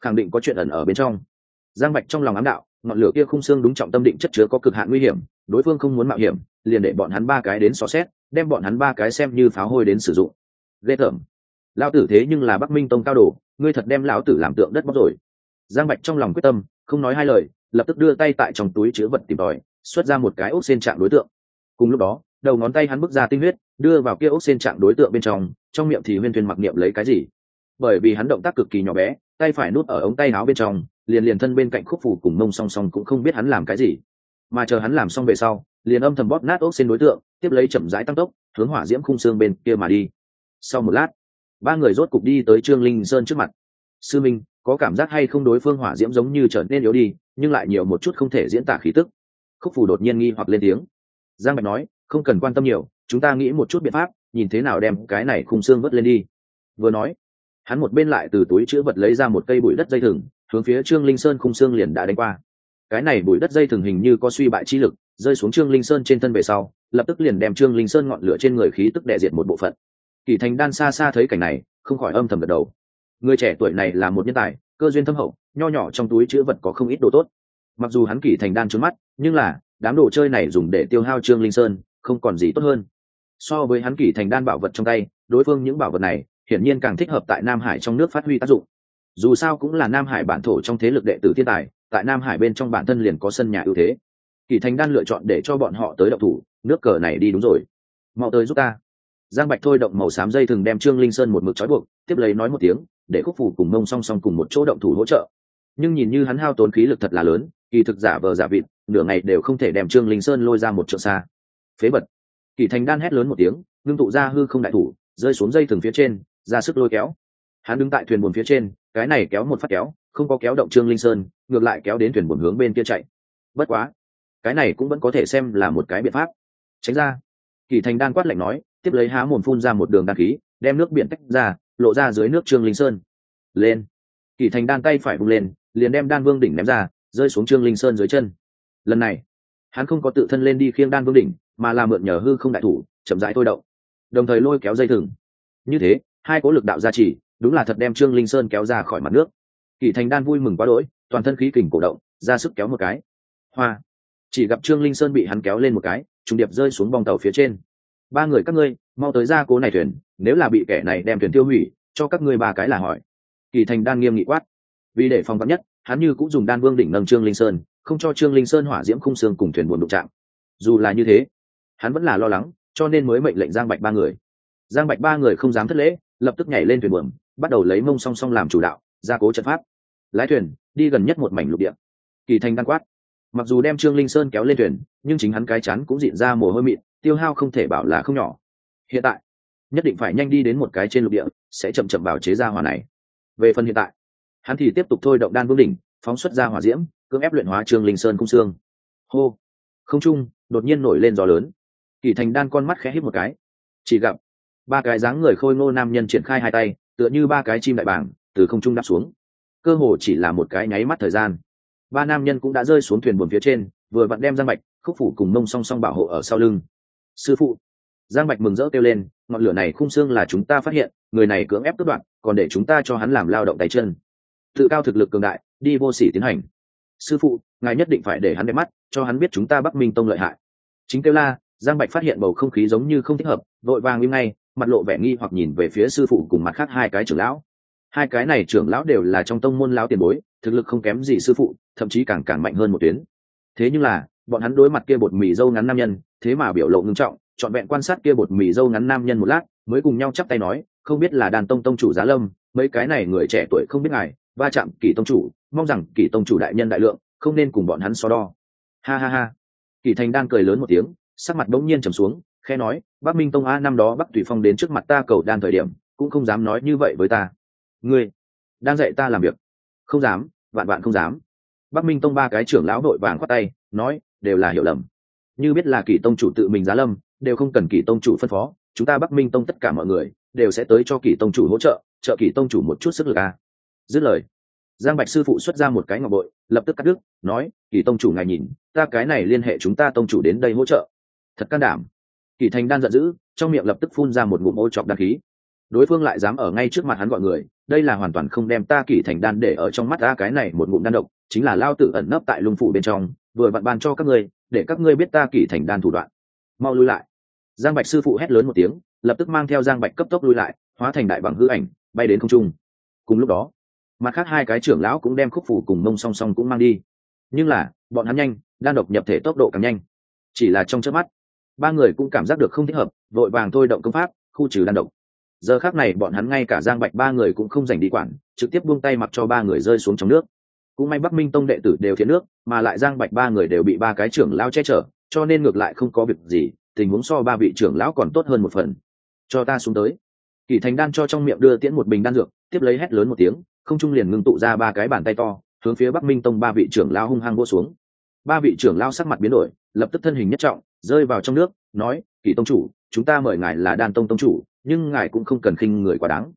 [SPEAKER 1] Khẳng định có chuyện ẩn ở bên trong. Giang bạch trong lòng ám đạo, ngọn lửa kia khung xương đúng trọng tâm định chất chứa có cực hạn nguy hiểm, đối phương không muốn mạo hiểm, liền để bọn hắn ba cái đến xó xét, đem bọn hắn ba cái xem như pháo hôi đến sử dụng. Ghê tởm. Lão tử thế nhưng là bắc minh tông cao đồ, ngươi thật đem lão tử làm tượng đất bóc rồi. Giang bạch trong lòng quyết tâm, không nói hai lời lập tức đưa tay tại trong túi chứa vật tìm tòi, xuất ra một cái ốc xên trạng đối tượng. Cùng lúc đó, đầu ngón tay hắn bước ra tinh huyết, đưa vào kia ốc xên trạng đối tượng bên trong trong miệng thì huyên thuyền mặc niệm lấy cái gì. Bởi vì hắn động tác cực kỳ nhỏ bé, tay phải nút ở ống tay áo bên trong, liền liền thân bên cạnh khúc phủ cùng mông song song cũng không biết hắn làm cái gì. Mà chờ hắn làm xong về sau, liền âm thầm bóp nát ốc xên đối tượng, tiếp lấy chậm rãi tăng tốc, hướng hỏa diễm khung xương bên kia mà đi. Sau một lát, ba người rốt cục đi tới trương linh sơn trước mặt. Sư minh, có cảm giác hay không đối phương hỏa diễm giống như trở nên yếu đi nhưng lại nhiều một chút không thể diễn tả khí tức. Khúc phủ đột nhiên nghi hoặc lên tiếng. Giang bạch nói, không cần quan tâm nhiều, chúng ta nghĩ một chút biện pháp, nhìn thế nào đem cái này khung xương vớt lên đi. Vừa nói, hắn một bên lại từ túi chữ vật lấy ra một cây bụi đất dây thừng, hướng phía trương linh sơn khung xương liền đã đánh qua. Cái này bụi đất dây thừng hình như có suy bại chi lực, rơi xuống trương linh sơn trên thân về sau, lập tức liền đem trương linh sơn ngọn lửa trên người khí tức đè diệt một bộ phận. Kỳ thành đan xa xa thấy cảnh này, không khỏi âm thầm gật đầu. Người trẻ tuổi này là một nhân tài cơ duyên thâm hậu, nho nhỏ trong túi chữ vật có không ít đồ tốt. Mặc dù hắn kỳ thành đan trốn mắt, nhưng là, đám đồ chơi này dùng để tiêu hao trương linh sơn, không còn gì tốt hơn. So với hắn kỳ thành đan bảo vật trong tay, đối phương những bảo vật này, hiển nhiên càng thích hợp tại nam hải trong nước phát huy tác dụng. Dù sao cũng là nam hải bản thổ trong thế lực đệ tử thiên tài, tại nam hải bên trong bản thân liền có sân nhà ưu thế. Kỳ thành đan lựa chọn để cho bọn họ tới động thủ, nước cờ này đi đúng rồi. Mau tới giúp ta giang bạch thôi động màu xám dây thừng đem trương linh sơn một mực trói buộc, tiếp lấy nói một tiếng, để khúc phủ cùng mông song song cùng một chỗ động thủ hỗ trợ. Nhưng nhìn như hắn hao tốn khí lực thật là lớn, kỳ thực giả vờ giả vịt, nửa ngày đều không thể đem trương linh sơn lôi ra một chỗ xa. Phế bật kỳ thành đan hét lớn một tiếng, ngưng tụ ra hư không đại thủ, rơi xuống dây thừng phía trên, ra sức lôi kéo. Hắn đứng tại thuyền buồn phía trên, cái này kéo một phát kéo, không có kéo động trương linh sơn, ngược lại kéo đến thuyền buồn hướng bên kia chạy. Bất quá, cái này cũng vẫn có thể xem là một cái biện pháp. Tránh ra. Kỳ thành đan quát lạnh nói tiếp lấy há mồm phun ra một đường đan khí, đem nước biển tách ra, lộ ra dưới nước trương linh sơn. Lên. Kỳ thành đan tay phải vung lên, liền đem đan vương đỉnh ném ra, rơi xuống trương linh sơn dưới chân. Lần này, hắn không có tự thân lên đi khiêng đan vương đỉnh, mà là mượn nhờ hư không đại thủ, chậm rãi thôi động. Đồng thời lôi kéo dây thừng. Như thế, hai cố lực đạo gia trì, đúng là thật đem trương linh sơn kéo ra khỏi mặt nước. Kỳ thành đan vui mừng quá đỗi, toàn thân khí kình cổ động, ra sức kéo một cái. Hoa. Chỉ gặp trương linh sơn bị hắn kéo lên một cái, trùng điệp rơi xuống bong tàu phía trên ba người các ngươi, mau tới ra cố này thuyền, nếu là bị kẻ này đem thuyền tiêu hủy, cho các ngươi ba cái là hỏi. Kỳ thành đan nghiêm nghị quát. Vì để phòng vắn nhất, hắn như cũng dùng đan vương đỉnh nâng trương linh sơn, không cho trương linh sơn hỏa diễm khung xương cùng thuyền buồn đụng chạm. Dù là như thế, hắn vẫn là lo lắng, cho nên mới mệnh lệnh giang bạch ba người. Giang bạch ba người không dám thất lễ, lập tức nhảy lên thuyền buồm, bắt đầu lấy mông song song làm chủ đạo gia cố trận pháp. Lái thuyền, đi gần nhất một mảnh lục địa. Kỳ thành đan quát. Mặc dù đem trương linh sơn kéo lên thuyền, nhưng chính hắn cái chắn cũng diện ra mồ hôi mịn tiêu hao không thể bảo là không nhỏ. Hiện tại, nhất định phải nhanh đi đến một cái trên lục địa, sẽ chậm chậm bảo chế ra hỏa này. Về phần hiện tại, hắn thì tiếp tục thôi động đan vương đỉnh, phóng xuất ra hỏa diễm, cưỡng ép luyện hóa trương linh sơn cung xương. Hô! Không trung, đột nhiên nổi lên gió lớn. Kỳ thành đan con mắt khẽ hít một cái. Chỉ gặp, ba cái dáng người khôi ngô nam nhân triển khai hai tay, tựa như ba cái chim đại bảng từ không trung đáp xuống. Cơ hồ chỉ là một cái nháy mắt thời gian. Ba nam nhân cũng đã rơi xuống thuyền buồn phía trên, vừa vặn đem giang bạch, khúc phủ cùng mông song song bảo hộ ở sau lưng sư phụ. Giang bạch mừng rỡ kêu lên, ngọn lửa này khung xương là chúng ta phát hiện, người này cưỡng ép cướp đoạn còn để chúng ta cho hắn làm lao động tay chân. Tự cao thực lực cường đại, đi vô sỉ tiến hành. Sư phụ, ngài nhất định phải để hắn đẹp mắt, cho hắn biết chúng ta bắc minh tông lợi hại. Chính kêu la, giang bạch phát hiện bầu không khí giống như không thích hợp, vội vàng im ngay, mặt lộ vẻ nghi hoặc nhìn về phía sư phụ cùng mặt khác hai cái trưởng lão. Hai cái này trưởng lão đều là trong tông môn lão tiền bối, thực lực không kém gì sư phụ, thậm chí càng càng mạnh hơn một tuyến. Thế nhưng là bọn hắn đối mặt kia bột mì dâu ngắn nam nhân, thế mà biểu lộ ngưng trọng, trọn vẹn quan sát kia bột mì dâu ngắn nam nhân một lát, mới cùng nhau chắp tay nói, không biết là đàn tông tông chủ giá lâm, mấy cái này người trẻ tuổi không biết ngài, va chạm kỳ tông chủ, mong rằng kỳ tông chủ đại nhân đại lượng, không nên cùng bọn hắn so đo. Ha ha ha. Kỳ thành đang cười lớn một tiếng, sắc mặt bỗng nhiên trầm xuống khe nói, bắc minh tông a năm đó bắc tùy phong đến trước mặt ta cầu đan thời điểm, cũng không dám nói như vậy với ta. Ngươi, đang dạy ta làm việc. Không dám, vạn vạn không dám. Bắc minh tông ba cái trưởng lão đội vàng khoát tay, nói đều là hiểu lầm. Như biết là kỷ tông chủ tự mình giá lâm, đều không cần kỷ tông chủ phân phó, chúng ta bắc minh tông tất cả mọi người đều sẽ tới cho kỷ tông chủ hỗ trợ trợ kỷ tông chủ một chút sức lực a. Dứt lời, giang bạch sư phụ xuất ra một cái ngọc bội, lập tức cắt đứt, nói kỷ tông chủ ngài nhìn, ta cái này liên hệ chúng ta tông chủ đến đây hỗ trợ. Thật can đảm. Kỷ thành đan giận dữ, trong miệng lập tức phun ra một ngụm ô chọc đan khí. Đối phương lại dám ở ngay trước mặt hắn gọi người, đây là hoàn toàn không đem ta kỷ thành đan để ở trong mắt ta cái này một ngụm đan độc, chính là lao tự ẩn nấp tại lung phủ bên trong vừa vặn ban cho các ngươi, để các ngươi biết ta kỷ thành đan thủ đoạn. Mau lui lại. Giang bạch sư phụ hét lớn một tiếng, lập tức mang theo giang bạch cấp tốc lui lại, hóa thành đại bằng hư ảnh, bay đến không trung. Cùng lúc đó, mặt khác hai cái trưởng lão cũng đem khúc phủ cùng mông song song cũng mang đi. Nhưng là, bọn hắn nhanh, đan độc nhập thể tốc độ càng nhanh. Chỉ là trong chớp mắt, ba người cũng cảm giác được không thích hợp, vội vàng thôi động công pháp, khu trừ đan độc. Giờ khác này bọn hắn ngay cả giang bạch ba người cũng không dành đi quản, trực tiếp buông tay mặc cho ba người rơi xuống trong nước cũng may bắc minh tông đệ tử đều thiện nước, mà lại giang bạch ba người đều bị ba cái trưởng lão che chở, cho nên ngược lại không có việc gì, tình huống so ba vị trưởng lão còn tốt hơn một phần. Cho ta xuống tới. Kỳ thành đan cho trong miệng đưa tiễn một bình đan dược, tiếp lấy hét lớn một tiếng, không trung liền ngưng tụ ra ba cái bàn tay to, hướng phía bắc minh tông ba vị trưởng lao hung hăng vô xuống. Ba vị trưởng lao sắc mặt biến đổi, lập tức thân hình nhất trọng, rơi vào trong nước, nói, kỳ tông chủ, chúng ta mời ngài là đan tông tông chủ, nhưng ngài cũng không cần khinh người quá đáng.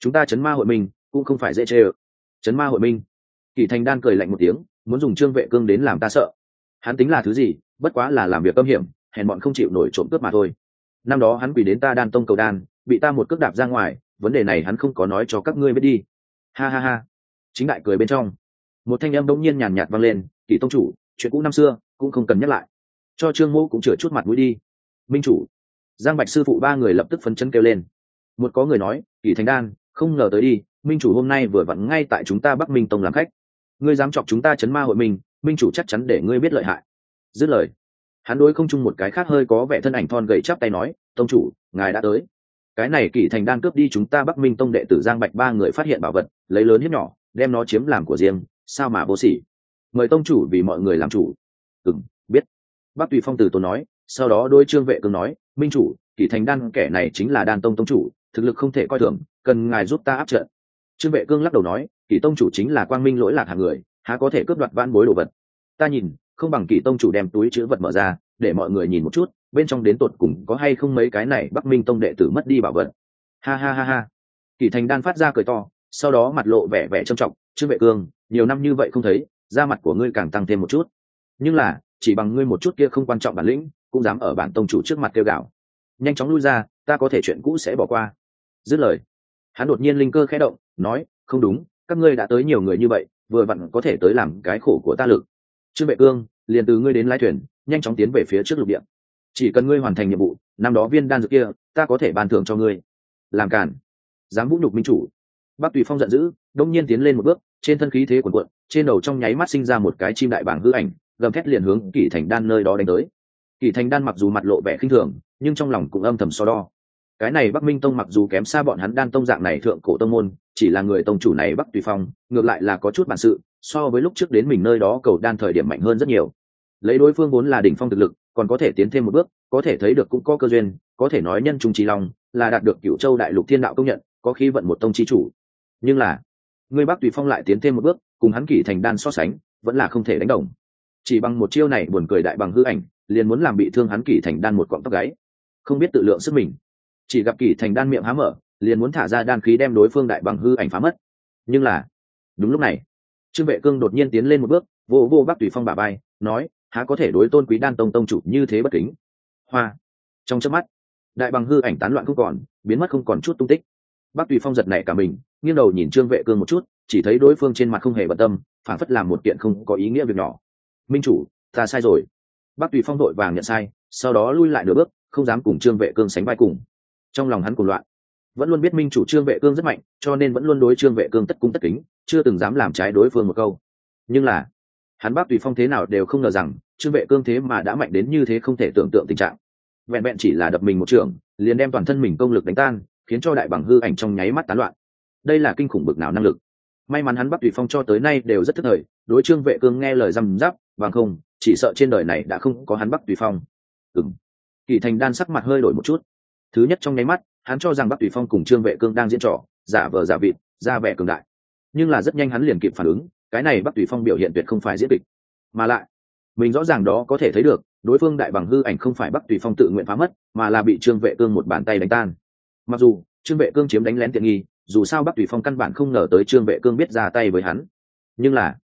[SPEAKER 1] Chúng ta chấn ma hội minh cũng không phải dễ chê ơ. Chấn ma hội minh kỳ thành đan cười lạnh một tiếng, muốn dùng trương vệ cương đến làm ta sợ. Hắn tính là thứ gì, bất quá là làm việc âm hiểm, hèn bọn không chịu nổi trộm cướp mà thôi. Năm đó hắn quỳ đến ta đan tông cầu đan, bị ta một cước đạp ra ngoài, vấn đề này hắn không có nói cho các ngươi biết đi. Ha ha ha. Chính đại cười bên trong. Một thanh âm đông nhiên nhàn nhạt vang lên, kỳ tông chủ, chuyện cũ năm xưa, cũng không cần nhắc lại. Cho trương mô cũng chửa chút mặt mũi đi. Minh chủ. Giang bạch sư phụ ba người lập tức phấn chấn kêu lên. Một có người nói, kỳ thành đan, không ngờ tới đi, minh chủ hôm nay vừa vặn ngay tại chúng ta bắc minh tông làm khách ngươi dám chọc chúng ta chấn ma hội minh minh chủ chắc chắn để ngươi biết lợi hại. Dứt lời, hắn đối không chung một cái khác hơi có vẻ thân ảnh thon gầy chắp tay nói, tông chủ, ngài đã tới. Cái này kỷ thành đan cướp đi chúng ta bắc minh tông đệ tử giang bạch ba người phát hiện bảo vật, lấy lớn hiếp nhỏ, đem nó chiếm làm của riêng, sao mà vô sỉ? Mời tông chủ vì mọi người làm chủ. Ừng biết. Bác tùy phong tử tôi nói, sau đó đôi trương vệ cương nói, minh chủ kỷ thành đan kẻ này chính là đan tông tông chủ, thực lực không thể coi thường, cần ngài giúp ta áp trận. Trương vệ cương lắc đầu nói kỷ tông chủ chính là quang minh lỗi lạc hàng người, há có thể cướp đoạt van bối đồ vật? Ta nhìn, không bằng kỷ tông chủ đem túi chữ vật mở ra, để mọi người nhìn một chút, bên trong đến tột cùng có hay không mấy cái này bắc minh tông đệ tử mất đi bảo vật. Ha ha ha ha. Kỷ thành đan phát ra cười to, sau đó mặt lộ vẻ vẻ trầm trọng, trương vệ cương, nhiều năm như vậy không thấy, da mặt của ngươi càng tăng thêm một chút. Nhưng là, chỉ bằng ngươi một chút kia không quan trọng bản lĩnh, cũng dám ở bản tông chủ trước mặt kêu gạo nhanh chóng lui ra, ta có thể chuyện cũ sẽ bỏ qua. Dứt lời, hắn đột nhiên linh cơ khẽ động, nói, không đúng các ngươi đã tới nhiều người như vậy, vừa vặn có thể tới làm cái khổ của ta lực. Trương vệ cương, liền từ ngươi đến lái thuyền, nhanh chóng tiến về phía trước lục địa. Chỉ cần ngươi hoàn thành nhiệm vụ, năm đó viên đan dược kia, ta có thể ban thưởng cho ngươi. Làm cản dám vũ nhục minh chủ. Bác tùy phong giận dữ, đông nhiên tiến lên một bước, trên thân khí thế quần quận trên đầu trong nháy mắt sinh ra một cái chim đại bảng hư ảnh, gầm thét liền hướng kỷ thành đan nơi đó đánh tới. Kỷ thành đan mặc dù mặt lộ vẻ khinh thường, nhưng trong lòng cũng âm thầm so đo cái này bắc minh tông mặc dù kém xa bọn hắn đan tông dạng này thượng cổ tông môn, chỉ là người tông chủ này bắc tùy phong, ngược lại là có chút bản sự, so với lúc trước đến mình nơi đó cầu đan thời điểm mạnh hơn rất nhiều. Lấy đối phương vốn là đỉnh phong thực lực, còn có thể tiến thêm một bước, có thể thấy được cũng có cơ duyên, có thể nói nhân trung trí long, là đạt được cựu châu đại lục thiên đạo công nhận, có khi vận một tông trí chủ. Nhưng là, người bắc tùy phong lại tiến thêm một bước, cùng hắn kỷ thành đan so sánh, vẫn là không thể đánh đồng. Chỉ bằng một chiêu này buồn cười đại bằng hư ảnh, liền muốn làm bị thương hắn kỷ thành đan một cọng tóc gáy. Không biết tự lượng sức mình chỉ gặp kỳ thành đan miệng há mở, liền muốn thả ra đan khí đem đối phương đại bằng hư ảnh phá mất. Nhưng là, đúng lúc này, trương vệ cương đột nhiên tiến lên một bước, vô vô bắc tùy phong bà bay nói, há có thể đối tôn quý đan tông tông chủ như thế bất kính? Hoa, trong chớp mắt, đại bằng hư ảnh tán loạn không còn, biến mất không còn chút tung tích. Bác tùy phong giật nảy cả mình, nghiêng đầu nhìn trương vệ cương một chút, chỉ thấy đối phương trên mặt không hề bận tâm, phản phất làm một kiện không có ý nghĩa việc nhỏ. Minh chủ, ta sai rồi. Bác tùy phong đội vàng nhận sai, sau đó lui lại nửa bước, không dám cùng trương vệ cương sánh vai cùng trong lòng hắn cuồng loạn. Vẫn luôn biết minh chủ trương vệ cương rất mạnh, cho nên vẫn luôn đối trương vệ cương tất cung tất kính, chưa từng dám làm trái đối phương một câu. Nhưng là, hắn bác tùy phong thế nào đều không ngờ rằng, trương vệ cương thế mà đã mạnh đến như thế không thể tưởng tượng tình trạng. Vẹn vẹn chỉ là đập mình một trường, liền đem toàn thân mình công lực đánh tan, khiến cho đại bằng hư ảnh trong nháy mắt tán loạn. Đây là kinh khủng bực nào năng lực. May mắn hắn bắc tùy phong cho tới nay đều rất thức thời, đối trương vệ cương nghe lời răm rắp, bằng không, chỉ sợ trên đời này đã không có hắn bắc tùy phong. Ừng kỳ thành đan sắc mặt hơi đổi một chút thứ nhất trong nháy mắt, hắn cho rằng bắc tùy phong cùng trương vệ cương đang diễn trò, giả vờ giả vịt, ra vẻ cường đại. Nhưng là rất nhanh hắn liền kịp phản ứng, cái này bắc tùy phong biểu hiện tuyệt không phải diễn kịch. Mà lại, mình rõ ràng đó có thể thấy được, đối phương đại bằng hư ảnh không phải bắc tùy phong tự nguyện phá mất, mà là bị trương vệ cương một bàn tay đánh tan. Mặc dù, trương vệ cương chiếm đánh lén tiện nghi, dù sao bắc tùy phong căn bản không ngờ tới trương vệ cương biết ra tay với hắn. Nhưng là,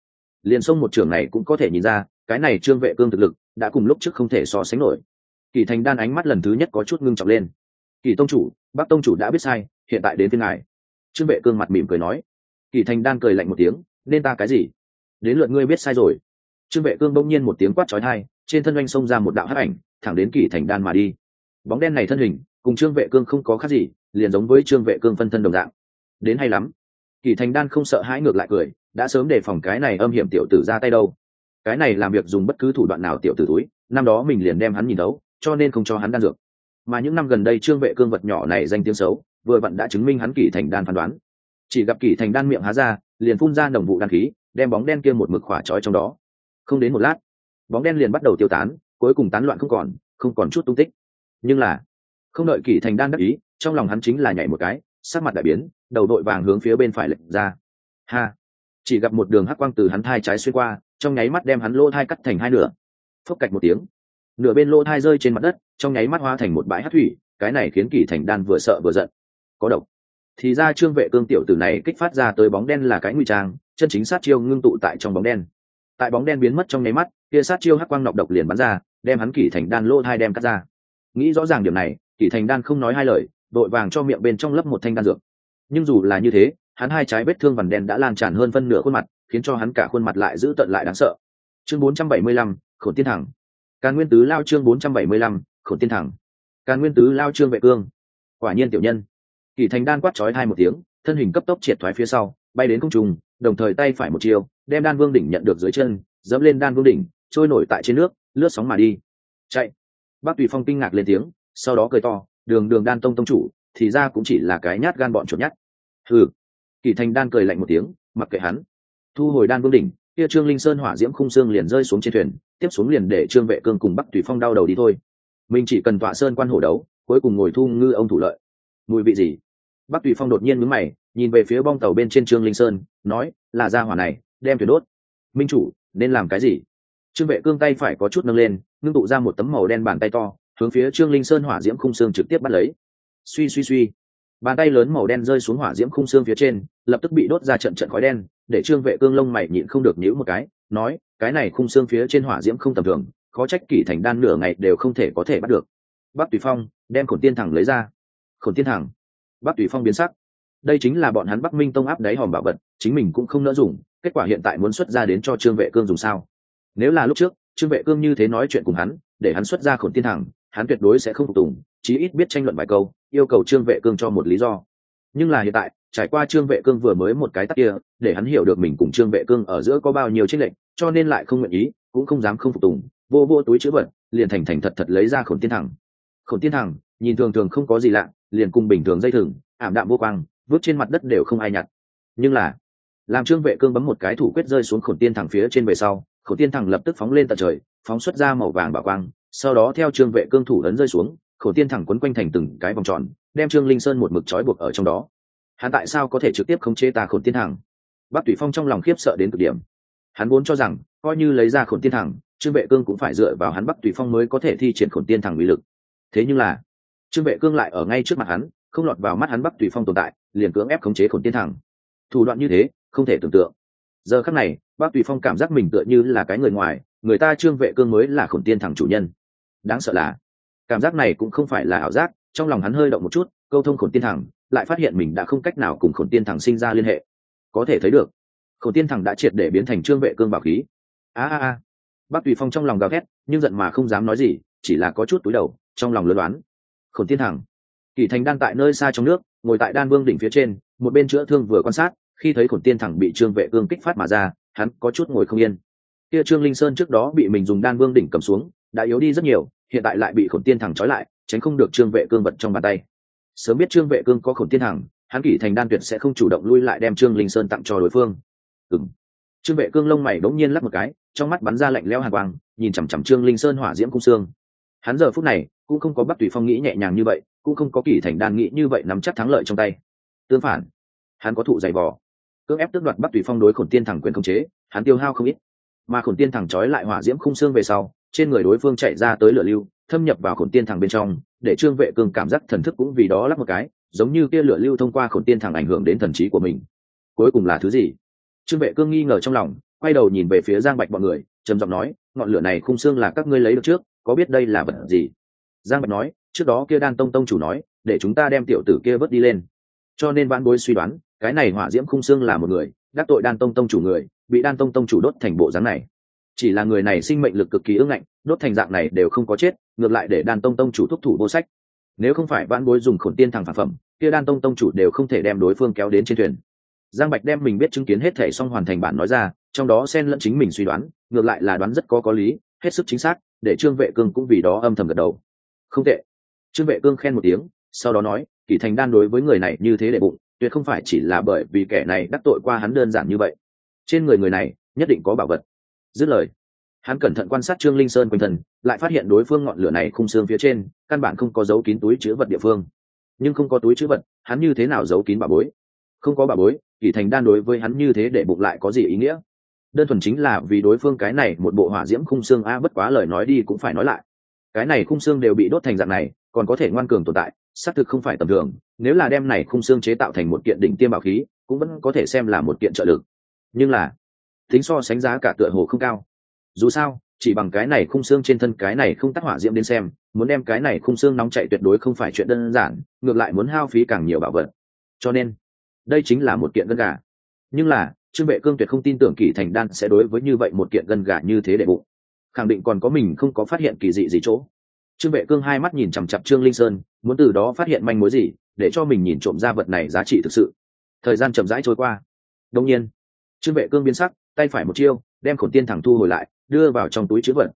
[SPEAKER 1] liền sông một trường này cũng có thể nhìn ra, cái này trương vệ cương thực lực đã cùng lúc trước không thể so sánh nổi. Kỳ thành đan ánh mắt lần thứ nhất có chút ngưng trọng lên kỳ tông chủ bắc tông chủ đã biết sai, hiện tại đến phiên ngài. Trương vệ cương mặt mỉm cười nói. Kỳ thành đan cười lạnh một tiếng, nên ta cái gì? Đến lượt ngươi biết sai rồi. Trương vệ cương bỗng nhiên một tiếng quát trói thai trên thân oanh xông ra một đạo hắc ảnh, thẳng đến kỳ thành đan mà đi. Bóng đen này thân hình, cùng trương vệ cương không có khác gì, liền giống với trương vệ cương phân thân đồng dạng. Đến hay lắm. Kỳ thành đan không sợ hãi ngược lại cười, đã sớm đề phòng cái này âm hiểm tiểu tử ra tay đâu. Cái này làm việc dùng bất cứ thủ đoạn nào tiểu tử túi, năm đó mình liền đem hắn nhìn đấu, cho nên không cho hắn đan dược mà những năm gần đây trương vệ cương vật nhỏ này danh tiếng xấu, vừa vặn đã chứng minh hắn kỳ thành đan phán đoán. Chỉ gặp kỳ thành đan miệng há ra, liền phun ra đồng vụ đan khí, đem bóng đen kia một mực khỏa trói trong đó. Không đến một lát, bóng đen liền bắt đầu tiêu tán, cuối cùng tán loạn không còn không còn chút tung tích. Nhưng là, không đợi kỳ thành đan đắc ý, trong lòng hắn chính là nhảy một cái, sắc mặt đại biến, đầu đội vàng hướng phía bên phải lệch ra. Ha! Chỉ gặp một đường hắc quang từ hắn thai trái xuyên qua, trong nháy mắt đem hắn lỗ thai cắt thành hai nửa. Phốc cạch một tiếng nửa bên lỗ thai rơi trên mặt đất trong nháy mắt hóa thành một bãi hát thủy cái này khiến kỳ thành đan vừa sợ vừa giận. Có độc. Thì ra trương vệ cương tiểu tử này kích phát ra tới bóng đen là cái nguy trang chân chính sát chiêu ngưng tụ tại trong bóng đen. Tại bóng đen biến mất trong nháy mắt kia sát chiêu hắc quang nọc độc liền bắn ra đem hắn kỳ thành đan lỗ thai đem cắt ra. Nghĩ rõ ràng điểm này kỳ thành đan không nói hai lời đội vàng cho miệng bên trong lấp một thanh đan dược. Nhưng dù là như thế hắn hai trái vết thương vằn đen đã lan tràn hơn phân nửa khuôn mặt khiến cho hắn cả khuôn mặt lại giữ tận lại đáng sợ. Chương 475, khổn tiên thẳng càn nguyên tứ lao chương 475, khổn tiên thẳng. Càn nguyên tứ lao trương vệ cương. Quả nhiên tiểu nhân. Kỳ thành đan quát chói hai một tiếng thân hình cấp tốc triệt thoái phía sau bay đến không trung đồng thời tay phải một chiều đem đan vương đỉnh nhận được dưới chân dẫm lên đan vương đỉnh trôi nổi tại trên nước lướt sóng mà đi. Chạy. Bác tùy phong kinh ngạc lên tiếng sau đó cười to đường đường đan tông tông chủ thì ra cũng chỉ là cái nhát gan bọn chuột nhát. Ừ kỳ thành đan cười lạnh một tiếng mặc kệ hắn. Thu hồi đan vương đỉnh kia trương linh sơn hỏa diễm khung xương liền rơi xuống trên thuyền tiếp xuống liền để trương vệ cương cùng bắc tùy phong đau đầu đi thôi. Mình chỉ cần tọa sơn quan hổ đấu, cuối cùng ngồi thu ngư ông thủ lợi. Mùi vị gì? Bắc tùy phong đột nhiên mướn mày, nhìn về phía bong tàu bên trên trương linh sơn, nói, là ra hỏa này, đem thuyền đốt. Minh chủ, nên làm cái gì? Trương vệ cương tay phải có chút nâng lên, ngưng tụ ra một tấm màu đen bàn tay to, hướng phía trương linh sơn hỏa diễm khung xương trực tiếp bắt lấy. Suy suy suy. Bàn tay lớn màu đen rơi xuống hỏa diễm khung xương phía trên, lập tức bị đốt ra trận trận khói đen, để trương vệ cương lông mày nhịn không được nhíu một cái, nói cái này khung xương phía trên hỏa diễm không tầm thường, khó trách kỷ thành đan nửa ngày đều không thể có thể bắt được. Bắc tùy phong, đem khổn tiên thẳng lấy ra. Khổn tiên thẳng. Bắc tùy phong biến sắc. Đây chính là bọn hắn bắc minh tông áp đáy hòm bảo vật, chính mình cũng không nỡ dùng, kết quả hiện tại muốn xuất ra đến cho trương vệ cương dùng sao? Nếu là lúc trước, trương vệ cương như thế nói chuyện cùng hắn, để hắn xuất ra khổn tiên thẳng, hắn tuyệt đối sẽ không phục tùng, chí ít biết tranh luận vài câu, yêu cầu trương vệ cương cho một lý do nhưng là hiện tại, trải qua trương vệ cương vừa mới một cái tắt kia, để hắn hiểu được mình cùng trương vệ cương ở giữa có bao nhiêu trích lệnh cho nên lại không nguyện ý, cũng không dám không phục tùng, vô vô túi chữ vật, liền thành thành thật thật lấy ra khổn tiên thẳng. Khổn tiên thẳng, nhìn thường thường không có gì lạ, liền cùng bình thường dây thừng, ảm đạm vô quang, vứt trên mặt đất đều không ai nhặt. Nhưng là, làm trương vệ cương bấm một cái thủ quyết rơi xuống khổn tiên thẳng phía trên về sau, khổn tiên thẳng lập tức phóng lên tận trời, phóng xuất ra màu vàng bảo quang, sau đó theo trương vệ cương thủ ấn rơi xuống khổn tiên thẳng quấn quanh thành từng cái vòng tròn, đem trương linh sơn một mực trói buộc ở trong đó. Hắn tại sao có thể trực tiếp khống chế tà khổn tiên thẳng? Bác tùy phong trong lòng khiếp sợ đến cực điểm. Hắn vốn cho rằng, coi như lấy ra khổn tiên thẳng, trương vệ cương cũng phải dựa vào hắn bắc tùy phong mới có thể thi triển khổn tiên thẳng uy lực. Thế nhưng là, trương vệ cương lại ở ngay trước mặt hắn, không lọt vào mắt hắn bắc tùy phong tồn tại, liền cưỡng ép khống chế khổn tiên thẳng. Thủ đoạn như thế, không thể tưởng tượng. Giờ khắc này bắc tùy phong cảm giác mình tựa như là cái người ngoài, người ta trương vệ cương mới là khổn tiên thẳng chủ nhân. Đáng sợ là cảm giác này cũng không phải là ảo giác, trong lòng hắn hơi động một chút, câu thông khổn tiên thẳng, lại phát hiện mình đã không cách nào cùng khổn tiên thẳng sinh ra liên hệ. Có thể thấy được, khổn tiên thẳng đã triệt để biến thành trương vệ cương bảo khí. A a a. Bác tùy phong trong lòng gào thét, nhưng giận mà không dám nói gì, chỉ là có chút túi đầu, trong lòng lơ đoán. Khổn tiên thẳng. Kỳ thành đang tại nơi xa trong nước, ngồi tại đan vương đỉnh phía trên, một bên chữa thương vừa quan sát, khi thấy khổn tiên thẳng bị trương vệ cương kích phát mà ra, hắn có chút ngồi không yên. Kia trương linh sơn trước đó bị mình dùng đan vương đỉnh cầm xuống đã yếu đi rất nhiều, hiện tại lại bị khổn tiên thẳng trói lại, tránh không được trương vệ cương vật trong bàn tay. Sớm biết trương vệ cương có khổn tiên thẳng, hắn kỷ thành đan tuyệt sẽ không chủ động lui lại đem trương linh sơn tặng cho đối phương. Ừng trương vệ cương lông mày đống nhiên lắp một cái, trong mắt bắn ra lạnh leo hàng quang, nhìn chằm chằm trương linh sơn hỏa diễm cung sương. hắn giờ phút này cũng không có bắt tùy phong nghĩ nhẹ nhàng như vậy, cũng không có kỷ thành đan nghĩ như vậy nắm chắc thắng lợi trong tay. Tương phản, hắn có thụ dày vò. Cưỡng ép tước đoạt bắt tùy phong đối khổn tiên thẳng quyền khống chế, hắn tiêu hao không ít. Mà khổn tiên thẳng trói lại hỏa diễm khung xương về sau trên người đối phương chạy ra tới lửa lưu, thâm nhập vào khổn tiên thẳng bên trong, để trương vệ cương cảm giác thần thức cũng vì đó lắp một cái, giống như kia lửa lưu thông qua khổn tiên thẳng ảnh hưởng đến thần trí của mình. Cuối cùng là thứ gì? Trương vệ cương nghi ngờ trong lòng, quay đầu nhìn về phía giang bạch bọn người, trầm giọng nói, ngọn lửa này khung xương là các ngươi lấy được trước, có biết đây là vật gì? Giang bạch nói, trước đó kia đan tông tông chủ nói, để chúng ta đem tiểu tử kia vớt đi lên. Cho nên vãn bối suy đoán, cái này hỏa diễm khung xương là một người, đắc tội đan tông tông chủ người, bị đan tông tông chủ đốt thành bộ dáng này chỉ là người này sinh mệnh lực cực kỳ ưng ngạnh, đốt thành dạng này đều không có chết, ngược lại để đan tông tông chủ thúc thủ vô sách. Nếu không phải vãn bối dùng khổn tiên thẳng phản phẩm, kia đan tông tông chủ đều không thể đem đối phương kéo đến trên thuyền. Giang bạch đem mình biết chứng kiến hết thể xong hoàn thành bản nói ra, trong đó xen lẫn chính mình suy đoán, ngược lại là đoán rất có có lý, hết sức chính xác, để trương vệ cương cũng vì đó âm thầm gật đầu. Không tệ. Trương vệ cương khen một tiếng, sau đó nói kỷ thành đan đối với người này như thế để bụng, tuyệt không phải chỉ là bởi vì kẻ này đắc tội qua hắn đơn giản như vậy. Trên người người này, nhất định có bảo vật dứt lời, hắn cẩn thận quan sát trương linh sơn quanh thân, lại phát hiện đối phương ngọn lửa này khung xương phía trên, căn bản không có dấu kín túi chứa vật địa phương. Nhưng không có túi chứa vật, hắn như thế nào giấu kín bà bối? Không có bà bối kỷ thành đan đối với hắn như thế để bục lại có gì ý nghĩa? Đơn thuần chính là vì đối phương cái này một bộ hỏa diễm khung xương a bất quá lời nói đi cũng phải nói lại. Cái này khung xương đều bị đốt thành dạng này, còn có thể ngoan cường tồn tại, xác thực không phải tầm thường. Nếu là đem này khung xương chế tạo thành một kiện đỉnh tiêm bảo khí, cũng vẫn có thể xem là một kiện trợ lực. Nhưng là tính so sánh giá cả tựa hồ không cao. Dù sao, chỉ bằng cái này khung xương trên thân cái này không tác hỏa diễm đến xem, muốn đem cái này khung xương nóng chạy tuyệt đối không phải chuyện đơn giản, ngược lại muốn hao phí càng nhiều bảo vật. Cho nên, đây chính là một kiện gân gà. Nhưng là, trương vệ cương tuyệt không tin tưởng kỳ thành đan sẽ đối với như vậy một kiện gân gà như thế để bụng. Khẳng định còn có mình không có phát hiện kỳ dị gì chỗ. Trương vệ cương hai mắt nhìn chằm chặp trương linh sơn, muốn từ đó phát hiện manh mối gì, để cho mình nhìn trộm ra vật này giá trị thực sự. Thời gian chậm rãi trôi qua. Đông nhiên, trương vệ cương biến sắc tay phải một chiêu, đem khổn tiên thẳng thu hồi lại, đưa vào trong túi chữ vật.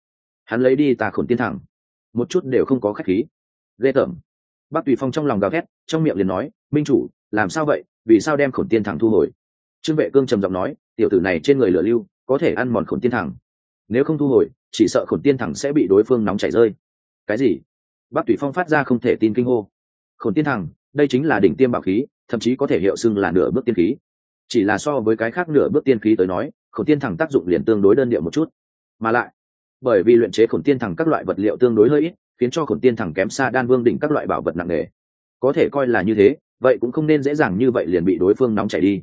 [SPEAKER 1] Hắn lấy đi tà khổn tiên thẳng. Một chút đều không có khách khí. Ghê tởm. Bác tùy phong trong lòng gào thét, trong miệng liền nói, minh chủ, làm sao vậy? Vì sao đem khổn tiên thẳng thu hồi? Trương vệ cương trầm giọng nói, tiểu tử này trên người lửa lưu, có thể ăn mòn khổn tiên thẳng. Nếu không thu hồi, chỉ sợ khổn tiên thẳng sẽ bị đối phương nóng chảy rơi. Cái gì? Bác tùy phong phát ra không thể tin kinh hô. Khổn tiên thẳng, đây chính là đỉnh tiêm bảo khí, thậm chí có thể hiệu xưng là nửa bước tiên khí. Chỉ là so với cái khác nửa bước tiên khí tới nói khổn tiên thẳng tác dụng liền tương đối đơn điệu một chút. Mà lại, bởi vì luyện chế khổn tiên thẳng các loại vật liệu tương đối hơi ít, khiến cho khổn tiên thẳng kém xa đan vương đỉnh các loại bảo vật nặng nề. Có thể coi là như thế, vậy cũng không nên dễ dàng như vậy liền bị đối phương nóng chảy đi.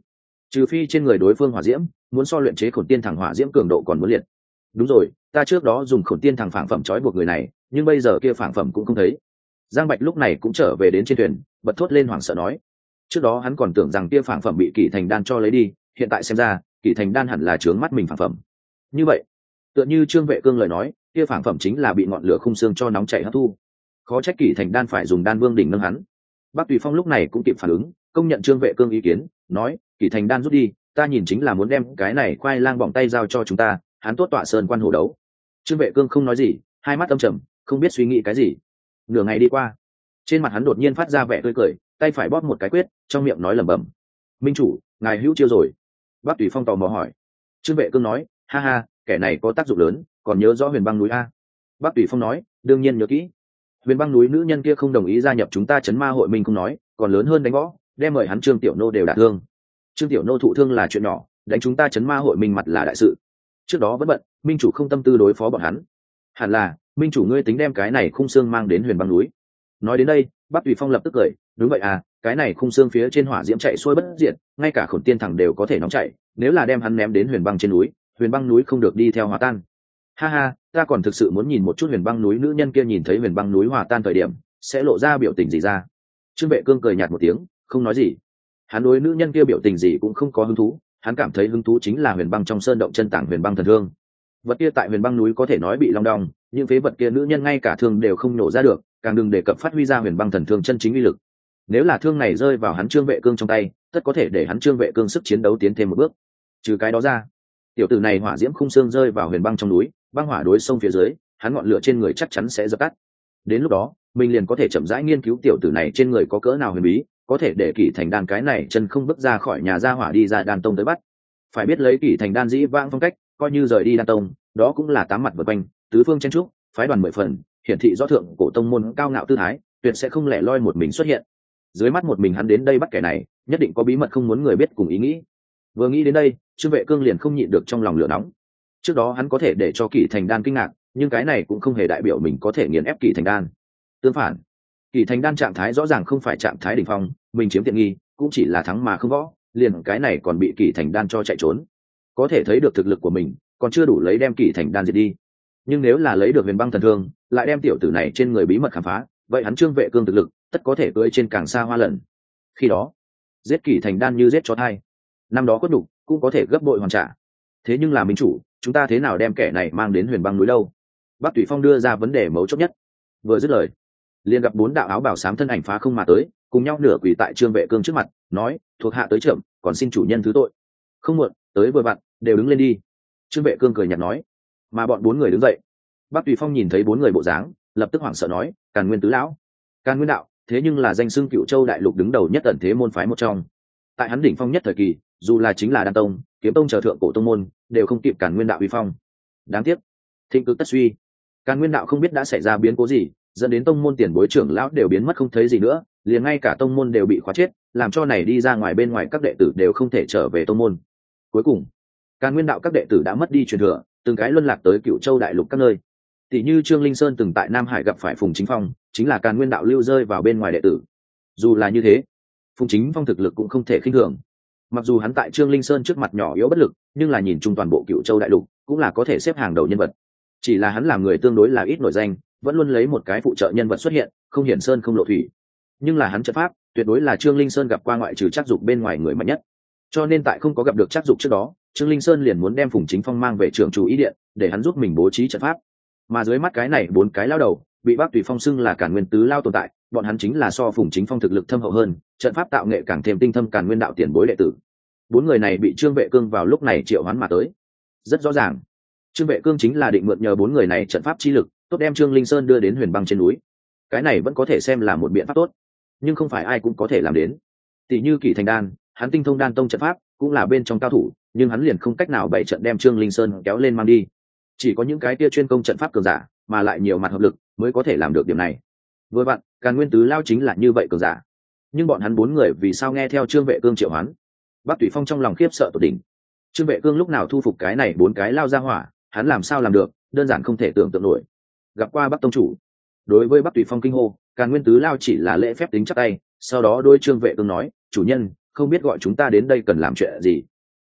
[SPEAKER 1] Trừ phi trên người đối phương hỏa diễm, muốn so luyện chế khổn tiên thẳng hỏa diễm cường độ còn muốn liệt. Đúng rồi, ta trước đó dùng khổn tiên thẳng phản phẩm trói buộc người này, nhưng bây giờ kia phản phẩm cũng không thấy. Giang bạch lúc này cũng trở về đến trên thuyền, bật thốt lên hoảng sợ nói. Trước đó hắn còn tưởng rằng kia phản phẩm bị kỷ thành đan cho lấy đi, hiện tại xem ra kỷ thành đan hẳn là trướng mắt mình phản phẩm. Như vậy, tựa như trương vệ cương lời nói, kia phản phẩm chính là bị ngọn lửa khung xương cho nóng chảy hấp thu. Khó trách kỷ thành đan phải dùng đan vương đỉnh nâng hắn. Bác tùy phong lúc này cũng kịp phản ứng, công nhận trương vệ cương ý kiến, nói kỷ thành đan rút đi, ta nhìn chính là muốn đem cái này khoai lang bỏng tay giao cho chúng ta, hắn tốt tọa sơn quan hồ đấu. Trương vệ cương không nói gì, hai mắt âm trầm, không biết suy nghĩ cái gì. Nửa ngày đi qua, trên mặt hắn đột nhiên phát ra vẻ tươi cười, tay phải bóp một cái quyết, trong miệng nói lẩm bẩm, minh chủ, ngài hữu chiêu rồi bác tùy phong tò mò hỏi. Trương vệ cương nói, ha ha, kẻ này có tác dụng lớn, còn nhớ rõ huyền băng núi a. Bác tùy phong nói, đương nhiên nhớ kỹ. Huyền băng núi nữ nhân kia không đồng ý gia nhập chúng ta chấn ma hội minh không nói, còn lớn hơn đánh võ, đem mời hắn trương tiểu nô đều đả thương. Trương tiểu nô thụ thương là chuyện nhỏ, đánh chúng ta chấn ma hội minh mặt là đại sự. Trước đó vẫn bận, minh chủ không tâm tư đối phó bọn hắn. Hẳn là, minh chủ ngươi tính đem cái này khung xương mang đến huyền băng núi. Nói đến đây, bắc tùy phong lập tức cười, đúng vậy à cái này khung xương phía trên hỏa diễm chạy xuôi bất diệt, ngay cả khổn tiên thẳng đều có thể nóng chạy, nếu là đem hắn ném đến huyền băng trên núi, huyền băng núi không được đi theo hòa tan. Ha ha, ta còn thực sự muốn nhìn một chút huyền băng núi nữ nhân kia nhìn thấy huyền băng núi hòa tan thời điểm, sẽ lộ ra biểu tình gì ra. Trương vệ cương cười nhạt một tiếng, không nói gì. Hắn đối nữ nhân kia biểu tình gì cũng không có hứng thú, hắn cảm thấy hứng thú chính là huyền băng trong sơn động chân tảng huyền băng thần thương. Vật kia tại huyền băng núi có thể nói bị long đong nhưng phế vật kia nữ nhân ngay cả thương đều không nổ ra được, càng đừng đề cập phát huy ra huyền băng thần thương chân chính uy lực nếu là thương này rơi vào hắn trương vệ cương trong tay, tất có thể để hắn trương vệ cương sức chiến đấu tiến thêm một bước. Trừ cái đó ra, tiểu tử này hỏa diễm khung xương rơi vào huyền băng trong núi, băng hỏa đối sông phía dưới, hắn ngọn lửa trên người chắc chắn sẽ dập tắt. Đến lúc đó, mình liền có thể chậm rãi nghiên cứu tiểu tử này trên người có cỡ nào huyền bí, có thể để kỷ thành đan cái này chân không bước ra khỏi nhà ra hỏa đi ra đan tông tới bắt. Phải biết lấy kỷ thành đan dĩ vãng phong cách, coi như rời đi đan tông, đó cũng là tám mặt vật quanh, tứ phương chen trúc, phái đoàn mười phần, hiển thị do thượng cổ tông môn cao ngạo tư thái, tuyệt sẽ không lẻ loi một mình xuất hiện dưới mắt một mình hắn đến đây bắt kẻ này, nhất định có bí mật không muốn người biết cùng ý nghĩ. Vừa nghĩ đến đây, trương vệ cương liền không nhịn được trong lòng lửa nóng. Trước đó hắn có thể để cho kỳ thành đan kinh ngạc, nhưng cái này cũng không hề đại biểu mình có thể nghiền ép kỳ thành đan. Tương phản, kỳ thành đan trạng thái rõ ràng không phải trạng thái đ ỉ n h phong, mình chiếm tiện nghi, cũng chỉ là thắng mà không võ, liền cái này còn bị kỳ thành đan cho chạy trốn. Có thể thấy được thực lực của mình, còn chưa đủ lấy đem kỳ thành đan diệt đi. Nhưng nếu là lấy được huyền băng thần thương, lại đem tiểu tử này trên người bí mật khám phá, vậy hắn trương vệ cương thực lực tất có thể cưỡi trên càng xa hoa lần. Khi đó, giết kỷ thành đan như giết cho thai. Năm đó có đủ, cũng có thể gấp bội hoàn trả. Thế nhưng là minh chủ, chúng ta thế nào đem kẻ này mang đến huyền băng núi đâu? Bác tùy phong đưa ra vấn đề mấu chốt nhất. Vừa dứt lời, liền gặp bốn đạo áo bảo sám thân ảnh phá không mà tới, cùng nhau nửa quỳ tại trương vệ cương trước mặt, nói, thuộc hạ tới trưởng, còn xin chủ nhân thứ tội. Không muộn, tới vừa vặn, đều đứng lên đi. Trương vệ cương cười nhạt nói. Mà bọn bốn người đứng dậy. Bác tùy phong nhìn thấy bốn người bộ dáng, lập tức hoảng sợ nói, càn nguyên tứ lão, càn nguyên đạo thế nhưng là danh xưng cựu châu đại lục đứng đầu nhất ẩn thế môn phái một trong. Tại hắn đỉnh phong nhất thời kỳ, dù là chính là đan tông, kiếm tông chờ thượng cổ tông môn, đều không kịp càn nguyên đạo uy phong. Đáng tiếc, thịnh cực tất suy. Càn nguyên đạo không biết đã xảy ra biến cố gì, dẫn đến tông môn tiền bối trưởng lão đều biến mất không thấy gì nữa, liền ngay cả tông môn đều bị khóa chết, làm cho này đi ra ngoài bên ngoài các đệ tử đều không thể trở về tông môn. Cuối cùng, càn nguyên đạo các đệ tử đã mất đi truyền thừa, từng cái luân lạc tới cựu châu đại lục các nơi. Tỷ như trương linh sơn từng tại nam hải gặp phải phùng chính phong chính là càn nguyên đạo lưu rơi vào bên ngoài đệ tử. Dù là như thế, phùng chính phong thực lực cũng không thể khinh thường. Mặc dù hắn tại trương linh sơn trước mặt nhỏ yếu bất lực, nhưng là nhìn chung toàn bộ cựu châu đại lục, cũng là có thể xếp hàng đầu nhân vật. Chỉ là hắn là người tương đối là ít nổi danh, vẫn luôn lấy một cái phụ trợ nhân vật xuất hiện, không hiển sơn không lộ thủy. Nhưng là hắn chất pháp, tuyệt đối là trương linh sơn gặp qua ngoại trừ chắc dục bên ngoài người mạnh nhất. Cho nên tại không có gặp được chắc dục trước đó, trương linh sơn liền muốn đem phùng chính phong mang về trường chủ ý điện, để hắn giúp mình bố trí trận pháp. Mà dưới mắt cái này bốn cái lao đầu bị bác tùy phong xưng là cản nguyên tứ lao tồn tại, bọn hắn chính là so phùng chính phong thực lực thâm hậu hơn, trận pháp tạo nghệ càng thêm tinh thâm càn nguyên đạo tiền bối đệ tử. Bốn người này bị trương vệ cương vào lúc này triệu hoán mà tới. Rất rõ ràng. Trương vệ cương chính là định mượn nhờ bốn người này trận pháp chi lực, tốt đem trương linh sơn đưa đến huyền băng trên núi. Cái này vẫn có thể xem là một biện pháp tốt, nhưng không phải ai cũng có thể làm đến. Tỷ như kỷ thành đan, hắn tinh thông đan tông trận pháp, cũng là bên trong cao thủ, nhưng hắn liền không cách nào bày trận đem trương linh sơn kéo lên mang đi. Chỉ có những cái tia chuyên công trận pháp cường giả mà lại nhiều mặt hợp lực mới có thể làm được điểm này. Vừa vặn, càn nguyên tứ lao chính là như vậy cường giả. Nhưng bọn hắn bốn người vì sao nghe theo trương vệ cương triệu hoán? Bắc thủy phong trong lòng khiếp sợ tột đỉnh. Trương vệ cương lúc nào thu phục cái này bốn cái lao ra hỏa, hắn làm sao làm được, đơn giản không thể tưởng tượng nổi. Gặp qua bắc tông chủ. Đối với bắc thủy phong kinh hô, càn nguyên tứ lao chỉ là lễ phép tính chắc tay, sau đó đôi trương vệ cương nói, chủ nhân, không biết gọi chúng ta đến đây cần làm chuyện gì.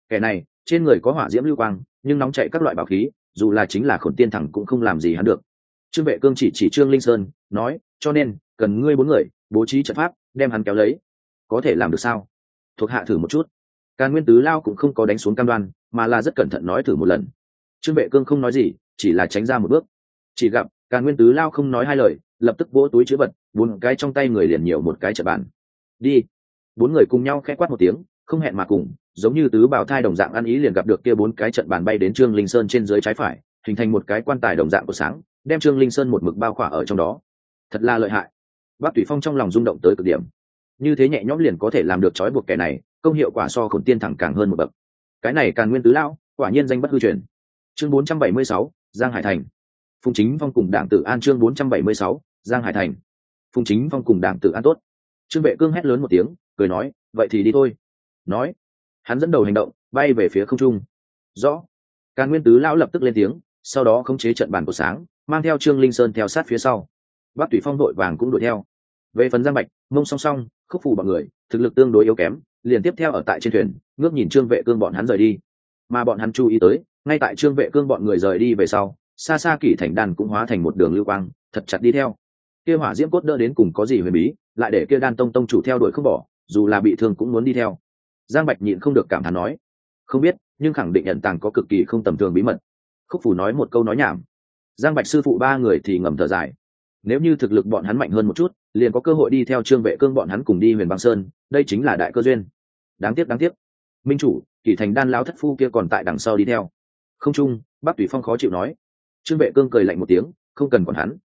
[SPEAKER 1] Kẻ này, trên người có hỏa diễm lưu quang, nhưng nóng chạy các loại bảo khí dù là chính là khổn tiên thẳng cũng không làm gì hắn được. Trương vệ cương chỉ chỉ trương linh sơn, nói, cho nên, cần ngươi bốn người, bố trí trận pháp, đem hắn kéo lấy. Có thể làm được sao? Thuộc hạ thử một chút. Càn nguyên tứ lao cũng không có đánh xuống cam đoan, mà là rất cẩn thận nói thử một lần. Trương vệ cương không nói gì, chỉ là tránh ra một bước. Chỉ gặp, càn nguyên tứ lao không nói hai lời, lập tức vỗ túi chữ vật, bốn cái trong tay người liền nhiều một cái trận bàn. Đi. Bốn người cùng nhau khẽ quát một tiếng không hẹn mà cùng giống như tứ bào thai đồng dạng ăn ý liền gặp được kia bốn cái trận bàn bay đến trương linh sơn trên dưới trái phải hình thành một cái quan tài đồng dạng của sáng đem trương linh sơn một mực bao khỏa ở trong đó. Thật là lợi hại. Bác thủy phong trong lòng rung động tới cực điểm. Như thế nhẹ nhõm liền có thể làm được trói buộc kẻ này công hiệu quả so khổn tiên thẳng càng hơn một bậc. Cái này càng nguyên tứ lão quả nhiên danh bất hư truyền. Chương 476, giang hải thành. Phùng chính phong cùng đảng tử an chương 476, giang hải thành. Phùng chính phong cùng đảng tử an tốt. Trương vệ cương hét lớn một tiếng cười nói vậy thì đi thôi nói. Hắn dẫn đầu hành động, bay về phía không trung. Rõ. Càn nguyên tứ lão lập tức lên tiếng, sau đó khống chế trận bàn của sáng, mang theo trương linh sơn theo sát phía sau. Bác tùy phong đội vàng cũng đuổi theo. Về phần giang bạch, mông song song, khúc phù bọn người, thực lực tương đối yếu kém, liền tiếp theo ở tại trên thuyền, ngước nhìn trương vệ cương bọn hắn rời đi. Mà bọn hắn chú ý tới, ngay tại trương vệ cương bọn người rời đi về sau, xa xa kỷ thành đàn cũng hóa thành một đường lưu quang, thật chặt đi theo. Kia hỏa diễm cốt đỡ đến cùng có gì huyền bí, lại để kia đan tông tông chủ theo đuổi không bỏ, dù là bị thương cũng muốn đi theo giang bạch nhịn không được cảm thán nói, không biết, nhưng khẳng định nhận tàng có cực kỳ không tầm thường bí mật. Khúc phủ nói một câu nói nhảm. Giang bạch sư phụ ba người thì ngầm thở dài. Nếu như thực lực bọn hắn mạnh hơn một chút, liền có cơ hội đi theo trương vệ cương bọn hắn cùng đi huyền băng sơn, đây chính là đại cơ duyên. Đáng tiếc đáng tiếc. Minh chủ kỷ thành đan lão thất phu kia còn tại đằng sau đi theo. Không trung bác tùy phong khó chịu nói. Trương vệ cương cười lạnh một tiếng, không cần còn hắn.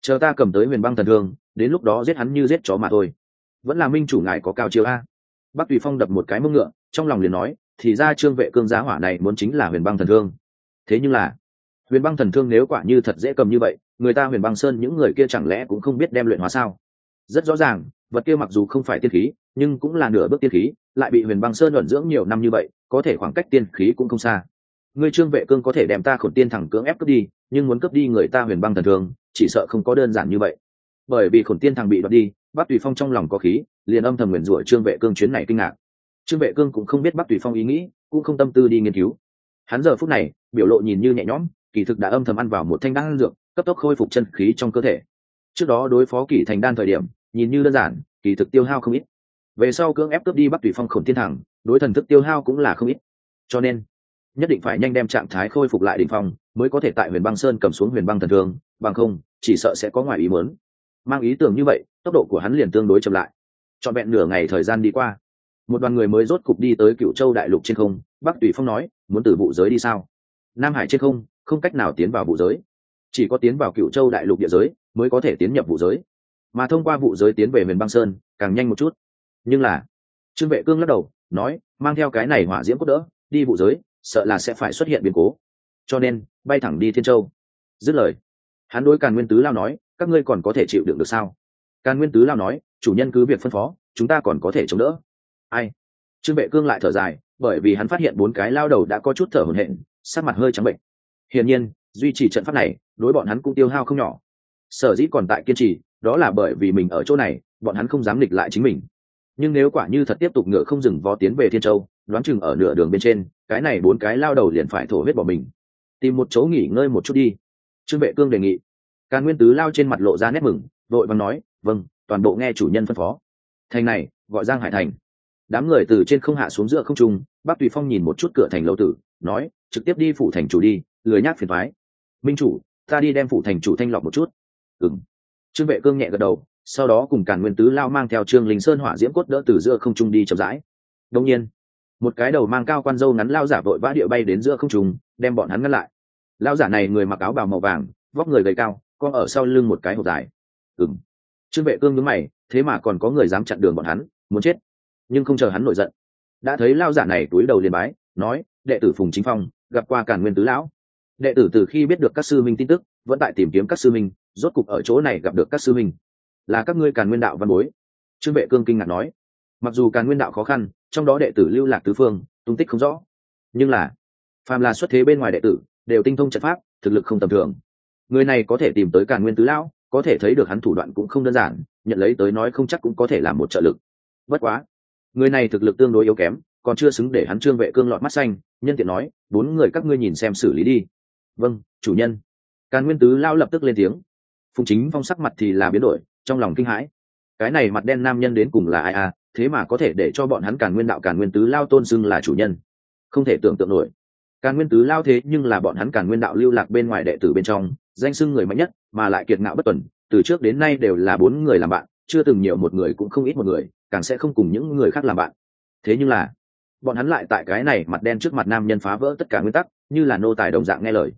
[SPEAKER 1] Chờ ta cầm tới huyền băng thần thương, đến lúc đó giết hắn như giết chó mà thôi. Vẫn là minh chủ ngài có cao chiếu a. Bắc tùy phong đập một cái mông ngựa, trong lòng liền nói, thì ra trương vệ cương giá hỏa này muốn chính là huyền băng thần thương. Thế nhưng là, huyền băng thần thương nếu quả như thật dễ cầm như vậy, người ta huyền băng sơn những người kia chẳng lẽ cũng không biết đem luyện hóa sao? Rất rõ ràng, vật kia mặc dù không phải tiên khí, nhưng cũng là nửa bước tiên khí, lại bị huyền băng sơn luận dưỡng nhiều năm như vậy, có thể khoảng cách tiên khí cũng không xa. Ngươi trương vệ cương có thể đem ta khổn tiên thẳng cưỡng ép cướp đi, nhưng muốn cướp đi người ta huyền băng thần thương, chỉ sợ không có đơn giản như vậy. Bởi vì khổn tiên thằng bị đoạt đi bắc tùy phong trong lòng có khí, liền âm thầm nguyền rủa trương vệ cương chuyến này kinh ngạc. Trương vệ cương cũng không biết bắc tùy phong ý nghĩ, cũng không tâm tư đi nghiên cứu. Hắn giờ phút này, biểu lộ nhìn như nhẹ nhõm, kỳ thực đã âm thầm ăn vào một thanh đan dược, cấp tốc khôi phục chân khí trong cơ thể. Trước đó đối phó kỳ thành đan thời điểm, nhìn như đơn giản, kỳ thực tiêu hao không ít. Về sau cưỡng ép cướp đi bắc tùy phong khổng thiên thẳng, đối thần thức tiêu hao cũng là không ít. Cho nên, nhất định phải nhanh đem trạng thái khôi phục lại đ ỉ n h phong, mới có thể tại huyền băng sơn cầm xuống huyền băng thần thương, bằng không, chỉ sợ sẽ có ngoài ý mớn mang ý tưởng như vậy tốc độ của hắn liền tương đối chậm lại. Trọn vẹn nửa ngày thời gian đi qua, một đoàn người mới rốt cục đi tới cựu châu đại lục trên không, bắc tùy phong nói, muốn từ vụ giới đi sao? Nam hải trên không không cách nào tiến vào vụ giới. Chỉ có tiến vào cựu châu đại lục địa giới mới có thể tiến nhập vụ giới. Mà thông qua vụ giới tiến về miền băng sơn, càng nhanh một chút. Nhưng là, trương vệ cương lắc đầu, nói, mang theo cái này hỏa diễm cốt đỡ, đi vụ giới, sợ là sẽ phải xuất hiện biến cố. Cho nên, bay thẳng đi thiên châu. Dứt lời, hắn đối càn nguyên tứ lao nói, các ngươi còn có thể chịu đựng được sao? Càn nguyên tứ lao nói, chủ nhân cứ việc phân phó, chúng ta còn có thể chống đỡ. Ai? Trương vệ cương lại thở dài, bởi vì hắn phát hiện bốn cái lao đầu đã có chút thở hổn hển, sắc mặt hơi trắng bệnh. Hiển nhiên, duy trì trận pháp này, đối bọn hắn cũng tiêu hao không nhỏ. Sở dĩ còn tại kiên trì, đó là bởi vì mình ở chỗ này, bọn hắn không dám nghịch lại chính mình. Nhưng nếu quả như thật tiếp tục ngựa không dừng vó tiến về thiên châu, đoán chừng ở nửa đường bên trên, cái này bốn cái lao đầu liền phải thổ huyết bỏ mình. Tìm một chỗ nghỉ ngơi một chút đi. Trương vệ cương đề nghị. Càn nguyên tứ lao trên mặt lộ ra nét mừng, vội vàng nói vâng toàn bộ nghe chủ nhân phân phó. Thành này, gọi giang hải thành. Đám người từ trên không hạ xuống giữa không trung bác tùy phong nhìn một chút cửa thành lâu tử, nói, trực tiếp đi phủ thành chủ đi, lười nhác phiền thoái minh chủ, ta đi đem phủ thành chủ thanh lọc một chút. Ừng trương vệ cương nhẹ gật đầu, sau đó cùng càn nguyên tứ lao mang theo trương linh sơn hỏa diễm cốt đỡ từ giữa không trung đi chậm rãi. Đông nhiên, một cái đầu mang cao quan dâu ngắn lao giả vội vã địa bay đến giữa không trung, đem bọn hắn ngăn lại. Lao giả này người mặc áo bào màu vàng, vóc người gầy cao con ở sau lưng một cái hộp dài. Ừng trương vệ cương nhướng mày, thế mà còn có người dám chặn đường bọn hắn, muốn chết. Nhưng không chờ hắn nổi giận, đã thấy lao giả này túi đầu liền bái, nói, đệ tử phùng chính phong, gặp qua càn nguyên tứ lão. Đệ tử từ khi biết được các sư minh tin tức, vẫn tại tìm kiếm các sư minh, rốt cục ở chỗ này gặp được các sư minh. Là các ngươi càn nguyên đạo văn bối. Trương vệ cương kinh ngạc nói. Mặc dù càn nguyên đạo khó khăn, trong đó đệ tử lưu lạc tứ phương, tung tích không rõ. Nhưng là, phàm là xuất thế bên ngoài đệ tử, đều tinh thông trận pháp, thực lực không tầm thường. Người này có thể tìm tới càn nguyên tứ lão có thể thấy được hắn thủ đoạn cũng không đơn giản, nhận lấy tới nói không chắc cũng có thể là một trợ lực. Bất quá, người này thực lực tương đối yếu kém, còn chưa xứng để hắn trương vệ cương lọt mắt xanh, nhân tiện nói, bốn người các ngươi nhìn xem xử lý đi. Vâng chủ nhân. Càn nguyên tứ lao lập tức lên tiếng. Phùng chính phong sắc mặt thì là biến đổi, trong lòng kinh hãi. Cái này mặt đen nam nhân đến cùng là ai à thế mà có thể để cho bọn hắn càn nguyên đạo, càn nguyên tứ lao tôn xưng là chủ nhân? Không thể tưởng tượng nổi. Càn nguyên tứ lao thế nhưng là bọn hắn càn nguyên đạo lưu lạc bên ngoài đệ tử bên trong, danh xưng người mạnh nhất mà lại kiệt ngạo bất tuần, từ trước đến nay đều là bốn người làm bạn, chưa từng nhiều một người cũng không ít một người, càng sẽ không cùng những người khác làm bạn. Thế nhưng là, bọn hắn lại tại cái này mặt đen trước mặt nam nhân phá vỡ tất cả nguyên tắc, như là nô tài đồng dạng nghe lời.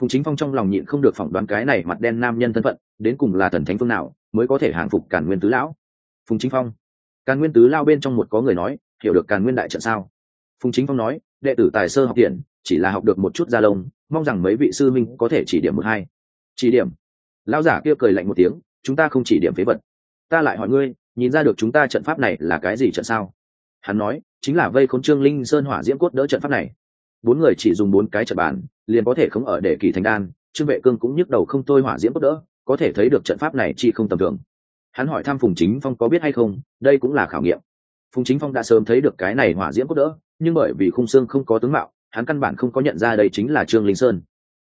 [SPEAKER 1] Phùng chính phong trong lòng nhịn không được phỏng đoán cái này mặt đen nam nhân thân phận, đến cùng là thần thánh phương nào mới có thể hàng phục càn nguyên tứ lão? Phùng chính phong, càn nguyên tứ lao bên trong một có người nói, hiểu được càn nguyên đại trận sao? Phùng chính phong nói, đệ tử tài sơ học tiện, chỉ là học được một chút gia lông, mong rằng mấy vị sư minh có thể chỉ điểm một hai. Chỉ điểm lão giả kia cười lạnh một tiếng, chúng ta không chỉ điểm phế vật, ta lại hỏi ngươi, nhìn ra được chúng ta trận pháp này là cái gì trận sao? Hắn nói, chính là vây khốn trương linh sơn hỏa diễm cốt đỡ trận pháp này. Bốn người chỉ dùng bốn cái trận bàn, liền có thể không ở để kỳ thành đan, trương vệ cương cũng nhức đầu không tôi hỏa diễm cốt đỡ, có thể thấy được trận pháp này chỉ không tầm thường. Hắn hỏi thăm phùng chính phong có biết hay không, đây cũng là khảo nghiệm. Phùng chính phong đã sớm thấy được cái này hỏa diễm cốt đỡ, nhưng bởi vì khung xương không có tướng mạo, hắn căn bản không có nhận ra đây chính là trương linh sơn.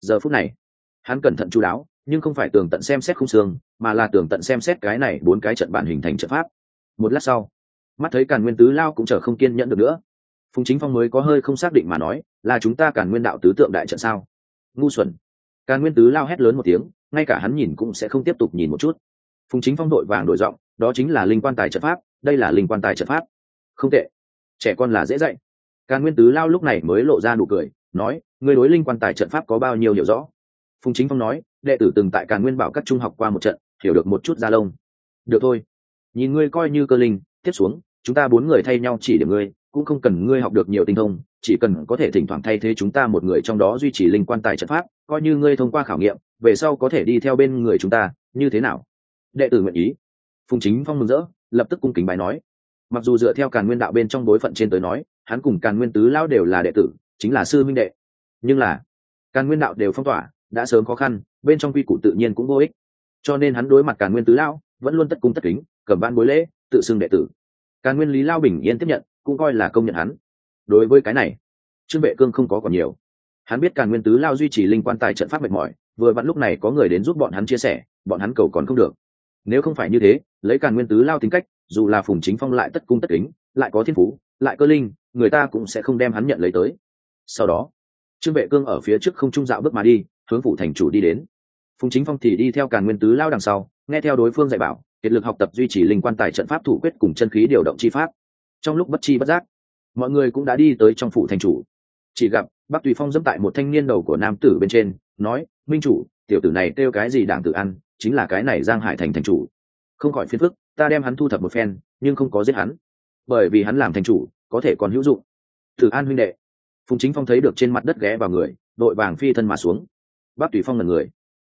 [SPEAKER 1] Giờ phút này, hắn cẩn thận chú đáo nhưng không phải tường tận xem xét khung xương, mà là tường tận xem xét cái này bốn cái trận bản hình thành trận pháp. Một lát sau, mắt thấy càn nguyên tứ lao cũng chờ không kiên nhẫn được nữa. Phùng chính phong mới có hơi không xác định mà nói, là chúng ta càn nguyên đạo tứ tượng đại trận sao? Ngu xuẩn. Càn nguyên tứ lao hét lớn một tiếng, ngay cả hắn nhìn cũng sẽ không tiếp tục nhìn một chút. Phùng chính phong đội vàng đổi giọng, đó chính là linh quan tài trận pháp, đây là linh quan tài trận pháp. Không tệ. Trẻ con là dễ dạy. Càn nguyên tứ lao lúc này mới lộ ra nụ cười, nói người đối linh quan tài trận pháp có bao nhiêu hiểu rõ? Phùng chính phong nói, đệ tử từng tại càn nguyên bảo các trung học qua một trận, hiểu được một chút gia lông được thôi. Nhìn ngươi coi như cơ linh, tiếp xuống, chúng ta bốn người thay nhau chỉ điểm ngươi, cũng không cần ngươi học được nhiều tinh thông, chỉ cần có thể thỉnh thoảng thay thế chúng ta một người trong đó duy trì linh quan tài trận pháp, coi như ngươi thông qua khảo nghiệm, về sau có thể đi theo bên người chúng ta, như thế nào? Đệ tử nguyện ý. Phùng chính phong mừng rỡ, lập tức cung kính bài nói. Mặc dù dựa theo càn nguyên đạo bên trong đối phận trên tới nói, hắn cùng càn nguyên tứ lão đều là đệ tử, chính là sư minh đệ. Nhưng là, càn nguyên đạo đều phong tỏa đã sớm khó khăn, bên trong quy củ tự nhiên cũng vô ích. Cho nên hắn đối mặt càn nguyên tứ lão, vẫn luôn tất cung tất kính, cầm ban bối lễ, tự xưng đệ tử. Càn nguyên lý lao bình yên tiếp nhận, cũng coi là công nhận hắn. Đối với cái này, trương vệ cương không có còn nhiều. Hắn biết càn nguyên tứ lao duy trì linh quan tài trận pháp mệt mỏi, vừa vặn lúc này có người đến giúp bọn hắn chia sẻ, bọn hắn cầu còn không được. Nếu không phải như thế, lấy càn nguyên tứ lao tính cách, dù là phùng chính phong lại tất cung tất kính, lại có thiên phú, lại cơ linh, người ta cũng sẽ không đem hắn nhận lấy tới. Sau đó, trương vệ cương ở phía trước không trung dạo bước mà đi hướng phủ thành chủ đi đến. Phùng chính phong thì đi theo càn nguyên tứ lao đằng sau, nghe theo đối phương dạy bảo, kiệt lực học tập duy trì linh quan tài trận pháp thủ quyết cùng chân khí điều động chi pháp. Trong lúc bất chi bất giác, mọi người cũng đã đi tới trong phủ thành chủ. Chỉ gặp, bắc tùy phong dẫm tại một thanh niên đầu của nam tử bên trên, nói, minh chủ, tiểu tử này kêu cái gì đảng tự ăn, chính là cái này giang hải thành thành chủ. Không khỏi phiền phức, ta đem hắn thu thập một phen, nhưng không có giết hắn. Bởi vì hắn làm thành chủ, có thể còn hữu dụng. Tử an huynh đệ. Phùng chính phong thấy được trên mặt đất ghé vào người, đội vàng phi thân mà xuống bắc tùy phong là người.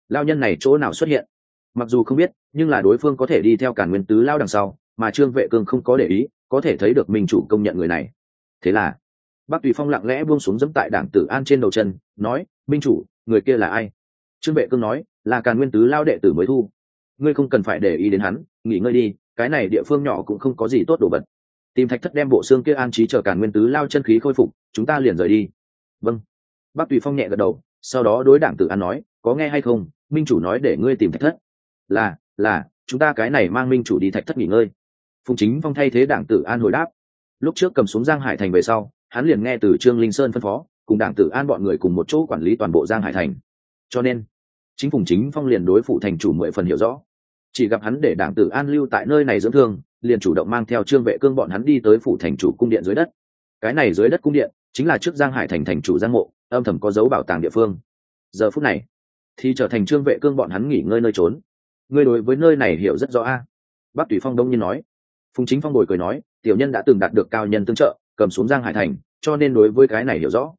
[SPEAKER 1] Lao nhân này chỗ nào xuất hiện? Mặc dù không biết, nhưng là đối phương có thể đi theo cả nguyên tứ lao đằng sau, mà trương vệ cương không có để ý, có thể thấy được minh chủ công nhận người này. Thế là, bác tùy phong lặng lẽ buông xuống dẫm tại đảng tử an trên đầu chân, nói, minh chủ, người kia là ai? Trương vệ cương nói, là càn nguyên tứ lao đệ tử mới thu. Ngươi không cần phải để ý đến hắn, nghỉ ngơi đi, cái này địa phương nhỏ cũng không có gì tốt đồ vật. Tìm thạch thất đem bộ xương kia an trí chờ càn nguyên tứ lao chân khí khôi phục, chúng ta liền rời đi. Vâng. Bác tùy phong nhẹ gật đầu sau đó đối đảng tử an nói, có nghe hay không? Minh chủ nói để ngươi tìm thạch thất. Là là, chúng ta cái này mang minh chủ đi thạch thất nghỉ ngơi. Phùng chính phong thay thế đảng tử an hồi đáp. Lúc trước cầm xuống giang hải thành về sau, hắn liền nghe từ trương linh sơn phân phó, cùng đảng tử an bọn người cùng một chỗ quản lý toàn bộ giang hải thành. Cho nên, chính phùng chính phong liền đối phụ thành chủ mười phần hiểu rõ. Chỉ gặp hắn để đảng tử an lưu tại nơi này dưỡng thương, liền chủ động mang theo trương vệ cương bọn hắn đi tới phủ thành chủ cung điện dưới đất. Cái này dưới đất cung điện chính là trước giang hải thành thành chủ giang mộ âm thầm có dấu bảo tàng địa phương. Giờ phút này, thì trở thành trương vệ cương bọn hắn nghỉ ngơi nơi trốn. Ngươi đối với nơi này hiểu rất rõ a? À? bác tùy phong đông nhiên nói. Phùng chính phong bồi cười nói, tiểu nhân đã từng đạt được cao nhân tương trợ, cầm xuống giang hải thành, cho nên đối với cái này hiểu rõ.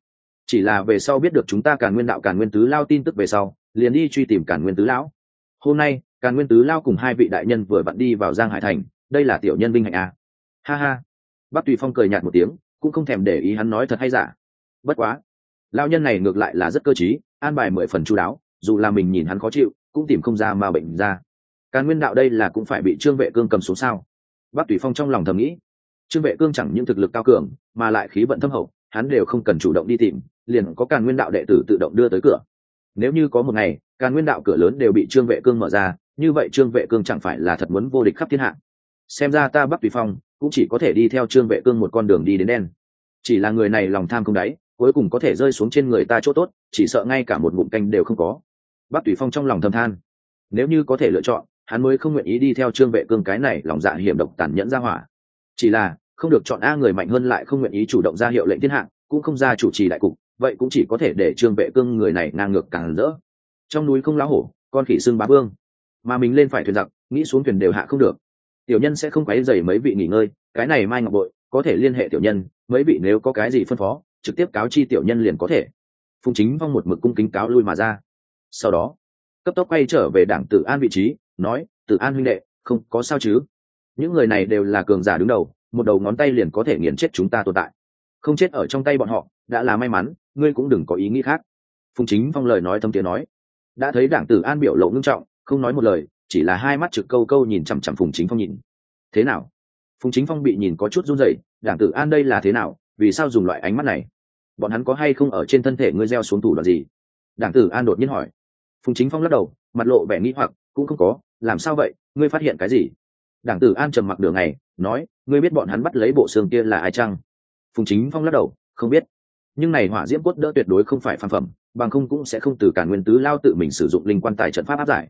[SPEAKER 1] Chỉ là về sau biết được chúng ta càn nguyên đạo càn nguyên tứ lao tin tức về sau, liền đi truy tìm càn nguyên tứ lão. Hôm nay, càn nguyên tứ lao cùng hai vị đại nhân vừa vặn đi vào giang hải thành, đây là tiểu nhân binh hạnh à. ha ha. Bác tùy phong cười nhạt một tiếng, cũng không thèm để ý hắn nói thật hay giả. Bất quá lao nhân này ngược lại là rất cơ t r í an bài mười phần chú đáo, dù là mình nhìn hắn khó chịu, cũng tìm không ra mà bệnh ra. Càn nguyên đạo đây là cũng phải bị trương vệ cương cầm xuống sao? Bác tùy phong trong lòng thầm nghĩ. Trương vệ cương chẳng những thực lực cao cường, mà lại khí vận thâm hậu, hắn đều không cần chủ động đi tìm, liền có càn nguyên đạo đệ tử tự động đưa tới cửa. Nếu như có một ngày, càn nguyên đạo cửa lớn đều bị trương vệ cương mở ra, như vậy trương vệ cương chẳng phải là thật muốn vô địch khắp thiên hạ. Xem ra ta bắc tùy phong cũng chỉ có thể đi theo trương vệ cương một con đường đi đến đen. Chỉ là người này lòng tham không đáy cuối cùng có thể rơi xuống trên người ta chỗ tốt chỉ sợ ngay cả một ngụm canh đều không có. Bác tùy phong trong lòng thầm than. Nếu như có thể lựa chọn hắn mới không nguyện ý đi theo trương vệ cương cái này lòng dạ hiểm độc tàn nhẫn ra hỏa. Chỉ là không được chọn a người mạnh hơn lại không nguyện ý chủ động ra hiệu lệnh thiên hạng, cũng không ra chủ trì đại cục vậy cũng chỉ có thể để trương vệ cương người này ngang ngược càng rỡ. Trong núi không lá hổ con khỉ xương bá vương. Mà mình lên phải thuyền giặc nghĩ xuống thuyền đều hạ không được. Tiểu nhân sẽ không quấy dày mấy vị nghỉ ngơi cái này mai ngọc bội có thể liên hệ tiểu nhân mấy vị nếu có cái gì phân phó trực tiếp cáo chi tiểu nhân liền có thể. Phùng chính phong một mực cung kính cáo lui mà ra. Sau đó, cấp tốc quay trở về đảng tử an vị trí, nói, tử an huynh đệ, không, có sao chứ? Những người này đều là cường giả đứng đầu, một đầu ngón tay liền có thể nghiền chết chúng ta tồn tại. Không chết ở trong tay bọn họ, đã là may mắn, ngươi cũng đừng có ý nghĩ khác. Phùng chính phong lời nói thâm tiếng nói. Đã thấy đảng tử an biểu lộ ngưng trọng, không nói một lời, chỉ là hai mắt trực câu câu nhìn chằm chằm phùng chính phong nhìn. Thế nào? Phùng chính phong bị nhìn có chút run rẩy, đảng tử an đây là thế nào? Vì sao dùng loại ánh mắt này? Bọn hắn có hay không ở trên thân thể ngươi gieo xuống thủ đoạn gì? Đảng tử an đột nhiên hỏi. Phùng chính phong lắc đầu, mặt lộ vẻ nghĩ hoặc, cũng không có, làm sao vậy? Ngươi phát hiện cái gì? Đảng tử an trầm mặc đường này nói, ngươi biết bọn hắn bắt lấy bộ xương kia là ai chăng? Phùng chính phong lắc đầu, không biết. Nhưng này hỏa diễm cốt đỡ tuyệt đối không phải phan phẩm, bằng không cũng sẽ không từ cả nguyên tứ lao tự mình sử dụng linh quan tài trận pháp áp giải.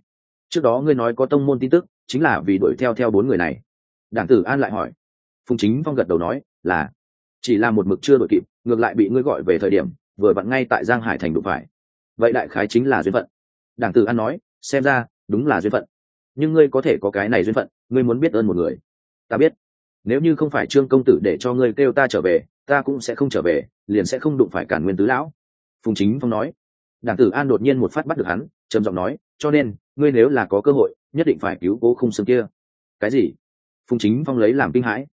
[SPEAKER 1] Trước đó ngươi nói có tông môn tin tức, chính là vì đuổi theo theo bốn người này. Đảng tử an lại hỏi. Phùng chính phong gật đầu nói, là chỉ là một mực chưa đội kịp, ngược lại bị ngươi gọi về thời điểm, vừa vặn ngay tại giang hải thành đụng phải. Vậy đại khái chính là duyên phận. Đảng tử an nói, xem ra, đúng là duyên phận. Nhưng ngươi có thể có cái này duyên phận, ngươi muốn biết ơn một người. Ta biết. Nếu như không phải trương công tử để cho ngươi kêu ta trở về, ta cũng sẽ không trở về, liền sẽ không đụng phải cản nguyên tứ lão. Phùng chính phong nói. Đảng tử an đột nhiên một phát bắt được hắn, trầm giọng nói, cho nên, ngươi nếu là có cơ hội, nhất định phải cứu cố khung xương kia. Cái gì? Phùng chính phong lấy làm kinh hãi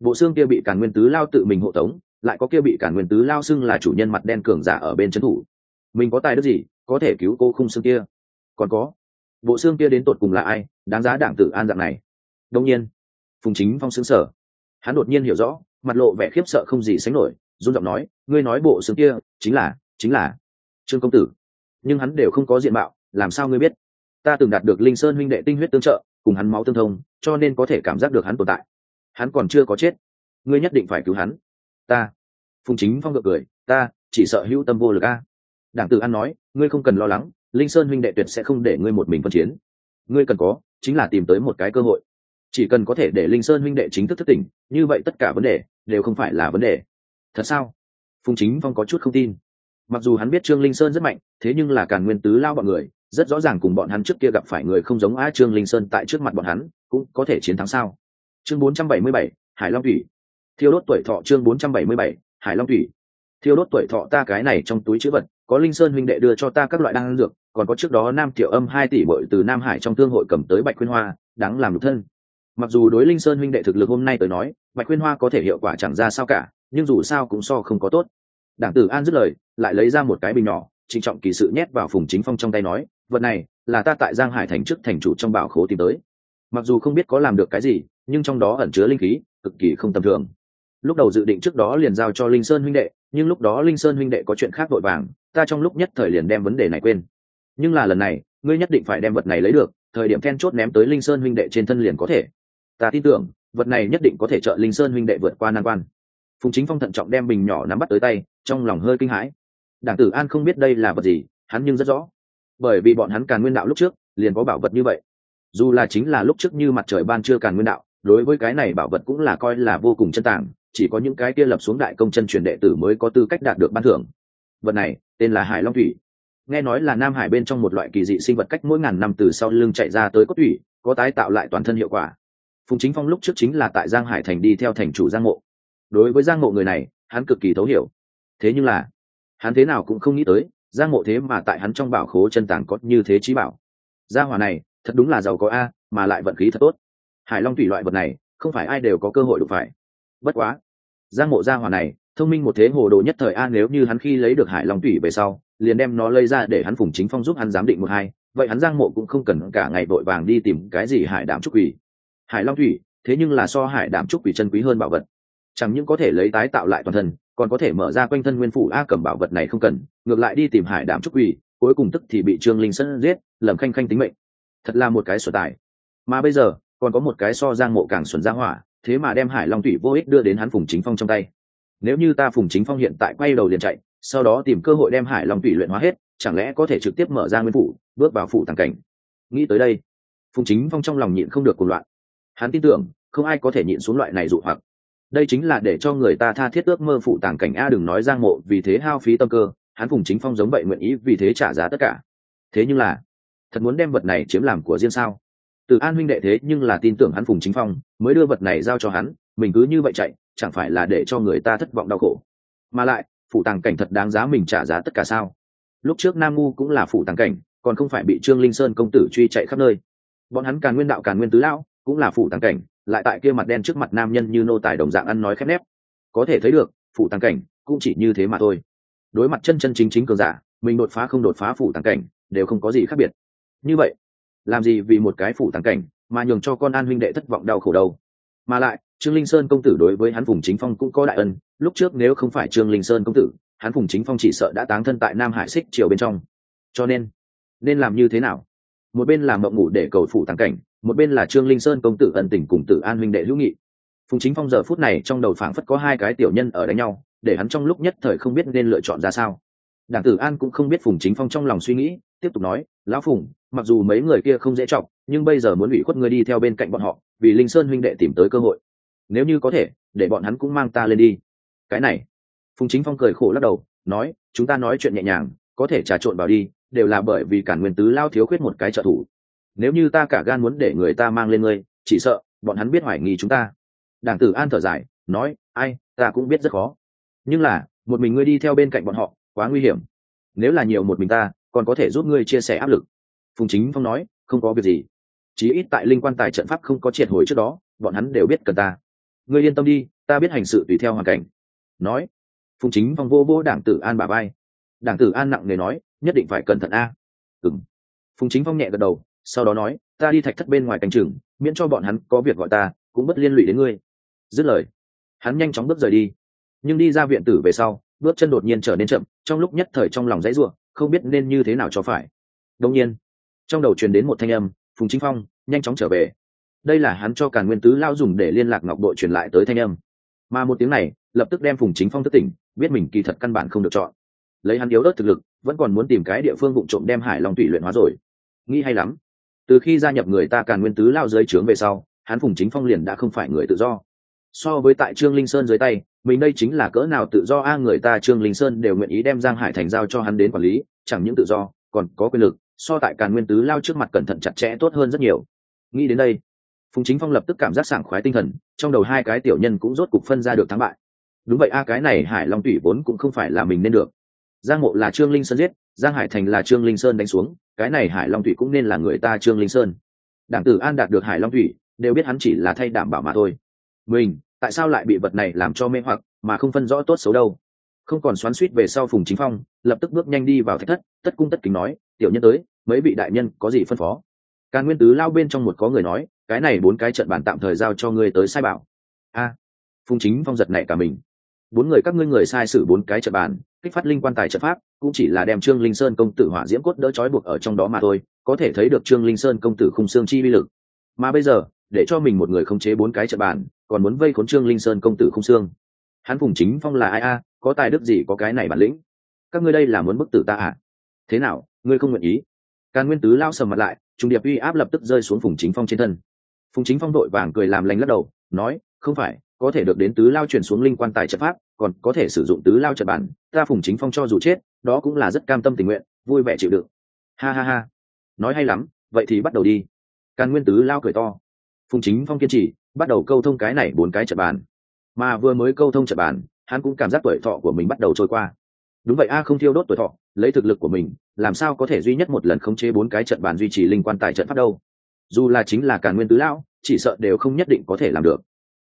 [SPEAKER 1] bộ xương kia bị cản nguyên tứ lao tự mình hộ tống, lại có kia bị cản nguyên tứ lao xưng là chủ nhân mặt đen cường giả ở bên trấn thủ. Mình có tài đức gì, có thể cứu cô khung xương kia? Còn có, bộ xương kia đến tột cùng là ai, đáng giá đảng tử an dạng này? Đông nhiên, phùng chính phong xứng sở hắn đột nhiên hiểu rõ, mặt lộ vẻ khiếp sợ không gì sánh nổi, run giọng nói, ngươi nói bộ xương kia, chính là chính là trương công tử. Nhưng hắn đều không có diện mạo, làm sao ngươi biết? Ta từng đạt được linh sơn huynh đệ tinh huyết tương trợ, cùng hắn máu tương thông, cho nên có thể cảm giác được hắn tồn tại hắn còn chưa có chết. Ngươi nhất định phải cứu hắn. Ta. Phùng chính phong ngược cười. Ta, chỉ sợ hữu tâm vô lực a. Đảng tử an nói, ngươi không cần lo lắng, linh sơn huynh đệ tuyệt sẽ không để ngươi một mình phân chiến. Ngươi cần có, chính là tìm tới một cái cơ hội. Chỉ cần có thể để linh sơn huynh đệ chính thức thất tỉnh, như vậy tất cả vấn đề đều không phải là vấn đề. Thật sao? Phùng chính phong có chút không tin. Mặc dù hắn biết trương linh sơn rất mạnh, thế nhưng là càn nguyên tứ lao bọn người, rất rõ ràng cùng bọn hắn trước kia gặp phải người không giống a trương linh sơn tại trước mặt bọn hắn, cũng có thể chiến thắng sao? Chương 477, hải long thủy. Thiêu đốt tuổi thọ chương 477, hải long thủy. Thiêu đốt tuổi thọ ta cái này trong túi chữ vật có linh sơn huynh đệ đưa cho ta các loại đan dược còn có trước đó nam tiểu âm hai tỷ bội từ nam hải trong thương hội cầm tới bạch khuyên hoa đáng làm lục thân. Mặc dù đối linh sơn huynh đệ thực lực hôm nay tới nói bạch khuyên hoa có thể hiệu quả chẳng ra sao cả nhưng dù sao cũng so không có tốt. Đảng tử an dứt lời lại lấy ra một cái bình nhỏ trịnh trọng kỳ sự nhét vào phùng chính phong trong tay nói vật này là ta tại giang hải thành chức thành chủ trong bảo khố tìm tới. Mặc dù không biết có làm được cái gì nhưng trong đó ẩn chứa linh khí cực kỳ không tầm thường. Lúc đầu dự định trước đó liền giao cho linh sơn huynh đệ, nhưng lúc đó linh sơn huynh đệ có chuyện khác vội vàng, ta trong lúc nhất thời liền đem vấn đề này quên. Nhưng là lần này, ngươi nhất định phải đem vật này lấy được, thời điểm then chốt ném tới linh sơn huynh đệ trên thân liền có thể. Ta tin tưởng, vật này nhất định có thể trợ linh sơn huynh đệ vượt qua nan quan. Phùng chính phong thận trọng đem bình nhỏ nắm bắt tới tay, trong lòng hơi kinh hãi. Đảng tử an không biết đây là vật gì, hắn nhưng rất rõ. Bởi vì bọn hắn càn nguyên đạo lúc trước, liền có bảo vật như vậy. Dù là chính là lúc trước như mặt trời ban chưa càn nguyên đạo đối với cái này bảo vật cũng là coi là vô cùng chân tảng, chỉ có những cái kia lập xuống đại công chân truyền đệ tử mới có tư cách đạt được ban thưởng. Vật này tên là hải long thủy. Nghe nói là nam hải bên trong một loại kỳ dị sinh vật cách mỗi ngàn năm từ sau lưng chạy ra tới cốt thủy có tái tạo lại toàn thân hiệu quả. Phùng chính phong lúc trước chính là tại giang hải thành đi theo thành chủ giang mộ. Đối với giang mộ người này hắn cực kỳ thấu hiểu. Thế nhưng là hắn thế nào cũng không nghĩ tới giang mộ thế mà tại hắn trong bảo khố chân tàng có như thế trí bảo. Gia hỏa này thật đúng là giàu có a mà lại vận khí thật tốt hải long thủy loại vật này, không phải ai đều có cơ hội đụng phải. Bất quá, giang mộ gia hỏa này, thông minh một thế hồ đồ nhất thời a, nếu như hắn khi lấy được hải long thủy về sau, liền đem nó lây ra để hắn phùng chính phong giúp hắn giám định một hai, vậy hắn giang mộ cũng không cần cả ngày vội vàng đi tìm cái gì hải đảm trúc quỷ. Hải long thủy thế nhưng là so hải đảm trúc quỷ chân quý hơn bảo vật. Chẳng những có thể lấy tái tạo lại toàn thân, còn có thể mở ra quanh thân nguyên phủ a, cầm bảo vật này không cần, ngược lại đi tìm hải đảm trúc quỷ, cuối cùng tức thì bị trương linh sân giết, lầm khanh khanh tính mệnh. Thật là một cái sổ tài. Mà bây giờ còn có một cái so giang mộ càng xuẩn ra hỏa, thế mà đem hải long thủy vô ích đưa đến hắn phùng chính phong trong tay. Nếu như ta phùng chính phong hiện tại quay đầu liền chạy, sau đó tìm cơ hội đem hải long thủy luyện hóa hết, chẳng lẽ có thể trực tiếp mở ra nguyên phủ, bước vào phủ tàng cảnh? Nghĩ tới đây, phùng chính phong trong lòng nhịn không được cùng loạn. Hắn tin tưởng, không ai có thể nhịn xuống loại này dụ hoặc. Đây chính là để cho người ta tha thiết ước mơ phụ tàng cảnh a đừng nói giang mộ, vì thế hao phí tâm cơ, hắn phùng chính phong giống vậy nguyện ý vì thế trả giá tất cả. Thế nhưng là, thật muốn đem vật này chiếm làm của riêng sao? Từ an huynh đệ thế nhưng là tin tưởng hắn phùng chính phong, mới đưa vật này giao cho hắn, mình cứ như vậy chạy, chẳng phải là để cho người ta thất vọng đau khổ. Mà lại, phủ tàng cảnh thật đáng giá mình trả giá tất cả sao? Lúc trước nam ngu cũng là phủ tàng cảnh, còn không phải bị trương linh sơn công tử truy chạy khắp nơi. Bọn hắn càn nguyên đạo, càn nguyên tứ lão cũng là phủ tàng cảnh, lại tại kia mặt đen trước mặt nam nhân như nô tài đồng dạng ăn nói khép nép. Có thể thấy được, phủ tàng cảnh cũng chỉ như thế mà thôi. Đối mặt chân chân chính chính cường giả, mình đột phá không đột phá phủ tàng cảnh đều không có gì khác biệt. Như vậy làm gì vì một cái phụ tàng cảnh, mà nhường cho con an huynh đệ thất vọng đau khổ đâu. Mà lại, trương linh sơn công tử đối với hắn phùng chính phong cũng có đại ân, lúc trước nếu không phải trương linh sơn công tử, hắn phùng chính phong chỉ sợ đã táng thân tại nam hải xích triều bên trong. Cho nên nên làm như thế nào? Một bên là mộng ngủ để cầu phụ tàng cảnh, một bên là trương linh sơn công tử ân tình cùng tử an huynh đệ hữu nghị. Phùng chính phong giờ phút này trong đầu phảng phất có hai cái tiểu nhân ở đánh nhau, để hắn trong lúc nhất thời không biết nên lựa chọn ra sao. Đảng tử an cũng không biết phùng chính phong trong lòng suy nghĩ tiếp tục nói, lão phùng, mặc dù mấy người kia không dễ chọc, nhưng bây giờ muốn ủy khuất người đi theo bên cạnh bọn họ, vì linh sơn huynh đệ tìm tới cơ hội. Nếu như có thể, để bọn hắn cũng mang ta lên đi. Cái này, phùng chính phong cười khổ lắc đầu, nói, chúng ta nói chuyện nhẹ nhàng, có thể trà trộn vào đi, đều là bởi vì cản nguyên tứ lao thiếu khuyết một cái trợ thủ. Nếu như ta cả gan muốn để người ta mang lên ngươi, chỉ sợ bọn hắn biết hoài nghi chúng ta. Đảng tử an thở dài, nói, ai, ta cũng biết rất khó. Nhưng là, một mình ngươi đi theo bên cạnh bọn họ, quá nguy hiểm. Nếu là nhiều một mình ta còn có thể giúp ngươi chia sẻ áp lực. Phùng chính phong nói, không có việc gì. Chí ít tại linh quan tài trận pháp không có triệt hồi trước đó, bọn hắn đều biết cần ta. Ngươi yên tâm đi, ta biết hành sự tùy theo hoàn cảnh. Nói, phùng chính phong vô vô đảng tử an bà bay đảng tử an nặng nề nói, nhất định phải cẩn thận a. Ừng phùng chính phong nhẹ gật đầu, sau đó nói, ta đi thạch thất bên ngoài cánh chừng miễn cho bọn hắn có việc gọi ta, cũng bất liên lụy đến ngươi. Dứt lời, hắn nhanh chóng bước rời đi. Nhưng đi ra viện tử về sau, bước chân đột nhiên trở nên chậm, trong lúc nhất thời trong lòng dãy ruộng không biết nên như thế nào cho phải. Đông nhiên, trong đầu truyền đến một thanh âm, phùng chính phong, nhanh chóng trở về. Đây là hắn cho càn nguyên tứ lao dùng để liên lạc ngọc đội truyền lại tới thanh âm. Mà một tiếng này, lập tức đem phùng chính phong thất tỉnh, biết mình kỳ thật căn bản không được chọn. Lấy hắn yếu ớt thực lực, vẫn còn muốn tìm cái địa phương vụ trộm đem hải long tụy luyện hóa rồi. Nghĩ hay lắm. Từ khi gia nhập người ta càn nguyên tứ lao dưới trướng về sau, hắn phùng chính phong liền đã không phải người tự do. So với tại trương linh sơn dưới tay mình đây chính là cỡ nào tự do a, người ta trương linh sơn đều nguyện ý đem giang hải thành giao cho hắn đến quản lý, chẳng những tự do, còn có quyền lực, so tại càn nguyên tứ lao trước mặt cẩn thận chặt chẽ tốt hơn rất nhiều. Nghĩ đến đây, phùng chính phong lập tức cảm giác sảng khoái tinh thần, trong đầu hai cái tiểu nhân cũng rốt cục phân ra được thắng bại. Đúng vậy a, cái này hải long tủy vốn cũng không phải là mình nên được. Giang mộ là trương linh sơn giết, giang hải thành là trương linh sơn đánh xuống, cái này hải long thủy cũng nên là người ta trương linh sơn. Đảng tử an đạt được hải long thủy đều biết hắn chỉ là thay đảm bảo mà thôi. Mình tại sao lại bị vật này làm cho mê hoặc, mà không phân rõ tốt xấu đâu? Không còn xoắn suýt về sau phùng chính phong, lập tức bước nhanh đi vào thách thất, tất cung tất kính nói, tiểu nhân tới, mấy vị đại nhân có gì phân phó? Càn nguyên tứ lao bên trong một có người nói, cái này bốn cái trận bản tạm thời giao cho ngươi tới sai bảo. A! Phùng chính phong giật này cả mình. Bốn người các ngươi người sai sử bốn cái trận bàn, kích phát linh quan tài trận pháp, cũng chỉ là đem trương linh sơn công tử hỏa diễm cốt đỡ trói buộc ở trong đó mà thôi, có thể thấy được trương linh sơn công tử khung xương chi vi lực. Mà bây giờ để cho mình một người không chế bốn cái trận bàn, còn muốn vây khốn trương linh sơn công tử không xương. Hắn phùng chính phong là ai a? Có tài đức gì có cái này bản lĩnh? Các ngươi đây là muốn bức tử ta à? Thế nào, ngươi không nguyện ý? Càn nguyên tứ lao sầm mặt lại, trung điệp uy áp lập tức rơi xuống phùng chính phong trên thân. Phùng chính phong đội vàng cười làm lành lắc đầu, nói, không phải, có thể được đến tứ lao chuyển xuống linh quan tài trận pháp, còn có thể sử dụng tứ lao trận bản ta phùng chính phong cho dù chết, đó cũng là rất cam tâm tình nguyện, vui vẻ chịu đựng. Ha ha ha. Nói hay lắm, vậy thì bắt đầu đi. Càn nguyên tứ lao cười to phùng chính phong kiên trì, bắt đầu câu thông cái này bốn cái trận bàn. Mà vừa mới câu thông trận bàn, hắn cũng cảm giác tuổi thọ của mình bắt đầu trôi qua. Đúng vậy, a không thiêu đốt tuổi thọ, lấy thực lực của mình, làm sao có thể duy nhất một lần khống chế bốn cái trận bàn duy trì linh quan tài trận pháp đâu? Dù là chính là càn nguyên tứ lão, chỉ sợ đều không nhất định có thể làm được.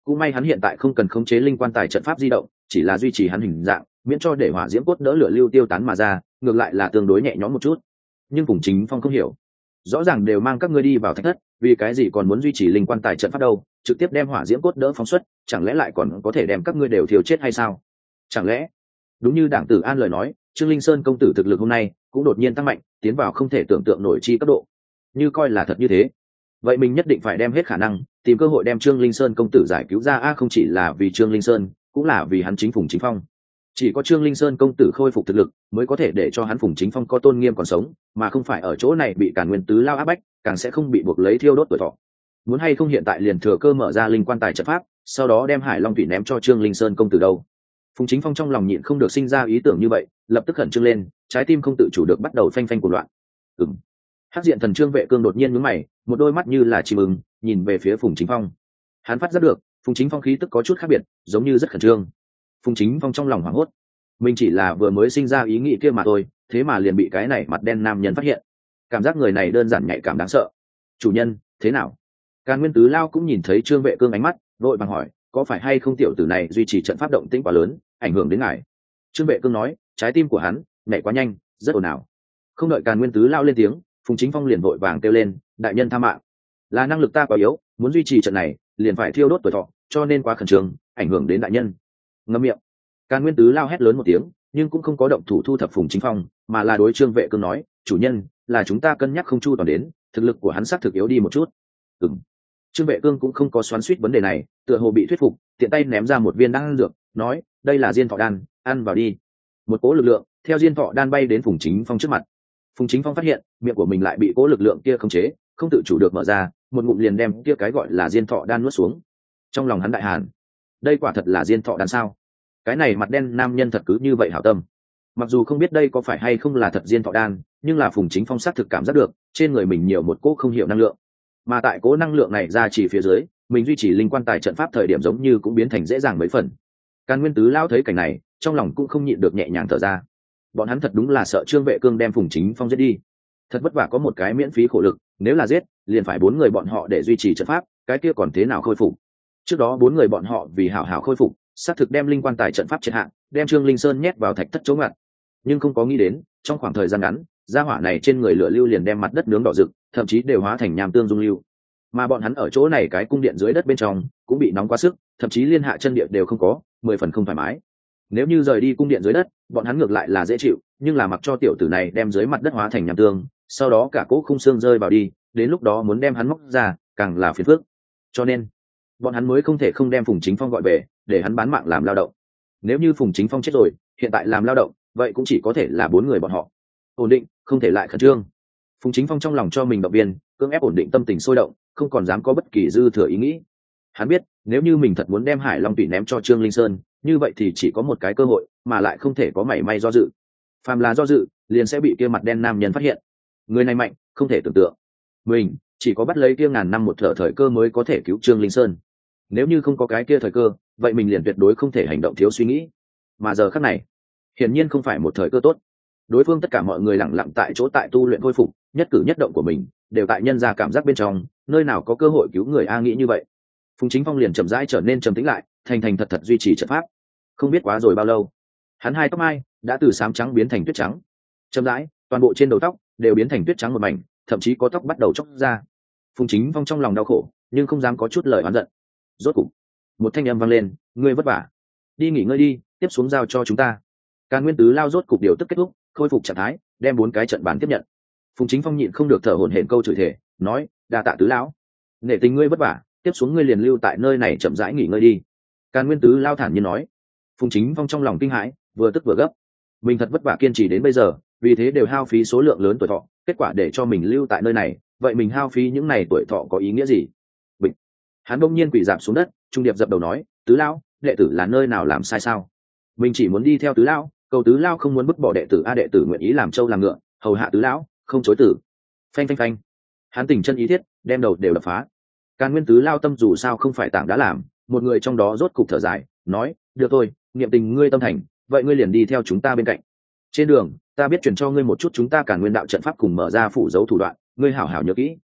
[SPEAKER 1] Cũng may hắn hiện tại không cần khống chế linh quan tài trận pháp di động, chỉ là duy trì hắn hình dạng, miễn cho để hỏa diễm cốt đỡ lửa lưu tiêu tán mà ra, ngược lại là tương đối nhẹ nhõm một chút. Nhưng cùng chính phong không hiểu rõ ràng đều mang các ngươi đi vào thách thất, vì cái gì còn muốn duy trì linh quan tài trận pháp đâu, trực tiếp đem hỏa diễm cốt đỡ phóng xuất, chẳng lẽ lại còn có thể đem các ngươi đều thiêu chết hay sao? Chẳng lẽ? Đúng như đảng tử an lời nói, trương linh sơn công tử thực lực hôm nay cũng đột nhiên tăng mạnh, tiến vào không thể tưởng tượng nổi chi cấp độ. Như coi là thật như thế. Vậy mình nhất định phải đem hết khả năng, tìm cơ hội đem trương linh sơn công tử giải cứu ra, a không chỉ là vì trương linh sơn, cũng là vì hắn chính phùng chính phong chỉ có trương linh sơn công tử khôi phục thực lực mới có thể để cho hắn phùng chính phong có tôn nghiêm còn sống, mà không phải ở chỗ này bị cản nguyên tứ lao áp bách, càng sẽ không bị buộc lấy thiêu đốt tuổi thọ. Muốn hay không hiện tại liền thừa cơ mở ra linh quan tài trận pháp, sau đó đem hải long thủy ném cho trương linh sơn công tử đâu. Phùng chính phong trong lòng nhịn không được sinh ra ý tưởng như vậy, lập tức khẩn trương lên, trái tim không tự chủ được bắt đầu phanh phanh của loạn. Ừng hát diện thần trương vệ cương đột nhiên mướn mày, một đôi mắt như là chìm ừng nhìn về phía phùng chính phong. Hắn phát giác được, phùng chính phong khí tức có chút khác biệt, giống như rất khẩn trương phùng chính phong trong lòng hoảng hốt. Mình chỉ là vừa mới sinh ra ý nghĩ kia mà thôi, thế mà liền bị cái này mặt đen nam nhân phát hiện. Cảm giác người này đơn giản nhạy cảm đáng sợ. Chủ nhân, thế nào? Càn nguyên tứ lao cũng nhìn thấy trương vệ cương ánh mắt, vội bằng hỏi, có phải hay không tiểu tử này duy trì trận pháp động tĩnh quá lớn, ảnh hưởng đến ngài? Trương vệ cương nói, trái tim của hắn, nhảy quá nhanh, rất ồn ào. Không đợi càn nguyên tứ lao lên tiếng, phùng chính phong liền vội vàng kêu lên, đại nhân tha mạng. Là năng lực ta quá yếu, muốn duy trì trận này, liền phải thiêu đốt tuổi thọ, cho nên quá khẩn trương, ảnh hưởng đến đại nhân ngâm miệng. Càn nguyên tứ lao hét lớn một tiếng, nhưng cũng không có động thủ thu thập phùng chính phong, mà là đối trương vệ cương nói, chủ nhân, là chúng ta cân nhắc không chu toàn đến, thực lực của hắn xác thực yếu đi một chút. Ừng trương vệ cương cũng không có xoắn suýt vấn đề này, tựa hồ bị thuyết phục, tiện tay ném ra một viên đan dược, nói, đây là diên thọ đan, ăn vào đi. Một cỗ lực lượng, theo diên thọ đan bay đến phùng chính phong trước mặt. Phùng chính phong phát hiện, miệng của mình lại bị cỗ lực lượng kia khống chế, không tự chủ được mở ra, một ngụm liền đem kia cái gọi là diên thọ đan nuốt xuống. Trong lòng hắn đại hàn đây quả thật là diên thọ đan sao? Cái này mặt đen nam nhân thật cứ như vậy hảo tâm. Mặc dù không biết đây có phải hay không là thật diên thọ đan, nhưng là phùng chính phong xác thực cảm giác được, trên người mình nhiều một cỗ không hiểu năng lượng. Mà tại cỗ năng lượng này ra chỉ phía dưới, mình duy trì linh quan tài trận pháp thời điểm giống như cũng biến thành dễ dàng mấy phần. Càn nguyên tứ lao thấy cảnh này, trong lòng cũng không nhịn được nhẹ nhàng thở ra. Bọn hắn thật đúng là sợ trương vệ cương đem phùng chính phong giết đi. Thật vất vả có một cái miễn phí khổ lực, nếu là giết, liền phải bốn người bọn họ để duy trì trận pháp, cái kia còn thế nào khôi phục? Trước đó bốn người bọn họ vì hảo hảo khôi phục xác thực đem linh quan tài trận pháp triệt hạ, đem trương linh sơn nhét vào thạch thất chỗ ngặt. Nhưng không có nghĩ đến trong khoảng thời gian ngắn gia hỏa này trên người lửa lưu liền đem mặt đất nướng đỏ rực thậm chí đều hóa thành nham tương dung lưu. Mà bọn hắn ở chỗ này cái cung điện dưới đất bên trong cũng bị nóng quá sức thậm chí liên hạ chân điện đều không có mười phần không thoải mái. Nếu như rời đi cung điện dưới đất bọn hắn ngược lại là dễ chịu nhưng là mặc cho tiểu tử này đem dưới mặt đất hóa thành nham tương sau đó cả cỗ khung xương rơi vào đi đến lúc đó muốn đem hắn móc ra càng là phiền phước cho nên bọn hắn mới không thể không đem phùng chính phong gọi về, để hắn bán mạng làm lao động. Nếu như phùng chính phong chết rồi, hiện tại làm lao động, vậy cũng chỉ có thể là bốn người bọn họ. Ổn định, không thể lại khẩn trương. Phùng chính phong trong lòng cho mình động viên, cưỡng ép ổn định tâm tình sôi động, không còn dám có bất kỳ dư thừa ý nghĩ. Hắn biết, nếu như mình thật muốn đem hải long tủy ném cho trương linh sơn, như vậy thì chỉ có một cái cơ hội, mà lại không thể có mảy may do dự. Phàm là do dự, liền sẽ bị kia mặt đen nam nhân phát hiện. Người này mạnh, không thể tưởng tượng. Mình, chỉ có bắt lấy kia ngàn năm một thở thời cơ mới có thể cứu trương linh sơn nếu như không có cái kia thời cơ, vậy mình liền tuyệt đối không thể hành động thiếu suy nghĩ. Mà giờ khác này, hiển nhiên không phải một thời cơ tốt. Đối phương tất cả mọi người lẳng lặng tại chỗ tại tu luyện khôi phục, nhất cử nhất động của mình, đều tại nhân ra cảm giác bên trong, nơi nào có cơ hội cứu người a nghĩ như vậy. Phùng chính phong liền chậm rãi trở nên trầm tĩnh lại, thành thành thật thật duy trì trận pháp. Không biết quá rồi bao lâu, hắn hai tóc mai đã từ sám trắng biến thành tuyết trắng. Chậm rãi, toàn bộ trên đầu tóc đều biến thành tuyết trắng một mảnh, thậm chí có tóc bắt đầu chóc ra. Phùng chính phong trong lòng đau khổ, nhưng không dám có chút lời oán giận rốt cục, một thanh âm vang lên, ngươi vất vả. Đi nghỉ ngơi đi, tiếp xuống giao cho chúng ta. Càn nguyên tứ lao rốt cục điều tức kết thúc, khôi phục trạng thái, đem bốn cái trận bàn tiếp nhận. Phùng chính phong nhịn không được thở hổn hển câu chửi thể nói, đa tạ tứ lão. Nể tình ngươi vất vả, tiếp xuống ngươi liền lưu tại nơi này chậm rãi nghỉ ngơi đi. Càn nguyên tứ lao thản nhiên nói. Phùng chính phong trong lòng kinh hãi, vừa tức vừa gấp. Mình thật vất vả kiên trì đến bây giờ, vì thế đều hao phí số lượng lớn tuổi thọ, kết quả để cho mình lưu tại nơi này, vậy mình hao phí những này tuổi thọ có ý nghĩa gì? Hắn bỗng nhiên quỳ dạp xuống đất, trung điệp dập đầu nói, tứ lão, đệ tử là nơi nào làm sai sao? Mình chỉ muốn đi theo tứ lão, cầu tứ lão không muốn bức bỏ đệ tử, a đệ tử nguyện ý làm trâu làm ngựa, hầu hạ tứ lão, không chối tử. Phanh phanh phanh. Hắn tình chân ý thiết, đem đầu đều đập phá. Càn nguyên tứ lao tâm dù sao không phải tảng đã làm, một người trong đó rốt cục thở dài, nói, được thôi, niệm tình ngươi tâm thành, vậy ngươi liền đi theo chúng ta bên cạnh. Trên đường, ta biết chuyển cho ngươi một chút chúng ta càn nguyên đạo trận pháp cùng mở ra phủ dấu thủ đoạn, ngươi hảo hảo nhớ kỹ.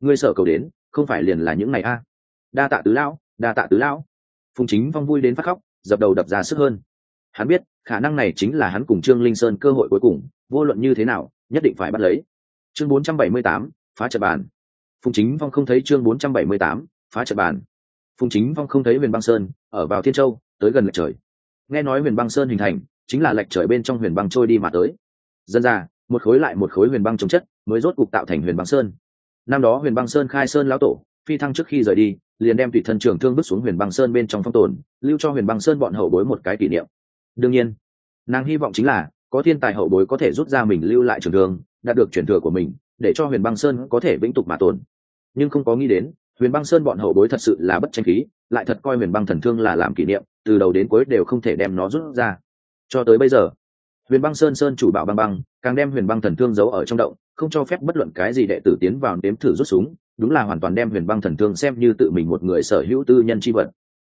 [SPEAKER 1] Ngươi sợ cầu đến, không phải liền là những ngày a? Đa tạ tứ lão đa tạ tứ lão. Phùng chính phong vui đến phát khóc dập đầu đập ra sức hơn. Hắn biết khả năng này chính là hắn cùng trương linh sơn cơ hội cuối cùng vô luận như thế nào nhất định phải bắt lấy. Chương 478, phá trận bàn. Phùng chính phong không thấy chương 478, phá trận bàn. Phùng chính phong không thấy huyền băng sơn ở vào thiên châu tới gần lệch trời. Nghe nói huyền băng sơn hình thành chính là lệch trời bên trong huyền băng trôi đi mà tới. Dân ra một khối lại một khối huyền băng chống chất mới rốt cục tạo thành huyền băng sơn. Năm đó huyền băng sơn khai sơn lão tổ phi thăng trước khi rời đi liền đem tùy thân trường thương bước xuống huyền băng sơn bên trong phong tồn, lưu cho huyền băng sơn bọn hậu bối một cái kỷ niệm. Đương nhiên, nàng hy vọng chính là, có thiên tài hậu bối có thể rút ra mình lưu lại trường thương, đạt được truyền thừa của mình, để cho huyền băng sơn có thể vĩnh tục mà tồn. Nhưng không có nghĩ đến, huyền băng sơn bọn hậu bối thật sự là bất tranh khí, lại thật coi huyền băng thần thương là làm kỷ niệm, từ đầu đến cuối đều không thể đem nó rút ra. Cho tới bây giờ, huyền băng sơn sơn chủ bảo băng băng, càng đem huyền băng thần thương giấu ở trong động, không cho phép bất luận cái gì đệ tử tiến vào nếm thử rút súng đúng là hoàn toàn đem huyền băng thần thương xem như tự mình một người sở hữu tư nhân c h i vật.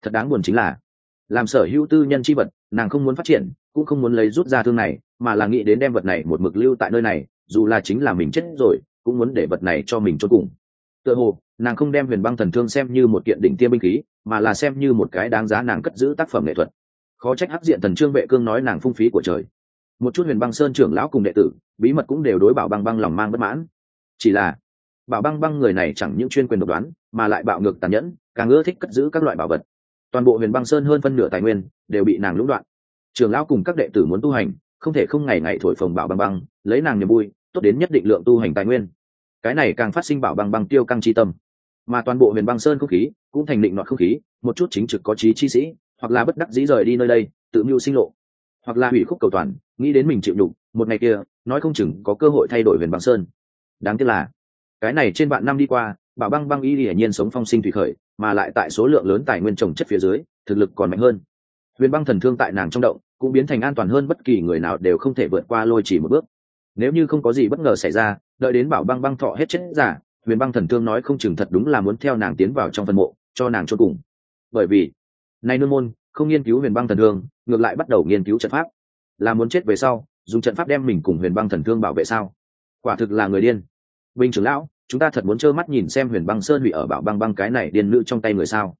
[SPEAKER 1] Thật đáng buồn chính là, làm sở hữu tư nhân c h i vật, nàng không muốn phát triển, cũng không muốn lấy rút ra thương này, mà là nghĩ đến đem vật này một mực lưu tại nơi này, dù là chính là mình chết rồi, cũng muốn để vật này cho mình cho cùng. Tựa hồ, nàng không đem huyền băng thần thương xem như một kiện đỉnh tiêm binh khí, mà là xem như một cái đáng giá nàng cất giữ tác phẩm nghệ thuật. Khó trách hắc diện thần trương vệ cương nói nàng phung phí của trời. Một chút huyền băng sơn trưởng lão cùng đệ tử, bí mật cũng đều đối bảo băng băng lòng mang bất mãn. Chỉ là bảo băng băng người này chẳng những chuyên quyền độc đoán, mà lại bạo ngược tàn nhẫn, càng ưa thích cất giữ các loại bảo vật. Toàn bộ huyền băng sơn hơn phân nửa tài nguyên đều bị nàng lũng đoạn. Trường lão cùng các đệ tử muốn tu hành, không thể không ngày ngày thổi phồng bảo băng băng, lấy nàng niềm vui, tốt đến nhất định lượng tu hành tài nguyên. Cái này càng phát sinh bảo băng băng tiêu căng chi tâm. Mà toàn bộ huyền băng sơn không khí cũng thành định nọt không khí, một chút chính trực có trí chi sĩ, hoặc là bất đắc dĩ rời đi nơi đây, tự mưu sinh lộ. Hoặc là hủy khúc cầu toàn, nghĩ đến mình chịu đủ. một ngày kia, nói không chừng có cơ hội thay đổi huyền băng sơn. Đáng tiếc là cái này trên vạn năm đi qua, bảo băng băng y hiển nhiên sống phong sinh thủy khởi, mà lại tại số lượng lớn tài nguyên trồng chất phía dưới, thực lực còn mạnh hơn. Huyền băng thần thương tại nàng trong động, cũng biến thành an toàn hơn bất kỳ người nào đều không thể vượt qua lôi chỉ một bước. Nếu như không có gì bất ngờ xảy ra, đợi đến bảo băng băng thọ hết chết giả, huyền băng thần thương nói không chừng thật đúng là muốn theo nàng tiến vào trong phân mộ, cho nàng cho cùng. Bởi vì, nay nương môn, không nghiên cứu huyền băng thần thương, ngược lại bắt đầu nghiên cứu trận pháp. Là muốn chết về sau, dùng trận pháp đem mình cùng huyền băng thần thương bảo vệ sao? Quả thực là người điên. Binh trưởng lão chúng ta thật muốn trơ mắt nhìn xem huyền băng sơn hủy ở bảo băng băng cái này điên nữ trong tay người sao?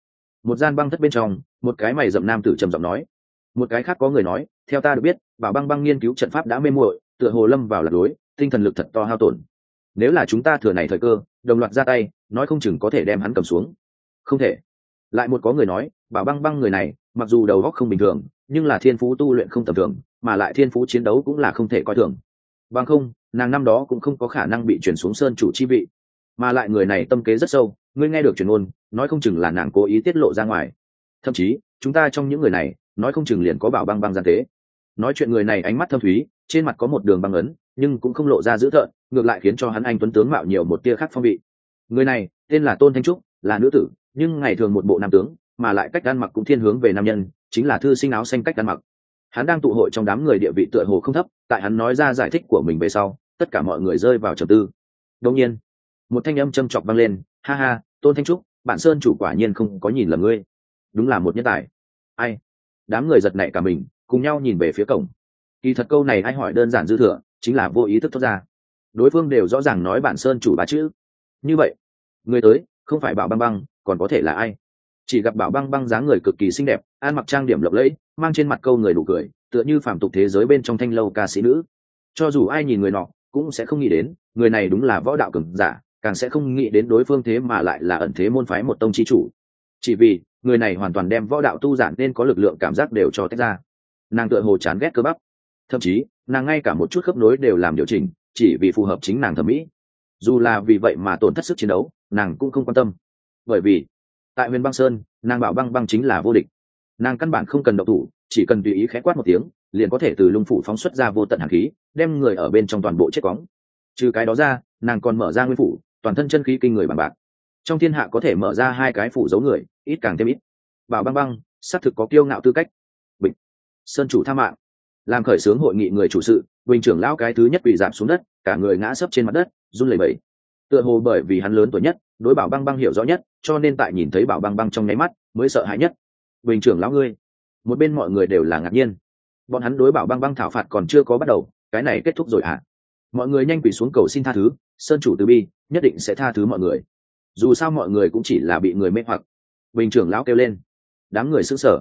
[SPEAKER 1] Một gian băng thất bên trong, một cái mày dậm nam tử trầm giọng nói. Một cái khác có người nói, theo ta được biết, bảo băng băng nghiên cứu trận pháp đã mê muội, tựa hồ lâm vào lạc lối, tinh thần lực thật to hao tổn. Nếu là chúng ta thừa này thời cơ, đồng loạt ra tay, nói không chừng có thể đem hắn cầm xuống. Không thể. Lại một có người nói, bảo băng băng người này, mặc dù đầu óc không bình thường, nhưng là thiên phú tu luyện không tầm thường, mà lại thiên phú chiến đấu cũng là không thể coi thường. Bằng không, nàng năm đó cũng không có khả năng bị chuyển xuống sơn chủ chi vị mà lại người này tâm kế rất sâu, ngươi nghe được truyền ngôn, nói không chừng là nàng cố ý tiết lộ ra ngoài. Thậm chí, chúng ta trong những người này, nói không chừng liền có bảo băng băng gian tế. Nói chuyện người này ánh mắt thâm thúy, trên mặt có một đường băng ấn, nhưng cũng không lộ ra dữ thợn ngược lại khiến cho hắn anh tuấn tướng mạo nhiều một tia khác phong vị. Người này, tên là tôn thanh trúc, là nữ tử, nhưng ngày thường một bộ nam tướng, mà lại cách ăn mặc cũng thiên hướng về nam nhân, chính là thư sinh áo xanh cách ăn mặc. Hắn đang tụ hội trong đám người địa vị tựa hồ không thấp, tại hắn nói ra giải thích của mình về sau, tất cả mọi người rơi vào trầm tư. Đông nhiên một thanh âm châm chọc vang lên, ha ha, tôn thanh trúc bạn sơn chủ quả nhiên không có nhìn lầm ngươi. Đúng là một nhân tài. Ai? Đám người giật nảy cả mình, cùng nhau nhìn về phía cổng. Kỳ thật câu này ai hỏi đơn giản dư thừa, chính là vô ý thức thoát ra. Đối phương đều rõ ràng nói bạn sơn chủ bà chữ. Như vậy, người tới, không phải bảo băng băng, còn có thể là ai? Chỉ gặp bảo băng băng dáng người cực kỳ xinh đẹp, ăn mặc trang điểm lộng lẫy, mang trên mặt câu người đủ cười, tựa như phàm tục thế giới bên trong thanh lâu ca sĩ nữ. Cho dù ai nhìn người nọ, cũng sẽ không nghĩ đến, người này đúng là võ đạo cường giả càng sẽ không nghĩ đến đối phương thế mà lại là ẩn thế môn phái một tông chi chủ. Chỉ vì, người này hoàn toàn đem võ đạo tu giản nên có lực lượng cảm giác đều cho tách ra. Nàng tựa hồ chán ghét cơ bắp. Thậm chí, nàng ngay cả một chút khớp nối đều làm điều chỉnh, chỉ vì phù hợp chính nàng thẩm mỹ. Dù là vì vậy mà tổn thất sức chiến đấu, nàng cũng không quan tâm. Bởi vì, tại huyền băng sơn, nàng bảo băng băng chính là vô địch. Nàng căn bản không cần độc thủ, chỉ cần tùy ý khẽ quát một tiếng, liền có thể từ lung phủ phóng xuất ra vô tận hàn khí, đem người ở bên trong toàn bộ chết cóng trừ cái đó ra, nàng còn mở ra nguyên phủ toàn thân chân khí kinh người bằng bạc. Trong thiên hạ có thể mở ra hai cái phủ dấu người, ít càng thêm ít. Bảo băng băng, xác thực có kiêu ngạo tư cách. Bịch sơn chủ tha mạng. Làm khởi xướng hội nghị người chủ sự, bình trưởng lão cái thứ nhất bị giảm xuống đất, cả người ngã sấp trên mặt đất, run lẩy bẩy. Tựa hồ bởi vì hắn lớn tuổi nhất, đối bảo băng băng hiểu rõ nhất, cho nên tại nhìn thấy bảo băng băng trong nháy mắt, mới sợ hãi nhất. Bình trưởng lão ngươi. Một bên mọi người đều là ngạc nhiên. Bọn hắn đối bảo băng băng thảo phạt còn chưa có bắt đầu, cái này kết thúc rồi ạ à? mọi người nhanh quỳ xuống cầu xin tha thứ, sơn chủ từ bi nhất định sẽ tha thứ mọi người. Dù sao mọi người cũng chỉ là bị người mê hoặc. Bình trưởng lão kêu lên. Đám người s ư sở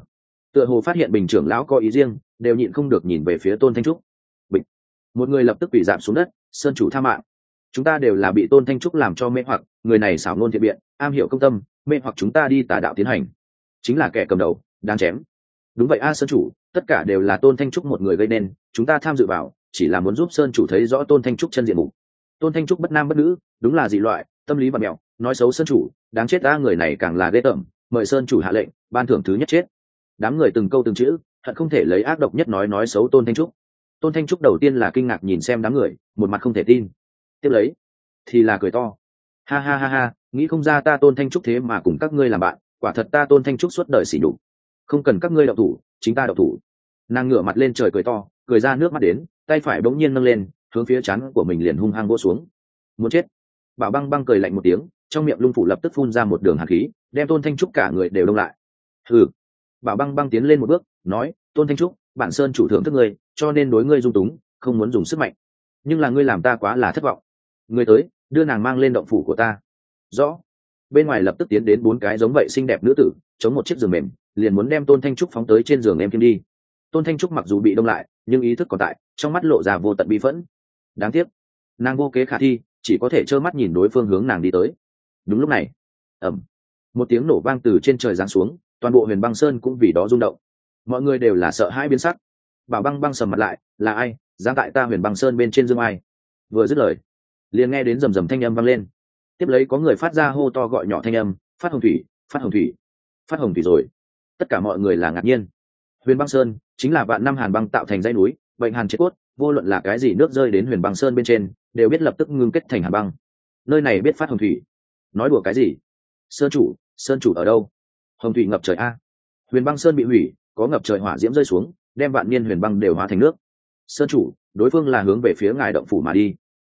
[SPEAKER 1] tựa hồ phát hiện bình trưởng lão có ý riêng, đều nhịn không được nhìn về phía tôn thanh trúc. Bình. một người lập tức bị giảm xuống đất, sơn chủ tha mạng. Chúng ta đều là bị tôn thanh trúc làm cho mê hoặc, người này xảo ngôn thiện biện, am hiểu công tâm, mê hoặc chúng ta đi tà đạo tiến hành. Chính là kẻ cầm đầu đang chém. Đúng vậy a, sơn chủ, tất cả đều là tôn thanh trúc một người gây nên, chúng ta tham dự vào, chỉ là muốn giúp sơn chủ thấy rõ tôn thanh trúc chân diện mục tôn thanh trúc bất nam bất nữ, đúng là dị loại, tâm lý và mẹo, nói xấu sơn chủ, đáng chết ta, người này càng là ghê tởm, mời sơn chủ hạ lệnh, ban thưởng thứ nhất chết. Đám người từng câu từng chữ, thật không thể lấy ác độc nhất nói nói xấu tôn thanh trúc. Tôn thanh trúc đầu tiên là kinh ngạc nhìn xem đám người, một mặt không thể tin. Tiếp lấy, thì là cười to. Ha ha ha ha, nghĩ không ra ta tôn thanh trúc thế mà cùng các ngươi làm bạn, quả thật ta tôn thanh trúc suốt đời xỉ đục không cần các ngươi đậu thủ, chính ta đậu thủ. Nàng ngửa mặt lên trời cười to, cười ra nước mắt đến, tay phải bỗng nhiên nâng lên hướng phía chắn của mình liền hung hăng vỗ xuống. Muốn chết. Bảo băng băng cười lạnh một tiếng, trong miệng lung phủ lập tức phun ra một đường hạt khí, đem tôn thanh trúc cả người đều đông lại. Ừ bảo băng băng tiến lên một bước, nói, tôn thanh trúc, bản sơn chủ thượng thức ngươi, cho nên đối ngươi dung túng, không muốn dùng sức mạnh. Nhưng là ngươi làm ta quá là thất vọng. Ngươi tới, đưa nàng mang lên động phủ của ta. Rõ. Bên ngoài lập tức tiến đến bốn cái giống vậy xinh đẹp nữ tử, chống một chiếc giường mềm, liền muốn đem tôn thanh trúc phóng tới trên giường em kim đi. Tôn thanh trúc mặc dù bị đông lại, nhưng ý thức còn tại, trong mắt lộ ra vô tận bi phẫn đáng tiếc. Nàng vô kế khả thi, chỉ có thể trơ mắt nhìn đối phương hướng nàng đi tới. Đúng lúc này ẩm một tiếng nổ vang từ trên trời giáng xuống, toàn bộ huyền băng sơn cũng vì đó rung động. Mọi người đều là sợ hãi biến sắc. Bảo băng băng sầm mặt lại, là ai? Giáng tại ta huyền băng sơn bên trên dương ai? Vừa dứt lời, liền nghe đến rầm rầm thanh âm vang lên. Tiếp lấy có người phát ra hô to gọi nhỏ thanh âm, phát hồng thủy, phát hồng thủy, phát hồng thủy rồi. Tất cả mọi người là ngạc nhiên. Huyền băng sơn chính là vạn năm hàn băng tạo thành dãy núi, bệnh hàn chết cốt vô luận là cái gì nước rơi đến huyền băng sơn bên trên, đều biết lập tức ngưng kết thành hà băng. Nơi này biết phát hồng thủy. Nói đùa cái gì? Sơn chủ sơn chủ ở đâu? Hồng thủy ngập trời a. Huyền băng sơn bị hủy, có ngập trời hỏa diễm rơi xuống, đem vạn niên huyền băng đều hóa thành nước. Sơn chủ, đối phương là hướng về phía ngài động phủ mà đi.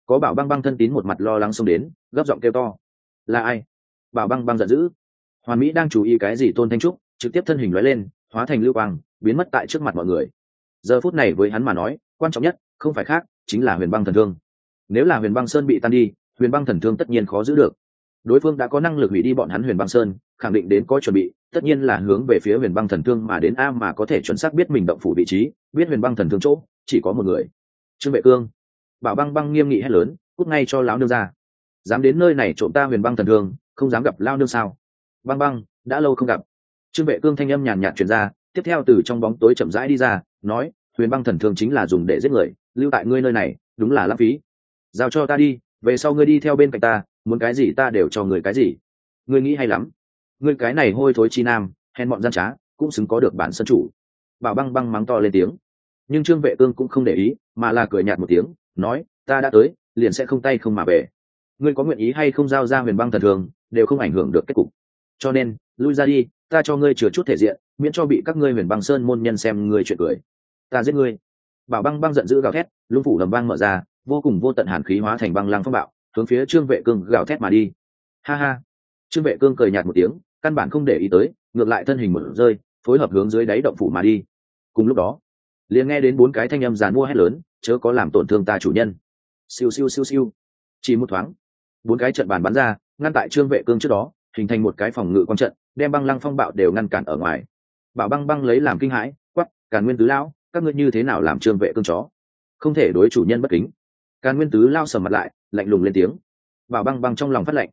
[SPEAKER 1] Có bảo băng băng thân tín một mặt lo lắng xông đến, gấp giọng kêu to. Là ai? Bảo băng băng giận dữ. Hoàn mỹ đang chú ý cái gì tôn thanh trúc, trực tiếp thân hình lóe lên, hóa thành lưu quang, biến mất tại trước mặt mọi người giờ phút này với hắn mà nói, quan trọng nhất, không phải khác, chính là huyền băng thần thương. Nếu là huyền băng sơn bị tan đi, huyền băng thần thương tất nhiên khó giữ được. Đối phương đã có năng lực hủy đi bọn hắn huyền băng sơn, khẳng định đến có chuẩn bị, tất nhiên là hướng về phía huyền băng thần thương mà đến a mà có thể chuẩn xác biết mình động phủ vị trí, biết huyền băng thần thương chỗ, chỉ có một người. Trương vệ cương. Bảo băng băng nghiêm nghị hét lớn, cút ngay cho lão nương ra. Dám đến nơi này trộm ta huyền băng thần thương, không dám gặp lao nương sao? Băng băng, đã lâu không gặp. Trương vệ cương thanh âm nhàn nhạt truyền ra tiếp theo từ trong bóng tối chậm rãi đi ra, nói, huyền băng thần thương chính là dùng để giết người, lưu tại ngươi nơi này, đúng là lãng phí. Giao cho ta đi, về sau ngươi đi theo bên cạnh ta, muốn cái gì ta đều cho người cái gì. Ngươi nghĩ hay lắm. Ngươi cái này hôi thối chi nam, hèn mọn gian trá, cũng xứng có được bản sân chủ. Bảo băng băng mắng to lên tiếng. Nhưng trương vệ ương cũng không để ý, mà là cười nhạt một tiếng, nói, ta đã tới, liền sẽ không tay không mà về. Ngươi có nguyện ý hay không giao ra huyền băng thần thường đều không ảnh hưởng được kết cục. Cho nên, lui ra đi ta cho ngươi chừa chút thể diện, miễn cho bị các ngươi huyền băng sơn môn nhân xem ngươi chuyện cười. Ta giết ngươi. Bảo băng băng giận dữ gào thét, lung phủ lầm băng mở ra, vô cùng vô tận hàn khí hóa thành băng lăng phong bạo, hướng phía trương vệ cương gào thét mà đi. Ha ha. Trương vệ cương cười nhạt một tiếng, căn bản không để ý tới, ngược lại thân hình mở rơi, phối hợp hướng dưới đáy động phủ mà đi. Cùng lúc đó, liền nghe đến bốn cái thanh âm dàn mua hét lớn, chớ có làm tổn thương ta chủ nhân. Siêu siêu siêu siêu. Chỉ một thoáng, bốn cái trận bàn bắn ra, ngăn tại trương vệ cương trước đó hình thành một cái phòng ngự quang trận, đem băng lăng phong bạo đều ngăn cản ở ngoài. Bảo băng băng lấy làm kinh hãi quắp càn nguyên tứ lão, các ngươi như thế nào làm trương vệ cương chó? Không thể đối chủ nhân bất kính. Càn nguyên tứ lao sầm mặt lại, lạnh lùng lên tiếng. Bảo băng băng trong lòng phát lệnh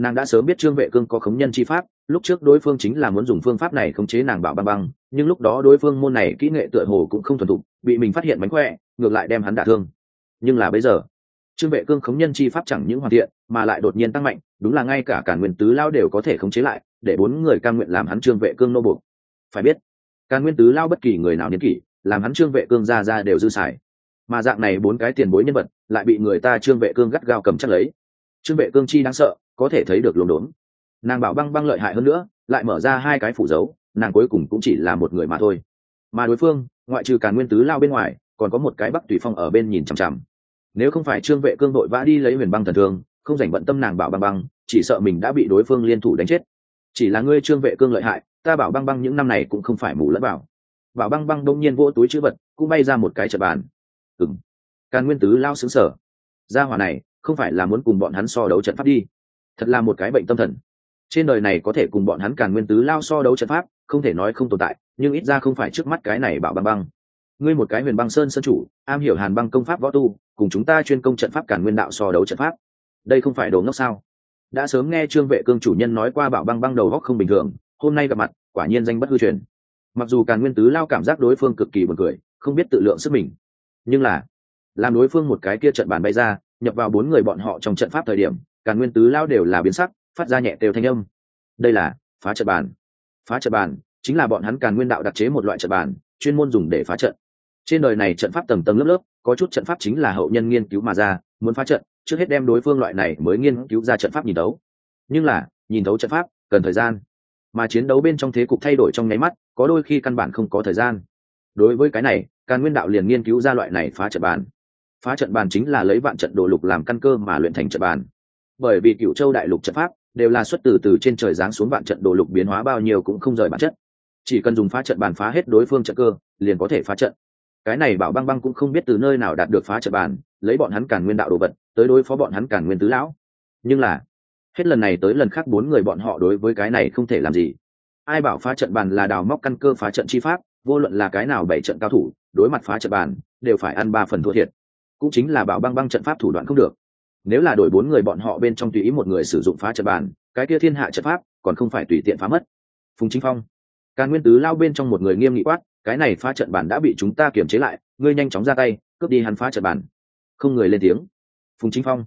[SPEAKER 1] nàng đã sớm biết trương vệ cương có khống nhân chi pháp, lúc trước đối phương chính là muốn dùng phương pháp này khống chế nàng bảo băng băng, nhưng lúc đó đối phương môn này kỹ nghệ tựa hồ cũng không thuần thục, bị mình phát hiện mánh khỏe, ngược lại đem hắn đả thương. Nhưng là bây giờ trương vệ cương khống nhân chi pháp chẳng những hoàn thiện, mà lại đột nhiên tăng mạnh, đúng là ngay cả cả nguyên tứ lao đều có thể khống chế lại, để bốn người cam nguyện làm hắn trương vệ cương nô buộc. Phải biết càn nguyên tứ lao bất kỳ người nào niên kỷ, làm hắn trương vệ cương ra ra đều dư xài. Mà dạng này bốn cái tiền bối nhân vật, lại bị người ta trương vệ cương gắt gao cầm chắc lấy. Trương vệ cương chi đáng sợ, có thể thấy được lồn đốn. Nàng bảo băng băng lợi hại hơn nữa, lại mở ra hai cái phủ dấu, nàng cuối cùng cũng chỉ là một người mà thôi. Mà đối phương, ngoại trừ càn nguyên tứ lao bên ngoài, còn có một cái bắc tùy phong ở bên nhìn chằm chằm nếu không phải trương vệ cương đội vã đi lấy huyền băng thần thương, không dành bận tâm nàng bảo băng băng, chỉ sợ mình đã bị đối phương liên thủ đánh chết. Chỉ là ngươi trương vệ cương lợi hại, ta bảo băng băng những năm này cũng không phải mù lẫn bảo. Bảo băng băng đông nhiên vỗ túi chữ vật, cũng bay ra một cái chật bàn. Ừng càn nguyên tứ lao xứng sở gia hỏa này, không phải là muốn cùng bọn hắn so đấu trận pháp đi. Thật là một cái bệnh tâm thần. Trên đời này có thể cùng bọn hắn càn nguyên tứ lao so đấu trận pháp, không thể nói không tồn tại, nhưng ít ra không phải trước mắt cái này bảo băng băng. Ngươi một cái huyền băng sơn sơn chủ, am hiểu hàn băng công pháp võ tu cùng chúng ta chuyên công trận pháp càn nguyên đạo so đấu trận pháp. Đây không phải đồ ngốc sao? Đã sớm nghe trương vệ cương chủ nhân nói qua bảo băng băng đầu góc không bình thường, hôm nay gặp mặt, quả nhiên danh bất hư truyền. Mặc dù càn nguyên tứ lao cảm giác đối phương cực kỳ buồn cười, không biết tự lượng sức mình. Nhưng là, làm đối phương một cái kia trận bàn bay ra, nhập vào bốn người bọn họ trong trận pháp thời điểm càn nguyên tứ lao đều là biến sắc, phát ra nhẹ đều thanh âm. Đây là phá trận bàn. Phá trận bàn, chính là bọn hắn càn nguyên đạo đặc chế một loại trận bàn, chuyên môn dùng để phá trận. Trên đời này trận pháp tầng tầng lớp lớp có chút trận pháp chính là hậu nhân nghiên cứu mà ra, muốn phá trận, trước hết đem đối phương loại này mới nghiên cứu ra trận pháp nhìn đấu. Nhưng là, nhìn đấu trận pháp, cần thời gian. Mà chiến đấu bên trong thế cục thay đổi trong nháy mắt, có đôi khi căn bản không có thời gian. Đối với cái này, càn nguyên đạo liền nghiên cứu ra loại này phá trận bàn. Phá trận bàn chính là lấy vạn trận đồ lục làm căn cơ mà luyện thành trận bàn. Bởi vì cựu châu đại lục trận pháp đều là xuất từ từ trên trời giáng xuống vạn trận đồ lục biến hóa bao nhiêu cũng không rời bản chất. Chỉ cần dùng phá trận bàn phá hết đối phương trận cơ, liền có thể phá trận cái này bảo băng băng cũng không biết từ nơi nào đạt được phá trận bàn, lấy bọn hắn càn nguyên đạo đồ vật, tới đối phó bọn hắn càn nguyên tứ lão. Nhưng là, hết lần này tới lần khác bốn người bọn họ đối với cái này không thể làm gì. Ai bảo phá trận bàn là đào móc căn cơ phá trận chi pháp, vô luận là cái nào bảy trận cao thủ, đối mặt phá trận bàn, đều phải ăn ba phần thua thiệt. Cũng chính là bảo băng băng trận pháp thủ đoạn không được. Nếu là đổi bốn người bọn họ bên trong tùy ý một người sử dụng phá trận bàn, cái kia thiên hạ trận pháp còn không phải tùy tiện phá mất. Phùng chính phong. Càn nguyên tứ lao bên trong một người nghiêm nghị quát cái này phá trận bàn đã bị chúng ta kiềm chế lại, ngươi nhanh chóng ra tay, cướp đi hắn phá trận bàn. Không người lên tiếng. Phùng chính phong.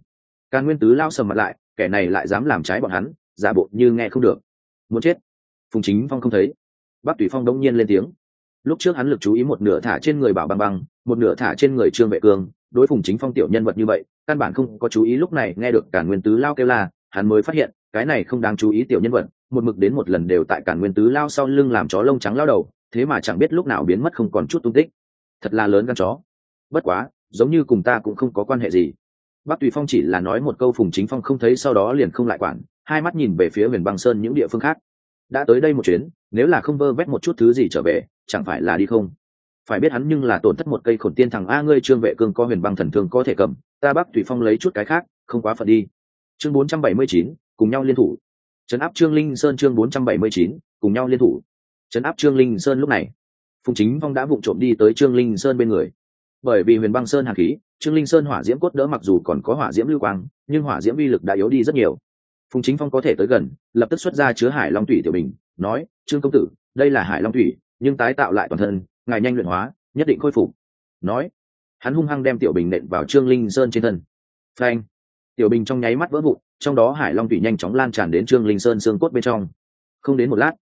[SPEAKER 1] Càn nguyên tứ lao sầm mặt lại, kẻ này lại dám làm trái bọn hắn, giả bộ như nghe không được. Muốn chết? Phùng chính phong không thấy. Bắc tùy phong đống nhiên lên tiếng. Lúc trước hắn lực chú ý một nửa thả trên người bảo băng băng, một nửa thả trên người trương vệ cương đối phùng chính phong tiểu nhân vật như vậy, căn bản không có chú ý lúc này nghe được cả nguyên tứ lao kêu la, hắn mới phát hiện, cái này không đáng chú ý tiểu nhân vật, một mực đến một lần đều tại cả nguyên tứ lao sau lưng làm chó lông trắng lao đầu thế mà chẳng biết lúc nào biến mất không còn chút tung tích. Thật là lớn gan chó. Bất quá, giống như cùng ta cũng không có quan hệ gì. Bác tùy phong chỉ là nói một câu phùng chính phong không thấy sau đó liền không lại quản, hai mắt nhìn về phía huyền băng sơn những địa phương khác. Đã tới đây một chuyến, nếu là không vơ vét một chút thứ gì trở về, chẳng phải là đi không? Phải biết hắn nhưng là tổn thất một cây khổn tiên thằng a ngươi trương vệ cương có huyền băng thần thương có thể cầm, ta bắc tùy phong lấy chút cái khác, không quá phận đi. Chương bốn trăm bảy mươi chín, cùng nhau liên thủ. Trấn áp trương linh sơn chương bốn trăm bảy mươi chín, cùng nhau liên thủ trấn áp trương linh sơn lúc này. Phùng chính phong đã vụng trộm đi tới trương linh sơn bên người. Bởi vì huyền băng sơn hàn khí, trương linh sơn hỏa diễm cốt đỡ mặc dù còn có hỏa diễm lưu quang, nhưng hỏa diễm uy lực đã yếu đi rất nhiều. Phùng chính phong có thể tới gần, lập tức xuất ra chứa hải long thủy tiểu bình, nói, trương công tử, đây là hải long thủy, nhưng tái tạo lại toàn thân, ngài nhanh luyện hóa, nhất định khôi phục. Nói, hắn hung hăng đem tiểu bình nện vào trương linh sơn trên thân. Phanh! Tiểu bình trong nháy mắt vỡ vụn, trong đó hải long thủy nhanh chóng lan tràn đến trương linh sơn xương cốt bên trong. Không đến một lát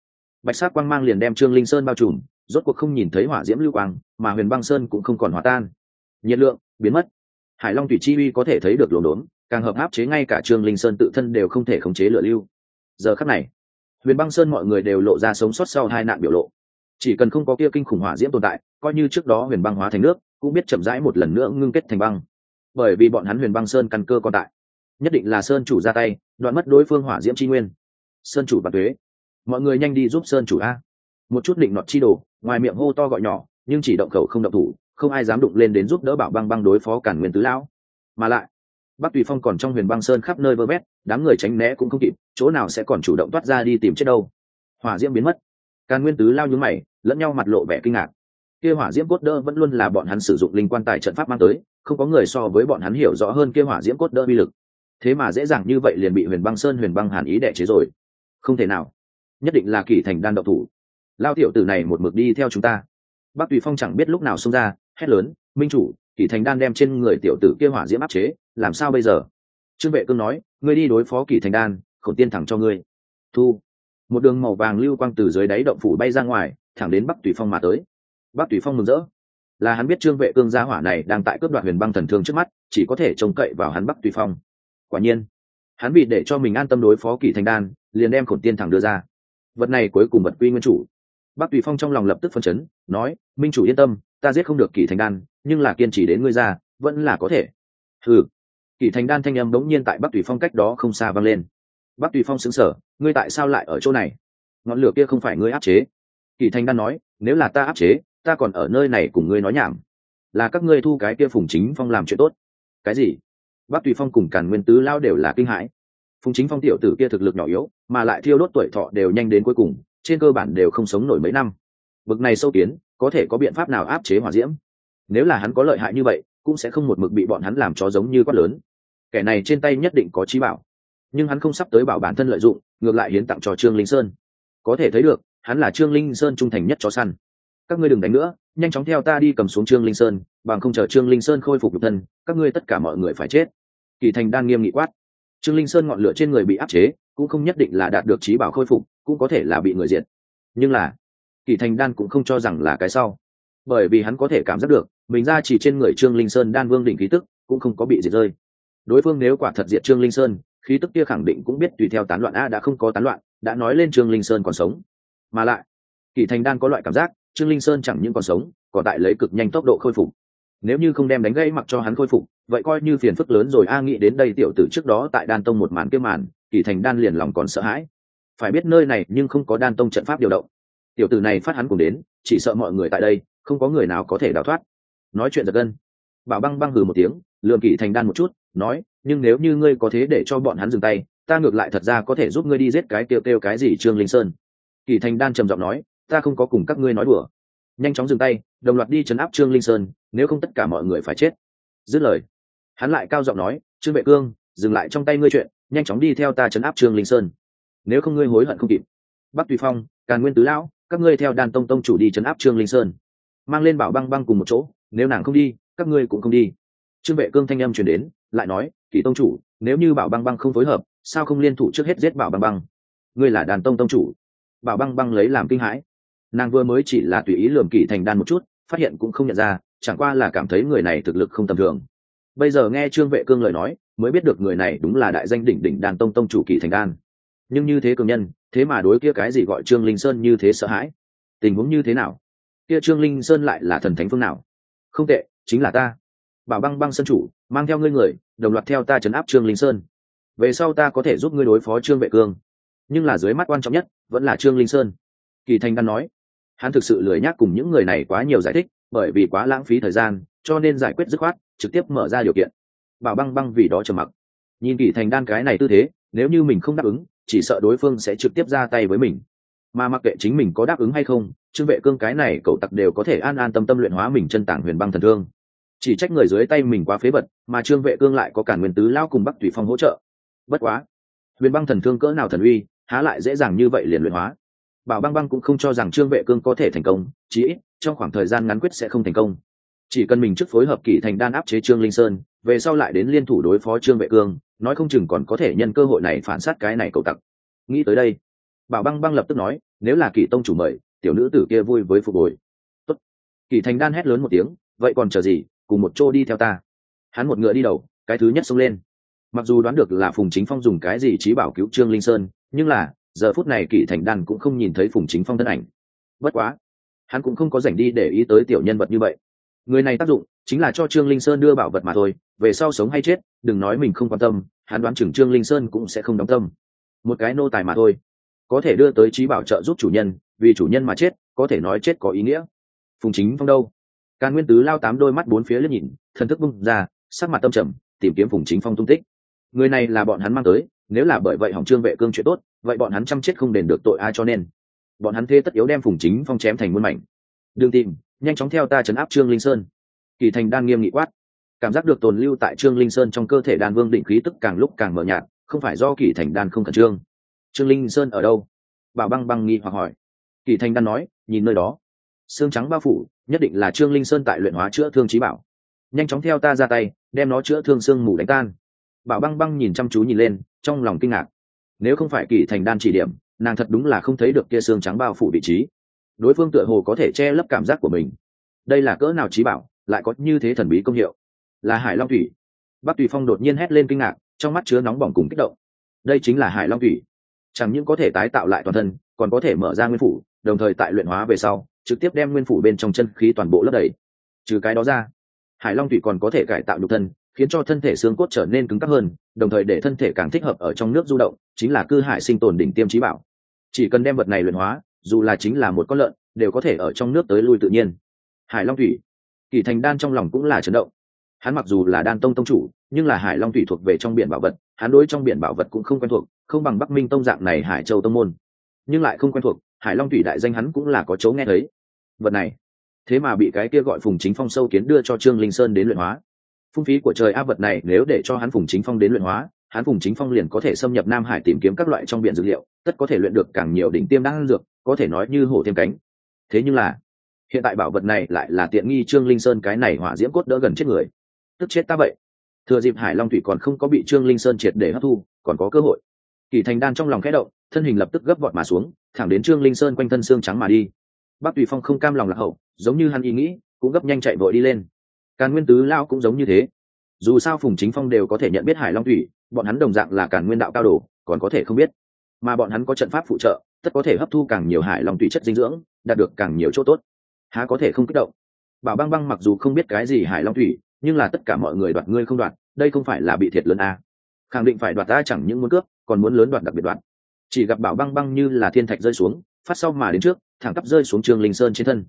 [SPEAKER 1] bạch sắc quang mang liền đem trương linh sơn bao trùm, rốt cuộc không nhìn thấy hỏa diễm lưu quang, mà huyền băng sơn cũng không còn hòa tan. Nhiệt lượng, biến mất. Hải long thủy chi uy có thể thấy được lỗ đốn, càng hợp áp chế ngay cả trương linh sơn tự thân đều không thể khống chế lửa lưu. Giờ khắc này, huyền băng sơn mọi người đều lộ ra sống sót sau hai nạn biểu lộ. Chỉ cần không có kia kinh khủng hỏa diễm tồn tại, coi như trước đó huyền băng hóa thành nước, cũng biết chậm rãi một lần nữa ngưng kết thành băng. Bởi vì bọn hắn huyền băng sơn căn cơ còn tại. Nhất định là sơn chủ ra tay, đoạn mất đối phương hỏa diễm tri nguyên. Sơn chủ và thuế mọi người nhanh đi giúp sơn chủ a. Một chút định nọt chi đồ, ngoài miệng hô to gọi nhỏ, nhưng chỉ động khẩu không động thủ, không ai dám đụng lên đến giúp đỡ bảo băng băng đối phó cản nguyên tứ lão. Mà lại, bắc tùy phong còn trong huyền băng sơn khắp nơi vơ vét, đám người tránh né cũng không kịp, chỗ nào sẽ còn chủ động toát ra đi tìm chết đâu. Hỏa diễm biến mất. Càn nguyên tứ lao nhúng mày, lẫn nhau mặt lộ vẻ kinh ngạc. Kia hỏa diễm cốt đỡ vẫn luôn là bọn hắn sử dụng linh quan tài trận pháp mang tới, không có người so với bọn hắn hiểu rõ hơn kia hỏa diễm cốt đỡ uy lực. Thế mà dễ dàng như vậy liền bị huyền băng sơn huyền băng hàn ý đẻ chế rồi. Không thể nào nhất định là kỷ thành đan độc thủ. Lao tiểu tử này một mực đi theo chúng ta. Bác tùy phong chẳng biết lúc nào xông ra, hét lớn, minh chủ kỷ thành đan đem trên người tiểu tử kia hỏa diễm áp chế, làm sao bây giờ? Trương vệ cương nói, ngươi đi đối phó kỷ thành đan, khổn tiên thẳng cho ngươi. Thu. Một đường màu vàng lưu quang từ dưới đáy động phủ bay ra ngoài, thẳng đến bắc tùy phong mà tới. Bắc tùy phong mừng rỡ. Là hắn biết trương vệ cương gia hỏa này đang tại cướp đoạt huyền băng thần thương trước mắt, chỉ có thể trông cậy vào hắn bắc tùy phong. Quả nhiên, hắn vì để cho mình an tâm đối phó kỳ thành đan, liền đem khổn tiên thẳng đưa ra vật này cuối cùng vật quy nguyên chủ. Bác tùy phong trong lòng lập tức phân chấn, nói, minh chủ yên tâm, ta giết không được kỳ thành đan, nhưng là kiên trì đến ngươi ra, vẫn là có thể. Ừ kỳ thành đan thanh âm bỗng nhiên tại bắc tùy phong cách đó không xa vang lên. Bắc tùy phong xứng sở ngươi tại sao lại ở chỗ này? Ngọn lửa kia không phải ngươi áp chế. Kỳ thành đan nói, nếu là ta áp chế, ta còn ở nơi này cùng ngươi nói nhảm. Là các ngươi thu cái kia phùng chính phong làm chuyện tốt. Cái gì? Bắc tùy phong cùng càn nguyên tứ lao đều là kinh hãi phùng chính phong tiểu tử kia thực lực nhỏ yếu, mà lại thiêu đốt tuổi thọ đều nhanh đến cuối cùng, trên cơ bản đều không sống nổi mấy năm. Bực này sâu kiến, có thể có biện pháp nào áp chế hỏa diễm? Nếu là hắn có lợi hại như vậy, cũng sẽ không một mực bị bọn hắn làm cho giống như quát lớn. Kẻ này trên tay nhất định có trí bảo. Nhưng hắn không sắp tới bảo bản thân lợi dụng, ngược lại hiến tặng cho trương linh sơn. Có thể thấy được, hắn là trương linh sơn trung thành nhất cho săn. Các ngươi đừng đánh nữa, nhanh chóng theo ta đi cầm xuống trương linh sơn, bằng không chờ trương linh sơn khôi phục nhục thân, các ngươi tất cả mọi người phải chết. Kỳ thành đang nghiêm nghị quát trương linh sơn ngọn lửa trên người bị áp chế, cũng không nhất định là đạt được trí bảo khôi phục, cũng có thể là bị người diệt. Nhưng là, kỳ thành đan cũng không cho rằng là cái sau. Bởi vì hắn có thể cảm giác được, mình ra chỉ trên người trương linh sơn đan vương đỉnh khí tức, cũng không có bị diệt rơi. Đối phương nếu quả thật diệt trương linh sơn, khí tức kia khẳng định cũng biết tùy theo tán loạn, a, đã không có tán loạn, đã nói lên trương linh sơn còn sống. Mà lại, kỳ thành đan có loại cảm giác, trương linh sơn chẳng những còn sống, còn tại lấy cực nhanh tốc độ khôi phục nếu như không đem đánh gây mặc cho hắn khôi phục, vậy coi như phiền phức lớn rồi. A nghĩ đến đây tiểu tử trước đó tại đan tông một màn kia màn, kỳ thành đan liền lòng còn sợ hãi. Phải biết nơi này nhưng không có đan tông trận pháp điều động. Tiểu tử này phát hắn cùng đến, chỉ sợ mọi người tại đây, không có người nào có thể đào thoát. Nói chuyện giật gân. Bảo băng băng hừ một tiếng lượm kỳ thành đan một chút, nói, nhưng nếu như ngươi có thế để cho bọn hắn dừng tay, ta ngược lại thật ra có thể giúp ngươi đi giết cái kêu kêu cái gì trương linh sơn. Kỳ thành đan trầm giọng nói, ta không có cùng các ngươi nói đùa nhanh chóng dừng tay, đồng loạt đi chấn áp trương linh sơn, nếu không tất cả mọi người phải chết. Dứt lời, hắn lại cao giọng nói, trương vệ cương, dừng lại trong tay ngươi chuyện, nhanh chóng đi theo ta chấn áp trương linh sơn. Nếu không ngươi hối hận không kịp. Bắc tùy phong, càn nguyên tứ lão, các ngươi theo đàn tông tông chủ đi chấn áp trương linh sơn. Mang lên bảo băng băng cùng một chỗ, nếu nàng không đi, các ngươi cũng không đi. Trương vệ cương thanh âm truyền đến, lại nói, kỷ tông chủ, nếu như bảo băng băng không phối hợp, sao không liên thủ trước hết giết bảo băng băng? Ngươi là đàn tông tông chủ. Bảo băng băng lấy làm kinh hãi nàng vừa mới chỉ là tùy ý lườm kỳ thành đan một chút, phát hiện cũng không nhận ra, chẳng qua là cảm thấy người này thực lực không tầm thường. Bây giờ nghe trương vệ cương lời nói, mới biết được người này đúng là đại danh đỉnh đỉnh đan tông tông chủ kỳ thành đan. Nhưng như thế cường nhân, thế mà đối kia cái gì gọi trương linh sơn như thế sợ hãi? Tình huống như thế nào? Kia trương linh sơn lại là thần thánh phương nào? Không tệ, chính là ta. Bảo băng băng sân chủ, mang theo ngươi người, đồng loạt theo ta chấn áp trương linh sơn. Về sau ta có thể giúp ngươi đối phó trương vệ cương. Nhưng là dưới mắt quan trọng nhất, vẫn là trương linh sơn. Kỳ thành đan nói hắn thực sự lười nhác cùng những người này quá nhiều giải thích, bởi vì quá lãng phí thời gian, cho nên giải quyết dứt khoát, trực tiếp mở ra điều kiện. Bảo băng băng vì đó trầm mặc. Nhìn kỳ thành đan cái này tư thế, nếu như mình không đáp ứng, chỉ sợ đối phương sẽ trực tiếp ra tay với mình. Mà mặc kệ chính mình có đáp ứng hay không, trương vệ cương cái này cậu tặc đều có thể an an tâm tâm luyện hóa mình chân tảng huyền băng thần thương. Chỉ trách người dưới tay mình quá phế vật, mà trương vệ cương lại có cả nguyên tứ lao cùng bắc thủy phong hỗ trợ. Bất quá, huyền băng thần thương cỡ nào thần uy, há lại dễ dàng như vậy liền luyện hóa bảo băng băng cũng không cho rằng trương vệ cương có thể thành công, chí ít, trong khoảng thời gian ngắn quyết sẽ không thành công. Chỉ cần mình trước phối hợp kỷ thành đan áp chế trương linh sơn, về sau lại đến liên thủ đối phó trương vệ cương, nói không chừng còn có thể nhân cơ hội này phản sát cái này cầu tặc. Nghĩ tới đây, bảo băng băng lập tức nói, nếu là kỷ tông chủ mời, tiểu nữ tử kia vui với phục hồi. Tốt. kỷ thành đan hét lớn một tiếng, vậy còn chờ gì, cùng một chỗ đi theo ta. Hắn một ngựa đi đầu, cái thứ nhất xông lên. Mặc dù đoán được là phùng chính phong dùng cái gì trí bảo cứu trương linh sơn, nhưng là giờ phút này kỷ thành đan cũng không nhìn thấy phùng chính phong thân ảnh. Bất quá, hắn cũng không có rảnh đi để ý tới tiểu nhân vật như vậy. Người này tác dụng chính là cho trương linh sơn đưa bảo vật mà thôi, về sau sống hay chết, đừng nói mình không quan tâm, hắn đoán chừng trương linh sơn cũng sẽ không đóng tâm. Một cái nô tài mà thôi. Có thể đưa tới trí bảo trợ giúp chủ nhân, vì chủ nhân mà chết, có thể nói chết có ý nghĩa. Phùng chính phong đâu? Càn nguyên tứ lao tám đôi mắt bốn phía liếc nhìn, thần thức bung ra, sắc mặt tâm trầm, tìm kiếm phùng chính phong tung tích. Người này là bọn hắn mang tới nếu là bởi vậy hỏng trương vệ cương chuyện tốt, vậy bọn hắn chăm chết không đền được tội ai cho nên? Bọn hắn thế tất yếu đem phùng chính phong chém thành muôn mảnh. Đừng tìm, nhanh chóng theo ta chấn áp trương linh sơn. Kỳ thành đang nghiêm nghị quát. Cảm giác được tồn lưu tại trương linh sơn trong cơ thể đan vương định khí tức càng lúc càng mờ nhạt, không phải do kỳ thành đan không khẩn trương. Trương linh sơn ở đâu? Bảo băng băng nghi hoặc hỏi. Kỳ thành đan nói, nhìn nơi đó. Xương trắng bao phủ, nhất định là trương linh sơn tại luyện hóa chữa thương trí bảo. Nhanh chóng theo ta ra tay, đem nó chữa thương xương mù đánh tan bảo băng băng nhìn chăm chú nhìn lên, trong lòng kinh ngạc. Nếu không phải kỳ thành đan chỉ điểm, nàng thật đúng là không thấy được kia xương trắng bao phủ vị trí. Đối phương tựa hồ có thể che lấp cảm giác của mình. Đây là cỡ nào trí bảo, lại có như thế thần bí công hiệu? Là hải long thủy. Bắc tùy phong đột nhiên hét lên kinh ngạc, trong mắt chứa nóng bỏng cùng kích động. Đây chính là hải long thủy. Chẳng những có thể tái tạo lại toàn thân, còn có thể mở ra nguyên phủ, đồng thời tại luyện hóa về sau, trực tiếp đem nguyên phủ bên trong chân khí toàn bộ lấp đầy. Trừ cái đó ra, hải long thủy còn có thể cải tạo nhục thân khiến cho thân thể xương cốt trở nên cứng cáp hơn, đồng thời để thân thể càng thích hợp ở trong nước du động, chính là cư hải sinh tồn đỉnh tiêm trí bảo. Chỉ cần đem vật này luyện hóa, dù là chính là một con lợn, đều có thể ở trong nước tới lui tự nhiên. Hải long thủy. Kỳ thành đan trong lòng cũng là chấn động. Hắn mặc dù là đan tông tông chủ, nhưng là hải long thủy thuộc về trong biển bảo vật, hắn đối trong biển bảo vật cũng không quen thuộc, không bằng bắc minh tông dạng này hải châu tông môn. Nhưng lại không quen thuộc, hải long thủy đại danh hắn cũng là có chỗ nghe thấy. Vật này. Thế mà bị cái kia gọi phùng chính phong sâu kiến đưa cho trương linh sơn đến luyện hóa phung phí của trời a vật này nếu để cho hắn phùng chính phong đến luyện hóa, hắn phùng chính phong liền có thể xâm nhập nam hải tìm kiếm các loại trong biển dược liệu, tất có thể luyện được càng nhiều đỉnh tiêm đan dược, có thể nói như hổ thêm cánh. Thế nhưng là, hiện tại bảo vật này lại là tiện nghi trương linh sơn cái này hỏa diễm cốt đỡ gần chết người. Tức chết ta vậy. Thừa dịp hải long thủy còn không có bị trương linh sơn triệt để hấp thu, còn có cơ hội. Kỳ thành đan trong lòng khẽ động, thân hình lập tức gấp vọt mà xuống, thẳng đến trương linh sơn quanh thân xương trắng mà đi. Bác tùy phong không cam lòng lạc hậu, giống như hắn ý nghĩ, cũng gấp nhanh chạy vội đi lên càn nguyên tứ lao cũng giống như thế. Dù sao phùng chính phong đều có thể nhận biết hải long thủy, bọn hắn đồng dạng là càn nguyên đạo cao đồ, còn có thể không biết. Mà bọn hắn có trận pháp phụ trợ, tất có thể hấp thu càng nhiều hải long thủy chất dinh dưỡng, đạt được càng nhiều chỗ tốt. Há có thể không kích động. Bảo băng băng mặc dù không biết cái gì hải long thủy, nhưng là tất cả mọi người đoạt ngươi không đoạt, đây không phải là bị thiệt lớn à. khẳng định phải đoạt ta chẳng những muốn cướp, còn muốn lớn đoạt đặc biệt đoạt. Chỉ gặp bảo băng băng như là thiên thạch rơi xuống, phát sau mà đến trước, thẳng tắp rơi xuống trường linh sơn trên thân.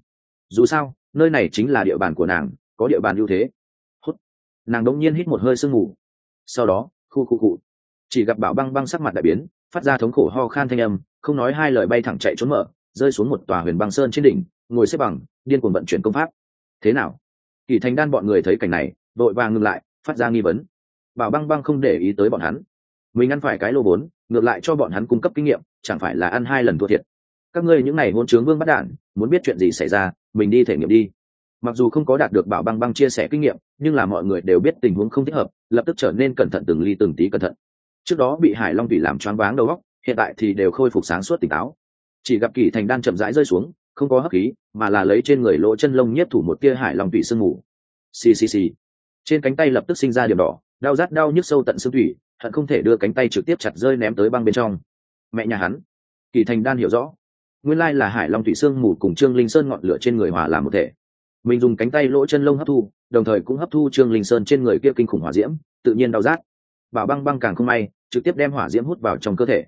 [SPEAKER 1] Dù sao, nơi này chính là địa bàn của nàng có địa bàn ưu thế. Hút. Nàng đống nhiên hít một hơi sương mù. Sau đó khu khu cụ chỉ gặp bảo băng băng sắc mặt đại biến phát ra thống khổ ho khan thanh âm không nói hai lời bay thẳng chạy trốn mở rơi xuống một tòa huyền băng sơn trên đỉnh ngồi xếp bằng điên cuồng vận chuyển công pháp. Thế nào? Kỳ thành đan bọn người thấy cảnh này vội vàng ngừng lại phát ra nghi vấn. Bảo băng băng không để ý tới bọn hắn. Mình ăn phải cái lô vốn, ngược lại cho bọn hắn cung cấp kinh nghiệm chẳng phải là ăn hai lần thua thiệt. Các ngươi những ngày hôn trướng vương bắt đản muốn biết chuyện gì xảy ra mình đi thể nghiệm đi mặc dù không có đạt được bảo băng băng chia sẻ kinh nghiệm, nhưng là mọi người đều biết tình huống không thích hợp, lập tức trở nên cẩn thận từng ly từng tí cẩn thận. Trước đó bị hải long thủy làm choáng váng đầu óc, hiện tại thì đều khôi phục sáng suốt tỉnh táo. Chỉ gặp kỳ thành đan chậm rãi rơi xuống, không có hấp khí, mà là lấy trên người lỗ chân lông nhiếp thủ một tia hải long thủy sương mù. Xì xì xì. Trên cánh tay lập tức sinh ra điểm đỏ, đau rát đau nhức sâu tận xương thủy, hận không thể đưa cánh tay trực tiếp chặt rơi ném tới băng bên trong. Mẹ nhà hắn. Kỳ thành đan hiểu rõ. Nguyên lai là hải long thủy sương mù cùng trương linh sơn ngọn lửa trên người hòa làm một thể mình dùng cánh tay lỗ chân lông hấp thu, đồng thời cũng hấp thu trương linh sơn trên người kia kinh khủng hỏa diễm, tự nhiên đau rát. Bảo băng băng càng không may, trực tiếp đem hỏa diễm hút vào trong cơ thể.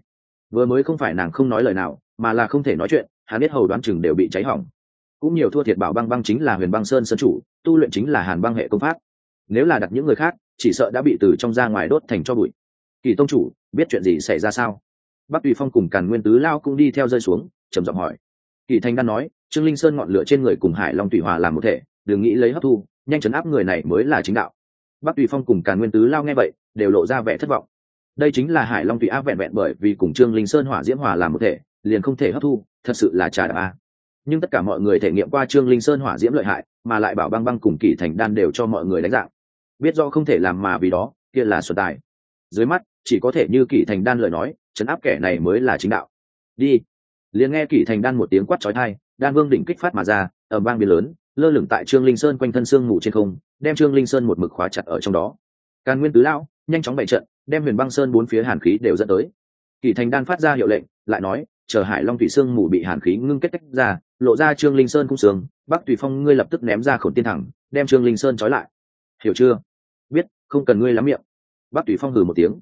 [SPEAKER 1] Vừa mới không phải nàng không nói lời nào, mà là không thể nói chuyện, hắn biết hầu đoán chừng đều bị cháy hỏng. Cũng nhiều thua thiệt bảo băng băng chính là huyền băng sơn sơn chủ, tu luyện chính là hàn băng hệ công pháp. Nếu là đặt những người khác, chỉ sợ đã bị từ trong ra ngoài đốt thành cho bụi. Kỳ tông chủ, biết chuyện gì xảy ra sao? Bắc tùy phong cùng càn nguyên tứ lao cũng đi theo rơi xuống, trầm giọng hỏi kỳ thanh đan nói, trương linh sơn ngọn lửa trên người cùng hải long tùy hòa làm một thể, đừng nghĩ lấy hấp thu, nhanh chấn áp người này mới là chính đạo. Bắc tùy phong cùng càn nguyên tứ lao nghe vậy, đều lộ ra vẻ thất vọng. Đây chính là hải long tùy áp vẹn vẹn bởi vì cùng trương linh sơn hỏa diễm hòa làm một thể, liền không thể hấp thu, thật sự là trà đạo a. Nhưng tất cả mọi người thể nghiệm qua trương linh sơn hỏa diễm lợi hại, mà lại bảo băng băng cùng kỳ thành đan đều cho mọi người đánh dạng. Biết do không thể làm mà vì đó, kia là xuân tài. Dưới mắt, chỉ có thể như kỳ thành đan lời nói, chấn áp kẻ này mới là chính đạo. Đi liền nghe kỷ thành đan một tiếng quát trói thai đan vương đỉnh kích phát mà ra ở bang biển lớn, lơ lửng tại trương linh sơn quanh thân xương ngủ trên không, đem trương linh sơn một mực khóa chặt ở trong đó. Càn nguyên tứ lão, nhanh chóng bày trận, đem huyền băng sơn bốn phía hàn khí đều dẫn tới. Kỷ thành đan phát ra hiệu lệnh, lại nói, chờ hải long thủy sương mù bị hàn khí ngưng kết tách ra, lộ ra trương linh sơn cung sướng bắc tùy phong ngươi lập tức ném ra khổn tiên thẳng, đem trương linh sơn trói lại. Hiểu chưa? Biết, không cần ngươi lắm miệng. Bắc tùy phong hừ một tiếng.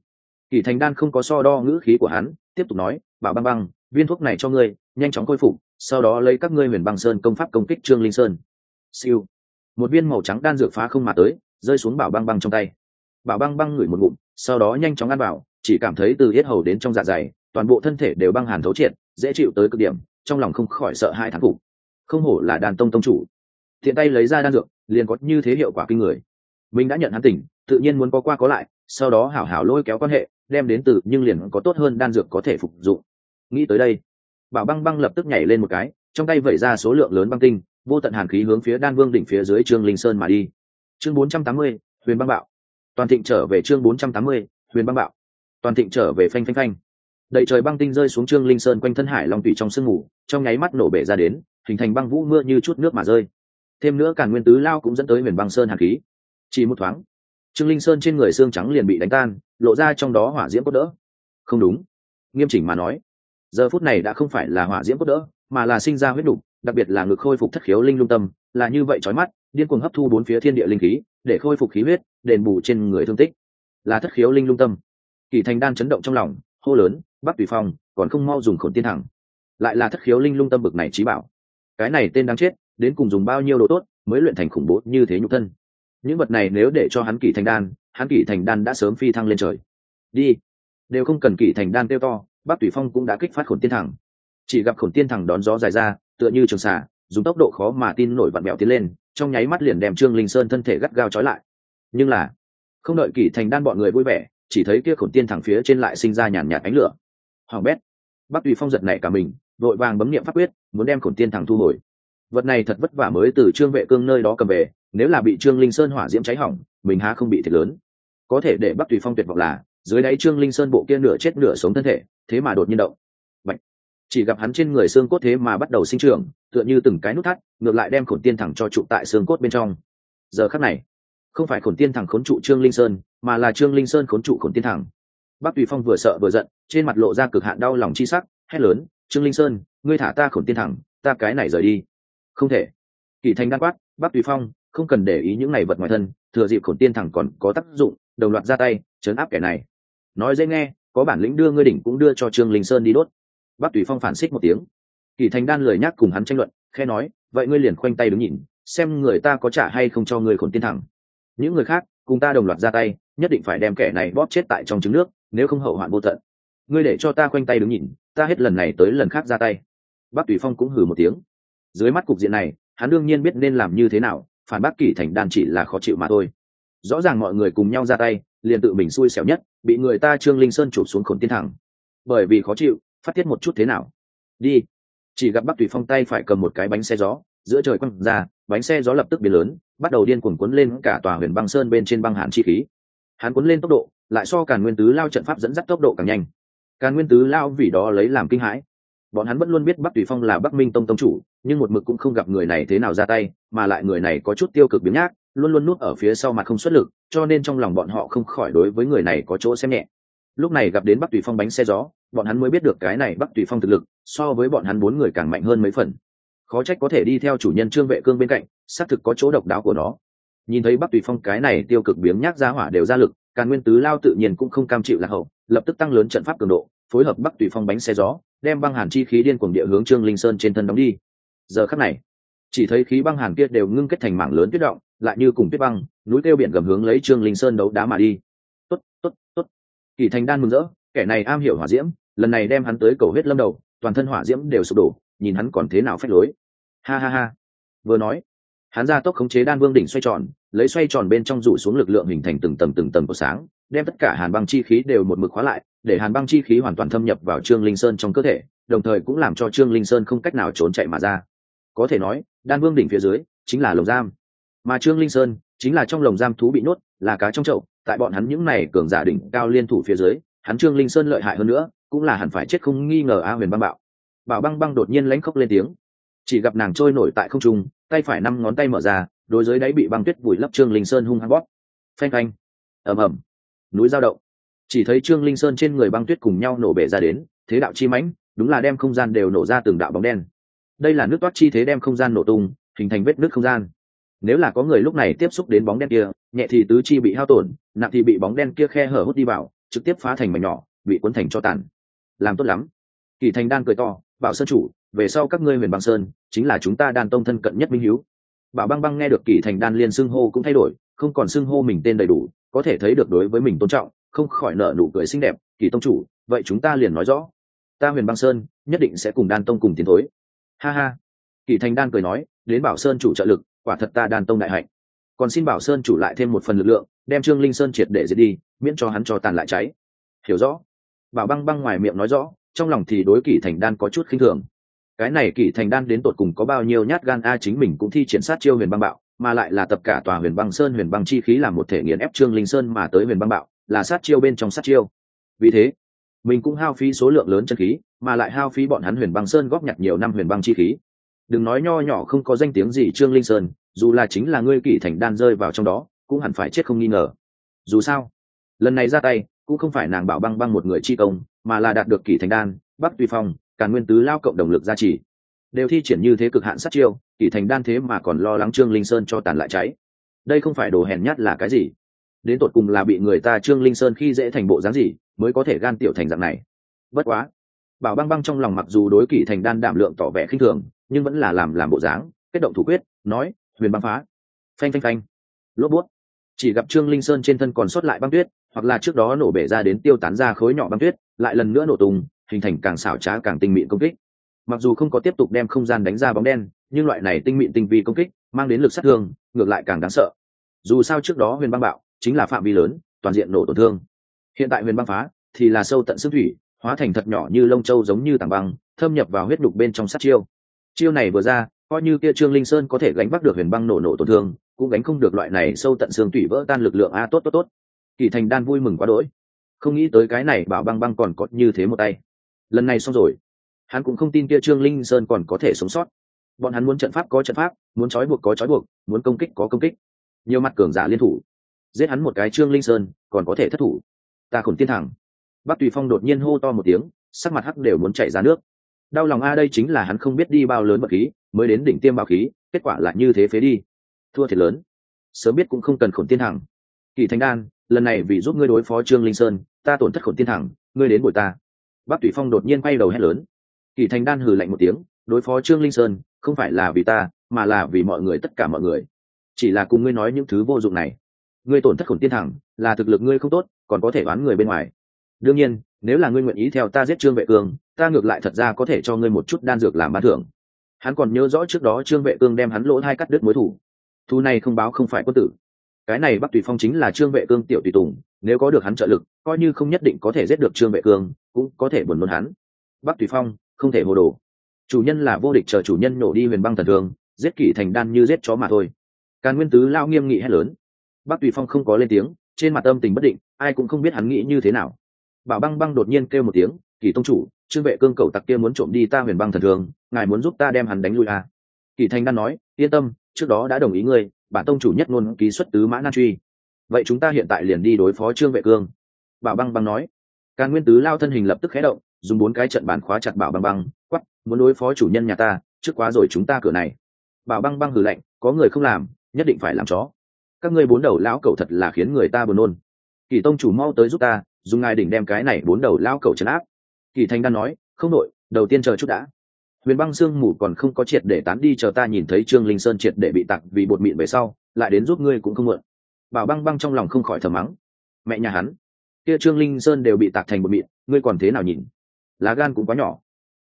[SPEAKER 1] Kỳ thành đan không có so đo ngữ khí của hắn, tiếp tục nói, bảo băng băng viên thuốc này cho ngươi, nhanh chóng khôi phục, sau đó lấy các ngươi huyền băng sơn công pháp công kích trương linh sơn. Siêu. Một viên màu trắng đan dược phá không mà tới, rơi xuống bảo băng băng trong tay. Bảo băng băng ngửi một ngụm, sau đó nhanh chóng ăn vào, chỉ cảm thấy từ yết hầu đến trong dạ dày, toàn bộ thân thể đều băng hàn thấu triệt, dễ chịu tới cực điểm, trong lòng không khỏi sợ hai thán phục. Không hổ là đàn tông tông chủ. Thiện tay lấy ra đan dược, liền có như thế hiệu quả kinh người. Mình đã nhận hắn tỉnh, tự nhiên muốn có qua có lại, sau đó hảo hảo lôi kéo quan hệ, đem đến từ nhưng liền có tốt hơn đan dược có thể phục dụng nghĩ tới đây bảo băng băng lập tức nhảy lên một cái trong tay vẩy ra số lượng lớn băng tinh vô tận hàn khí hướng phía đan vương đỉnh phía dưới trương linh sơn mà đi. Chương 480, huyền băng bạo. Toàn thịnh trở về chương 480, huyền băng bạo. Toàn thịnh trở về phanh phanh phanh. Đậy trời băng tinh rơi xuống trương linh sơn quanh thân hải long tủy trong sương mù trong nháy mắt nổ bể ra đến hình thành băng vũ mưa như chút nước mà rơi. Thêm nữa càn nguyên tứ lao cũng dẫn tới huyền băng sơn hàn khí. Chỉ một thoáng trương linh sơn trên người xương trắng liền bị đánh tan lộ ra trong đó hỏa diễm cốt đỡ. Không đúng. Nghiêm chỉnh mà nói giờ phút này đã không phải là hỏa diễm cốt đỡ, mà là sinh ra huyết đục, đặc biệt là ngực khôi phục thất khiếu linh lung tâm, là như vậy trói mắt, điên cuồng hấp thu bốn phía thiên địa linh khí, để khôi phục khí huyết, đền bù trên người thương tích. Là thất khiếu linh lung tâm. Kỳ thành đan chấn động trong lòng, hô lớn bắc tùy phong, còn không mau dùng khổn tiên thẳng. Lại là thất khiếu linh lung tâm bực này trí bảo. Cái này tên đáng chết, đến cùng dùng bao nhiêu đồ tốt mới luyện thành khủng bố như thế nhục thân? Những vật này nếu để cho hắn kỳ thành đan, hắn kỳ thành đan đã sớm phi thăng lên trời. Đi. Đều không cần kỳ thành đan tiêu to bắc tùy phong cũng đã kích phát khổn tiên thẳng. Chỉ gặp khổn tiên thẳng đón gió dài ra, tựa như trường xả dùng tốc độ khó mà tin nổi vặn bẹo tiến lên, trong nháy mắt liền đem trương linh sơn thân thể gắt gao trói lại. Nhưng là, không đợi kỳ thành đan bọn người vui vẻ, chỉ thấy kia khổn tiên thẳng phía trên lại sinh ra nhàn nhạt ánh lửa. Hoàng bét, bắc tùy phong giật này cả mình, vội vàng bấm niệm pháp quyết, muốn đem khổn tiên thẳng thu hồi. Vật này thật vất vả mới từ trương vệ cương nơi đó cầm về, nếu là bị trương linh sơn hỏa diễm cháy hỏng, mình há không bị thiệt lớn. Có thể để bắc tùy phong tuyệt vọng là dưới đáy trương linh sơn bộ kia nửa chết nửa sống thân thể, thế mà đột nhiên động. Bạch. chỉ gặp hắn trên người xương cốt thế mà bắt đầu sinh trưởng, tựa như từng cái nút thắt, ngược lại đem khổn tiên thẳng cho trụ tại xương cốt bên trong. Giờ khắc này, không phải khổn tiên thẳng khốn trụ trương linh sơn, mà là trương linh sơn khốn trụ khổn tiên thẳng. Bắc tùy phong vừa sợ vừa giận, trên mặt lộ ra cực hạn đau lòng chi sắc, hét lớn, trương linh sơn, ngươi thả ta khổn tiên thẳng, ta cái này rời đi. Không thể. Kỳ thành đan quát bắc tùy phong, không cần để ý những này vật ngoài thân, thừa dịp khổn tiên thẳng còn có tác dụng, đồng loạt ra tay, chấn áp kẻ này nói dễ nghe, có bản lĩnh đưa ngươi đỉnh cũng đưa cho trương linh sơn đi đốt. Bắc tùy phong phản xích một tiếng. Kỳ thành đan lời nhắc cùng hắn tranh luận khe nói, vậy ngươi liền khoanh tay đứng nhìn, xem người ta có trả hay không cho ngươi khổn tiên thẳng. Những người khác, cùng ta đồng loạt ra tay, nhất định phải đem kẻ này bóp chết tại trong trứng nước, nếu không hậu hoạn vô tận. Ngươi để cho ta khoanh tay đứng nhìn, ta hết lần này tới lần khác ra tay. Bắc tùy phong cũng hừ một tiếng. Dưới mắt cục diện này, hắn đương nhiên biết nên làm như thế nào, phản bác kỳ thành đan chỉ là khó chịu mà thôi. Rõ ràng mọi người cùng nhau ra tay, liền tự mình xui xẻo nhất bị người ta trương linh sơn chụp xuống khổn tiên thẳng. Bởi vì khó chịu, phát tiết một chút thế nào? Đi. Chỉ gặp bắc tùy phong tay phải cầm một cái bánh xe gió, giữa trời quăng ra, bánh xe gió lập tức biến lớn, bắt đầu điên cuồng cuốn lên cả tòa huyền băng sơn bên trên băng hàn chi khí. Hắn cuốn lên tốc độ, lại so càn nguyên tứ lao trận pháp dẫn dắt tốc độ càng nhanh. Càn nguyên tứ lao vì đó lấy làm kinh hãi bọn hắn vẫn luôn biết bắc tùy phong là bắc minh tông tông chủ, nhưng một mực cũng không gặp người này thế nào ra tay, mà lại người này có chút tiêu cực biến nhác, luôn luôn nuốt ở phía sau mặt không xuất lực, cho nên trong lòng bọn họ không khỏi đối với người này có chỗ xem nhẹ. Lúc này gặp đến bắc tùy phong bánh xe gió, bọn hắn mới biết được cái này bắc tùy phong thực lực, so với bọn hắn bốn người càng mạnh hơn mấy phần. Khó trách có thể đi theo chủ nhân trương vệ cương bên cạnh, xác thực có chỗ độc đáo của nó. Nhìn thấy bắc tùy phong cái này tiêu cực biếng nhác ra hỏa đều ra lực, càn nguyên tứ lao tự nhiên cũng không cam chịu lạc hậu, lập tức tăng lớn trận pháp cường độ phối hợp bắc tùy phong bánh xe gió, đem băng hàn chi khí điên cuồng địa hướng trương linh sơn trên thân đóng đi. Giờ khắc này, chỉ thấy khí băng hàn kia đều ngưng kết thành mảng lớn tuyết động, lại như cùng tuyết băng, núi kêu biển gầm hướng lấy trương linh sơn đấu đá mà đi. Tốt tốt tốt. Kỳ thành đan mừng rỡ, kẻ này am hiểu hỏa diễm, lần này đem hắn tới cầu hết lâm đầu, toàn thân hỏa diễm đều sụp đổ, nhìn hắn còn thế nào phách lối. Ha ha ha. Vừa nói, hắn ra tốc khống chế đan vương đỉnh xoay tròn, lấy xoay tròn bên trong rủ xuống lực lượng hình thành từng tầng từng tầng của sáng đem tất cả hàn băng chi khí đều một mực khóa lại để hàn băng chi khí hoàn toàn thâm nhập vào trương linh sơn trong cơ thể đồng thời cũng làm cho trương linh sơn không cách nào trốn chạy mà ra. Có thể nói đan vương đỉnh phía dưới chính là lồng giam. Mà trương linh sơn chính là trong lồng giam thú bị nuốt, là cá trong chậu tại bọn hắn những này cường giả đỉnh cao liên thủ phía dưới hắn trương linh sơn lợi hại hơn nữa cũng là hẳn phải chết không nghi ngờ a huyền băng bạo. Bảo băng băng đột nhiên lãnh khóc lên tiếng. Chỉ gặp nàng trôi nổi tại không trung tay phải năm ngón tay mở ra đối dưới đáy bị băng tuyết vùi lấp trương linh sơn hung hăng bóp. Phanh phanh. Ầm ầm núi giao động. Chỉ thấy trương linh sơn trên người băng tuyết cùng nhau nổ bể ra đến, thế đạo chi mãnh, đúng là đem không gian đều nổ ra từng đạo bóng đen. Đây là nước toát chi thế đem không gian nổ tung, hình thành vết nước không gian. Nếu là có người lúc này tiếp xúc đến bóng đen kia, nhẹ thì tứ chi bị hao tổn, nặng thì bị bóng đen kia khe hở hút đi vào, trực tiếp phá thành mảnh nhỏ, bị cuốn thành cho tàn. Làm tốt lắm. Kỳ thành đan cười to, bảo sơn chủ, về sau các ngươi huyền băng sơn, chính là chúng ta đan tông thân cận nhất minh hiếu. Bảo băng băng nghe được kỳ thành đan liên xưng hô cũng thay đổi, không còn xưng hô mình tên đầy đủ có thể thấy được đối với mình tôn trọng, không khỏi nở nụ cười xinh đẹp, kỳ tông chủ, vậy chúng ta liền nói rõ. Ta huyền băng sơn, nhất định sẽ cùng đan tông cùng tiến thối. Ha ha. Kỳ thành đan cười nói, đến bảo sơn chủ trợ lực, quả thật ta đan tông đại hạnh. Còn xin bảo sơn chủ lại thêm một phần lực lượng, đem trương linh sơn triệt để diệt đi, miễn cho hắn cho tàn lại cháy. Hiểu rõ. Bảo băng băng ngoài miệng nói rõ, trong lòng thì đối kỳ thành đan có chút khinh thường. Cái này kỳ thành đan đến tột cùng có bao nhiêu nhát gan a, chính mình cũng thi triển sát chiêu huyền băng bạo mà lại là tập cả tòa huyền băng sơn, huyền băng chi khí làm một thể nghiền ép trương linh sơn mà tới huyền băng bạo, là sát chiêu bên trong sát chiêu. Vì thế, mình cũng hao phí số lượng lớn chân khí, mà lại hao phí bọn hắn huyền băng sơn góp nhặt nhiều năm huyền băng chi khí. Đừng nói nho nhỏ không có danh tiếng gì trương linh sơn, dù là chính là ngươi kỷ thành đan rơi vào trong đó, cũng hẳn phải chết không nghi ngờ. Dù sao, lần này ra tay, cũng không phải nàng bảo băng băng một người chi công, mà là đạt được kỷ thành đan, bắc tùy phong, càn nguyên tứ lao cộng đồng lực gia trì. Đều thi triển như thế cực hạn sát chiêu kỷ thành đan thế mà còn lo lắng trương linh sơn cho tàn lại cháy. Đây không phải đồ hèn nhát là cái gì? Đến tột cùng là bị người ta trương linh sơn khi dễ thành bộ dáng gì mới có thể gan tiểu thành dạng này? Bất quá, bảo băng băng trong lòng mặc dù đối kỷ thành đan đảm lượng tỏ vẻ khinh thường, nhưng vẫn là làm làm bộ dáng, kết động thủ quyết, nói, huyền băng phá. Phanh phanh phanh. Lốp bút. Chỉ gặp trương linh sơn trên thân còn sót lại băng tuyết, hoặc là trước đó nổ bể ra đến tiêu tán ra khối nhỏ băng tuyết, lại lần nữa nổ tung, hình thành càng xảo trá càng tinh mịn công kích mặc dù không có tiếp tục đem không gian đánh ra bóng đen, nhưng loại này tinh mịn tinh vi công kích mang đến lực sát thương, ngược lại càng đáng sợ. Dù sao trước đó huyền băng bạo chính là phạm vi lớn, toàn diện nổ tổn thương. Hiện tại huyền băng phá thì là sâu tận xương thủy, hóa thành thật nhỏ như lông châu giống như tảng băng, thâm nhập vào huyết đục bên trong sát chiêu. Chiêu này vừa ra, coi như kia trương linh sơn có thể gánh vác được huyền băng nổ nổ tổn thương, cũng gánh không được loại này sâu tận xương thủy vỡ tan lực lượng a tốt tốt tốt. Kỳ thành đan vui mừng quá đỗi. Không nghĩ tới cái này bảo băng băng còn có như thế một tay. Lần này xong rồi hắn cũng không tin kia trương linh sơn còn có thể sống sót. Bọn hắn muốn trận pháp có trận pháp, muốn trói buộc có trói buộc, muốn công kích có công kích. Nhiều mặt cường giả liên thủ. Giết hắn một cái trương linh sơn, còn có thể thất thủ. Ta khổn tiên thẳng. Bắc tùy phong đột nhiên hô to một tiếng, sắc mặt hắc đều muốn chạy ra nước. Đau lòng a, đây chính là hắn không biết đi bao lớn bậc khí, mới đến đỉnh tiêm bạo khí, kết quả là như thế phế đi. Thua thiệt lớn. Sớm biết cũng không cần khổn tiên thẳng. Kỳ thanh đan, lần này vì giúp ngươi đối phó trương linh sơn, ta tổn thất khổn tiên thẳng, ngươi đến bồi ta. Bắc tùy phong đột nhiên quay đầu hét lớn kỳ thành đan hừ lạnh một tiếng, đối phó trương linh sơn, không phải là vì ta, mà là vì mọi người, tất cả mọi người. Chỉ là cùng ngươi nói những thứ vô dụng này. Ngươi tổn thất khổn tiên thẳng, là thực lực ngươi không tốt, còn có thể đoán người bên ngoài. Đương nhiên, nếu là ngươi nguyện ý theo ta giết trương vệ cương, ta ngược lại thật ra có thể cho ngươi một chút đan dược làm bán thưởng. Hắn còn nhớ rõ trước đó trương vệ cương đem hắn lỗ hai cắt đứt mối thủ. Thu này không báo không phải quân tử. Cái này bắc tùy phong chính là trương vệ cương tiểu tùy tùng, nếu có được hắn trợ lực, coi như không nhất định có thể giết được trương vệ cương, cũng có thể buồn nôn hắn. Bắc tùy phong không thể hồ đồ. Chủ nhân là vô địch chờ chủ nhân nổ đi huyền băng thần thường, giết kỷ thành đan như giết chó mà thôi. Càn nguyên tứ lao nghiêm nghị hét lớn. Bắc tùy phong không có lên tiếng, trên mặt âm tình bất định, ai cũng không biết hắn nghĩ như thế nào. Bảo băng băng đột nhiên kêu một tiếng kỳ tông chủ, trương vệ cương cầu tặc kia muốn trộm đi ta huyền băng thần thường, ngài muốn giúp ta đem hắn đánh lui à. kỳ thành đan nói, yên tâm, trước đó đã đồng ý ngươi, bản tông chủ nhất ngôn ký xuất tứ mã nan truy. Vậy chúng ta hiện tại liền đi đối phó trương vệ cương. Bảo băng băng nói. Càn nguyên tứ lao thân hình lập tức khé động dùng bốn cái trận bản khóa chặt bảo băng băng quắp muốn đối phó chủ nhân nhà ta, trước quá rồi chúng ta cửa này. Bảo băng băng hừ lạnh, có người không làm, nhất định phải làm chó. Các ngươi bốn đầu lão cẩu thật là khiến người ta buồn nôn. Kỳ tông chủ mau tới giúp ta, dùng ngài đỉnh đem cái này bốn đầu lão cẩu chấn áp. Kỳ thanh đan nói, không nội đầu tiên chờ chút đã. Huyền băng sương mù còn không có triệt để tán đi, chờ ta nhìn thấy trương linh sơn triệt để bị tặc vì bột mịn về sau, lại đến giúp ngươi cũng không mượn. Bảo băng băng trong lòng không khỏi thờ mắng. Mẹ nhà hắn, kia trương linh sơn đều bị tạc thành bột mịn, ngươi còn thế nào nhìn? Lá gan cũng quá nhỏ.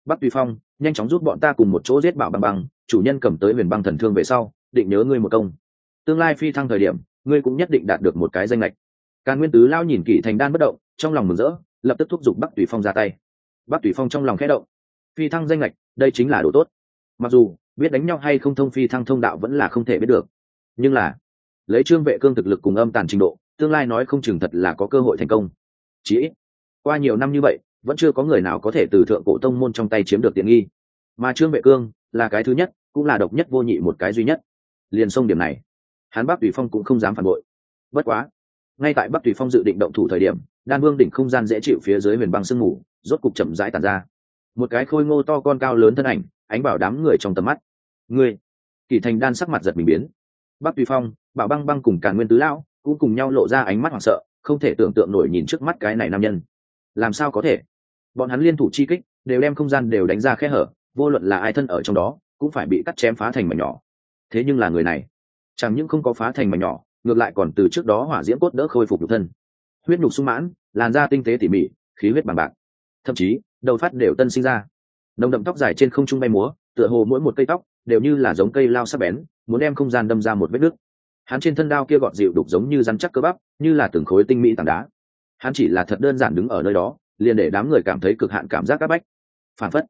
[SPEAKER 1] Bắc tùy phong, nhanh chóng giúp bọn ta cùng một chỗ giết bảo băng băng, chủ nhân cầm tới huyền băng thần thương về sau, định nhớ ngươi một công. Tương lai phi thăng thời điểm, ngươi cũng nhất định đạt được một cái danh lệch càn nguyên tứ lao nhìn kỷ thành đan bất động, trong lòng mừng rỡ, lập tức thúc giục bắc tùy phong ra tay. Bắc tùy phong trong lòng khẽ động. Phi thăng danh lệch đây chính là đồ tốt. Mặc dù, biết đánh nhau hay không thông phi thăng thông đạo vẫn là không thể biết được. Nhưng là, lấy trương vệ cương thực lực cùng âm tàn trình độ, tương lai nói không chừng thật là có cơ hội thành công. Chí ít, qua nhiều năm như vậy vẫn chưa có người nào có thể từ thượng cổ tông môn trong tay chiếm được tiện nghi. Mà trương vệ cương là cái thứ nhất, cũng là độc nhất vô nhị một cái duy nhất. Liền xông điểm này, hắn bắc tùy phong cũng không dám phản bội. Bất quá, ngay tại bắc tùy phong dự định động thủ thời điểm, đan vương đỉnh không gian dễ chịu phía dưới huyền băng sương mù, rốt cục chậm rãi tàn ra. Một cái khôi ngô to con cao lớn thân ảnh, ánh bảo đám người trong tầm mắt. Người kỳ thành đan sắc mặt giật mình biến. Bắc tùy phong, bảo băng băng cùng cả nguyên tứ lão cũng cùng nhau lộ ra ánh mắt hoảng sợ, không thể tưởng tượng nổi nhìn trước mắt cái này nam nhân. Làm sao có thể? Bọn hắn liên thủ chi kích, đều đem không gian đều đánh ra khe hở, vô luận là ai thân ở trong đó, cũng phải bị cắt chém phá thành mảnh nhỏ. Thế nhưng là người này, chẳng những không có phá thành mảnh nhỏ, ngược lại còn từ trước đó hỏa diễm cốt đỡ khôi phục nhục thân. Huyết nhục sung mãn, làn da tinh tế tỉ mỉ, khí huyết bằng bạc. Thậm chí, đầu phát đều tân sinh ra. Nồng đậm tóc dài trên không trung bay múa, tựa hồ mỗi một cây tóc đều như là giống cây lao sắc bén, muốn đem không gian đâm ra một vết nứt. Hắn trên thân đao kia gọn dịu đục giống như rắn chắc cơ bắp, như là từng khối tinh mỹ tảng đá. Hắn chỉ là thật đơn giản đứng ở nơi đó liền để đám người cảm thấy cực hạn cảm giác áp bách. Phản phất,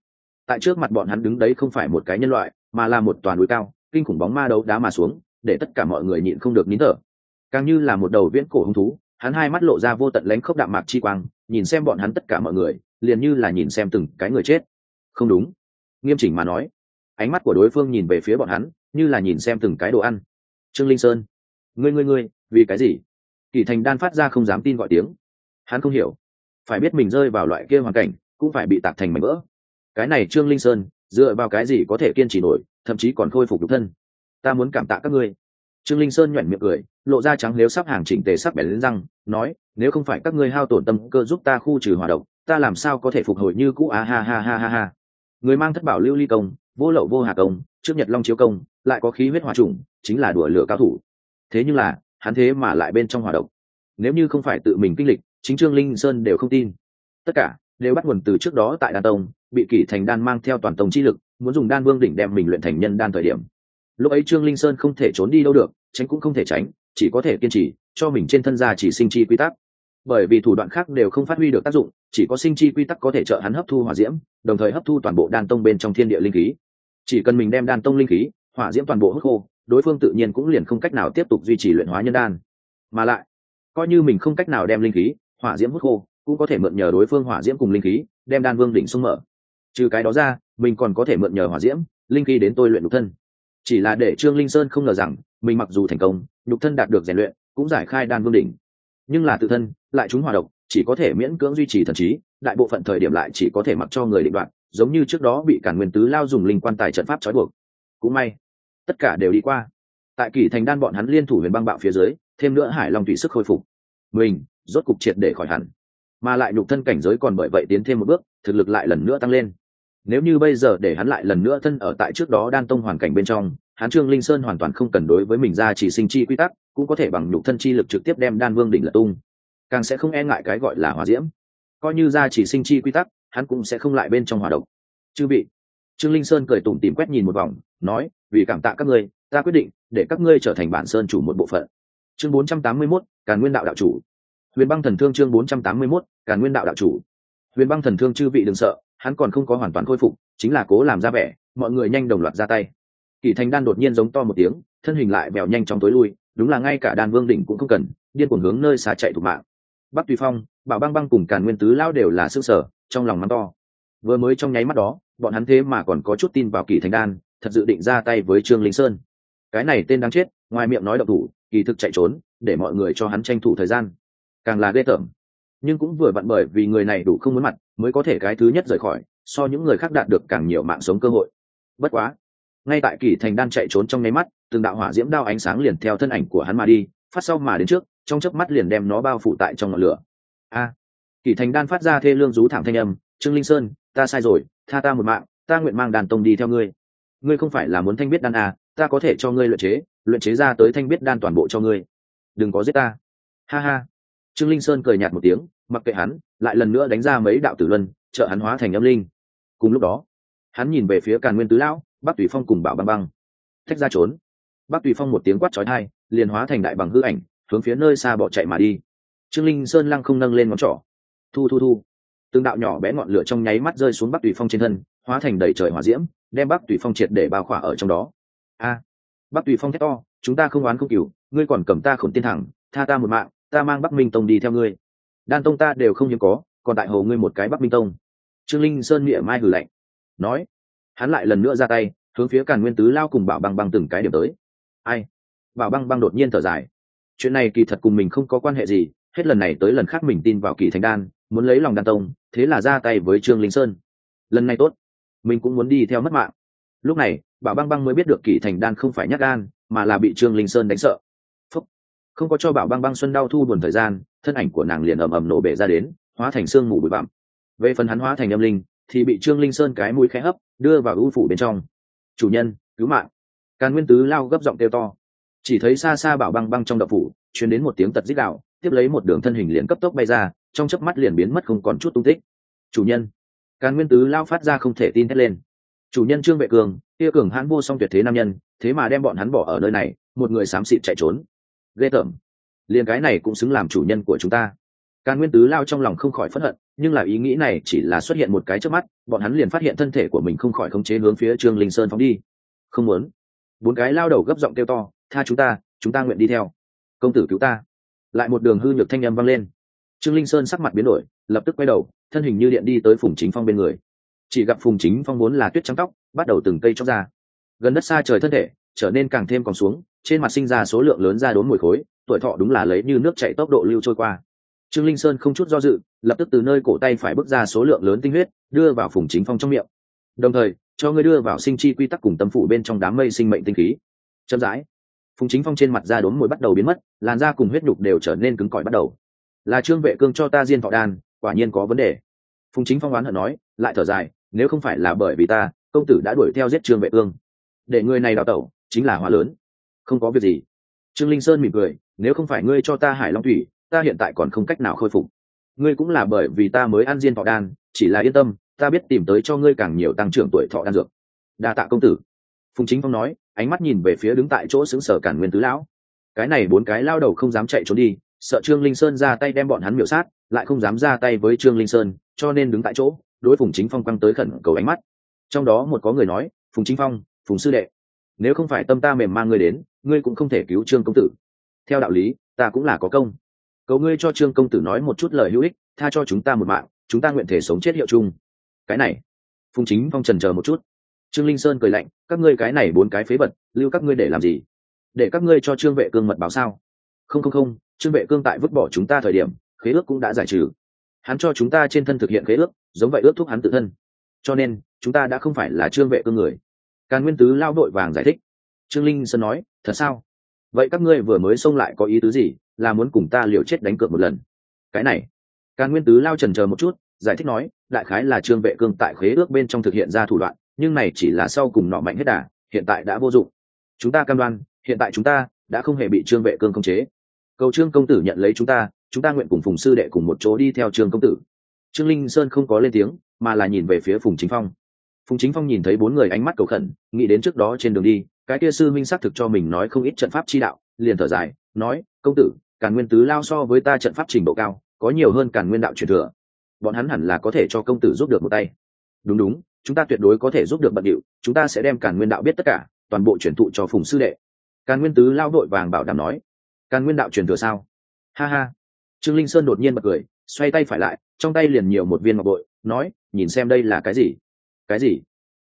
[SPEAKER 1] tại trước mặt bọn hắn đứng đấy không phải một cái nhân loại, mà là một toàn núi cao, kinh khủng bóng ma đấu đá mà xuống, để tất cả mọi người nhịn không được nín thở. Càng như là một đầu viễn cổ hung thú, hắn hai mắt lộ ra vô tận lánh khốc đạm mạc chi quang, nhìn xem bọn hắn tất cả mọi người, liền như là nhìn xem từng cái người chết. Không đúng. Nghiêm chỉnh mà nói, ánh mắt của đối phương nhìn về phía bọn hắn, như là nhìn xem từng cái đồ ăn. Trương linh sơn, ngươi ngươi ngươi, vì cái gì? Kỳ thành đan phát ra không dám tin gọi tiếng. Hắn không hiểu phải biết mình rơi vào loại kia hoàn cảnh, cũng phải bị tạc thành mảnh vỡ. Cái này trương linh sơn, dựa vào cái gì có thể kiên trì nổi, thậm chí còn khôi phục được thân? Ta muốn cảm tạ các ngươi. Trương linh sơn nhoẻn miệng cười, lộ ra trắng nếu sắp hàng chỉnh tề sắc bẻ lên răng, nói, nếu không phải các ngươi hao tổn tâm cơ giúp ta khu trừ hòa độc, ta làm sao có thể phục hồi như cũ? Á ha ha ha ha ha. Người mang thất bảo lưu ly công, vô lậu vô hà công, trước nhật long chiếu công, lại có khí huyết hòa trùng, chính là đùa lửa cao thủ. Thế nhưng là, hắn thế mà lại bên trong hòa độc. Nếu như không phải tự mình kinh lịch chính trương linh sơn đều không tin. Tất cả đều bắt nguồn từ trước đó tại đan tông, bị kỷ thành đan mang theo toàn tông chi lực, muốn dùng đan vương đỉnh đem mình luyện thành nhân đan thời điểm. Lúc ấy trương linh sơn không thể trốn đi đâu được, tránh cũng không thể tránh, chỉ có thể kiên trì, cho mình trên thân gia chỉ sinh chi quy tắc. Bởi vì thủ đoạn khác đều không phát huy được tác dụng, chỉ có sinh chi quy tắc có thể trợ hắn hấp thu hỏa diễm, đồng thời hấp thu toàn bộ đan tông bên trong thiên địa linh khí. Chỉ cần mình đem đan tông linh khí, hỏa diễm toàn bộ hút khô, đối phương tự nhiên cũng liền không cách nào tiếp tục duy trì luyện hóa nhân đan. Mà lại, coi như mình không cách nào đem linh khí hỏa diễm hút khô, cũng có thể mượn nhờ đối phương hỏa diễm cùng linh khí, đem đan vương đỉnh xung mở. Trừ cái đó ra, mình còn có thể mượn nhờ hỏa diễm, linh khí đến tôi luyện nhục thân. Chỉ là để trương linh sơn không ngờ rằng, mình mặc dù thành công, nhục thân đạt được rèn luyện, cũng giải khai đan vương đỉnh. Nhưng là tự thân, lại chúng hòa độc, chỉ có thể miễn cưỡng duy trì thần trí, đại bộ phận thời điểm lại chỉ có thể mặc cho người định đoạn giống như trước đó bị cản nguyên tứ lao dùng linh quan tài trận pháp trói buộc. Cũng may, tất cả đều đi qua. Tại kỷ thành đan bọn hắn liên thủ huyền băng bạo phía dưới, thêm nữa hải long thủy sức khôi phục mình rốt cục triệt để khỏi hẳn. Mà lại nhục thân cảnh giới còn bởi vậy tiến thêm một bước thực lực lại lần nữa tăng lên. Nếu như bây giờ để hắn lại lần nữa thân ở tại trước đó đan tông hoàn cảnh bên trong hắn trương linh sơn hoàn toàn không cần đối với mình ra chỉ sinh chi quy tắc cũng có thể bằng nhục thân chi lực trực tiếp đem đan vương đỉnh lật tung. Càng sẽ không e ngại cái gọi là hòa diễm. Coi như ra chỉ sinh chi quy tắc hắn cũng sẽ không lại bên trong hòa độc. Chư bị trương linh sơn cười tủm tìm quét nhìn một vòng nói vì cảm tạ các ngươi ta quyết định để các ngươi trở thành bản sơn chủ một bộ phận. Chương 481, càn nguyên đạo đạo chủ. Huyền băng thần thương chương 481, càn nguyên đạo đạo chủ. Huyền băng thần thương chư vị đừng sợ hắn còn không có hoàn toàn khôi phục chính là cố làm ra vẻ mọi người nhanh đồng loạt ra tay. Kỳ thành đan đột nhiên giống to một tiếng thân hình lại bèo nhanh chóng tối lui đúng là ngay cả đan vương đỉnh cũng không cần điên cuồng hướng nơi xa chạy thủ mạng. Bắc tùy phong bảo băng băng cùng càn nguyên tứ lao đều là sức sở trong lòng mắng to. Vừa mới trong nháy mắt đó bọn hắn thế mà còn có chút tin vào kỳ thành đan thật dự định ra tay với trương linh sơn. Cái này tên đáng chết ngoài miệng nói độc thủ kỳ thực chạy trốn để mọi người cho hắn tranh thủ thời gian. Càng là ghê tởm. Nhưng cũng vừa vặn bởi vì người này đủ không muốn mặt mới có thể cái thứ nhất rời khỏi so những người khác đạt được càng nhiều mạng sống cơ hội. Bất quá ngay tại kỳ thành đan chạy trốn trong nháy mắt từng đạo hỏa diễm đao ánh sáng liền theo thân ảnh của hắn mà đi phát sau mà đến trước trong chớp mắt liền đem nó bao phủ tại trong ngọn lửa. A! Kỳ thành đan phát ra thê lương rú thảm thanh âm trương linh sơn ta sai rồi tha ta một mạng ta nguyện mang đàn tông đi theo ngươi. Ngươi không phải là muốn thanh biết đan à, ta có thể cho ngươi luyện chế luyện chế ra tới thanh biết đan toàn bộ cho ngươi đừng có giết ta. Ha ha. Trương linh sơn cười nhạt một tiếng, mặc kệ hắn, lại lần nữa đánh ra mấy đạo tử luân, trợ hắn hóa thành âm linh. Cùng lúc đó, hắn nhìn về phía càn nguyên tứ lão, bắc tùy phong cùng bảo băng băng. Thách ra trốn. Bắc tùy phong một tiếng quát trói thai liền hóa thành đại bằng hư ảnh, hướng phía nơi xa bỏ chạy mà đi. Trương linh sơn lăng không nâng lên ngón trỏ. Thu thu thu. Tương đạo nhỏ bé ngọn lửa trong nháy mắt rơi xuống bắc tùy phong trên thân, hóa thành đầy trời hỏa diễm, đem bắc tùy phong triệt để bao khỏa ở trong đó. A. Bắc tùy phong thét to, chúng ta không oán không cừu ngươi còn cầm ta khổn tiên thẳng, tha ta một mạng, ta mang bắc minh tông đi theo ngươi. Đan tông ta đều không hiếm có, còn tại hồ ngươi một cái bắc minh tông. Trương linh sơn miệng mai hử lạnh, nói, hắn lại lần nữa ra tay, hướng phía càn nguyên tứ lao cùng bảo băng băng từng cái điểm tới. Ai? Bảo băng băng đột nhiên thở dài. Chuyện này kỳ thật cùng mình không có quan hệ gì, hết lần này tới lần khác mình tin vào kỳ thành đan, muốn lấy lòng đan tông, thế là ra tay với trương linh sơn. Lần này tốt, mình cũng muốn đi theo mất mạng. Lúc này, bảo băng băng mới biết được kỳ thành đan không phải nhát gan, mà là bị trương linh sơn đánh sợ không có cho bảo băng băng xuân đau thu buồn thời gian, thân ảnh của nàng liền ầm ầm nổ bể ra đến, hóa thành xương mù bụi bặm. Về phần hắn hóa thành âm linh, thì bị trương linh sơn cái mũi khẽ hấp, đưa vào ưu phủ bên trong. Chủ nhân, cứu mạng. Càn nguyên tứ lao gấp giọng kêu to. Chỉ thấy xa xa bảo băng băng trong đậu phủ chuyển đến một tiếng tật dích đạo, tiếp lấy một đường thân hình liền cấp tốc bay ra, trong chớp mắt liền biến mất không còn chút tung tích. Chủ nhân. Càn nguyên tứ lao phát ra không thể tin hết lên. Chủ nhân trương vệ cường, kia cường hãn vô song tuyệt thế nam nhân, thế mà đem bọn hắn bỏ ở nơi này, một người xám xịt chạy trốn ghê tởm. Liền cái này cũng xứng làm chủ nhân của chúng ta. Càn nguyên tứ lao trong lòng không khỏi phẫn hận, nhưng là ý nghĩ này chỉ là xuất hiện một cái trước mắt, bọn hắn liền phát hiện thân thể của mình không khỏi khống chế hướng phía trương linh sơn phóng đi. Không muốn. Bốn cái lao đầu gấp giọng kêu to, tha chúng ta chúng ta nguyện đi theo. Công tử cứu ta. Lại một đường hư nhược thanh â m vang lên. Trương linh sơn sắc mặt biến đổi, lập tức quay đầu, thân hình như điện đi tới phùng chính phong bên người. Chỉ gặp phùng chính phong vốn là tuyết trắng tóc, bắt đầu từng cây chóc ra. Gần đất xa trời thân thể trở nên càng thêm còn xuống, trên mặt sinh ra số lượng lớn ra đốn mùi khối, tuổi thọ đúng là lấy như nước chạy tốc độ lưu trôi qua. Trương linh sơn không chút do dự, lập tức từ nơi cổ tay phải bước ra số lượng lớn tinh huyết, đưa vào phùng chính phong trong miệng. Đồng thời, cho ngươi đưa vào sinh chi quy tắc cùng tâm phủ bên trong đám mây sinh mệnh tinh khí. Chậm rãi, phùng chính phong trên mặt da đốm mồi bắt đầu biến mất, làn da cùng huyết nhục đều trở nên cứng cỏi bắt đầu. Là trương vệ cương cho ta diên thọ đan, quả nhiên có vấn đề. Phùng chính phong oán hận nói, lại thở dài, nếu không phải là bởi vì ta, công tử đã đuổi theo giết trương vệ cương. Để người này đào tẩu chính là hoa lớn. Không có việc gì. Trương linh sơn mỉm cười, nếu không phải ngươi cho ta hải long thủy, ta hiện tại còn không cách nào khôi phục. Ngươi cũng là bởi vì ta mới ăn diên thọ đan, chỉ là yên tâm, ta biết tìm tới cho ngươi càng nhiều tăng trưởng tuổi thọ đan dược. Đa tạ công tử. Phùng chính phong nói, ánh mắt nhìn về phía đứng tại chỗ xứng sở cản nguyên tứ lão. Cái này bốn cái lao đầu không dám chạy trốn đi, sợ trương linh sơn ra tay đem bọn hắn miểu sát, lại không dám ra tay với trương linh sơn, cho nên đứng tại chỗ, đối phùng chính phong quăng tới khẩn cầu ánh mắt. Trong đó một có người nói, phùng chính phong, phùng sư đệ nếu không phải tâm ta mềm mang ngươi đến, ngươi cũng không thể cứu trương công tử. Theo đạo lý, ta cũng là có công. Cầu ngươi cho trương công tử nói một chút lời hữu ích, tha cho chúng ta một mạng, chúng ta nguyện thể sống chết hiệu chung. Cái này, phùng chính phong trần chờ một chút. Trương linh sơn cười lạnh, các ngươi cái này bốn cái phế vật, lưu các ngươi để làm gì? Để các ngươi cho trương vệ cương mật báo sao? Không không không, trương vệ cương tại vứt bỏ chúng ta thời điểm, khế ước cũng đã giải trừ. Hắn cho chúng ta trên thân thực hiện khế ước, giống vậy ước thúc hắn tự thân. Cho nên, chúng ta đã không phải là trương vệ cương người càn nguyên tứ lao đội vàng giải thích. Trương linh sơn nói, thật sao? Vậy các ngươi vừa mới xông lại có ý tứ gì? Là muốn cùng ta liều chết đánh cược một lần. Cái này, càn nguyên tứ lao trần chờ một chút, giải thích nói, đại khái là trương vệ cương tại khế ước bên trong thực hiện ra thủ đoạn, nhưng này chỉ là sau cùng nọ mạnh hết đà, hiện tại đã vô dụng. Chúng ta cam đoan, hiện tại chúng ta đã không hề bị trương vệ cương khống chế. Cầu trương công tử nhận lấy chúng ta chúng ta nguyện cùng phùng sư đệ cùng một chỗ đi theo trương công tử. Trương linh sơn không có lên tiếng, mà là nhìn về phía phùng chính phong phùng chính phong nhìn thấy bốn người ánh mắt cầu khẩn, nghĩ đến trước đó trên đường đi, cái kia sư minh xác thực cho mình nói không ít trận pháp chi đạo, liền thở dài, nói, công tử, càn nguyên tứ lao so với ta trận pháp trình độ cao, có nhiều hơn càn nguyên đạo truyền thừa. Bọn hắn hẳn là có thể cho công tử giúp được một tay. Đúng đúng, chúng ta tuyệt đối có thể giúp được bận điệu, chúng ta sẽ đem càn nguyên đạo biết tất cả, toàn bộ truyền thụ cho phùng sư đệ. Càn nguyên tứ lao đội vàng bảo đảm nói. Càn nguyên đạo truyền thừa sao? Ha ha. Trương linh sơn đột nhiên bật cười, xoay tay phải lại, trong tay liền nhiều một viên ngọc bội, nói, nhìn xem đây là cái gì? Cái gì?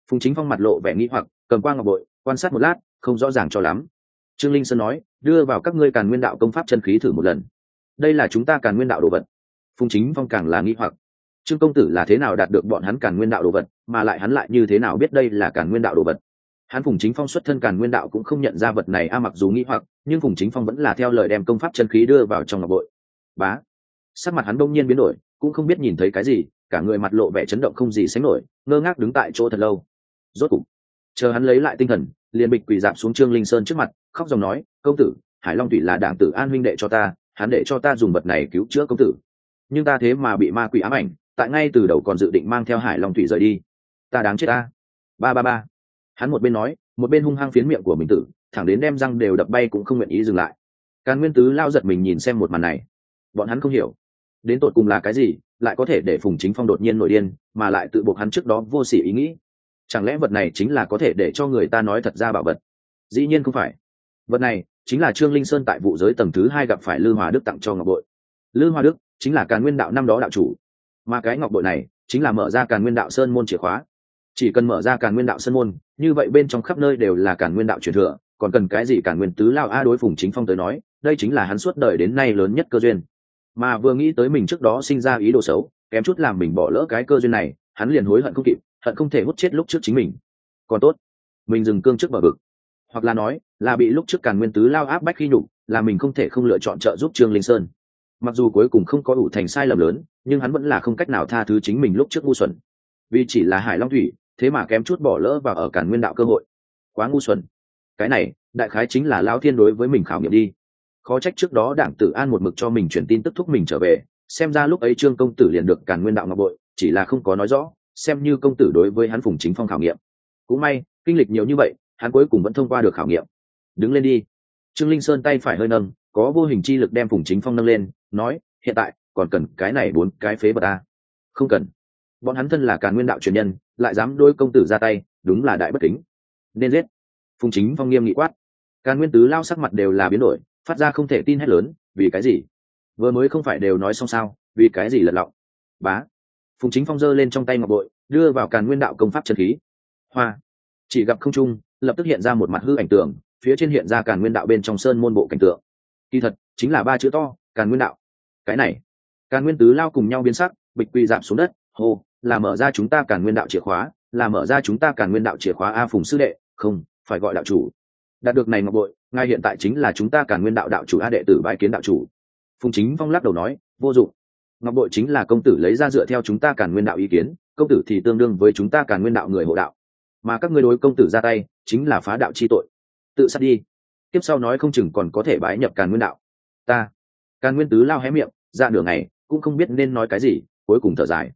[SPEAKER 1] Phùng chính phong mặt lộ vẻ nghĩ hoặc, cầm qua ngọc bội, quan sát một lát, không rõ ràng cho lắm. Trương linh sơn nói, đưa vào các ngươi càn nguyên đạo công pháp chân khí thử một lần. Đây là chúng ta càn nguyên đạo đồ vật. Phùng chính phong càng là nghĩ hoặc. Trương công tử là thế nào đạt được bọn hắn càn nguyên đạo đồ vật, mà lại hắn lại như thế nào biết đây là càn nguyên đạo đồ vật? Hắn phùng chính phong xuất thân càn nguyên đạo cũng không nhận ra vật này, a, mặc dù nghĩ hoặc, nhưng phùng chính phong vẫn là theo lời đem công pháp chân khí đưa vào trong ngọc bội. Bá. Sắc mặt hắn đông nhiên biến đổi, cũng không biết nhìn thấy cái gì cả người mặt lộ vẻ chấn động không gì sánh nổi, ngơ ngác đứng tại chỗ thật lâu. Rốt cục, chờ hắn lấy lại tinh thần, liền bịch quỳ dạp xuống trương linh sơn trước mặt, khóc dòng nói, công tử, hải long thủy là đảng tử an huynh đệ cho ta, hắn để cho ta dùng vật này cứu chữa công tử. Nhưng ta thế mà bị ma quỷ ám ảnh, tại ngay từ đầu còn dự định mang theo hải long thủy rời đi. Ta đáng chết ta. Ba ba ba. Hắn một bên nói, một bên hung hăng phiến miệng của mình tử, thẳng đến đem răng đều đập bay cũng không nguyện ý dừng lại. Càn nguyên tứ lao giật mình nhìn xem một màn này. Bọn hắn không hiểu, đến tột cùng là cái gì lại có thể để phùng chính phong đột nhiên nổi điên, mà lại tự buộc hắn trước đó vô s ỉ ý nghĩ. Chẳng lẽ vật này chính là có thể để cho người ta nói thật ra bảo vật? Dĩ nhiên không phải. Vật này chính là trương linh sơn tại vụ giới tầng thứ hai gặp phải lư hòa đức tặng cho ngọc bội. Lư hòa đức chính là càn nguyên đạo năm đó đạo chủ. Mà cái ngọc bội này chính là mở ra càn nguyên đạo sơn môn chìa khóa. Chỉ cần mở ra càn nguyên đạo sơn môn, như vậy bên trong khắp nơi đều là càn nguyên đạo truyền thừa, còn cần cái gì càn nguyên tứ lao a đối phùng chính phong tới nói, đây chính là hắn suốt đời đến nay lớn nhất cơ duyên mà vừa nghĩ tới mình trước đó sinh ra ý đồ xấu, kém chút làm mình bỏ lỡ cái cơ duyên này, hắn liền hối hận không kịp, hận không thể hút chết lúc trước chính mình. Còn tốt, mình dừng cương trước bờ vực. Hoặc là nói, là bị lúc trước càn nguyên tứ lao áp bách khi nhục, là mình không thể không lựa chọn trợ giúp trương linh sơn. Mặc dù cuối cùng không có ủ thành sai lầm lớn, nhưng hắn vẫn là không cách nào tha thứ chính mình lúc trước ngu xuẩn. Vì chỉ là hải long thủy, thế mà kém chút bỏ lỡ và ở cản nguyên đạo cơ hội. Quá ngu xuẩn. Cái này, đại khái chính là lao thiên đối với mình khảo nghiệm đi khó trách trước đó đảng tử an một mực cho mình chuyển tin tức thúc mình trở về, xem ra lúc ấy trương công tử liền được càn nguyên đạo ngọc bội, chỉ là không có nói rõ, xem như công tử đối với hắn phùng chính phong khảo nghiệm. Cũng may, kinh lịch nhiều như vậy, hắn cuối cùng vẫn thông qua được khảo nghiệm. Đứng lên đi. Trương linh sơn tay phải hơi nâng, có vô hình chi lực đem phùng chính phong nâng lên, nói, hiện tại, còn cần cái này bốn cái phế vật ta. Không cần. Bọn hắn thân là càn nguyên đạo truyền nhân, lại dám đôi công tử ra tay, đúng là đại bất kính. Nên giết. Phùng chính phong nghiêm nghị quát. Càn nguyên tứ lao sắc mặt đều là biến đổi phát ra không thể tin hết lớn vì cái gì? Vừa mới không phải đều nói xong sao? Vì cái gì lật lọng? Bá. Phùng chính phong giơ lên trong tay ngọc bội đưa vào càn nguyên đạo công pháp trần khí. Hoa. Chỉ gặp không trung lập tức hiện ra một mặt hư ảnh tượng, phía trên hiện ra càn nguyên đạo bên trong sơn môn bộ cảnh tượng. Kỳ thật chính là ba chữ to càn nguyên đạo. Cái này càn nguyên tứ lao cùng nhau biến sắc bịch quy giảm xuống đất hô là mở ra chúng ta càn nguyên đạo chìa khóa là mở ra chúng ta càn nguyên đạo chìa khóa a phùng sư đệ không phải gọi đạo chủ đạt được này ngọc bội, ngài hiện tại chính là chúng ta càn nguyên đạo đạo chủ a đệ tử bái kiến đạo chủ. Phùng chính phong lắc đầu nói, vô dụng. Ngọc bội chính là công tử lấy ra dựa theo chúng ta càn nguyên đạo ý kiến, công tử thì tương đương với chúng ta càn nguyên đạo người hộ đạo. Mà các ngươi đối công tử ra tay, chính là phá đạo chi tội. Tự sát đi. Tiếp sau nói không chừng còn có thể bái nhập càn nguyên đạo. Ta. Càn nguyên tứ lao hé miệng, ra nửa ngày, cũng không biết nên nói cái gì, cuối cùng thở dài.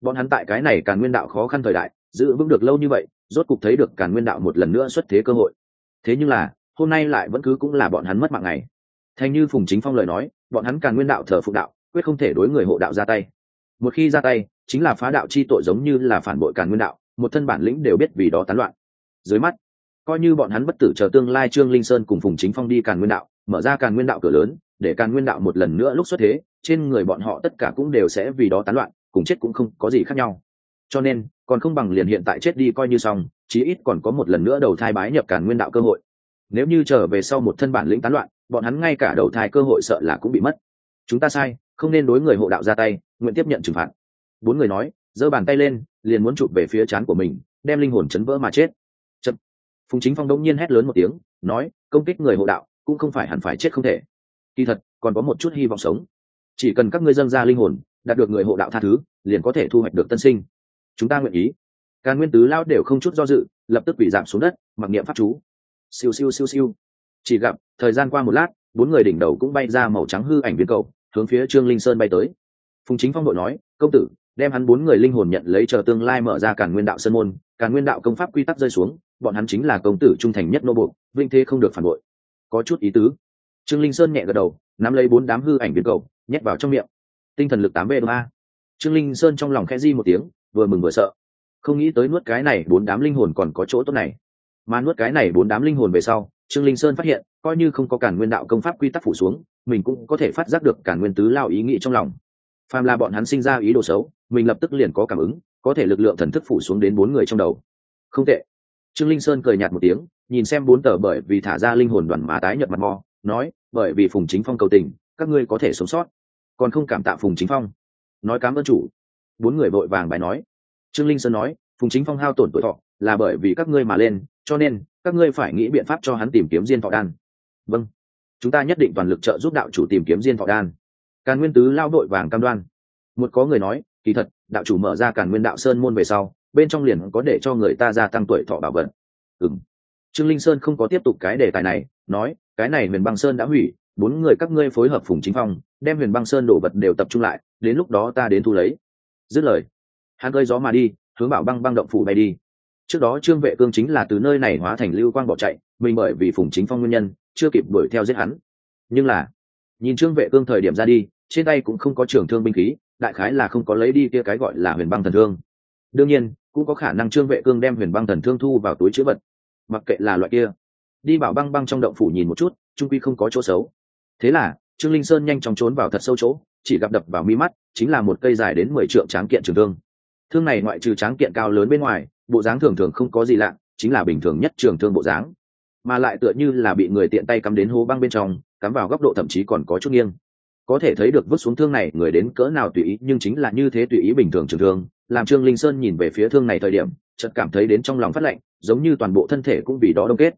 [SPEAKER 1] Bọn hắn tại cái này càn nguyên đạo khó khăn thời đại, giữ vững được lâu như vậy, rốt cục thấy được càn nguyên đạo một lần nữa xuất thế cơ hội thế nhưng là, hôm nay lại vẫn cứ cũng là bọn hắn mất mạng này thành như phùng chính phong lời nói, bọn hắn càn nguyên đạo thờ phụng đạo, quyết không thể đối người hộ đạo ra tay. Một khi ra tay, chính là phá đạo chi tội giống như là phản bội càn nguyên đạo, một thân bản lĩnh đều biết vì đó tán loạn. Dưới mắt, coi như bọn hắn bất tử chờ tương lai trương linh sơn cùng phùng chính phong đi càn nguyên đạo, mở ra càn nguyên đạo cửa lớn, để càn nguyên đạo một lần nữa lúc xuất thế, trên người bọn họ tất cả cũng đều sẽ vì đó tán loạn, cùng chết cũng không có gì khác nhau cho nên, còn không bằng liền hiện tại chết đi coi như xong, chí ít còn có một lần nữa đầu thai bái nhập càn nguyên đạo cơ hội. Nếu như trở về sau một thân bản lĩnh tán loạn, bọn hắn ngay cả đầu thai cơ hội sợ là cũng bị mất. Chúng ta sai, không nên đối người hộ đạo ra tay, nguyện tiếp nhận trừng phạt. Bốn người nói, giơ bàn tay lên, liền muốn chụp về phía trán của mình, đem linh hồn chấn vỡ mà chết. Chật. phùng chính phong đông nhiên hét lớn một tiếng, nói, công kích người hộ đạo, cũng không phải hẳn phải chết không thể. Kỳ thật, còn có một chút hy vọng sống. Chỉ cần các ngươi dâng ra linh hồn, đạt được người hộ đạo tha thứ, liền có thể thu hoạch được tân sinh chúng ta nguyện ý. Càn nguyên tứ lao đều không chút do dự, lập tức bị giảm xuống đất, mặc niệm pháp chú. Siêu siêu siêu siêu. Chỉ gặp, thời gian qua một lát, bốn người đỉnh đầu cũng bay ra màu trắng hư ảnh viên cầu, hướng phía trương linh sơn bay tới. Phùng chính phong đội nói, công tử, đem hắn bốn người linh hồn nhận lấy chờ tương lai mở ra càn nguyên đạo sơn môn, càn nguyên đạo công pháp quy tắc rơi xuống, bọn hắn chính là công tử trung thành nhất nô bộ vinh thế không được phản bội. Có chút ý tứ. Trương linh sơn nhẹ gật đầu, nắm lấy bốn đám hư ảnh viên cầu, nhét vào trong miệng. Tinh thần lực tám b a. Trương linh sơn trong lòng khẽ di một tiếng vừa mừng vừa sợ. Không nghĩ tới nuốt cái này bốn đám linh hồn còn có chỗ tốt này. Mà nuốt cái này bốn đám linh hồn về sau, trương linh sơn phát hiện, coi như không có cản nguyên đạo công pháp quy tắc phủ xuống, mình cũng có thể phát giác được cản nguyên tứ lao ý nghĩ trong lòng. Phàm là bọn hắn sinh ra ý đồ xấu, mình lập tức liền có cảm ứng, có thể lực lượng thần thức phủ xuống đến bốn người trong đầu. Không tệ. Trương linh sơn cười nhạt một tiếng, nhìn xem bốn tờ bởi vì thả ra linh hồn đoàn mà tái nhợt mặt mò, nói, bởi vì phùng chính phong cầu tình, các ngươi có thể sống sót. Còn không cảm tạ phùng chính phong. Nói cám ơn chủ bốn người vội vàng bài nói. Trương linh sơn nói, phùng chính phong hao tổn tuổi thọ, là bởi vì các ngươi mà lên, cho nên, các ngươi phải nghĩ biện pháp cho hắn tìm kiếm diên thọ đan. Vâng. Chúng ta nhất định toàn lực trợ giúp đạo chủ tìm kiếm diên thọ đan. Càn nguyên tứ lao đội vàng cam đoan. Một có người nói, kỳ thật, đạo chủ mở ra càn nguyên đạo sơn môn về sau, bên trong liền có để cho người ta gia tăng tuổi thọ bảo vật. Ừng trương linh sơn không có tiếp tục cái đề tài này, nói, cái này huyền băng sơn đã hủy, bốn người các ngươi phối hợp phùng chính phong, đem huyền băng sơn đổ vật đều tập trung lại, đến lúc đó ta đến thu lấy dứt lời, hắn cơi gió mà đi, hướng bảo băng băng động phủ bay đi. Trước đó trương vệ cương chính là từ nơi này hóa thành lưu quang bỏ chạy, mình bởi vì phùng chính phong nguyên nhân, chưa kịp đuổi theo giết hắn. Nhưng là, nhìn trương vệ cương thời điểm ra đi, trên tay cũng không có trường thương binh khí, đại khái là không có lấy đi kia cái gọi là huyền băng thần thương. Đương nhiên, cũng có khả năng trương vệ cương đem huyền băng thần thương thu vào túi chữ vật. Mặc kệ là loại kia, đi bảo băng băng trong động phủ nhìn một chút trung quy không có chỗ xấu. Thế là, trương linh sơn nhanh chóng trốn vào thật sâu chỗ chỉ gặp đập vào mi mắt, chính là một cây dài đến mười trượng tráng kiện trường thương. Thương này ngoại trừ tráng kiện cao lớn bên ngoài, bộ dáng thường thường không có gì lạ, chính là bình thường nhất trường thương bộ dáng. Mà lại tựa như là bị người tiện tay cắm đến hố băng bên trong, cắm vào góc độ thậm chí còn có chút nghiêng. Có thể thấy được vứt xuống thương này, người đến cỡ nào tùy ý, nhưng chính là như thế tùy ý bình thường trường thương, làm trương linh sơn nhìn về phía thương này thời điểm, chợt cảm thấy đến trong lòng phát lạnh, giống như toàn bộ thân thể cũng vì đó đông kết.